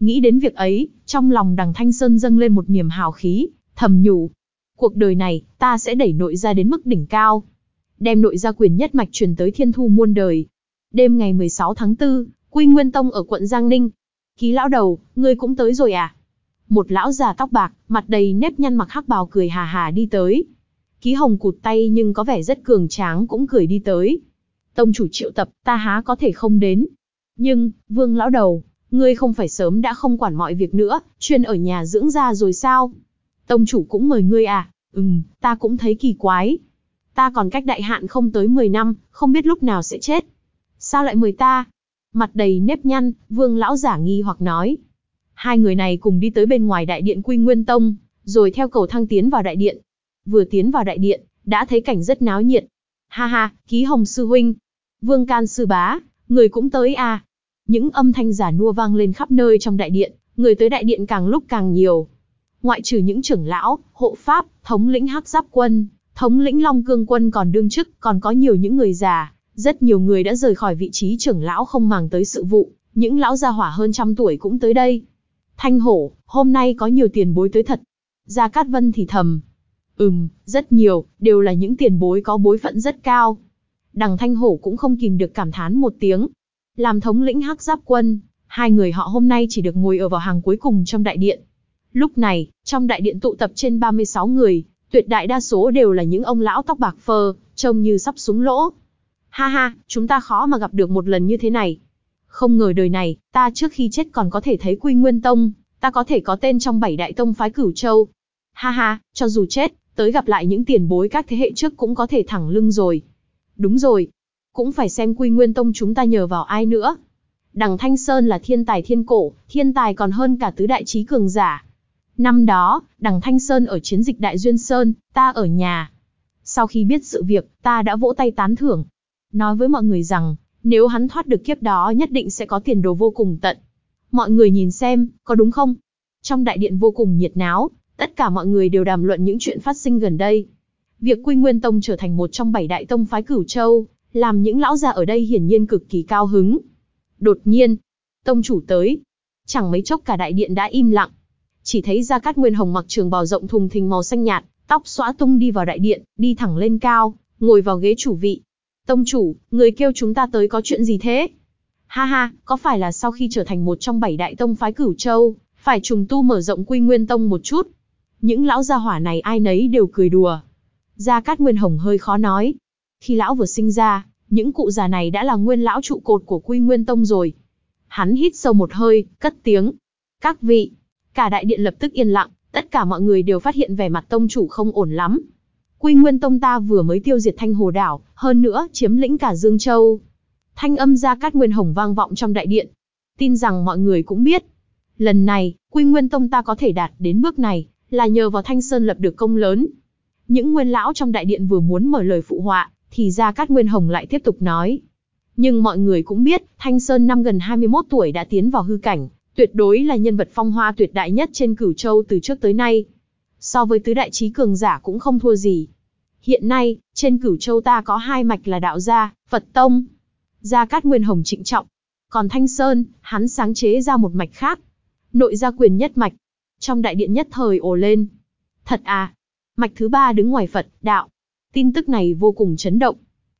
Nghĩ đến việc ấy, trong lòng đằng Thanh Sơn dâng lên một niềm hào khí, thầm nhủ. Cuộc đời này, ta sẽ đẩy nội ra đến mức đỉnh cao. Đem nội ra quyền nhất mạch truyền tới thiên thu muôn đời. Đêm ngày 16 tháng 4, Quy Nguyên Tông ở quận Giang Ninh. Ký lão đầu, ngươi cũng tới rồi à? Một lão già tóc bạc, mặt đầy nếp nhăn mặc hắc bào cười hà hà đi tới. Ký hồng cụt tay nhưng có vẻ rất cường tráng cũng cười đi tới. Tông chủ triệu tập, ta há có thể không đến. Nhưng, vương lão đầu, ngươi không phải sớm đã không quản mọi việc nữa, chuyên ở nhà dưỡng ra rồi sao? Tông chủ cũng mời ngươi à? Ừm, ta cũng thấy kỳ quái. Ta còn cách đại hạn không tới 10 năm, không biết lúc nào sẽ chết. Sao lại mời ta? Mặt đầy nếp nhăn, vương lão giả nghi hoặc nói. Hai người này cùng đi tới bên ngoài đại điện Quy Nguyên Tông, rồi theo cầu thang tiến vào đại điện. Vừa tiến vào đại điện, đã thấy cảnh rất náo nhiệt. Ha ha, ký hồng sư huynh. Vương can sư bá, người cũng tới à. Những âm thanh giả nua vang lên khắp nơi trong đại điện, người tới đại điện càng lúc càng nhiều. Ngoại trừ những trưởng lão, hộ pháp, thống lĩnh hắc giáp quân, thống lĩnh long cương quân còn đương chức, còn có nhiều những người già. Rất nhiều người đã rời khỏi vị trí trưởng lão không màng tới sự vụ, những lão gia hỏa hơn trăm tuổi cũng tới đây. Thanh hổ, hôm nay có nhiều tiền bối tới thật. Gia Cát Vân thì thầm. Ừm, rất nhiều, đều là những tiền bối có bối phận rất cao. Đằng Thanh Hổ cũng không kìm được cảm thán một tiếng. Làm thống lĩnh hắc giáp quân, hai người họ hôm nay chỉ được ngồi ở vào hàng cuối cùng trong đại điện. Lúc này, trong đại điện tụ tập trên 36 người, tuyệt đại đa số đều là những ông lão tóc bạc phơ, trông như sắp súng lỗ. Ha ha, chúng ta khó mà gặp được một lần như thế này. Không ngờ đời này, ta trước khi chết còn có thể thấy Quy Nguyên Tông, ta có thể có tên trong bảy đại tông phái cửu châu. Ha ha, cho dù chết, tới gặp lại những tiền bối các thế hệ trước cũng có thể thẳng lưng rồi. Đúng rồi, cũng phải xem Quy Nguyên Tông chúng ta nhờ vào ai nữa. Đằng Thanh Sơn là thiên tài thiên cổ, thiên tài còn hơn cả tứ đại trí cường giả. Năm đó, đằng Thanh Sơn ở chiến dịch Đại Duyên Sơn, ta ở nhà. Sau khi biết sự việc, ta đã vỗ tay tán thưởng. Nói với mọi người rằng, nếu hắn thoát được kiếp đó nhất định sẽ có tiền đồ vô cùng tận. Mọi người nhìn xem, có đúng không? Trong đại điện vô cùng nhiệt náo, tất cả mọi người đều đàm luận những chuyện phát sinh gần đây. Việc Quy Nguyên Tông trở thành một trong bảy đại tông phái cửu châu, làm những lão già ở đây hiển nhiên cực kỳ cao hứng. Đột nhiên, tông chủ tới. Chẳng mấy chốc cả đại điện đã im lặng. Chỉ thấy Gia Cát Nguyên Hồng mặc trường bào rộng thùng thình màu xanh nhạt, tóc xõa tung đi vào đại điện, đi thẳng lên cao, ngồi vào ghế chủ vị. Tông chủ, người kêu chúng ta tới có chuyện gì thế? Ha ha, có phải là sau khi trở thành một trong bảy đại tông phái cửu châu, phải trùng tu mở rộng quy nguyên tông một chút? Những lão gia hỏa này ai nấy đều cười đùa. Gia Cát Nguyên Hồng hơi khó nói. Khi lão vừa sinh ra, những cụ già này đã là nguyên lão trụ cột của Quy Nguyên Tông rồi. Hắn hít sâu một hơi, cất tiếng. Các vị, cả đại điện lập tức yên lặng, tất cả mọi người đều phát hiện vẻ mặt tông chủ không ổn lắm. Quy Nguyên Tông ta vừa mới tiêu diệt Thanh Hồ Đảo, hơn nữa chiếm lĩnh cả Dương Châu. Thanh âm ra cát nguyên hồng vang vọng trong đại điện. Tin rằng mọi người cũng biết. Lần này, Quy Nguyên Tông ta có thể đạt đến bước này, là nhờ vào Thanh Sơn lập được công lớn. Những nguyên lão trong đại điện vừa muốn mở lời phụ họa, thì ra Cát Nguyên Hồng lại tiếp tục nói. Nhưng mọi người cũng biết, Thanh Sơn năm gần 21 tuổi đã tiến vào hư cảnh, tuyệt đối là nhân vật phong hoa tuyệt đại nhất trên cửu châu từ trước tới nay. So với tứ đại trí cường giả cũng không thua gì. Hiện nay, trên cửu châu ta có hai mạch là đạo gia, Phật Tông. Gia Cát Nguyên Hồng trịnh trọng. Còn Thanh Sơn, hắn sáng chế ra một mạch khác. Nội gia quyền nhất mạch. Trong đại điện nhất thời ồ lên. Thật à? Mạch thứ ba đứng ngoài Phật, đạo, Tin tức này vô cùng chấn động.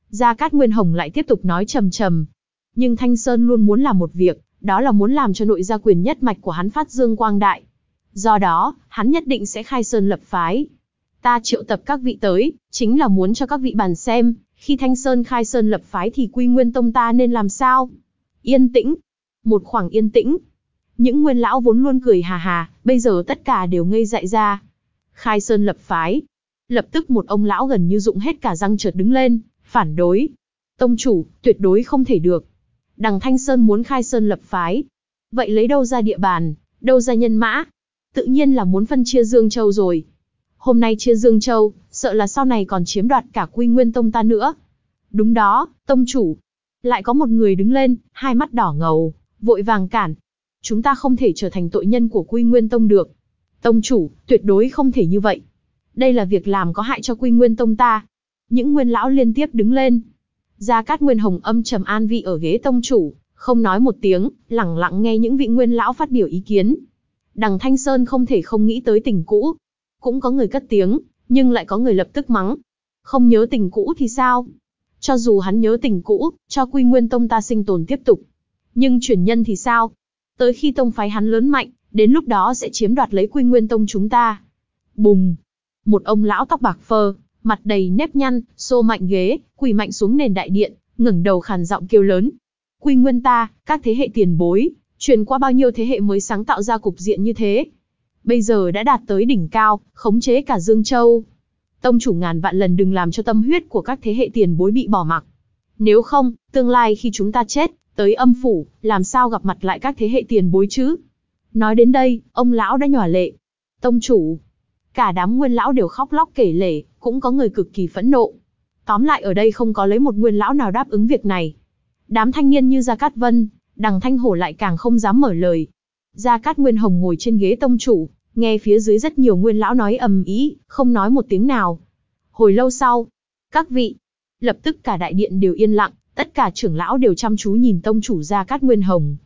Gia Cát Nguyên Hồng lại tiếp tục nói trầm trầm. Nhưng Thanh Sơn luôn muốn làm một việc, đó là muốn làm cho nội gia quyền nhất mạch của hắn phát dương quang đại. Do đó, hắn nhất định sẽ khai sơn lập phái. Ta triệu tập các vị tới, chính là muốn cho các vị bàn xem, khi Thanh Sơn khai sơn lập phái thì quy nguyên tông ta nên làm sao? Yên tĩnh. Một khoảng yên tĩnh. Những nguyên lão vốn luôn cười hà hà, bây giờ tất cả đều ngây dại ra. Khai sơn lập phái, Lập tức một ông lão gần như dụng hết cả răng chợt đứng lên, phản đối. Tông chủ, tuyệt đối không thể được. Đằng Thanh Sơn muốn khai sơn lập phái. Vậy lấy đâu ra địa bàn, đâu ra nhân mã? Tự nhiên là muốn phân chia Dương Châu rồi. Hôm nay chia Dương Châu, sợ là sau này còn chiếm đoạt cả quy nguyên tông ta nữa. Đúng đó, tông chủ. Lại có một người đứng lên, hai mắt đỏ ngầu, vội vàng cản. Chúng ta không thể trở thành tội nhân của quy nguyên tông được. Tông chủ, tuyệt đối không thể như vậy. Đây là việc làm có hại cho Quy Nguyên Tông ta. Những nguyên lão liên tiếp đứng lên. Gia Cát Nguyên Hồng âm trầm an vị ở ghế tông chủ, không nói một tiếng, lặng lặng nghe những vị nguyên lão phát biểu ý kiến. Đằng Thanh Sơn không thể không nghĩ tới tình cũ. Cũng có người cất tiếng, nhưng lại có người lập tức mắng. Không nhớ tình cũ thì sao? Cho dù hắn nhớ tình cũ, cho Quy Nguyên Tông ta sinh tồn tiếp tục. Nhưng chuyển nhân thì sao? Tới khi tông phái hắn lớn mạnh, đến lúc đó sẽ chiếm đoạt lấy Quy Nguyên Tông chúng ta. Bùng! Một ông lão tóc bạc phơ, mặt đầy nếp nhăn, xô mạnh ghế, quỳ mạnh xuống nền đại điện, ngẩng đầu khàn giọng kêu lớn. Quy nguyên ta, các thế hệ tiền bối, truyền qua bao nhiêu thế hệ mới sáng tạo ra cục diện như thế. Bây giờ đã đạt tới đỉnh cao, khống chế cả Dương Châu. Tông chủ ngàn vạn lần đừng làm cho tâm huyết của các thế hệ tiền bối bị bỏ mặc. Nếu không, tương lai khi chúng ta chết, tới âm phủ, làm sao gặp mặt lại các thế hệ tiền bối chứ? Nói đến đây, ông lão đã nhỏ lệ. Tông chủ, Cả đám nguyên lão đều khóc lóc kể lể, cũng có người cực kỳ phẫn nộ. Tóm lại ở đây không có lấy một nguyên lão nào đáp ứng việc này. Đám thanh niên như Gia Cát Vân, đằng Thanh Hổ lại càng không dám mở lời. Gia Cát Nguyên Hồng ngồi trên ghế tông chủ, nghe phía dưới rất nhiều nguyên lão nói ầm ĩ, không nói một tiếng nào. Hồi lâu sau, các vị, lập tức cả đại điện đều yên lặng, tất cả trưởng lão đều chăm chú nhìn tông chủ Gia Cát Nguyên Hồng.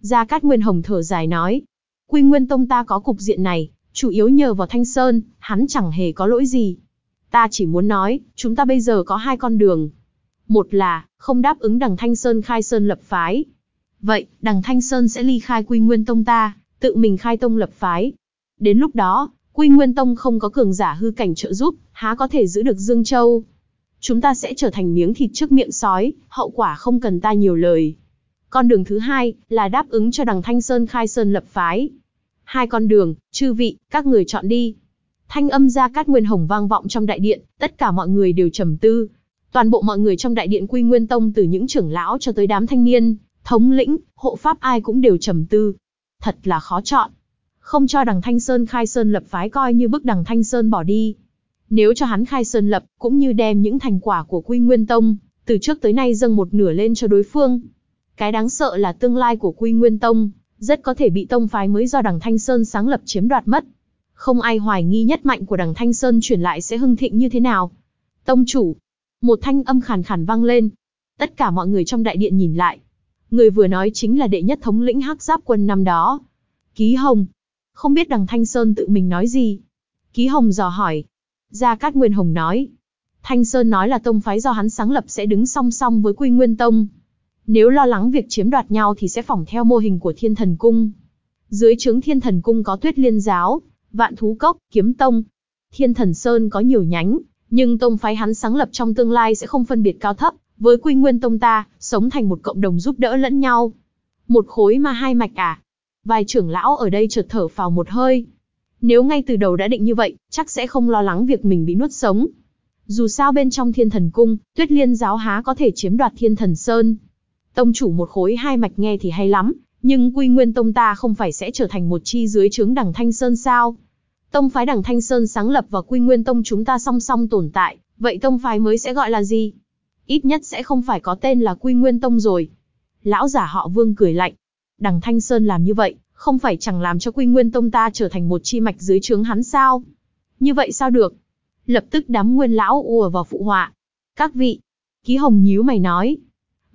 Gia Cát Nguyên Hồng thở dài nói, Quy Nguyên Tông ta có cục diện này, chủ yếu nhờ vào Thanh Sơn, hắn chẳng hề có lỗi gì. Ta chỉ muốn nói, chúng ta bây giờ có hai con đường. Một là, không đáp ứng đằng Thanh Sơn khai sơn lập phái. Vậy, đằng Thanh Sơn sẽ ly khai quy nguyên tông ta, tự mình khai tông lập phái. Đến lúc đó, quy nguyên tông không có cường giả hư cảnh trợ giúp, há có thể giữ được Dương Châu. Chúng ta sẽ trở thành miếng thịt trước miệng sói, hậu quả không cần ta nhiều lời. Con đường thứ hai, là đáp ứng cho đằng Thanh Sơn khai sơn lập phái. Hai con đường, chư vị, các người chọn đi. Thanh âm ra cát nguyên hồng vang vọng trong đại điện, tất cả mọi người đều trầm tư. Toàn bộ mọi người trong đại điện Quy Nguyên Tông từ những trưởng lão cho tới đám thanh niên, thống lĩnh, hộ pháp ai cũng đều trầm tư. Thật là khó chọn. Không cho đằng Thanh Sơn khai sơn lập phái coi như bức đằng Thanh Sơn bỏ đi. Nếu cho hắn khai sơn lập, cũng như đem những thành quả của Quy Nguyên Tông, từ trước tới nay dâng một nửa lên cho đối phương. Cái đáng sợ là tương lai của Quy Nguyên Tông, rất có thể bị tông phái mới do đằng Thanh Sơn sáng lập chiếm đoạt mất. Không ai hoài nghi nhất mạnh của đằng Thanh Sơn chuyển lại sẽ hưng thịnh như thế nào. Tông chủ. Một thanh âm khàn khàn vang lên. Tất cả mọi người trong đại điện nhìn lại. Người vừa nói chính là đệ nhất thống lĩnh hắc giáp quân năm đó. Ký Hồng. Không biết đằng Thanh Sơn tự mình nói gì. Ký Hồng dò hỏi. Gia Cát Nguyên Hồng nói. Thanh Sơn nói là tông phái do hắn sáng lập sẽ đứng song song với Quy Nguyên Tông. Nếu lo lắng việc chiếm đoạt nhau thì sẽ phỏng theo mô hình của Thiên Thần Cung. Dưới trướng Thiên Thần Cung có Tuyết Liên Giáo, Vạn Thú Cốc, Kiếm Tông. Thiên Thần Sơn có nhiều nhánh, nhưng tông phái hắn sáng lập trong tương lai sẽ không phân biệt cao thấp, với Quy Nguyên Tông ta, sống thành một cộng đồng giúp đỡ lẫn nhau. Một khối mà hai mạch à? Vài trưởng lão ở đây chợt thở phào một hơi. Nếu ngay từ đầu đã định như vậy, chắc sẽ không lo lắng việc mình bị nuốt sống. Dù sao bên trong thiên thần cung, tuyết liên giáo há có thể chiếm đoạt thiên thần sơn. Tông chủ một khối hai mạch nghe thì hay lắm, nhưng quy nguyên tông ta không phải sẽ trở thành một chi dưới trướng đằng Thanh Sơn sao? Tông phái đằng Thanh Sơn sáng lập và quy nguyên tông chúng ta song song tồn tại, vậy tông phái mới sẽ gọi là gì? Ít nhất sẽ không phải có tên là quy nguyên tông rồi. Lão giả họ vương cười lạnh. Đằng Thanh Sơn làm như vậy, không phải chẳng làm cho quy nguyên tông ta trở thành một chi mạch dưới trướng hắn sao? Như vậy sao được? Lập tức đám nguyên lão ùa vào phụ họa. Các vị, ký hồng nhíu mày nói,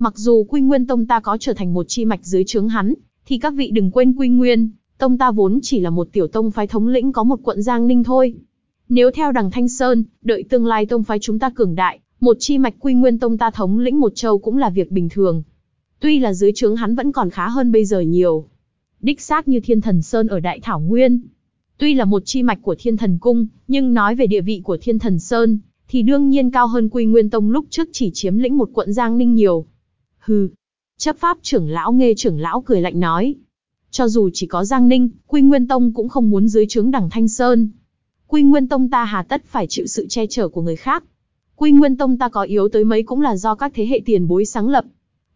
Mặc dù Quy Nguyên Tông ta có trở thành một chi mạch dưới trướng hắn, thì các vị đừng quên Quy Nguyên, Tông ta vốn chỉ là một tiểu tông phái thống lĩnh có một quận Giang Ninh thôi. Nếu theo đằng Thanh Sơn, đợi tương lai tông phái chúng ta cường đại, một chi mạch Quy Nguyên Tông ta thống lĩnh một châu cũng là việc bình thường. Tuy là dưới trướng hắn vẫn còn khá hơn bây giờ nhiều. Đích xác như Thiên Thần Sơn ở Đại Thảo Nguyên. Tuy là một chi mạch của Thiên Thần Cung, nhưng nói về địa vị của Thiên Thần Sơn, thì đương nhiên cao hơn Quy Nguyên Tông lúc trước chỉ chiếm lĩnh một quận Giang Ninh nhiều. Hừ. Chấp pháp trưởng lão nghe trưởng lão cười lạnh nói. Cho dù chỉ có Giang Ninh, Quy Nguyên Tông cũng không muốn dưới trướng đằng Thanh Sơn. Quy Nguyên Tông ta hà tất phải chịu sự che chở của người khác. Quy Nguyên Tông ta có yếu tới mấy cũng là do các thế hệ tiền bối sáng lập.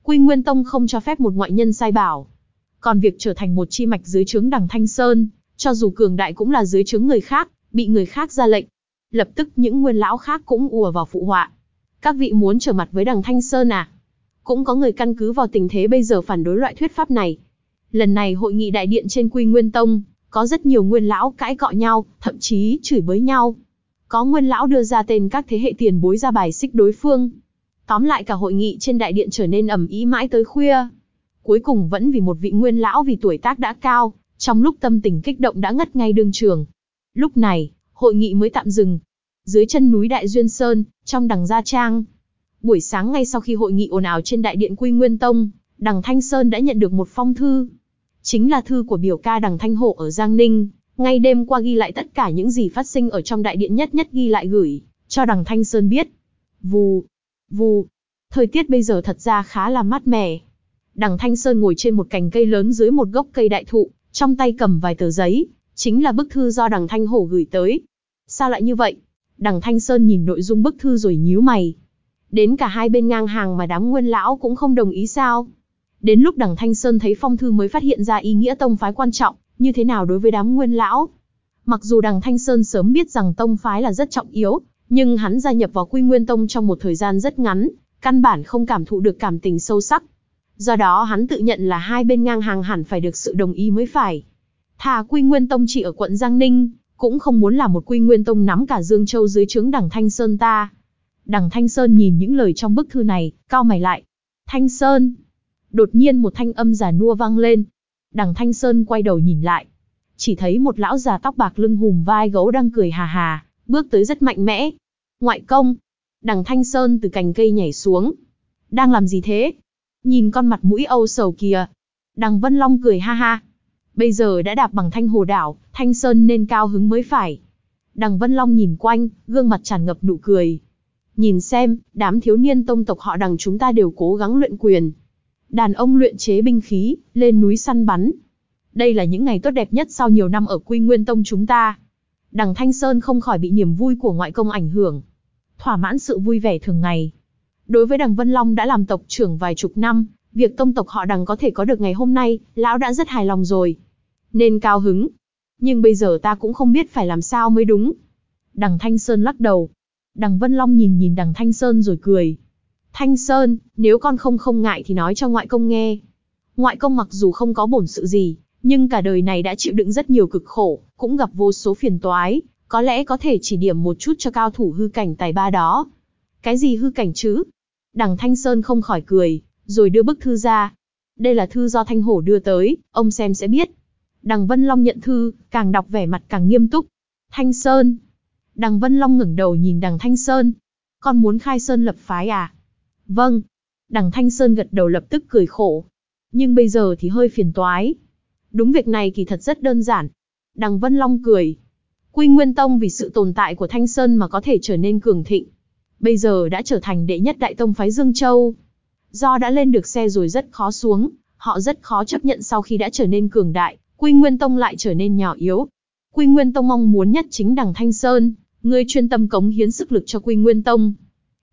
Quy Nguyên Tông không cho phép một ngoại nhân sai bảo. Còn việc trở thành một chi mạch dưới trướng đằng Thanh Sơn, cho dù cường đại cũng là dưới trướng người khác, bị người khác ra lệnh. Lập tức những nguyên lão khác cũng ùa vào phụ họa. Các vị muốn trở mặt với đằng Thanh Sơn à? Cũng có người căn cứ vào tình thế bây giờ phản đối loại thuyết pháp này. Lần này hội nghị đại điện trên Quy Nguyên Tông, có rất nhiều nguyên lão cãi cọ nhau, thậm chí chửi bới nhau. Có nguyên lão đưa ra tên các thế hệ tiền bối ra bài xích đối phương. Tóm lại cả hội nghị trên đại điện trở nên ầm ĩ mãi tới khuya. Cuối cùng vẫn vì một vị nguyên lão vì tuổi tác đã cao, trong lúc tâm tình kích động đã ngất ngay đương trường. Lúc này, hội nghị mới tạm dừng. Dưới chân núi Đại Duyên Sơn, trong đằng Gia Trang, Buổi sáng ngay sau khi hội nghị ồn ào trên đại điện Quy Nguyên Tông, Đằng Thanh Sơn đã nhận được một phong thư. Chính là thư của biểu ca Đằng Thanh Hổ ở Giang Ninh, ngay đêm qua ghi lại tất cả những gì phát sinh ở trong đại điện nhất nhất ghi lại gửi, cho Đằng Thanh Sơn biết. Vù, vù, thời tiết bây giờ thật ra khá là mát mẻ. Đằng Thanh Sơn ngồi trên một cành cây lớn dưới một gốc cây đại thụ, trong tay cầm vài tờ giấy, chính là bức thư do Đằng Thanh Hổ gửi tới. Sao lại như vậy? Đằng Thanh Sơn nhìn nội dung bức thư rồi nhíu mày. Đến cả hai bên ngang hàng mà đám nguyên lão cũng không đồng ý sao? Đến lúc đằng Thanh Sơn thấy phong thư mới phát hiện ra ý nghĩa tông phái quan trọng, như thế nào đối với đám nguyên lão. Mặc dù đằng Thanh Sơn sớm biết rằng tông phái là rất trọng yếu, nhưng hắn gia nhập vào quy nguyên tông trong một thời gian rất ngắn, căn bản không cảm thụ được cảm tình sâu sắc. Do đó hắn tự nhận là hai bên ngang hàng hẳn phải được sự đồng ý mới phải. Thà quy nguyên tông chỉ ở quận Giang Ninh, cũng không muốn là một quy nguyên tông nắm cả Dương Châu dưới trướng đằng Thanh Sơn ta. Đằng Thanh Sơn nhìn những lời trong bức thư này, cao mày lại. Thanh Sơn! Đột nhiên một thanh âm già nua vang lên. Đằng Thanh Sơn quay đầu nhìn lại. chỉ thấy một lão già tóc bạc lưng hùm vai gấu đang cười hà hà, bước tới rất mạnh mẽ. Ngoại công, đằng Thanh Sơn từ cành cây nhảy xuống. Đang làm gì thế? Nhìn con mặt mũi âu sầu kìa. Đằng Vân Long cười ha ha. Bây giờ đã đạp bằng thanh hồ đảo, Thanh Sơn nên cao hứng mới phải. Đằng Vân Long nhìn quanh, gương mặt tràn ngập nụ cười. Nhìn xem, đám thiếu niên tông tộc họ đằng chúng ta đều cố gắng luyện quyền. Đàn ông luyện chế binh khí, lên núi săn bắn. Đây là những ngày tốt đẹp nhất sau nhiều năm ở Quy Nguyên Tông chúng ta. Đằng Thanh Sơn không khỏi bị niềm vui của ngoại công ảnh hưởng. Thỏa mãn sự vui vẻ thường ngày. Đối với đằng Vân Long đã làm tộc trưởng vài chục năm, việc tông tộc họ đằng có thể có được ngày hôm nay, lão đã rất hài lòng rồi. Nên cao hứng. Nhưng bây giờ ta cũng không biết phải làm sao mới đúng. Đằng Thanh Sơn lắc đầu. Đằng Vân Long nhìn nhìn đằng Thanh Sơn rồi cười. Thanh Sơn, nếu con không không ngại thì nói cho ngoại công nghe. Ngoại công mặc dù không có bổn sự gì, nhưng cả đời này đã chịu đựng rất nhiều cực khổ, cũng gặp vô số phiền toái, có lẽ có thể chỉ điểm một chút cho cao thủ hư cảnh tài ba đó. Cái gì hư cảnh chứ? Đằng Thanh Sơn không khỏi cười, rồi đưa bức thư ra. Đây là thư do Thanh Hổ đưa tới, ông xem sẽ biết. Đằng Vân Long nhận thư, càng đọc vẻ mặt càng nghiêm túc. Thanh Sơn. Đằng Vân Long ngẩng đầu nhìn đằng Thanh Sơn. Con muốn khai Sơn lập phái à? Vâng. Đằng Thanh Sơn gật đầu lập tức cười khổ. Nhưng bây giờ thì hơi phiền toái. Đúng việc này kỳ thật rất đơn giản. Đằng Vân Long cười. Quy Nguyên Tông vì sự tồn tại của Thanh Sơn mà có thể trở nên cường thịnh. Bây giờ đã trở thành đệ nhất đại tông phái Dương Châu. Do đã lên được xe rồi rất khó xuống, họ rất khó chấp nhận sau khi đã trở nên cường đại, Quy Nguyên Tông lại trở nên nhỏ yếu. Quy Nguyên Tông mong muốn nhất chính đằng Thanh Sơn, Ngươi chuyên tâm cống hiến sức lực cho Quy Nguyên Tông.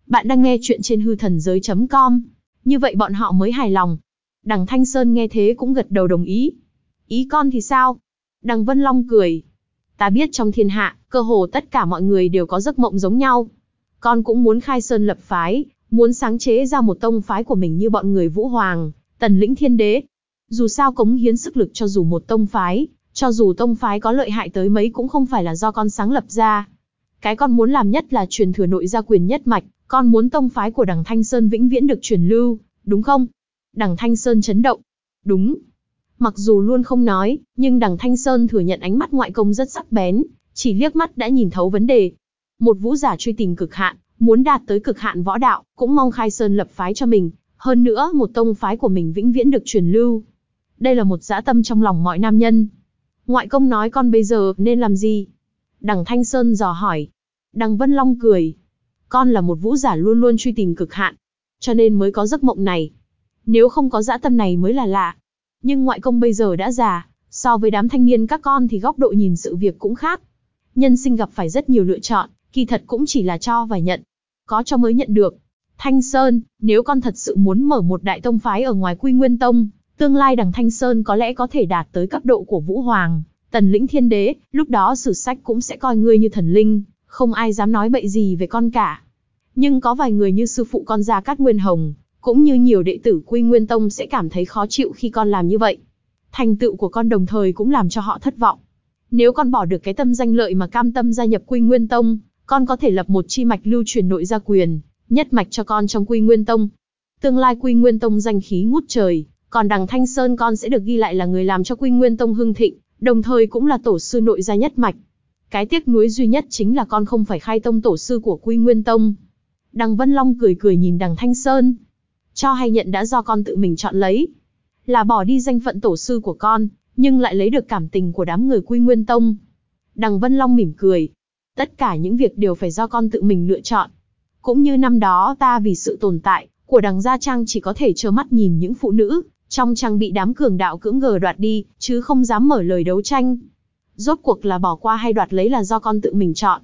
Bạn đang nghe chuyện trên hư thần giới.com. Như vậy bọn họ mới hài lòng. Đằng Thanh Sơn nghe thế cũng gật đầu đồng ý. Ý con thì sao? Đằng Vân Long cười. Ta biết trong thiên hạ, cơ hồ tất cả mọi người đều có giấc mộng giống nhau. Con cũng muốn khai sơn lập phái, muốn sáng chế ra một tông phái của mình như bọn người Vũ Hoàng, Tần Lĩnh Thiên Đế. Dù sao cống hiến sức lực cho dù một tông phái, cho dù tông phái có lợi hại tới mấy cũng không phải là do con sáng lập ra. Cái con muốn làm nhất là truyền thừa nội gia quyền nhất mạch, con muốn tông phái của đằng Thanh Sơn vĩnh viễn được truyền lưu, đúng không? Đằng Thanh Sơn chấn động. Đúng. Mặc dù luôn không nói, nhưng đằng Thanh Sơn thừa nhận ánh mắt ngoại công rất sắc bén, chỉ liếc mắt đã nhìn thấu vấn đề. Một vũ giả truy tìm cực hạn, muốn đạt tới cực hạn võ đạo, cũng mong khai sơn lập phái cho mình, hơn nữa một tông phái của mình vĩnh viễn được truyền lưu. Đây là một dã tâm trong lòng mọi nam nhân. Ngoại công nói con bây giờ nên làm gì? Đằng Thanh Sơn dò hỏi. Đằng Vân Long cười. Con là một vũ giả luôn luôn truy tìm cực hạn, cho nên mới có giấc mộng này. Nếu không có dã tâm này mới là lạ. Nhưng ngoại công bây giờ đã già, so với đám thanh niên các con thì góc độ nhìn sự việc cũng khác. Nhân sinh gặp phải rất nhiều lựa chọn, kỳ thật cũng chỉ là cho và nhận. Có cho mới nhận được. Thanh Sơn, nếu con thật sự muốn mở một đại tông phái ở ngoài Quy Nguyên Tông, tương lai đằng Thanh Sơn có lẽ có thể đạt tới cấp độ của Vũ Hoàng, Tần Lĩnh Thiên Đế, lúc đó sử sách cũng sẽ coi ngươi như thần linh, không ai dám nói bậy gì về con cả. Nhưng có vài người như sư phụ con Gia Cát Nguyên Hồng, cũng như nhiều đệ tử Quy Nguyên Tông sẽ cảm thấy khó chịu khi con làm như vậy. Thành tựu của con đồng thời cũng làm cho họ thất vọng. Nếu con bỏ được cái tâm danh lợi mà cam tâm gia nhập Quy Nguyên Tông, con có thể lập một chi mạch lưu truyền nội gia quyền, nhất mạch cho con trong Quy Nguyên Tông. Tương lai Quy Nguyên Tông danh khí ngút trời, còn đằng Thanh Sơn con sẽ được ghi lại là người làm cho Quy Nguyên Tông hưng thịnh, đồng thời cũng là tổ sư nội gia nhất mạch. Cái tiếc nuối duy nhất chính là con không phải khai tông tổ sư của Quy Nguyên Tông. Đằng Vân Long cười cười nhìn đằng Thanh Sơn. Cho hay nhận đã do con tự mình chọn lấy. Là bỏ đi danh phận tổ sư của con, nhưng lại lấy được cảm tình của đám người Quy Nguyên Tông. Đằng Vân Long mỉm cười. Tất cả những việc đều phải do con tự mình lựa chọn. Cũng như năm đó ta vì sự tồn tại của đằng Gia Trang chỉ có thể trơ mắt nhìn những phụ nữ trong trang bị đám cường đạo cưỡng gờ đoạt đi, chứ không dám mở lời đấu tranh. Rốt cuộc là bỏ qua hay đoạt lấy là do con tự mình chọn.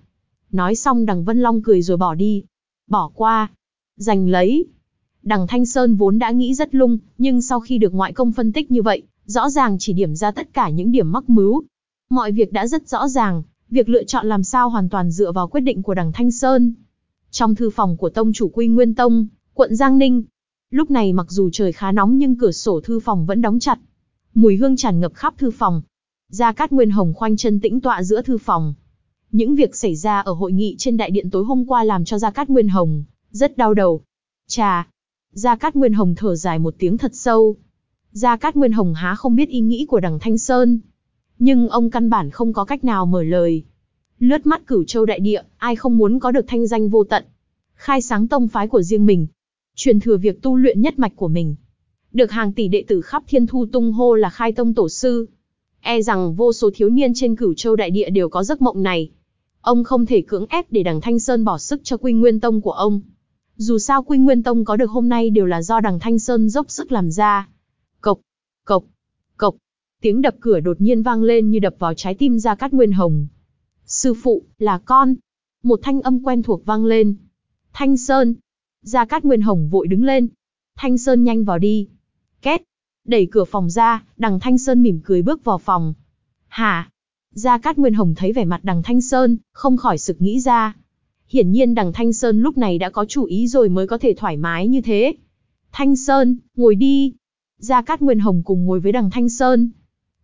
Nói xong đằng Vân Long cười rồi bỏ đi. Bỏ qua. Giành lấy. Đằng Thanh Sơn vốn đã nghĩ rất lung, nhưng sau khi được ngoại công phân tích như vậy, rõ ràng chỉ điểm ra tất cả những điểm mắc mứu. Mọi việc đã rất rõ ràng, việc lựa chọn làm sao hoàn toàn dựa vào quyết định của đằng Thanh Sơn. Trong thư phòng của Tông chủ Quy Nguyên Tông, quận Giang Ninh, lúc này mặc dù trời khá nóng nhưng cửa sổ thư phòng vẫn đóng chặt. Mùi hương tràn ngập khắp thư phòng. Gia Cát Nguyên Hồng khoanh chân tĩnh tọa giữa thư phòng. Những việc xảy ra ở hội nghị trên đại điện tối hôm qua làm cho Gia Cát Nguyên Hồng rất đau đầu. Chà, Gia Cát Nguyên Hồng thở dài một tiếng thật sâu. Gia Cát Nguyên Hồng há không biết ý nghĩ của đằng Thanh Sơn. Nhưng ông căn bản không có cách nào mở lời. Lướt mắt cửu châu đại địa, ai không muốn có được thanh danh vô tận. Khai sáng tông phái của riêng mình. Truyền thừa việc tu luyện nhất mạch của mình. Được hàng tỷ đệ tử khắp thiên thu tung hô là khai tông tổ sư. E rằng vô số thiếu niên trên cửu châu đại địa đều có giấc mộng này. Ông không thể cưỡng ép để đằng Thanh Sơn bỏ sức cho Quy Nguyên Tông của ông. Dù sao Quy Nguyên Tông có được hôm nay đều là do đằng Thanh Sơn dốc sức làm ra. Cộc, cộc, cộc. Tiếng đập cửa đột nhiên vang lên như đập vào trái tim Gia Cát Nguyên Hồng. Sư phụ, là con. Một thanh âm quen thuộc vang lên. Thanh Sơn. Gia Cát Nguyên Hồng vội đứng lên. Thanh Sơn nhanh vào đi. Két. Đẩy cửa phòng ra, đằng Thanh Sơn mỉm cười bước vào phòng. Hả? Gia Cát Nguyên Hồng thấy vẻ mặt đằng Thanh Sơn, không khỏi sực nghĩ ra. Hiển nhiên đằng Thanh Sơn lúc này đã có chủ ý rồi mới có thể thoải mái như thế. Thanh Sơn, ngồi đi. Gia Cát Nguyên Hồng cùng ngồi với đằng Thanh Sơn.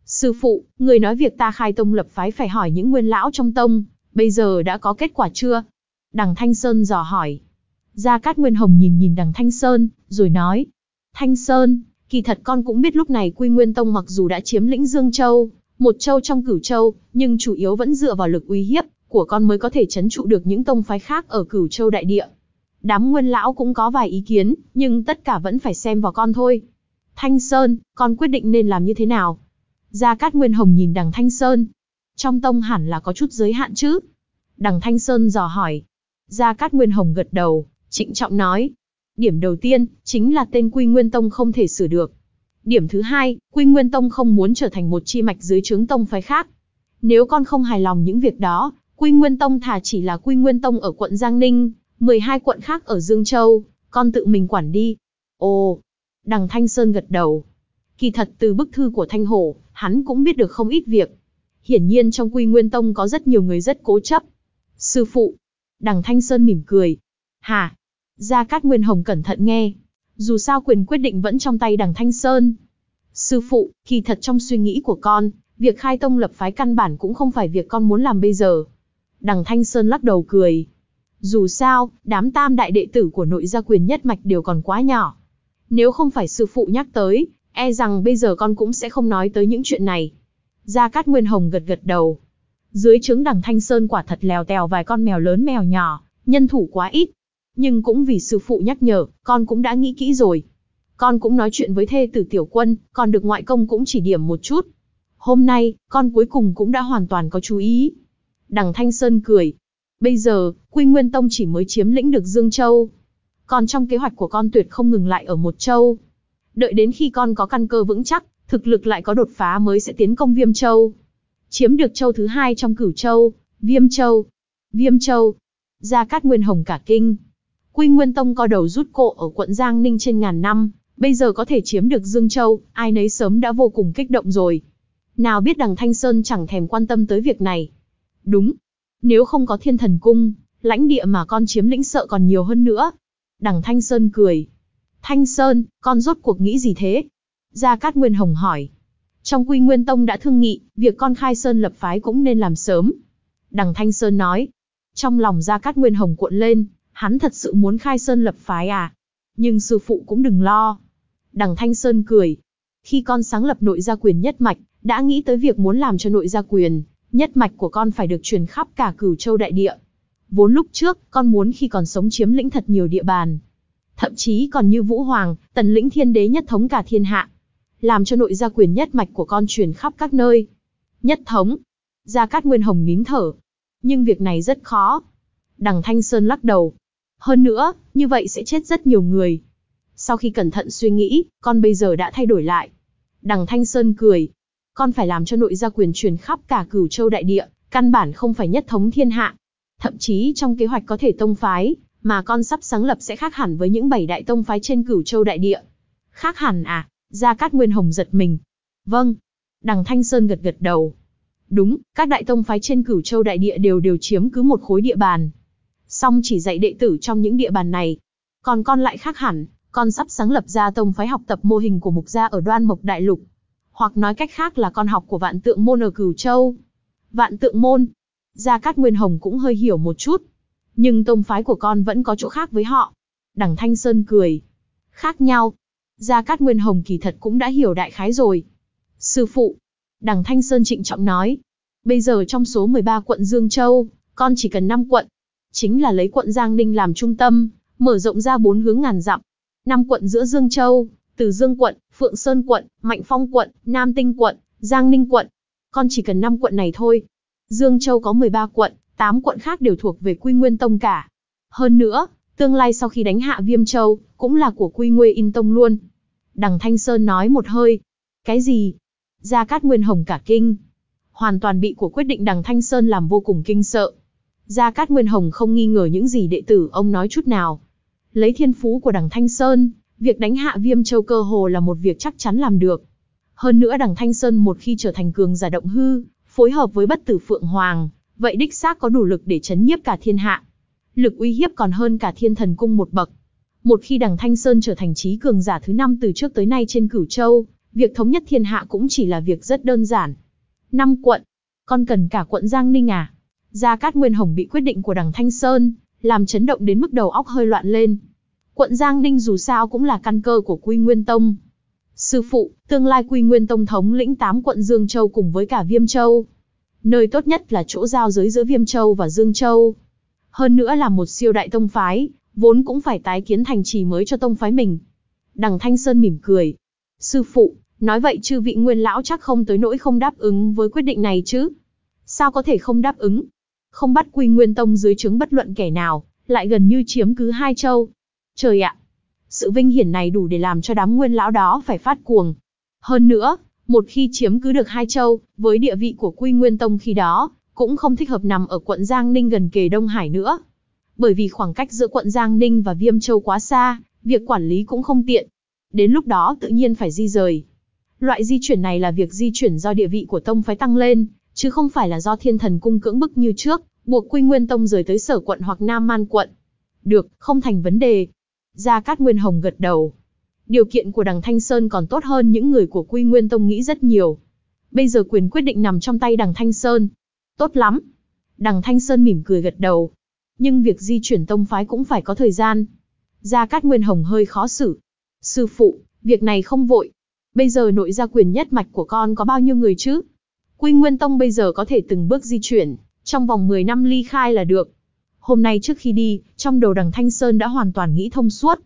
Sư phụ, người nói việc ta khai tông lập phái phải hỏi những nguyên lão trong tông, bây giờ đã có kết quả chưa? Đằng Thanh Sơn dò hỏi. Gia Cát Nguyên Hồng nhìn nhìn đằng Thanh Sơn, rồi nói. Thanh Sơn, kỳ thật con cũng biết lúc này Quy Nguyên Tông mặc dù đã chiếm lĩnh Dương Châu, một châu trong cửu châu, nhưng chủ yếu vẫn dựa vào lực uy hiếp của con mới có thể chấn trụ được những tông phái khác ở cửu châu đại địa. Đám nguyên lão cũng có vài ý kiến, nhưng tất cả vẫn phải xem vào con thôi. Thanh Sơn, con quyết định nên làm như thế nào? Gia Cát Nguyên Hồng nhìn đằng Thanh Sơn. Trong tông hẳn là có chút giới hạn chứ? Đằng Thanh Sơn dò hỏi. Gia Cát Nguyên Hồng gật đầu, trịnh trọng nói. Điểm đầu tiên, chính là tên Quy Nguyên Tông không thể sửa được. Điểm thứ hai, Quy Nguyên Tông không muốn trở thành một chi mạch dưới trướng tông phái khác. Nếu con không hài lòng những việc đó, Quy Nguyên Tông thà chỉ là Quy Nguyên Tông ở quận Giang Ninh, 12 quận khác ở Dương Châu, con tự mình quản đi. Ồ, đằng Thanh Sơn gật đầu. Kỳ thật từ bức thư của Thanh Hổ, hắn cũng biết được không ít việc. Hiển nhiên trong Quy Nguyên Tông có rất nhiều người rất cố chấp. Sư phụ. Đằng Thanh Sơn mỉm cười. Hà. Gia Cát Nguyên Hồng cẩn thận nghe. Dù sao quyền quyết định vẫn trong tay đằng Thanh Sơn. Sư phụ, kỳ thật trong suy nghĩ của con, việc khai tông lập phái căn bản cũng không phải việc con muốn làm bây giờ. Đằng Thanh Sơn lắc đầu cười. Dù sao, đám tam đại đệ tử của nội gia quyền nhất mạch đều còn quá nhỏ. Nếu không phải sư phụ nhắc tới, e rằng bây giờ con cũng sẽ không nói tới những chuyện này. Gia Cát Nguyên Hồng gật gật đầu. Dưới trướng đằng Thanh Sơn quả thật lèo tèo vài con mèo lớn mèo nhỏ, nhân thủ quá ít. Nhưng cũng vì sư phụ nhắc nhở, con cũng đã nghĩ kỹ rồi. Con cũng nói chuyện với thê tử tiểu quân, còn được ngoại công cũng chỉ điểm một chút. Hôm nay, con cuối cùng cũng đã hoàn toàn có chú ý. Đằng Thanh Sơn cười. Bây giờ, Quy Nguyên Tông chỉ mới chiếm lĩnh được Dương Châu. Còn trong kế hoạch của con tuyệt không ngừng lại ở một châu. Đợi đến khi con có căn cơ vững chắc, thực lực lại có đột phá mới sẽ tiến công Viêm Châu. Chiếm được châu thứ hai trong cửu châu, Viêm Châu. Viêm Châu. Gia Cát Nguyên Hồng cả kinh. Quy Nguyên Tông co đầu rút cổ ở quận Giang Ninh trên ngàn năm, bây giờ có thể chiếm được Dương Châu, ai nấy sớm đã vô cùng kích động rồi. Nào biết đằng Thanh Sơn chẳng thèm quan tâm tới việc này. Đúng. Nếu không có thiên thần cung, lãnh địa mà con chiếm lĩnh sợ còn nhiều hơn nữa. Đằng Thanh Sơn cười. Thanh Sơn, con rốt cuộc nghĩ gì thế? Gia Cát Nguyên Hồng hỏi. Trong Quy Nguyên Tông đã thương nghị, việc con khai Sơn lập phái cũng nên làm sớm. Đằng Thanh Sơn nói. Trong lòng Gia Cát Nguyên Hồng cuộn lên, hắn thật sự muốn khai Sơn lập phái à? Nhưng sư phụ cũng đừng lo. Đằng Thanh Sơn cười. Khi con sáng lập nội gia quyền nhất mạch, đã nghĩ tới việc muốn làm cho nội gia quyền, nhất mạch của con phải được truyền khắp cả cửu châu đại địa. Vốn lúc trước, con muốn khi còn sống chiếm lĩnh thật nhiều địa bàn. Thậm chí còn như Vũ Hoàng, tần lĩnh thiên đế nhất thống cả thiên hạ. Làm cho nội gia quyền nhất mạch của con truyền khắp các nơi. Nhất thống. Gia Cát Nguyên Hồng nín thở. Nhưng việc này rất khó. Đằng Thanh Sơn lắc đầu. Hơn nữa, như vậy sẽ chết rất nhiều người. Sau khi cẩn thận suy nghĩ, con bây giờ đã thay đổi lại. Đằng Thanh Sơn cười, con phải làm cho nội gia quyền truyền khắp cả cửu châu đại địa, căn bản không phải nhất thống thiên hạ. Thậm chí trong kế hoạch có thể tông phái, mà con sắp sáng lập sẽ khác hẳn với những bảy đại tông phái trên cửu châu đại địa. Khác hẳn à? Gia Cát Nguyên Hồng giật mình. Vâng. Đằng Thanh Sơn gật gật đầu. Đúng, các đại tông phái trên cửu châu đại địa đều đều chiếm cứ một khối địa bàn. Song chỉ dạy đệ tử trong những địa bàn này. Còn con lại khác hẳn, con sắp sáng lập ra tông phái học tập mô hình của mục gia ở đoan mộc đại lục hoặc nói cách khác là con học của vạn tượng môn ở Cửu Châu. Vạn tượng môn, Gia Cát Nguyên Hồng cũng hơi hiểu một chút. Nhưng tông phái của con vẫn có chỗ khác với họ. Đằng Thanh Sơn cười. Khác nhau. Gia Cát Nguyên Hồng kỳ thật cũng đã hiểu đại khái rồi. Sư phụ. Đằng Thanh Sơn trịnh trọng nói. Bây giờ trong số 13 quận Dương Châu, con chỉ cần 5 quận. Chính là lấy quận Giang Ninh làm trung tâm, mở rộng ra bốn hướng ngàn dặm. Năm quận giữa Dương Châu, Từ Dương quận, Phượng Sơn quận, Mạnh Phong quận, Nam Tinh quận, Giang Ninh quận. Con chỉ cần 5 quận này thôi. Dương Châu có 13 quận, 8 quận khác đều thuộc về Quy Nguyên Tông cả. Hơn nữa, tương lai sau khi đánh hạ Viêm Châu, cũng là của Quy Nguyên In Tông luôn. Đằng Thanh Sơn nói một hơi. Cái gì? Gia Cát Nguyên Hồng cả kinh. Hoàn toàn bị của quyết định đằng Thanh Sơn làm vô cùng kinh sợ. Gia Cát Nguyên Hồng không nghi ngờ những gì đệ tử ông nói chút nào. Lấy thiên phú của đằng Thanh Sơn, việc đánh hạ Viêm Châu cơ hồ là một việc chắc chắn làm được. Hơn nữa đằng Thanh Sơn một khi trở thành cường giả động hư, phối hợp với bất tử Phượng Hoàng, vậy đích xác có đủ lực để chấn nhiếp cả thiên hạ. Lực uy hiếp còn hơn cả thiên thần cung một bậc. Một khi đằng Thanh Sơn trở thành trí cường giả thứ năm từ trước tới nay trên cửu châu, việc thống nhất thiên hạ cũng chỉ là việc rất đơn giản. Năm quận, con cần cả quận Giang Ninh à? Gia Cát Nguyên Hồng bị quyết định của đằng Thanh Sơn, làm chấn động đến mức đầu óc hơi loạn lên. Quận Giang Ninh dù sao cũng là căn cơ của Quy Nguyên Tông. Sư phụ, tương lai Quy Nguyên Tông thống lĩnh 8 quận Dương Châu cùng với cả Viêm Châu. Nơi tốt nhất là chỗ giao giới giữa Viêm Châu và Dương Châu. Hơn nữa là một siêu đại tông phái, vốn cũng phải tái kiến thành trì mới cho tông phái mình. Đằng Thanh Sơn mỉm cười. Sư phụ, nói vậy chư vị nguyên lão chắc không tới nỗi không đáp ứng với quyết định này chứ? Sao có thể không đáp ứng? Không bắt quy nguyên tông dưới trướng bất luận kẻ nào, lại gần như chiếm cứ hai châu. Trời ạ! Sự vinh hiển này đủ để làm cho đám nguyên lão đó phải phát cuồng. Hơn nữa, một khi chiếm cứ được hai châu, với địa vị của quy nguyên tông khi đó, cũng không thích hợp nằm ở quận Giang Ninh gần kề Đông Hải nữa bởi vì khoảng cách giữa quận Giang Ninh và Viêm Châu quá xa, việc quản lý cũng không tiện. Đến lúc đó tự nhiên phải di rời. Loại di chuyển này là việc di chuyển do địa vị của tông phái tăng lên, chứ không phải là do thiên thần cung cưỡng bức như trước, buộc Quy Nguyên Tông rời tới sở quận hoặc Nam Man quận. Được, không thành vấn đề. Gia Cát Nguyên Hồng gật đầu. Điều kiện của đằng Thanh Sơn còn tốt hơn những người của Quy Nguyên Tông nghĩ rất nhiều. Bây giờ quyền quyết định nằm trong tay đằng Thanh Sơn. Tốt lắm. Đằng Thanh Sơn mỉm cười gật đầu, nhưng việc di chuyển tông phái cũng phải có thời gian. Gia Cát Nguyên Hồng hơi khó xử. Sư phụ, việc này không vội. Bây giờ nội gia quyền nhất mạch của con có bao nhiêu người chứ? Quy Nguyên Tông bây giờ có thể từng bước di chuyển, trong vòng 10 năm ly khai là được. Hôm nay trước khi đi, trong đầu đằng Thanh Sơn đã hoàn toàn nghĩ thông suốt.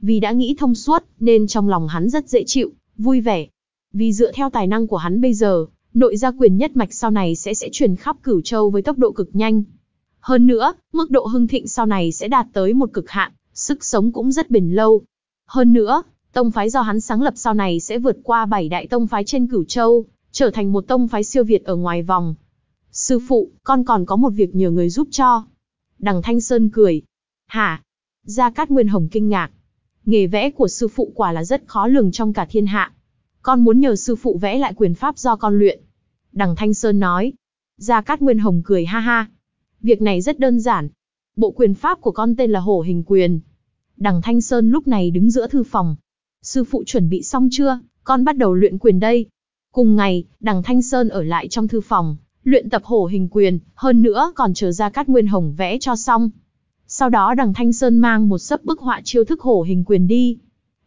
Vì đã nghĩ thông suốt, nên trong lòng hắn rất dễ chịu, vui vẻ. Vì dựa theo tài năng của hắn bây giờ, nội gia quyền nhất mạch sau này sẽ sẽ truyền khắp cửu châu với tốc độ cực nhanh. Hơn nữa, mức độ hưng thịnh sau này sẽ đạt tới một cực hạn, sức sống cũng rất bền lâu. Hơn nữa, tông phái do hắn sáng lập sau này sẽ vượt qua bảy đại tông phái trên cửu châu, trở thành một tông phái siêu việt ở ngoài vòng. Sư phụ, con còn có một việc nhờ người giúp cho. Đằng Thanh Sơn cười. Hả? Gia Cát Nguyên Hồng kinh ngạc. Nghề vẽ của sư phụ quả là rất khó lường trong cả thiên hạ. Con muốn nhờ sư phụ vẽ lại quyền pháp do con luyện. Đằng Thanh Sơn nói. Gia Cát Nguyên Hồng cười ha ha. Việc này rất đơn giản. Bộ quyền pháp của con tên là hổ hình quyền. Đằng Thanh Sơn lúc này đứng giữa thư phòng. Sư phụ chuẩn bị xong chưa, con bắt đầu luyện quyền đây. Cùng ngày, đằng Thanh Sơn ở lại trong thư phòng, luyện tập hổ hình quyền, hơn nữa còn chờ ra cát nguyên hồng vẽ cho xong. Sau đó đằng Thanh Sơn mang một sấp bức họa chiêu thức hổ hình quyền đi.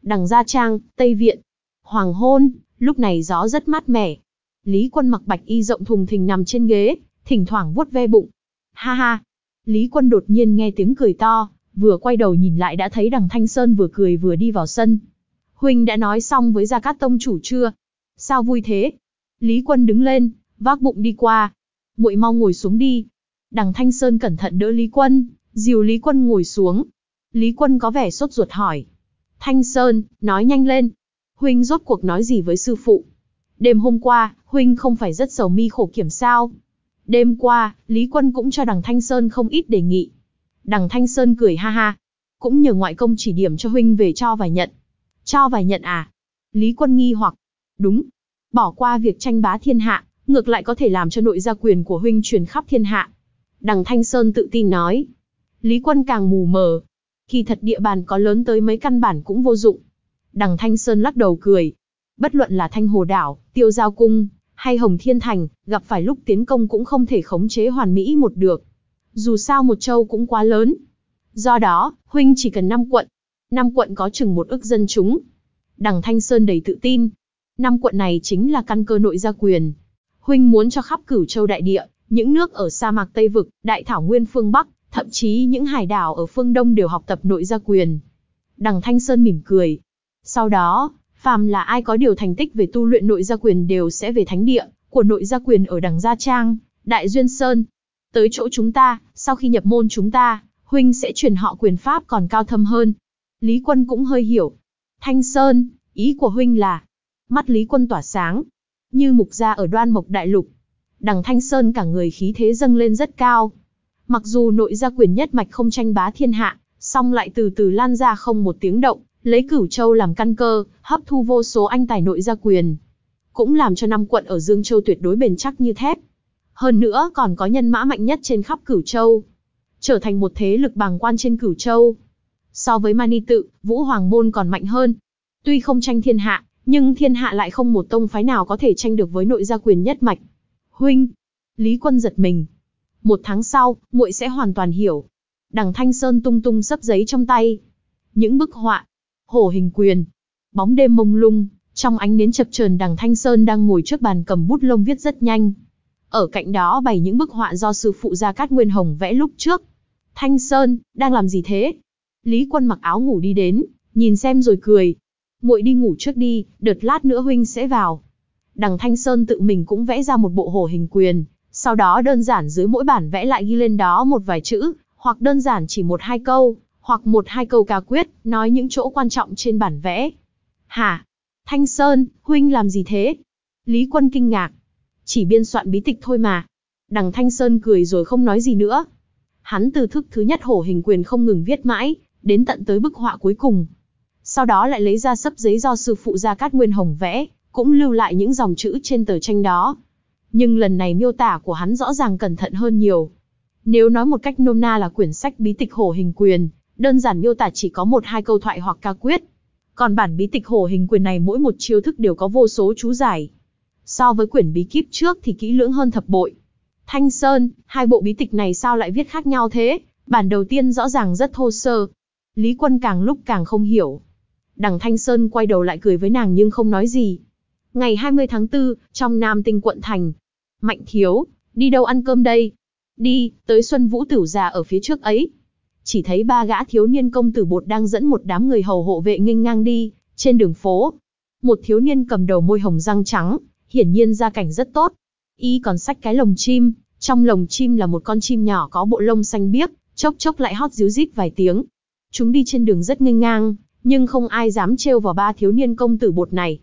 Đằng Gia Trang, Tây Viện. Hoàng hôn, lúc này gió rất mát mẻ. Lý quân mặc bạch y rộng thùng thình nằm trên ghế, thỉnh thoảng vuốt ve bụng, Ha ha. Lý Quân đột nhiên nghe tiếng cười to, vừa quay đầu nhìn lại đã thấy đằng Thanh Sơn vừa cười vừa đi vào sân. Huynh đã nói xong với Gia Cát Tông chủ chưa? Sao vui thế? Lý Quân đứng lên, vác bụng đi qua. Muội mau ngồi xuống đi. Đằng Thanh Sơn cẩn thận đỡ Lý Quân, dìu Lý Quân ngồi xuống. Lý Quân có vẻ sốt ruột hỏi. Thanh Sơn, nói nhanh lên. Huynh rốt cuộc nói gì với sư phụ? Đêm hôm qua, Huynh không phải rất sầu mi khổ kiểm sao? Đêm qua, Lý Quân cũng cho đằng Thanh Sơn không ít đề nghị. Đằng Thanh Sơn cười ha ha. Cũng nhờ ngoại công chỉ điểm cho huynh về cho và nhận. Cho và nhận à? Lý Quân nghi hoặc. Đúng. Bỏ qua việc tranh bá thiên hạ, ngược lại có thể làm cho nội gia quyền của huynh truyền khắp thiên hạ. Đằng Thanh Sơn tự tin nói. Lý Quân càng mù mờ. Kỳ thật địa bàn có lớn tới mấy căn bản cũng vô dụng. Đằng Thanh Sơn lắc đầu cười. Bất luận là Thanh Hồ Đảo, Tiêu Giao Cung, hay Hồng Thiên Thành, gặp phải lúc tiến công cũng không thể khống chế hoàn mỹ một được. Dù sao một châu cũng quá lớn. Do đó, huynh chỉ cần 5 quận. 5 quận có chừng một ức dân chúng. Đằng Thanh Sơn đầy tự tin năm quận này chính là căn cơ nội gia quyền. Huynh muốn cho khắp cửu châu đại địa, những nước ở sa mạc Tây Vực, Đại Thảo Nguyên phương Bắc, thậm chí những hải đảo ở phương Đông đều học tập nội gia quyền. Đằng Thanh Sơn mỉm cười. Sau đó, phàm là ai có điều thành tích về tu luyện nội gia quyền đều sẽ về thánh địa của nội gia quyền ở đằng Gia Trang, Đại Duyên Sơn. Tới chỗ chúng ta, sau khi nhập môn chúng ta, huynh sẽ truyền họ quyền pháp còn cao thâm hơn. Lý Quân cũng hơi hiểu. Thanh Sơn, ý của huynh là... Mắt Lý Quân tỏa sáng, như mục gia ở đoan mộc đại lục. Đằng Thanh Sơn cả người khí thế dâng lên rất cao. Mặc dù nội gia quyền nhất mạch không tranh bá thiên hạ, song lại từ từ lan ra không một tiếng động, lấy cửu châu làm căn cơ, hấp thu vô số anh tài nội gia quyền. Cũng làm cho năm quận ở Dương Châu tuyệt đối bền chắc như thép. Hơn nữa còn có nhân mã mạnh nhất trên khắp cửu châu. Trở thành một thế lực bàng quan trên cửu châu. So với Mani tự, Vũ Hoàng Môn còn mạnh hơn. Tuy không tranh thiên hạ, nhưng thiên hạ lại không một tông phái nào có thể tranh được với nội gia quyền nhất mạch. Huynh, Lý Quân giật mình. Một tháng sau, muội sẽ hoàn toàn hiểu. Đằng Thanh Sơn tung tung sấp giấy trong tay. Những bức họa, hổ hình quyền, bóng đêm mông lung, trong ánh nến chập chờn đằng Thanh Sơn đang ngồi trước bàn cầm bút lông viết rất nhanh. Ở cạnh đó bày những bức họa do sư phụ Gia Cát Nguyên Hồng vẽ lúc trước. Thanh Sơn, đang làm gì thế? Lý Quân mặc áo ngủ đi đến, nhìn xem rồi cười. Muội đi ngủ trước đi, đợt lát nữa huynh sẽ vào. Đằng Thanh Sơn tự mình cũng vẽ ra một bộ hổ hình quyền, sau đó đơn giản dưới mỗi bản vẽ lại ghi lên đó một vài chữ, hoặc đơn giản chỉ một hai câu, hoặc một hai câu ca quyết, nói những chỗ quan trọng trên bản vẽ. Hả? Thanh Sơn, huynh làm gì thế? Lý Quân kinh ngạc. Chỉ biên soạn bí tịch thôi mà. Đằng Thanh Sơn cười rồi không nói gì nữa. Hắn từ thức thứ nhất hổ hình quyền không ngừng viết mãi, đến tận tới bức họa cuối cùng. Sau đó lại lấy ra sấp giấy do sư phụ Gia Cát Nguyên Hồng vẽ, cũng lưu lại những dòng chữ trên tờ tranh đó. Nhưng lần này miêu tả của hắn rõ ràng cẩn thận hơn nhiều. Nếu nói một cách nôm na là quyển sách bí tịch hổ hình quyền, đơn giản miêu tả chỉ có một hai câu thoại hoặc ca quyết. Còn bản bí tịch hổ hình quyền này mỗi một chiêu thức đều có vô số chú giải. So với quyển bí kíp trước thì kỹ lưỡng hơn thập bội. Thanh Sơn, hai bộ bí tịch này sao lại viết khác nhau thế? Bản đầu tiên rõ ràng rất thô sơ. Lý Quân càng lúc càng không hiểu. Đằng Thanh Sơn quay đầu lại cười với nàng nhưng không nói gì. Ngày 20 tháng 4, trong Nam Tinh quận thành. Mạnh thiếu, đi đâu ăn cơm đây? Đi, tới Xuân Vũ Tử già ở phía trước ấy. Chỉ thấy ba gã thiếu niên công tử bột đang dẫn một đám người hầu hộ vệ nghênh ngang đi, trên đường phố. Một thiếu niên cầm đầu môi hồng răng trắng, hiển nhiên gia cảnh rất tốt. Y còn xách cái lồng chim, trong lồng chim là một con chim nhỏ có bộ lông xanh biếc, chốc chốc lại hót díu rít vài tiếng. Chúng đi trên đường rất nghênh ngang, nhưng không ai dám trêu vào ba thiếu niên công tử bột này.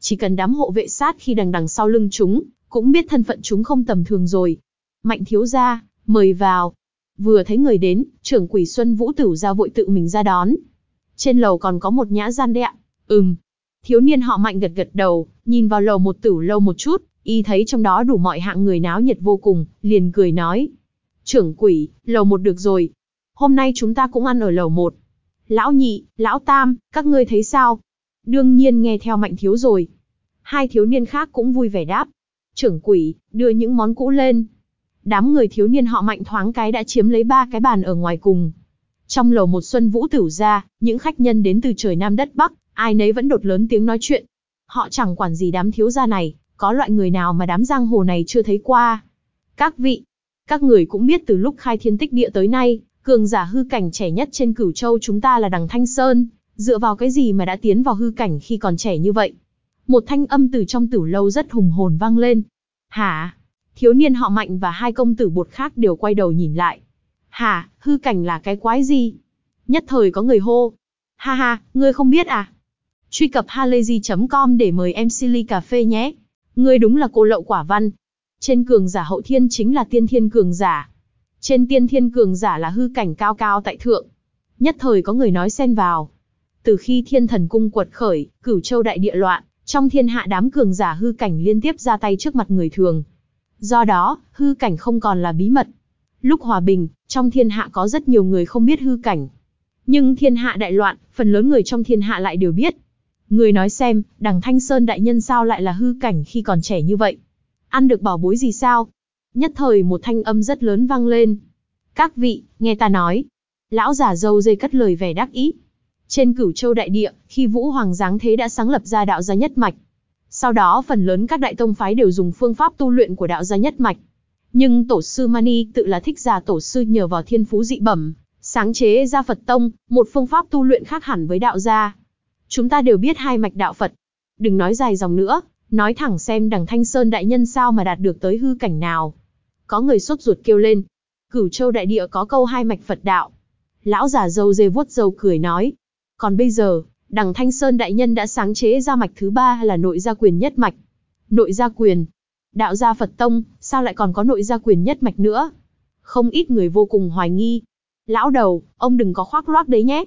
Chỉ cần đám hộ vệ sát khi đằng đằng sau lưng chúng, cũng biết thân phận chúng không tầm thường rồi. Mạnh thiếu gia, mời vào. Vừa thấy người đến, trưởng quỷ Xuân Vũ Tử ra vội tự mình ra đón. Trên lầu còn có một nhã gian đẹ. Ừm. Thiếu niên họ mạnh gật gật đầu, nhìn vào lầu một tử lâu một chút, y thấy trong đó đủ mọi hạng người náo nhiệt vô cùng, liền cười nói. Trưởng quỷ, lầu một được rồi. Hôm nay chúng ta cũng ăn ở lầu một. Lão nhị, lão tam, các ngươi thấy sao? Đương nhiên nghe theo mạnh thiếu rồi. Hai thiếu niên khác cũng vui vẻ đáp. Trưởng quỷ, đưa những món cũ lên. Đám người thiếu niên họ mạnh thoáng cái đã chiếm lấy ba cái bàn ở ngoài cùng. Trong lầu một xuân vũ tửu ra, những khách nhân đến từ trời Nam đất Bắc, ai nấy vẫn đột lớn tiếng nói chuyện. Họ chẳng quản gì đám thiếu gia này, có loại người nào mà đám giang hồ này chưa thấy qua. Các vị, các người cũng biết từ lúc khai thiên tích địa tới nay, cường giả hư cảnh trẻ nhất trên cửu châu chúng ta là đằng Thanh Sơn, dựa vào cái gì mà đã tiến vào hư cảnh khi còn trẻ như vậy? Một thanh âm từ trong tử lâu rất hùng hồn vang lên. Hả? Thiếu niên họ mạnh và hai công tử bột khác đều quay đầu nhìn lại. Hả, hư cảnh là cái quái gì? Nhất thời có người hô. Ha ha, ngươi không biết à? Truy cập halayzi.com để mời em Silly Cà Phê nhé. Ngươi đúng là cô lậu quả văn. Trên cường giả hậu thiên chính là tiên thiên cường giả. Trên tiên thiên cường giả là hư cảnh cao cao tại thượng. Nhất thời có người nói xen vào. Từ khi thiên thần cung quật khởi, cửu châu đại địa loạn, trong thiên hạ đám cường giả hư cảnh liên tiếp ra tay trước mặt người thường. Do đó, hư cảnh không còn là bí mật. Lúc hòa bình, trong thiên hạ có rất nhiều người không biết hư cảnh. Nhưng thiên hạ đại loạn, phần lớn người trong thiên hạ lại đều biết. Người nói xem, đằng Thanh Sơn đại nhân sao lại là hư cảnh khi còn trẻ như vậy? Ăn được bảo bối gì sao? Nhất thời một thanh âm rất lớn vang lên. Các vị, nghe ta nói. Lão giả dâu dây cất lời vẻ đắc ý. Trên cửu châu đại địa, khi Vũ Hoàng Giáng Thế đã sáng lập ra đạo gia nhất mạch. Sau đó phần lớn các đại tông phái đều dùng phương pháp tu luyện của đạo gia nhất mạch. Nhưng tổ sư Mani tự là thích giả tổ sư nhờ vào thiên phú dị bẩm, sáng chế ra Phật tông, một phương pháp tu luyện khác hẳn với đạo gia. Chúng ta đều biết hai mạch đạo Phật. Đừng nói dài dòng nữa, nói thẳng xem đằng Thanh Sơn đại nhân sao mà đạt được tới hư cảnh nào. Có người sốt ruột kêu lên. Cửu châu đại địa có câu hai mạch Phật đạo. Lão già dâu dê vuốt dâu cười nói. Còn bây giờ, đằng Thanh Sơn đại nhân đã sáng chế ra mạch thứ ba là nội gia quyền nhất mạch. Nội gia quyền. Đạo gia Phật tông, sao lại còn có nội gia quyền nhất mạch nữa? Không ít người vô cùng hoài nghi. Lão đầu, ông đừng có khoác loác đấy nhé.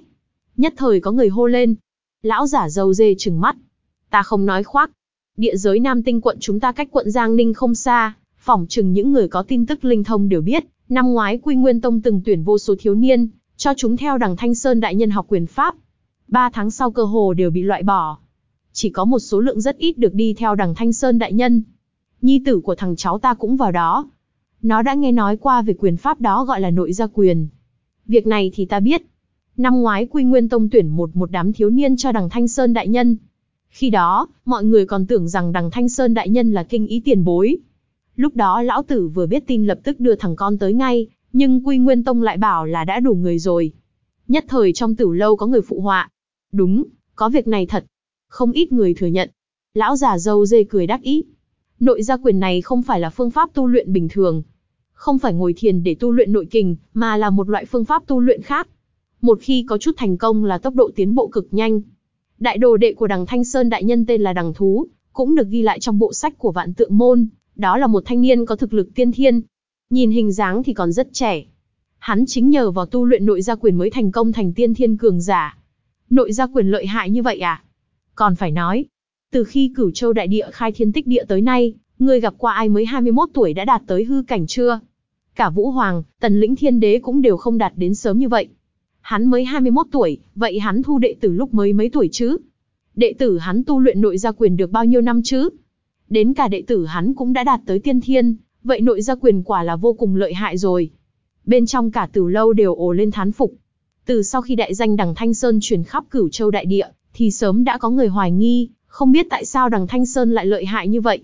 Nhất thời có người hô lên. Lão giả dâu dê trừng mắt. Ta không nói khoác. Địa giới Nam Tinh quận chúng ta cách quận Giang Ninh không xa, phỏng chừng những người có tin tức linh thông đều biết, năm ngoái Quy Nguyên Tông từng tuyển vô số thiếu niên, cho chúng theo đằng Thanh Sơn đại nhân học quyền pháp. Ba tháng sau cơ hồ đều bị loại bỏ. Chỉ có một số lượng rất ít được đi theo đằng Thanh Sơn đại nhân. Nhi tử của thằng cháu ta cũng vào đó. Nó đã nghe nói qua về quyền pháp đó gọi là nội gia quyền. Việc này thì ta biết. Năm ngoái Quy Nguyên Tông tuyển một một đám thiếu niên cho đằng Thanh Sơn đại nhân. Khi đó, mọi người còn tưởng rằng đằng Thanh Sơn đại nhân là kinh ý tiền bối. Lúc đó lão tử vừa biết tin lập tức đưa thằng con tới ngay, nhưng Quy Nguyên Tông lại bảo là đã đủ người rồi. Nhất thời trong tử lâu có người phụ họa. Đúng, có việc này thật. Không ít người thừa nhận. Lão già dâu dê cười đắc ý. Nội gia quyền này không phải là phương pháp tu luyện bình thường. Không phải ngồi thiền để tu luyện nội kình, mà là một loại phương pháp tu luyện khác. Một khi có chút thành công là tốc độ tiến bộ cực nhanh. Đại đồ đệ của đằng Thanh Sơn đại nhân tên là đằng Thú, cũng được ghi lại trong bộ sách của vạn tượng môn. Đó là một thanh niên có thực lực tiên thiên. Nhìn hình dáng thì còn rất trẻ. Hắn chính nhờ vào tu luyện nội gia quyền mới thành công thành tiên thiên cường giả. Nội gia quyền lợi hại như vậy à? Còn phải nói, từ khi cửu châu đại địa khai thiên tích địa tới nay, người gặp qua ai mới 21 tuổi đã đạt tới hư cảnh chưa? Cả Vũ Hoàng, Tần Lĩnh Thiên Đế cũng đều không đạt đến sớm như vậy. Hắn mới 21 tuổi, vậy hắn thu đệ tử lúc mới mấy tuổi chứ? Đệ tử hắn tu luyện nội gia quyền được bao nhiêu năm chứ? Đến cả đệ tử hắn cũng đã đạt tới tiên thiên, vậy nội gia quyền quả là vô cùng lợi hại rồi. Bên trong cả tử lâu đều ồ lên thán phục. Từ sau khi đại danh đằng Thanh Sơn truyền khắp cửu châu đại địa, thì sớm đã có người hoài nghi, không biết tại sao đằng Thanh Sơn lại lợi hại như vậy.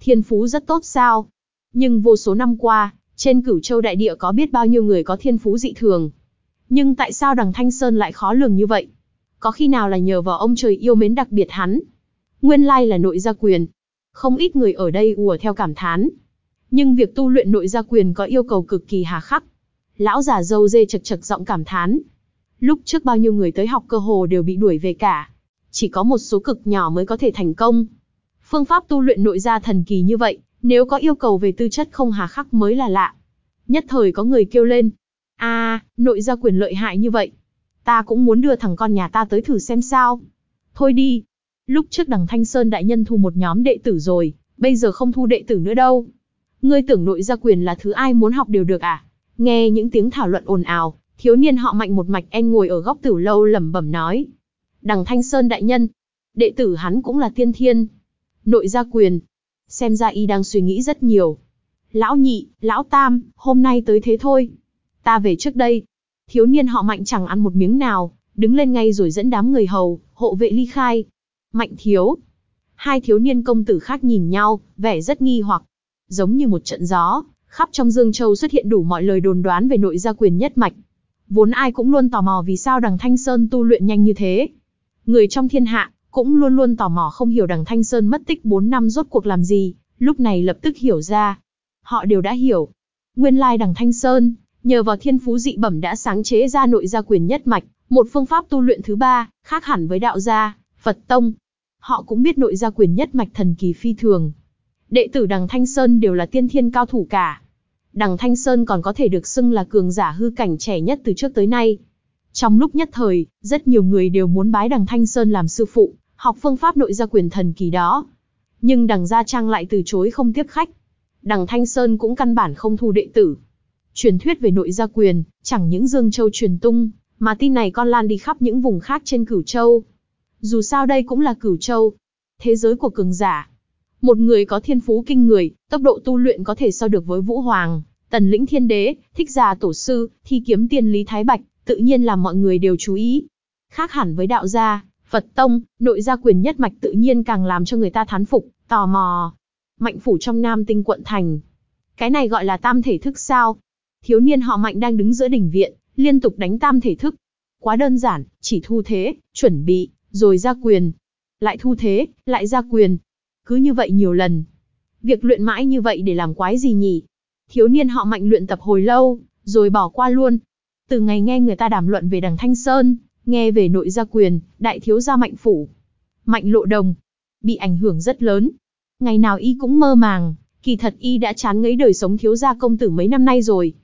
Thiên phú rất tốt sao? Nhưng vô số năm qua, trên cửu châu đại địa có biết bao nhiêu người có thiên phú dị thường. Nhưng tại sao đằng Thanh Sơn lại khó lường như vậy? Có khi nào là nhờ vào ông trời yêu mến đặc biệt hắn? Nguyên lai là nội gia quyền. Không ít người ở đây ùa theo cảm thán. Nhưng việc tu luyện nội gia quyền có yêu cầu cực kỳ hà khắc. Lão già dâu dê chật chật giọng cảm thán. Lúc trước bao nhiêu người tới học cơ hồ đều bị đuổi về cả. Chỉ có một số cực nhỏ mới có thể thành công. Phương pháp tu luyện nội gia thần kỳ như vậy, nếu có yêu cầu về tư chất không hà khắc mới là lạ. Nhất thời có người kêu lên. a nội gia quyền lợi hại như vậy. Ta cũng muốn đưa thằng con nhà ta tới thử xem sao. Thôi đi. Lúc trước đằng Thanh Sơn đại nhân thu một nhóm đệ tử rồi, bây giờ không thu đệ tử nữa đâu. Ngươi tưởng nội gia quyền là thứ ai muốn học đều được à? Nghe những tiếng thảo luận ồn ào, thiếu niên họ mạnh một mạch en ngồi ở góc tử lâu lẩm bẩm nói. Đằng Thanh Sơn đại nhân, đệ tử hắn cũng là tiên thiên. Nội gia quyền, xem ra y đang suy nghĩ rất nhiều. Lão nhị, lão tam, hôm nay tới thế thôi. Ta về trước đây. Thiếu niên họ mạnh chẳng ăn một miếng nào, đứng lên ngay rồi dẫn đám người hầu, hộ vệ ly khai. Mạnh thiếu. Hai thiếu niên công tử khác nhìn nhau, vẻ rất nghi hoặc. Giống như một trận gió, khắp trong Dương Châu xuất hiện đủ mọi lời đồn đoán về nội gia quyền nhất mạch. Vốn ai cũng luôn tò mò vì sao đằng Thanh Sơn tu luyện nhanh như thế. Người trong thiên hạ, cũng luôn luôn tò mò không hiểu đằng Thanh Sơn mất tích 4 năm rốt cuộc làm gì, lúc này lập tức hiểu ra. Họ đều đã hiểu. Nguyên lai đằng Thanh Sơn, nhờ vào thiên phú dị bẩm đã sáng chế ra nội gia quyền nhất mạch, một phương pháp tu luyện thứ ba, khác hẳn với đạo gia, Phật Tông. Họ cũng biết nội gia quyền nhất mạch thần kỳ phi thường. Đệ tử đằng Thanh Sơn đều là tiên thiên cao thủ cả. Đằng Thanh Sơn còn có thể được xưng là cường giả hư cảnh trẻ nhất từ trước tới nay. Trong lúc nhất thời, rất nhiều người đều muốn bái đằng Thanh Sơn làm sư phụ, học phương pháp nội gia quyền thần kỳ đó. Nhưng đằng Gia Trang lại từ chối không tiếp khách. Đằng Thanh Sơn cũng căn bản không thu đệ tử. Truyền thuyết về nội gia quyền, chẳng những Dương Châu truyền tung, mà tin này con lan đi khắp những vùng khác trên Cửu Châu. Dù sao đây cũng là Cửu Châu, thế giới của cường giả. Một người có thiên phú kinh người, tốc độ tu luyện có thể so được với Vũ Hoàng, Tần Lĩnh Thiên Đế, Thích Già Tổ Sư, Thi Kiếm Tiên Lý Thái Bạch, tự nhiên là mọi người đều chú ý. Khác hẳn với đạo gia, Phật tông, nội gia quyền nhất mạch tự nhiên càng làm cho người ta thán phục, tò mò. Mạnh phủ trong Nam Tinh quận thành. Cái này gọi là tam thể thức sao? Thiếu niên họ Mạnh đang đứng giữa đỉnh viện, liên tục đánh tam thể thức. Quá đơn giản, chỉ thu thế, chuẩn bị, rồi ra quyền. Lại thu thế, lại ra quyền. Cứ như vậy nhiều lần. Việc luyện mãi như vậy để làm quái gì nhỉ? Thiếu niên họ Mạnh luyện tập hồi lâu, rồi bỏ qua luôn. Từ ngày nghe người ta đàm luận về đằng Thanh Sơn, nghe về nội gia quyền, đại thiếu gia Mạnh Phủ. Mạnh lộ đồng, bị ảnh hưởng rất lớn. Ngày nào y cũng mơ màng, kỳ thật y đã chán ngấy đời sống thiếu gia công tử mấy năm nay rồi.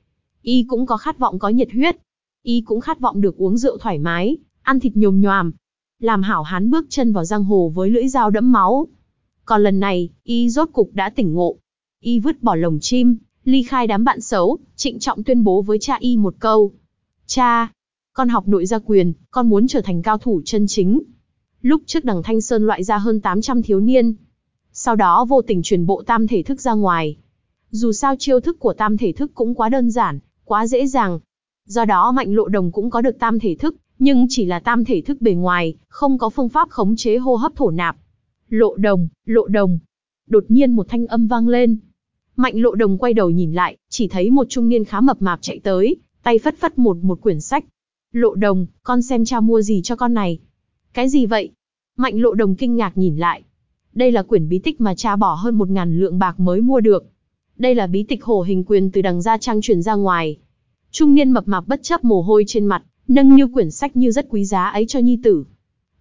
Y cũng có khát vọng có nhiệt huyết. Y cũng khát vọng được uống rượu thoải mái, ăn thịt nhồm nhòm. Làm hảo hán bước chân vào giang hồ với lưỡi dao đẫm máu. Còn lần này, y rốt cục đã tỉnh ngộ. Y vứt bỏ lồng chim, ly khai đám bạn xấu, trịnh trọng tuyên bố với cha y một câu. Cha, con học nội gia quyền, con muốn trở thành cao thủ chân chính. Lúc trước đằng Thanh Sơn loại ra hơn 800 thiếu niên. Sau đó vô tình truyền bộ tam thể thức ra ngoài. Dù sao chiêu thức của tam thể thức cũng quá đơn giản, quá dễ dàng. Do đó mạnh lộ đồng cũng có được tam thể thức, nhưng chỉ là tam thể thức bề ngoài, không có phương pháp khống chế hô hấp thổ nạp. Lộ đồng, lộ đồng. Đột nhiên một thanh âm vang lên. Mạnh lộ đồng quay đầu nhìn lại, chỉ thấy một trung niên khá mập mạp chạy tới, tay phất phất một một quyển sách. Lộ đồng, con xem cha mua gì cho con này. Cái gì vậy? Mạnh lộ đồng kinh ngạc nhìn lại. Đây là quyển bí tịch mà cha bỏ hơn một ngàn lượng bạc mới mua được. Đây là bí tịch hổ hình quyền từ đằng gia trang truyền ra ngoài. Trung niên mập mạp bất chấp mồ hôi trên mặt, nâng như quyển sách như rất quý giá ấy cho nhi tử.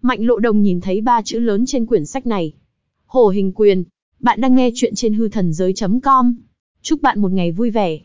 Mạnh lộ đồng nhìn thấy ba chữ lớn trên quyển sách này. hồ hình quyền. Bạn đang nghe chuyện trên hư thần giới.com. Chúc bạn một ngày vui vẻ.